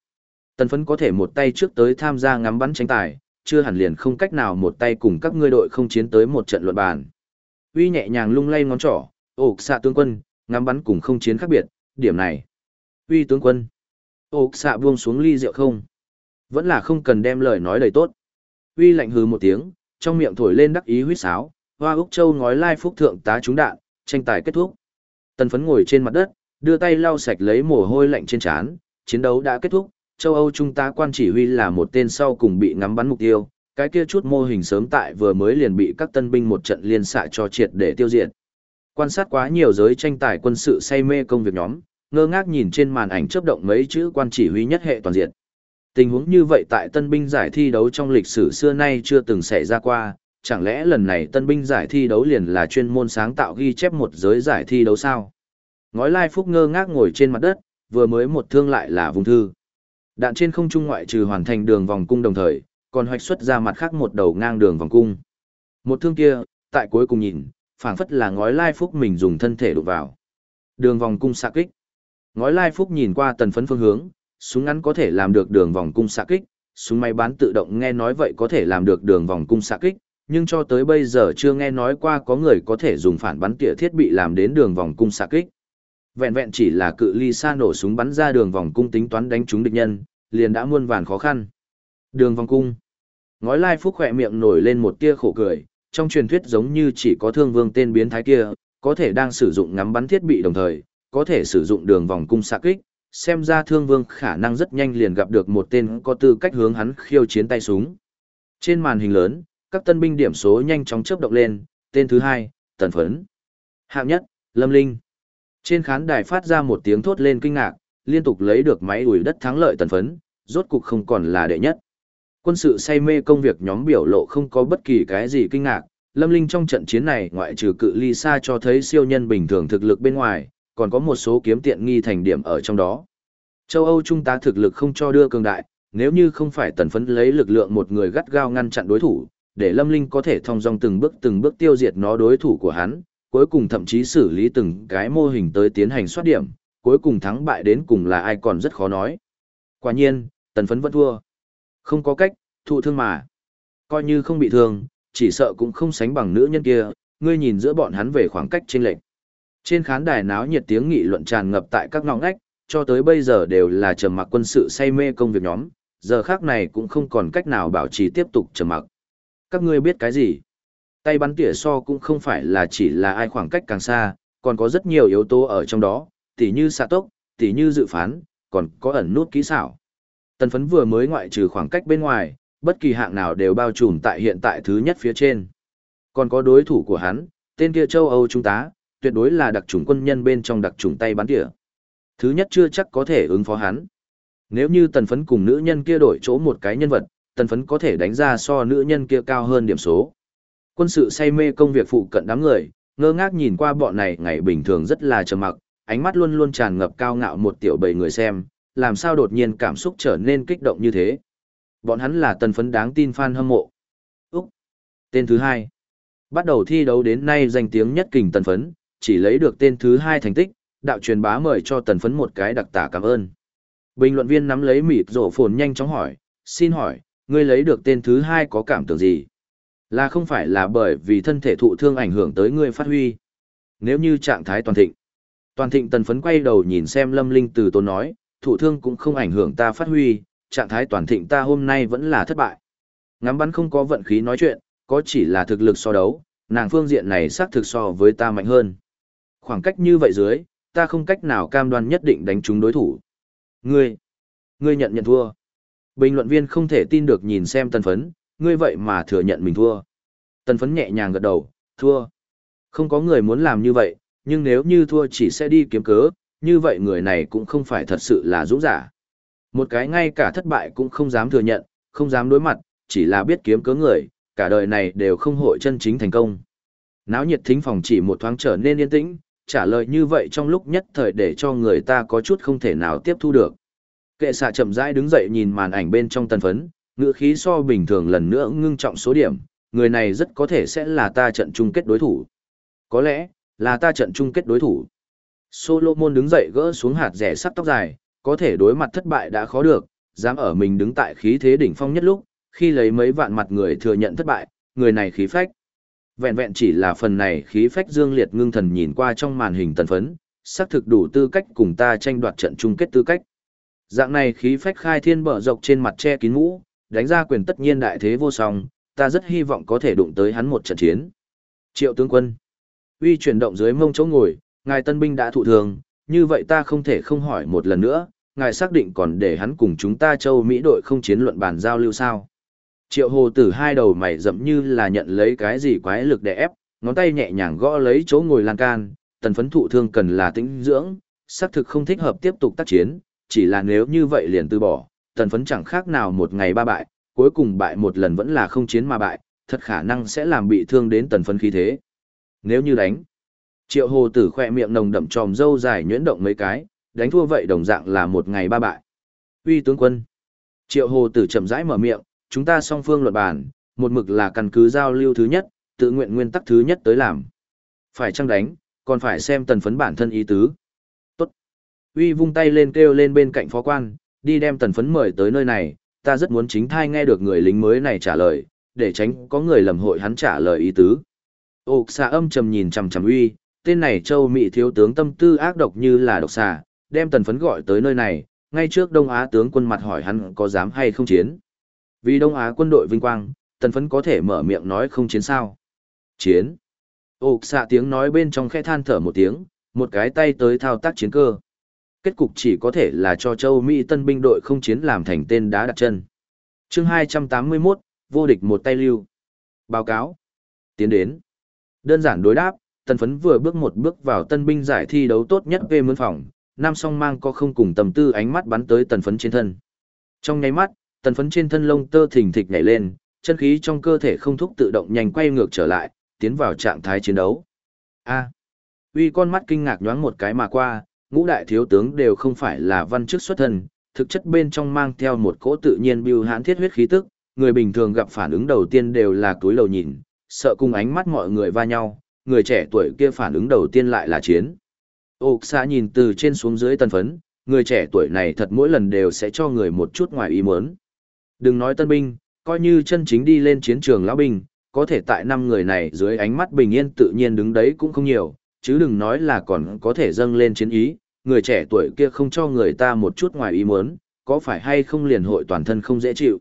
Tần phấn có thể một tay trước tới tham gia ngắm bắn tranh tài, chưa hẳn liền không cách nào một tay cùng các ngươi đội không chiến tới một trận luận bàn. Uy nhẹ nhàng lung lay ngón trỏ, ồ xạ tướng quân, ngắm bắn cùng không chiến khác biệt, điểm này. Uy tướng quân. Ồ xạ buông xuống ly rượu không. Vẫn là không cần đem lời nói đầy tốt. Uy lạnh hừ một tiếng, trong miệng thổi lên đắc ý huýt sáo, hoa úc châu ngói lai phúc thượng tá trúng đạn, tranh tài kết thúc. Tần phấn ngồi trên mặt đất, đưa tay lau sạch lấy mồ hôi lạnh trên trán, chiến đấu đã kết thúc, châu Âu trung tá quan chỉ huy là một tên sau cùng bị ngắm bắn mục tiêu, cái kia chút mô hình sớm tại vừa mới liền bị các tân binh một trận liên xạ cho triệt để tiêu diệt. Quan sát quá nhiều giới tranh tài quân sự say mê công việc nhóm, ngơ ngác nhìn trên màn ảnh chớp động mấy chữ quan chỉ huy nhất hệ toàn diện. Tình huống như vậy tại tân binh giải thi đấu trong lịch sử xưa nay chưa từng xảy ra qua, chẳng lẽ lần này tân binh giải thi đấu liền là chuyên môn sáng tạo ghi chép một giới giải thi đấu sao? Ngói lai phúc ngơ ngác ngồi trên mặt đất, vừa mới một thương lại là vùng thư. Đạn trên không trung ngoại trừ hoàn thành đường vòng cung đồng thời, còn hoạch xuất ra mặt khác một đầu ngang đường vòng cung. Một thương kia, tại cuối cùng nhìn, phảng phất là ngói lai phúc mình dùng thân thể đụng vào. Đường vòng cung xạ kích. Ngói lai phúc nhìn qua tần phấn phương hướng, súng ngắn có thể làm được đường vòng cung xạ kích, súng máy bán tự động nghe nói vậy có thể làm được đường vòng cung xạ kích, nhưng cho tới bây giờ chưa nghe nói qua có người có thể dùng phản bắn tỉa thiết bị làm đến đường vòng cung xạ kích. Vẹn vẹn chỉ là cự ly xa nổ súng bắn ra đường vòng cung tính toán đánh trúng địch nhân, liền đã muôn vàn khó khăn. Đường vòng cung. Ngói lai phúc khỏe miệng nổi lên một tia khổ cười, trong truyền thuyết giống như chỉ có thương vương tên biến thái kia, có thể đang sử dụng ngắm bắn thiết bị đồng thời, có thể sử dụng đường vòng cung xạ kích, xem ra thương vương khả năng rất nhanh liền gặp được một tên có tư cách hướng hắn khiêu chiến tay súng. Trên màn hình lớn, các tân binh điểm số nhanh chóng chớp động lên, tên thứ hai, tần phấn. Hạng nhất, Lâm Linh. Trên khán đài phát ra một tiếng thốt lên kinh ngạc, liên tục lấy được máy ủi đất thắng lợi tần phấn, rốt cục không còn là đệ nhất. Quân sự say mê công việc nhóm biểu lộ không có bất kỳ cái gì kinh ngạc, Lâm Linh trong trận chiến này ngoại trừ cự ly xa cho thấy siêu nhân bình thường thực lực bên ngoài, còn có một số kiếm tiện nghi thành điểm ở trong đó. Châu Âu trung tá thực lực không cho đưa cường đại, nếu như không phải tần phấn lấy lực lượng một người gắt gao ngăn chặn đối thủ, để Lâm Linh có thể thông dong từng bước từng bước tiêu diệt nó đối thủ của hắn, cuối cùng thậm chí xử lý từng cái mô hình tới tiến hành soát điểm, cuối cùng thắng bại đến cùng là ai còn rất khó nói. Quả nhiên, tần phấn vẫn thua. Không có cách, thụ thương mà. Coi như không bị thương, chỉ sợ cũng không sánh bằng nữ nhân kia, ngươi nhìn giữa bọn hắn về khoảng cách trên lệch. Trên khán đài náo nhiệt tiếng nghị luận tràn ngập tại các ngõ ngách, cho tới bây giờ đều là trầm mặc quân sự say mê công việc nhóm, giờ khác này cũng không còn cách nào bảo trì tiếp tục trầm mặc. Các ngươi biết cái gì? Tay bắn tỉa so cũng không phải là chỉ là ai khoảng cách càng xa, còn có rất nhiều yếu tố ở trong đó, tỉ như xạ tốc, tỉ như dự phán, còn có ẩn nút kỹ xảo. Tần phấn vừa mới ngoại trừ khoảng cách bên ngoài, bất kỳ hạng nào đều bao trùm tại hiện tại thứ nhất phía trên. Còn có đối thủ của hắn, tên kia châu Âu trung tá, tuyệt đối là đặc trùng quân nhân bên trong đặc trùng tay bắn tỉa. Thứ nhất chưa chắc có thể ứng phó hắn. Nếu như tần phấn cùng nữ nhân kia đổi chỗ một cái nhân vật, tần phấn có thể đánh ra so nữ nhân kia cao hơn điểm số. Quân sự say mê công việc phụ cận đám người, ngơ ngác nhìn qua bọn này ngày bình thường rất là trầm mặc, ánh mắt luôn luôn tràn ngập cao ngạo một tiểu bầy người xem, làm sao đột nhiên cảm xúc trở nên kích động như thế. Bọn hắn là tần phấn đáng tin fan hâm mộ. Úc. Tên thứ hai. Bắt đầu thi đấu đến nay danh tiếng nhất kình tần phấn, chỉ lấy được tên thứ hai thành tích, đạo truyền bá mời cho tần phấn một cái đặc tả cảm ơn. Bình luận viên nắm lấy mịt rổ phồn nhanh chóng hỏi, xin hỏi, ngươi lấy được tên thứ hai có cảm tưởng gì? Là không phải là bởi vì thân thể thụ thương ảnh hưởng tới ngươi phát huy. Nếu như trạng thái toàn thịnh. Toàn thịnh tần phấn quay đầu nhìn xem lâm linh từ tôn nói, Thủ thương cũng không ảnh hưởng ta phát huy, trạng thái toàn thịnh ta hôm nay vẫn là thất bại. Ngắm bắn không có vận khí nói chuyện, có chỉ là thực lực so đấu, nàng phương diện này xác thực so với ta mạnh hơn. Khoảng cách như vậy dưới, ta không cách nào cam đoan nhất định đánh trúng đối thủ. Ngươi, ngươi nhận nhận thua. Bình luận viên không thể tin được nhìn xem tần phấn, ngươi vậy mà thừa nhận mình thua. Tần phấn nhẹ nhàng gật đầu, thua. Không có người muốn làm như vậy, nhưng nếu như thua chỉ sẽ đi kiếm cớ, như vậy người này cũng không phải thật sự là dũng giả. Một cái ngay cả thất bại cũng không dám thừa nhận, không dám đối mặt, chỉ là biết kiếm cớ người, cả đời này đều không hội chân chính thành công. Náo nhiệt thính phòng chỉ một thoáng trở nên yên tĩnh, trả lời như vậy trong lúc nhất thời để cho người ta có chút không thể nào tiếp thu được. Kệ xạ chậm rãi đứng dậy nhìn màn ảnh bên trong tân phấn, ngựa khí so bình thường lần nữa ngưng trọng số điểm, người này rất có thể sẽ là ta trận chung kết đối thủ. Có lẽ, là ta trận chung kết đối thủ. Solomon đứng dậy gỡ xuống hạt rẻ sắt tóc dài, có thể đối mặt thất bại đã khó được, dám ở mình đứng tại khí thế đỉnh phong nhất lúc, khi lấy mấy vạn mặt người thừa nhận thất bại, người này khí phách. Vẹn vẹn chỉ là phần này khí phách dương liệt ngưng thần nhìn qua trong màn hình tần phấn, xác thực đủ tư cách cùng ta tranh đoạt trận chung kết tư cách. Dạng này khí phách khai thiên bở rộng trên mặt che kín mũ, đánh ra quyền tất nhiên đại thế vô song, ta rất hy vọng có thể đụng tới hắn một trận chiến. Triệu tướng quân. Uy chuyển động dưới mông chỗ ngồi, ngài tân binh đã thụ thường, như vậy ta không thể không hỏi một lần nữa, ngài xác định còn để hắn cùng chúng ta châu Mỹ đội không chiến luận bàn giao lưu sao. Triệu hồ tử hai đầu mày rậm như là nhận lấy cái gì quái lực để ép, ngón tay nhẹ nhàng gõ lấy chỗ ngồi lan can, tần phấn thụ thương cần là tĩnh dưỡng, xác thực không thích hợp tiếp tục tác chiến, chỉ là nếu như vậy liền từ bỏ, tần phấn chẳng khác nào một ngày ba bại, cuối cùng bại một lần vẫn là không chiến mà bại, thật khả năng sẽ làm bị thương đến tần phấn khí thế. Nếu như đánh, triệu hồ tử khoe miệng nồng đậm tròm dâu dài nhuyễn động mấy cái, đánh thua vậy đồng dạng là một ngày ba bại. Uy tướng quân. Triệu hồ tử chậm rãi mở miệng, chúng ta song phương luận bàn, một mực là căn cứ giao lưu thứ nhất, tự nguyện nguyên tắc thứ nhất tới làm. Phải chăng đánh, còn phải xem tần phấn bản thân ý tứ. Tốt. Uy vung tay lên kêu lên bên cạnh phó quan, đi đem tần phấn mời tới nơi này, ta rất muốn chính thai nghe được người lính mới này trả lời, để tránh có người lầm hội hắn trả lời ý tứ. Ồ, xà âm trầm nhìn chằm chằm uy, tên này châu Mỹ thiếu tướng tâm tư ác độc như là độc xà, đem tần phấn gọi tới nơi này, ngay trước Đông Á tướng quân mặt hỏi hắn có dám hay không chiến. Vì Đông Á quân đội vinh quang, tần phấn có thể mở miệng nói không chiến sao. Chiến. Ồ, xạ tiếng nói bên trong khe than thở một tiếng, một cái tay tới thao tác chiến cơ. Kết cục chỉ có thể là cho châu Mỹ tân binh đội không chiến làm thành tên đá đặt chân. chương 281, vô địch một tay lưu. Báo cáo. Tiến đến. Đơn giản đối đáp, tần phấn vừa bước một bước vào tân binh giải thi đấu tốt nhất về mướn phòng, nam song mang có không cùng tầm tư ánh mắt bắn tới tần phấn trên thân. Trong nháy mắt, tần phấn trên thân lông tơ thình thịch nhảy lên, chân khí trong cơ thể không thúc tự động nhanh quay ngược trở lại, tiến vào trạng thái chiến đấu. A. Uy con mắt kinh ngạc nhoáng một cái mà qua, ngũ đại thiếu tướng đều không phải là văn chức xuất thân, thực chất bên trong mang theo một cỗ tự nhiên bưu hãn thiết huyết khí tức, người bình thường gặp phản ứng đầu tiên đều là túi lầu nhìn, sợ cùng ánh mắt mọi người va nhau, người trẻ tuổi kia phản ứng đầu tiên lại là chiến. Ốc xa nhìn từ trên xuống dưới tân phấn, người trẻ tuổi này thật mỗi lần đều sẽ cho người một chút ngoài ý muốn. Đừng nói tân binh, coi như chân chính đi lên chiến trường lão binh, có thể tại năm người này dưới ánh mắt bình yên tự nhiên đứng đấy cũng không nhiều, chứ đừng nói là còn có thể dâng lên chiến ý, người trẻ tuổi kia không cho người ta một chút ngoài ý muốn, có phải hay không liền hội toàn thân không dễ chịu.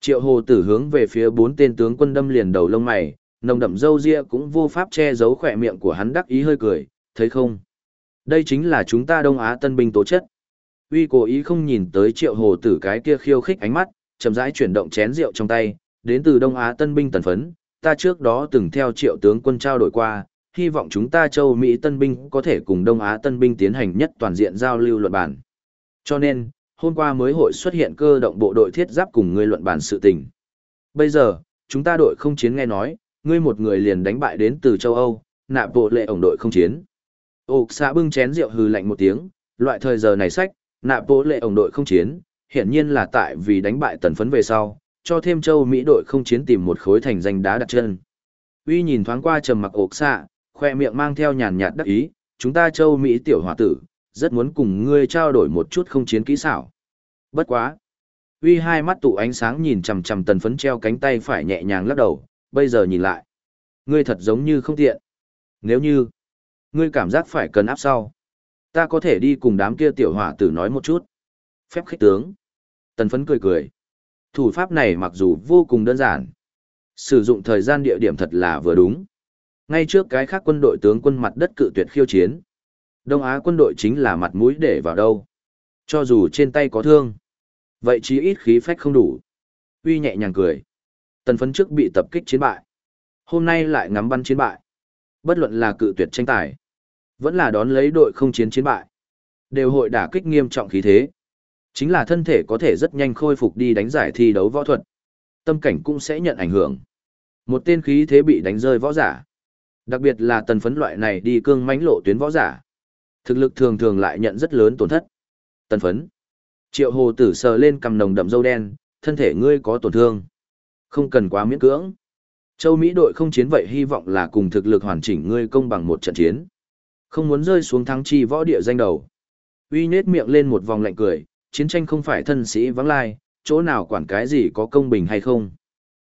Triệu hồ tử hướng về phía bốn tên tướng quân đâm liền đầu lông mày, nồng đậm râu ria cũng vô pháp che giấu khỏe miệng của hắn đắc ý hơi cười, thấy không? Đây chính là chúng ta Đông Á tân binh tố chất. Uy cố ý không nhìn tới triệu hồ tử cái kia khiêu khích ánh mắt, chậm rãi chuyển động chén rượu trong tay, đến từ Đông Á tân binh tần phấn, ta trước đó từng theo triệu tướng quân trao đổi qua, hy vọng chúng ta châu Mỹ tân binh có thể cùng Đông Á tân binh tiến hành nhất toàn diện giao lưu luận bản. Cho nên, hôm qua mới hội xuất hiện cơ động bộ đội thiết giáp cùng người luận bản sự tình. Bây giờ, chúng ta đội không chiến nghe nói, ngươi một người liền đánh bại đến từ châu Âu, nạp bộ lệ ổng đội không chiến. Ốc xã bưng chén rượu hừ lạnh một tiếng, loại thời giờ này sách, nạp bộ lệ ổng đội không chiến, hiển nhiên là tại vì đánh bại tần phấn về sau, cho thêm châu Mỹ đội không chiến tìm một khối thành danh đá đặt chân. Uy nhìn thoáng qua trầm mặc ốc xã, khoe miệng mang theo nhàn nhạt đắc ý, chúng ta châu Mỹ tiểu hòa tử, rất muốn cùng ngươi trao đổi một chút không chiến kỹ xảo. Bất quá. Uy hai mắt tụ ánh sáng nhìn chằm chằm tần phấn treo cánh tay phải nhẹ nhàng lắc đầu, bây giờ nhìn lại. Ngươi thật giống như không tiện. Nếu như, ngươi cảm giác phải cần áp sau. Ta có thể đi cùng đám kia tiểu hỏa tử nói một chút. Phép khích tướng. Tần phấn cười cười. Thủ pháp này mặc dù vô cùng đơn giản. Sử dụng thời gian địa điểm thật là vừa đúng. Ngay trước cái khác quân đội tướng quân mặt đất cự tuyệt khiêu chiến. Đông Á quân đội chính là mặt mũi để vào đâu. Cho dù trên tay có thương. Vậy chí ít khí phách không đủ. Uy nhẹ nhàng cười. Tần phấn trước bị tập kích chiến bại. Hôm nay lại ngắm bắn chiến bại. Bất luận là cự tuyệt tranh tài. Vẫn là đón lấy đội không chiến chiến bại. Đều hội đả kích nghiêm trọng khí thế. Chính là thân thể có thể rất nhanh khôi phục đi đánh giải thi đấu võ thuật. Tâm cảnh cũng sẽ nhận ảnh hưởng. Một tên khí thế bị đánh rơi võ giả. Đặc biệt là tần phấn loại này đi cương mãnh lộ tuyến võ giả. Thực lực thường thường lại nhận rất lớn tổn thất. Tần phấn. Triệu hồ tử sờ lên cầm nồng đậm dâu đen, thân thể ngươi có tổn thương. Không cần quá miễn cưỡng. Châu Mỹ đội không chiến vậy hy vọng là cùng thực lực hoàn chỉnh ngươi công bằng một trận chiến. Không muốn rơi xuống thắng chi võ địa danh đầu. Uy nết miệng lên một vòng lạnh cười, chiến tranh không phải thân sĩ vắng lai, chỗ nào quản cái gì có công bình hay không.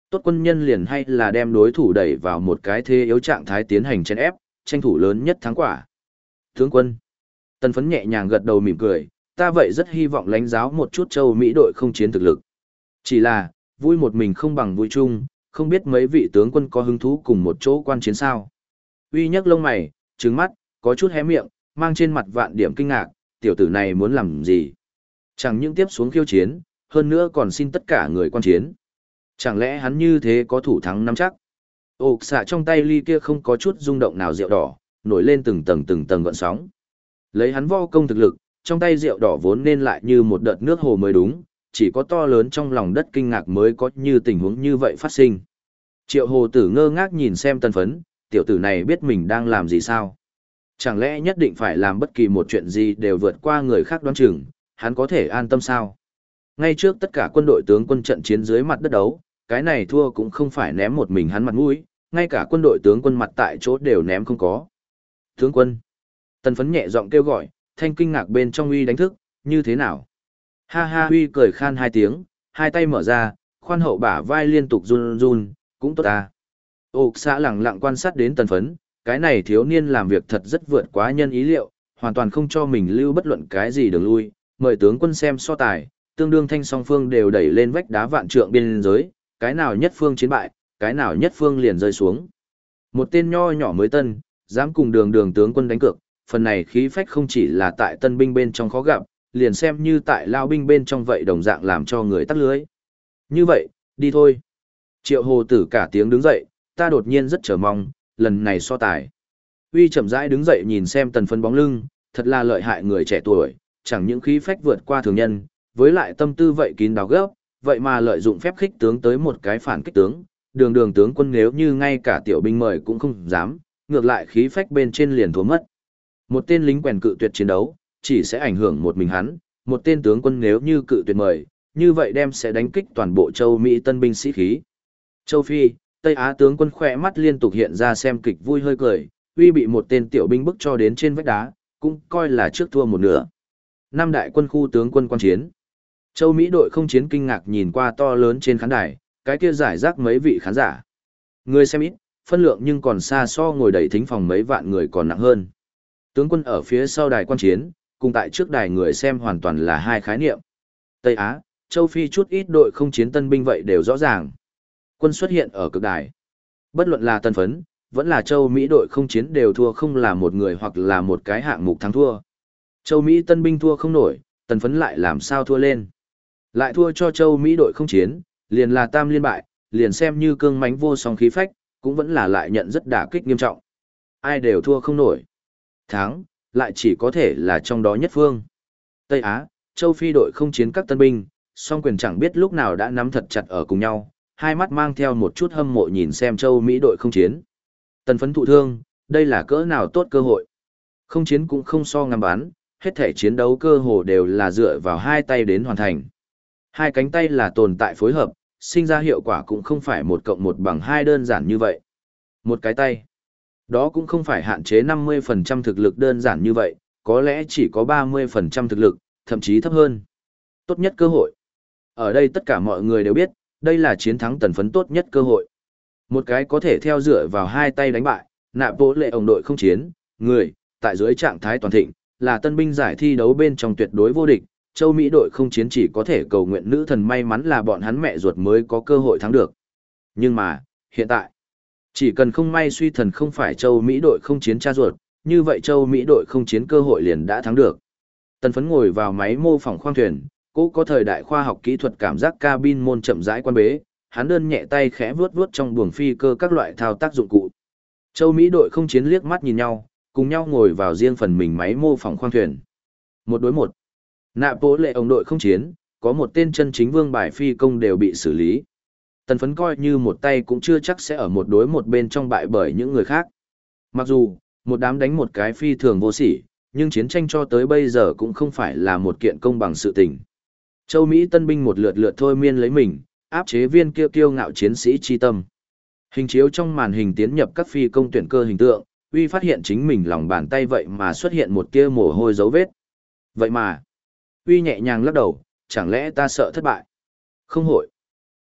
Tốt quân nhân liền hay là đem đối thủ đẩy vào một cái thế yếu trạng thái tiến hành chèn ép, tranh thủ lớn nhất thắng quả. Tướng quân. Tần phấn nhẹ nhàng gật đầu mỉm cười, ta vậy rất hy vọng lãnh giáo một chút châu Mỹ đội không chiến thực lực. Chỉ là, vui một mình không bằng vui chung, không biết mấy vị tướng quân có hứng thú cùng một chỗ quan chiến sao. Uy nhấc lông mày, trứng mắt, có chút hé miệng, mang trên mặt vạn điểm kinh ngạc, tiểu tử này muốn làm gì. Chẳng những tiếp xuống khiêu chiến, hơn nữa còn xin tất cả người quan chiến. Chẳng lẽ hắn như thế có thủ thắng nắm chắc? Ồ, xạ trong tay ly kia không có chút rung động nào rượu đỏ, nổi lên từng tầng từng tầng gọn sóng. Lấy hắn vo công thực lực, trong tay rượu đỏ vốn nên lại như một đợt nước hồ mới đúng, chỉ có to lớn trong lòng đất kinh ngạc mới có như tình huống như vậy phát sinh. Triệu hồ tử ngơ ngác nhìn xem tân phấn, tiểu tử này biết mình đang làm gì sao? Chẳng lẽ nhất định phải làm bất kỳ một chuyện gì đều vượt qua người khác đoán chừng, hắn có thể an tâm sao? Ngay trước tất cả quân đội tướng quân trận chiến dưới mặt đất đấu, cái này thua cũng không phải ném một mình hắn mặt mũi, ngay cả quân đội tướng quân mặt tại chỗ đều ném không có. Tướng quân. tân phấn nhẹ giọng kêu gọi, thanh kinh ngạc bên trong uy đánh thức, như thế nào? Ha ha huy cười khan hai tiếng, hai tay mở ra, khoan hậu bả vai liên tục run run, cũng tốt à. Ốc xã lặng lặng quan sát đến tần phấn, cái này thiếu niên làm việc thật rất vượt quá nhân ý liệu, hoàn toàn không cho mình lưu bất luận cái gì đường lui, mời tướng quân xem so tài, tương đương thanh song phương đều đẩy lên vách đá vạn trượng biên giới, cái nào nhất phương chiến bại, cái nào nhất phương liền rơi xuống. Một tên nho nhỏ mới tân, dám cùng đường đường tướng quân đánh cược, phần này khí phách không chỉ là tại tân binh bên trong khó gặp, liền xem như tại lao binh bên trong vậy đồng dạng làm cho người tắt lưới. Như vậy, đi thôi. Triệu hồ tử cả tiếng đứng dậy, ta đột nhiên rất chờ mong, lần này so tài. Uy chậm rãi đứng dậy nhìn xem tần phân bóng lưng, thật là lợi hại người trẻ tuổi, chẳng những khí phách vượt qua thường nhân, với lại tâm tư vậy kín đáo gấp, vậy mà lợi dụng phép khích tướng tới một cái phản kích tướng, đường đường tướng quân nếu như ngay cả tiểu binh mời cũng không dám, ngược lại khí phách bên trên liền thua mất. Một tên lính quèn cự tuyệt chiến đấu, chỉ sẽ ảnh hưởng một mình hắn, một tên tướng quân nếu như cự tuyệt mời, như vậy đem sẽ đánh kích toàn bộ châu Mỹ tân binh sĩ khí. Châu Phi, Tây Á tướng quân khỏe mắt liên tục hiện ra xem kịch vui hơi cười, uy bị một tên tiểu binh bức cho đến trên vách đá, cũng coi là trước thua một nửa. Năm đại quân khu tướng quân quan chiến. Châu Mỹ đội không chiến kinh ngạc nhìn qua to lớn trên khán đài, cái kia giải rác mấy vị khán giả. Người xem ít, phân lượng nhưng còn xa so ngồi đầy thính phòng mấy vạn người còn nặng hơn. Tướng quân ở phía sau đài quan chiến, cùng tại trước đài người xem hoàn toàn là hai khái niệm. Tây Á, châu Phi chút ít đội không chiến tân binh vậy đều rõ ràng. Quân xuất hiện ở cực đài. Bất luận là tân phấn, vẫn là châu Mỹ đội không chiến đều thua không là một người hoặc là một cái hạng mục thắng thua. Châu Mỹ tân binh thua không nổi, tân phấn lại làm sao thua lên. Lại thua cho châu Mỹ đội không chiến, liền là tam liên bại, liền xem như cương mánh vô song khí phách, cũng vẫn là lại nhận rất đả kích nghiêm trọng. Ai đều thua không nổi. Thắng, lại chỉ có thể là trong đó nhất phương. Tây Á, châu Phi đội không chiến các tân binh, song quyền chẳng biết lúc nào đã nắm thật chặt ở cùng nhau, hai mắt mang theo một chút hâm mộ nhìn xem châu Mỹ đội không chiến. Tần phấn thụ thương, đây là cỡ nào tốt cơ hội. Không chiến cũng không so ngắm bán, hết thể chiến đấu cơ hồ đều là dựa vào hai tay đến hoàn thành. Hai cánh tay là tồn tại phối hợp, sinh ra hiệu quả cũng không phải một cộng một bằng hai đơn giản như vậy. Một cái tay. Đó cũng không phải hạn chế 50% thực lực đơn giản như vậy, có lẽ chỉ có 30% thực lực, thậm chí thấp hơn. Tốt nhất cơ hội. Ở đây tất cả mọi người đều biết, đây là chiến thắng tần phấn tốt nhất cơ hội. Một cái có thể theo dựa vào hai tay đánh bại, nạp bố lệ ổng đội không chiến, người, tại dưới trạng thái toàn thịnh, là tân binh giải thi đấu bên trong tuyệt đối vô địch, châu Mỹ đội không chiến chỉ có thể cầu nguyện nữ thần may mắn là bọn hắn mẹ ruột mới có cơ hội thắng được. Nhưng mà, hiện tại, chỉ cần không may suy thần không phải châu Mỹ đội không chiến cha ruột, như vậy châu Mỹ đội không chiến cơ hội liền đã thắng được. Tần phấn ngồi vào máy mô phỏng khoang thuyền, cố có thời đại khoa học kỹ thuật cảm giác cabin môn chậm rãi quan bế, hắn đơn nhẹ tay khẽ vuốt vuốt trong buồng phi cơ các loại thao tác dụng cụ. Châu Mỹ đội không chiến liếc mắt nhìn nhau, cùng nhau ngồi vào riêng phần mình máy mô phỏng khoang thuyền. Một đối một. Nạ bố lệ ông đội không chiến, có một tên chân chính vương bài phi công đều bị xử lý. Tần phấn coi như một tay cũng chưa chắc sẽ ở một đối một bên trong bại bởi những người khác. Mặc dù, một đám đánh một cái phi thường vô sỉ, nhưng chiến tranh cho tới bây giờ cũng không phải là một kiện công bằng sự tình. Châu Mỹ tân binh một lượt lượt thôi miên lấy mình, áp chế viên kia kiêu ngạo chiến sĩ chi tâm. Hình chiếu trong màn hình tiến nhập các phi công tuyển cơ hình tượng, uy phát hiện chính mình lòng bàn tay vậy mà xuất hiện một tia mồ hôi dấu vết. Vậy mà, uy nhẹ nhàng lắc đầu, chẳng lẽ ta sợ thất bại? Không hội.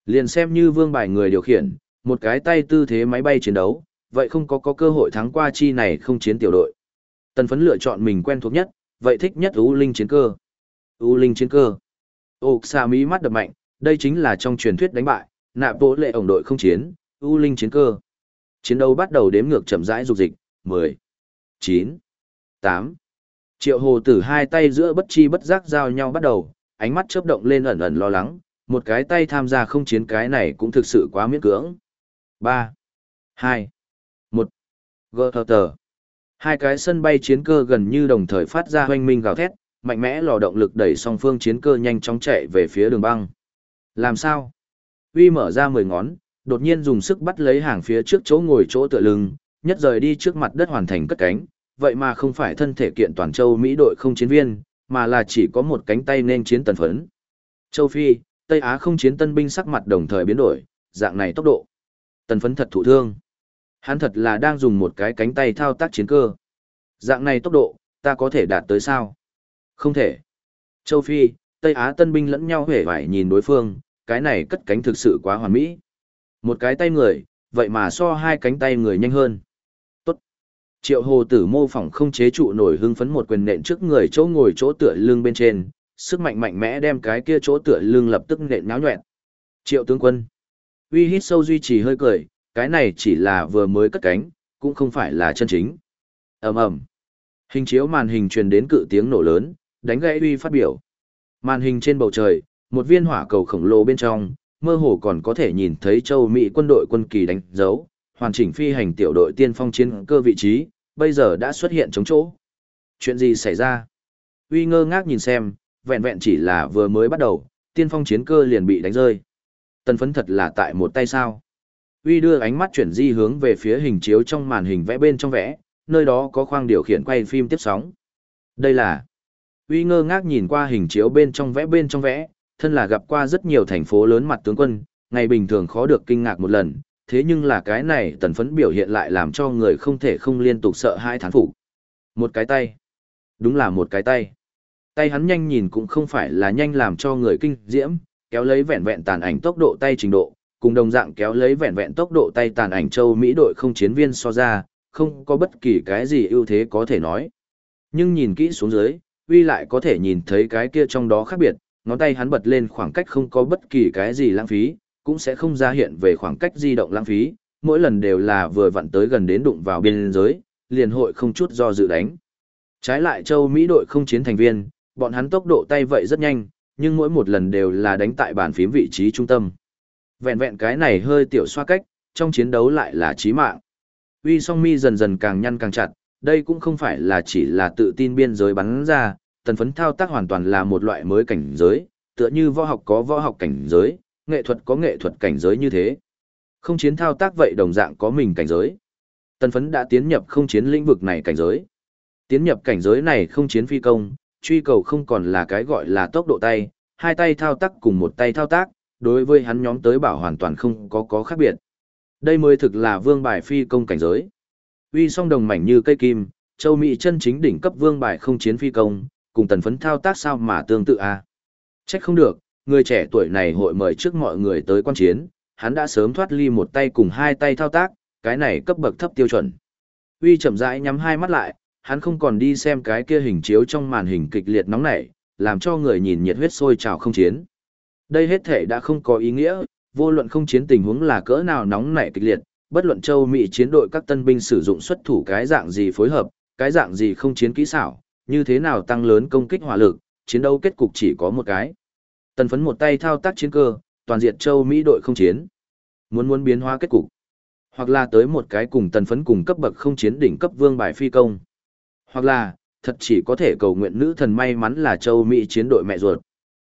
Liền xem như vương bài người điều khiển, một cái tay tư thế máy bay chiến đấu, vậy không có có cơ hội thắng qua chi này không chiến tiểu đội. Tần phấn lựa chọn mình quen thuộc nhất, vậy thích nhất U Linh chiến cơ. U Linh chiến cơ. Ốc xà mỹ mắt đập mạnh, đây chính là trong truyền thuyết đánh bại, nạp bộ lệ ổng đội không chiến, U Linh chiến cơ. Chiến đấu bắt đầu đếm ngược chậm rãi dục dịch, 10, 9, 8. Triệu hồ tử hai tay giữa bất chi bất giác giao nhau bắt đầu, ánh mắt chớp động lên ẩn ẩn lo lắng, một cái tay tham gia không chiến cái này cũng thực sự quá miễn cưỡng. 3, 2, 1. Gơ thờ tờ. Hai cái sân bay chiến cơ gần như đồng thời phát ra hoanh minh gào thét, mạnh mẽ lò động lực đẩy song phương chiến cơ nhanh chóng chạy về phía đường băng. Làm sao? Uy mở ra mười ngón, đột nhiên dùng sức bắt lấy hàng phía trước chỗ ngồi chỗ tựa lưng, nhất rời đi trước mặt đất hoàn thành cất cánh, vậy mà không phải thân thể kiện toàn châu Mỹ đội không chiến viên, mà là chỉ có một cánh tay nên chiến tần phấn. Châu Phi, Tây Á không chiến tân binh sắc mặt đồng thời biến đổi, dạng này tốc độ. Tần phấn thật thụ thương. Hắn thật là đang dùng một cái cánh tay thao tác chiến cơ. Dạng này tốc độ, ta có thể đạt tới sao? Không thể. Châu Phi, Tây Á tân binh lẫn nhau hể vải nhìn đối phương, cái này cất cánh thực sự quá hoàn mỹ. Một cái tay người, vậy mà so hai cánh tay người nhanh hơn. Tốt. Triệu hồ tử mô phỏng không chế trụ nổi hưng phấn một quyền nện trước người chỗ ngồi chỗ tựa lưng bên trên, sức mạnh mạnh mẽ đem cái kia chỗ tựa lưng lập tức nện náo nhuẹn. Triệu tướng quân. Uy hít sâu duy trì hơi cười, cái này chỉ là vừa mới cất cánh, cũng không phải là chân chính. ầm ầm Hình chiếu màn hình truyền đến cự tiếng nổ lớn, đánh gãy uy phát biểu. Màn hình trên bầu trời, một viên hỏa cầu khổng lồ bên trong, mơ hồ còn có thể nhìn thấy châu Mỹ quân đội quân kỳ đánh dấu, hoàn chỉnh phi hành tiểu đội tiên phong chiến cơ vị trí, bây giờ đã xuất hiện chống chỗ. Chuyện gì xảy ra? Uy ngơ ngác nhìn xem, vẹn vẹn chỉ là vừa mới bắt đầu, tiên phong chiến cơ liền bị đánh rơi. Tần phấn thật là tại một tay sao. Uy đưa ánh mắt chuyển di hướng về phía hình chiếu trong màn hình vẽ bên trong vẽ, nơi đó có khoang điều khiển quay phim tiếp sóng. Đây là... Uy ngơ ngác nhìn qua hình chiếu bên trong vẽ bên trong vẽ, thân là gặp qua rất nhiều thành phố lớn mặt tướng quân, ngày bình thường khó được kinh ngạc một lần, thế nhưng là cái này tần phấn biểu hiện lại làm cho người không thể không liên tục sợ hai thán phục. Một cái tay. Đúng là một cái tay. Tay hắn nhanh nhìn cũng không phải là nhanh làm cho người kinh diễm, kéo lấy vẹn vẹn tàn ảnh tốc độ tay trình độ, cùng đồng dạng kéo lấy vẹn vẹn tốc độ tay tàn ảnh châu Mỹ đội không chiến viên so ra, không có bất kỳ cái gì ưu thế có thể nói. Nhưng nhìn kỹ xuống dưới, uy lại có thể nhìn thấy cái kia trong đó khác biệt, ngón tay hắn bật lên khoảng cách không có bất kỳ cái gì lãng phí, cũng sẽ không ra hiện về khoảng cách di động lãng phí, mỗi lần đều là vừa vặn tới gần đến đụng vào biên giới, liền hội không chút do dự đánh. Trái lại châu Mỹ đội không chiến thành viên, bọn hắn tốc độ tay vậy rất nhanh, nhưng mỗi một lần đều là đánh tại bàn phím vị trí trung tâm. Vẹn vẹn cái này hơi tiểu xoa cách, trong chiến đấu lại là chí mạng. Uy song mi dần dần càng nhăn càng chặt, đây cũng không phải là chỉ là tự tin biên giới bắn ra, tần phấn thao tác hoàn toàn là một loại mới cảnh giới, tựa như võ học có võ học cảnh giới, nghệ thuật có nghệ thuật cảnh giới như thế. Không chiến thao tác vậy đồng dạng có mình cảnh giới. Tần phấn đã tiến nhập không chiến lĩnh vực này cảnh giới. Tiến nhập cảnh giới này không chiến phi công, truy cầu không còn là cái gọi là tốc độ tay, hai tay thao tác cùng một tay thao tác, đối với hắn nhóm tới bảo hoàn toàn không có có khác biệt. Đây mới thực là vương bài phi công cảnh giới. Uy song đồng mảnh như cây kim, châu Mỹ chân chính đỉnh cấp vương bài không chiến phi công, cùng tần phấn thao tác sao mà tương tự a à? Trách không được, người trẻ tuổi này hội mời trước mọi người tới quan chiến, hắn đã sớm thoát ly một tay cùng hai tay thao tác, cái này cấp bậc thấp tiêu chuẩn. Uy chậm rãi nhắm hai mắt lại, hắn không còn đi xem cái kia hình chiếu trong màn hình kịch liệt nóng nảy, làm cho người nhìn nhiệt huyết sôi trào không chiến. Đây hết thể đã không có ý nghĩa, vô luận không chiến tình huống là cỡ nào nóng nảy kịch liệt, bất luận châu Mỹ chiến đội các tân binh sử dụng xuất thủ cái dạng gì phối hợp, cái dạng gì không chiến kỹ xảo, như thế nào tăng lớn công kích hỏa lực, chiến đấu kết cục chỉ có một cái. Tần phấn một tay thao tác chiến cơ, toàn diện châu Mỹ đội không chiến. Muốn muốn biến hóa kết cục. Hoặc là tới một cái cùng tần phấn cùng cấp bậc không chiến đỉnh cấp vương bài phi công. Hoặc là, thật chỉ có thể cầu nguyện nữ thần may mắn là châu Mỹ chiến đội mẹ ruột.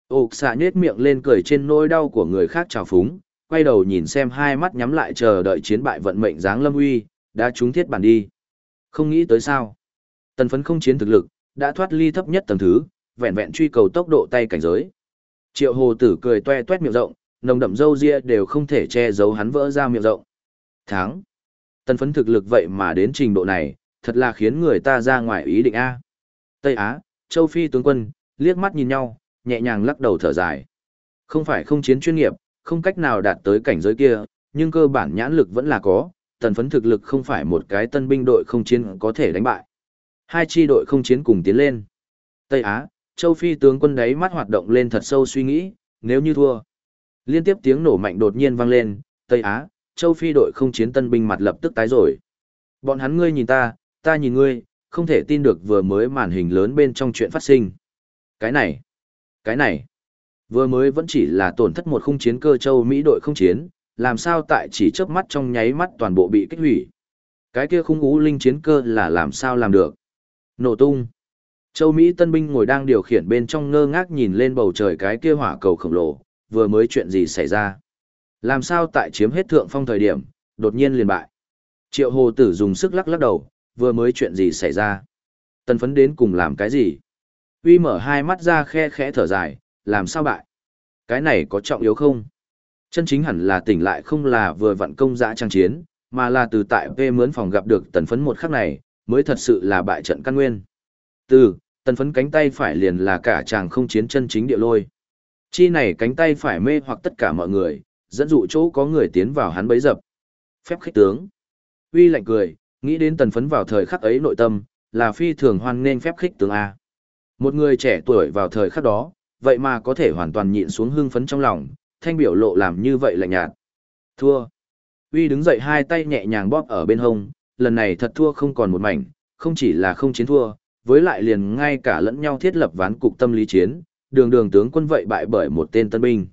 Ốc xạ nhết miệng lên cười trên nỗi đau của người khác trào phúng, quay đầu nhìn xem hai mắt nhắm lại chờ đợi chiến bại vận mệnh dáng lâm uy, đã trúng thiết bản đi. Không nghĩ tới sao. Tần phấn không chiến thực lực, đã thoát ly thấp nhất tầng thứ, vẹn vẹn truy cầu tốc độ tay cảnh giới. Triệu hồ tử cười toe toét miệng rộng, nồng đậm râu ria đều không thể che giấu hắn vỡ ra miệng rộng. Tháng. Tần phấn thực lực vậy mà đến trình độ này, thật là khiến người ta ra ngoài ý định A. Tây Á, Châu Phi tướng quân, liếc mắt nhìn nhau, nhẹ nhàng lắc đầu thở dài. Không phải không chiến chuyên nghiệp, không cách nào đạt tới cảnh giới kia, nhưng cơ bản nhãn lực vẫn là có, tần phấn thực lực không phải một cái tân binh đội không chiến có thể đánh bại. Hai chi đội không chiến cùng tiến lên. Tây Á, Châu Phi tướng quân đấy mắt hoạt động lên thật sâu suy nghĩ, nếu như thua. Liên tiếp tiếng nổ mạnh đột nhiên vang lên, Tây Á, Châu Phi đội không chiến tân binh mặt lập tức tái rồi. Bọn hắn ngươi nhìn ta, ta nhìn ngươi, không thể tin được vừa mới màn hình lớn bên trong chuyện phát sinh. Cái này, cái này, vừa mới vẫn chỉ là tổn thất một khung chiến cơ châu Mỹ đội không chiến, làm sao tại chỉ chớp mắt trong nháy mắt toàn bộ bị kích hủy. Cái kia khung ú linh chiến cơ là làm sao làm được. Nổ tung. Châu Mỹ tân binh ngồi đang điều khiển bên trong ngơ ngác nhìn lên bầu trời cái kia hỏa cầu khổng lồ, vừa mới chuyện gì xảy ra. Làm sao tại chiếm hết thượng phong thời điểm, đột nhiên liền bại. Triệu hồ tử dùng sức lắc lắc đầu, vừa mới chuyện gì xảy ra. Tần phấn đến cùng làm cái gì? Uy mở hai mắt ra khe khẽ thở dài, làm sao bại? Cái này có trọng yếu không? Chân chính hẳn là tỉnh lại không là vừa vận công dã trang chiến, mà là từ tại V mướn phòng gặp được tần phấn một khắc này, mới thật sự là bại trận căn nguyên. Từ, tần phấn cánh tay phải liền là cả chàng không chiến chân chính địa lôi. Chi này cánh tay phải mê hoặc tất cả mọi người, dẫn dụ chỗ có người tiến vào hắn bấy dập. Phép khích tướng. Uy lạnh cười, nghĩ đến tần phấn vào thời khắc ấy nội tâm, là phi thường hoan nên phép khích tướng A. Một người trẻ tuổi vào thời khắc đó, vậy mà có thể hoàn toàn nhịn xuống hưng phấn trong lòng, thanh biểu lộ làm như vậy lạnh nhạt. Thua. Uy đứng dậy hai tay nhẹ nhàng bóp ở bên hông, lần này thật thua không còn một mảnh, không chỉ là không chiến thua, với lại liền ngay cả lẫn nhau thiết lập ván cục tâm lý chiến, đường đường tướng quân vậy bại bởi một tên tân binh.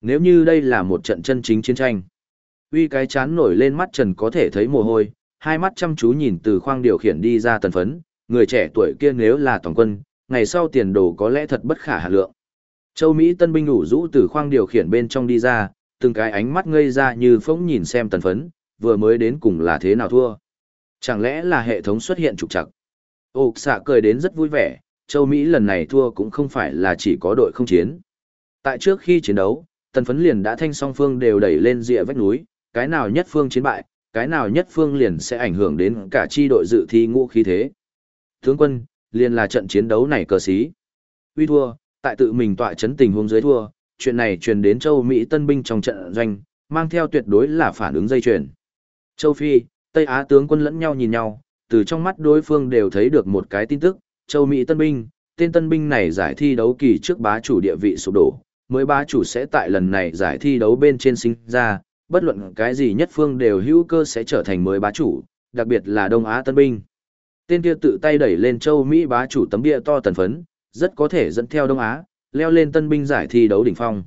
Nếu như đây là một trận chân chính chiến tranh, uy cái chán nổi lên mắt trần có thể thấy mồ hôi, hai mắt chăm chú nhìn từ khoang điều khiển đi ra tần phấn, người trẻ tuổi kia nếu là toàn quân, ngày sau tiền đồ có lẽ thật bất khả hạ lượng. Châu Mỹ tân binh ủ rũ từ khoang điều khiển bên trong đi ra, từng cái ánh mắt ngây ra như phóng nhìn xem tần phấn, vừa mới đến cùng là thế nào thua. Chẳng lẽ là hệ thống xuất hiện trục trặc? Ồ, xạ cười đến rất vui vẻ, châu Mỹ lần này thua cũng không phải là chỉ có đội không chiến. Tại trước khi chiến đấu, tần phấn liền đã thanh song phương đều đẩy lên rìa vách núi, cái nào nhất phương chiến bại, cái nào nhất phương liền sẽ ảnh hưởng đến cả chi đội dự thi ngũ khí thế. Tướng quân, liền là trận chiến đấu này cờ xí. Uy thua, tại tự mình tọa chấn tình huống dưới thua, chuyện này truyền đến châu Mỹ tân binh trong trận doanh, mang theo tuyệt đối là phản ứng dây chuyền. Châu Phi, Tây Á tướng quân lẫn nhau nhìn nhau, từ trong mắt đối phương đều thấy được một cái tin tức, châu Mỹ tân binh, tên tân binh này giải thi đấu kỳ trước bá chủ địa vị sụp đổ, mới bá chủ sẽ tại lần này giải thi đấu bên trên sinh ra, bất luận cái gì nhất phương đều hữu cơ sẽ trở thành mới bá chủ, đặc biệt là Đông Á tân binh. Tên kia tự tay đẩy lên châu Mỹ bá chủ tấm địa to tần phấn, rất có thể dẫn theo Đông Á, leo lên tân binh giải thi đấu đỉnh phong.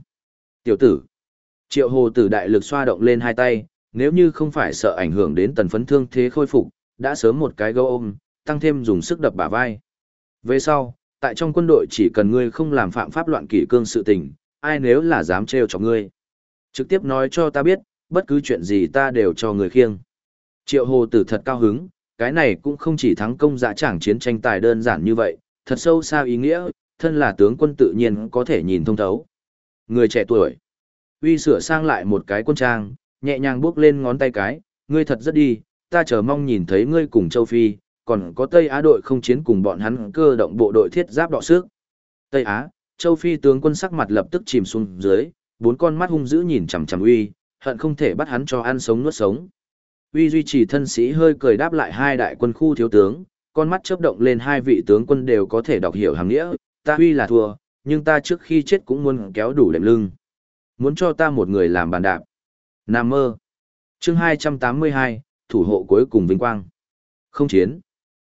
Tiểu tử, triệu hồ tử đại lực xoa động lên hai tay, nếu như không phải sợ ảnh hưởng đến tần phấn thương thế khôi phục, đã sớm một cái gấu ôm, tăng thêm dùng sức đập bả vai. Về sau, tại trong quân đội chỉ cần ngươi không làm phạm pháp loạn kỷ cương sự tình, ai nếu là dám trêu cho ngươi. Trực tiếp nói cho ta biết, bất cứ chuyện gì ta đều cho người khiêng. Triệu hồ tử thật cao hứng, cái này cũng không chỉ thắng công dã tràng chiến tranh tài đơn giản như vậy, thật sâu xa ý nghĩa, thân là tướng quân tự nhiên có thể nhìn thông thấu. Người trẻ tuổi, uy sửa sang lại một cái quân trang, nhẹ nhàng bước lên ngón tay cái, ngươi thật rất đi, ta chờ mong nhìn thấy ngươi cùng châu Phi, còn có Tây Á đội không chiến cùng bọn hắn cơ động bộ đội thiết giáp đọ sức. Tây Á, châu Phi tướng quân sắc mặt lập tức chìm xuống dưới, bốn con mắt hung dữ nhìn chằm chằm uy, hận không thể bắt hắn cho ăn sống nuốt sống. Uy duy trì thân sĩ hơi cười đáp lại hai đại quân khu thiếu tướng, con mắt chớp động lên hai vị tướng quân đều có thể đọc hiểu hàng nghĩa, ta uy là thua, nhưng ta trước khi chết cũng muốn kéo đủ đệm lưng. Muốn cho ta một người làm bàn đạp. Nam mơ. Chương 282, thủ hộ cuối cùng vinh quang. Không chiến.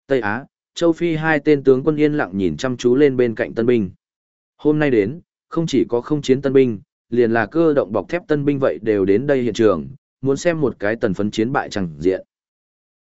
Tây Á, châu Phi hai tên tướng quân yên lặng nhìn chăm chú lên bên cạnh tân binh. Hôm nay đến, không chỉ có không chiến tân binh, liền là cơ động bọc thép tân binh vậy đều đến đây hiện trường, muốn xem một cái tần phấn chiến bại chẳng diện.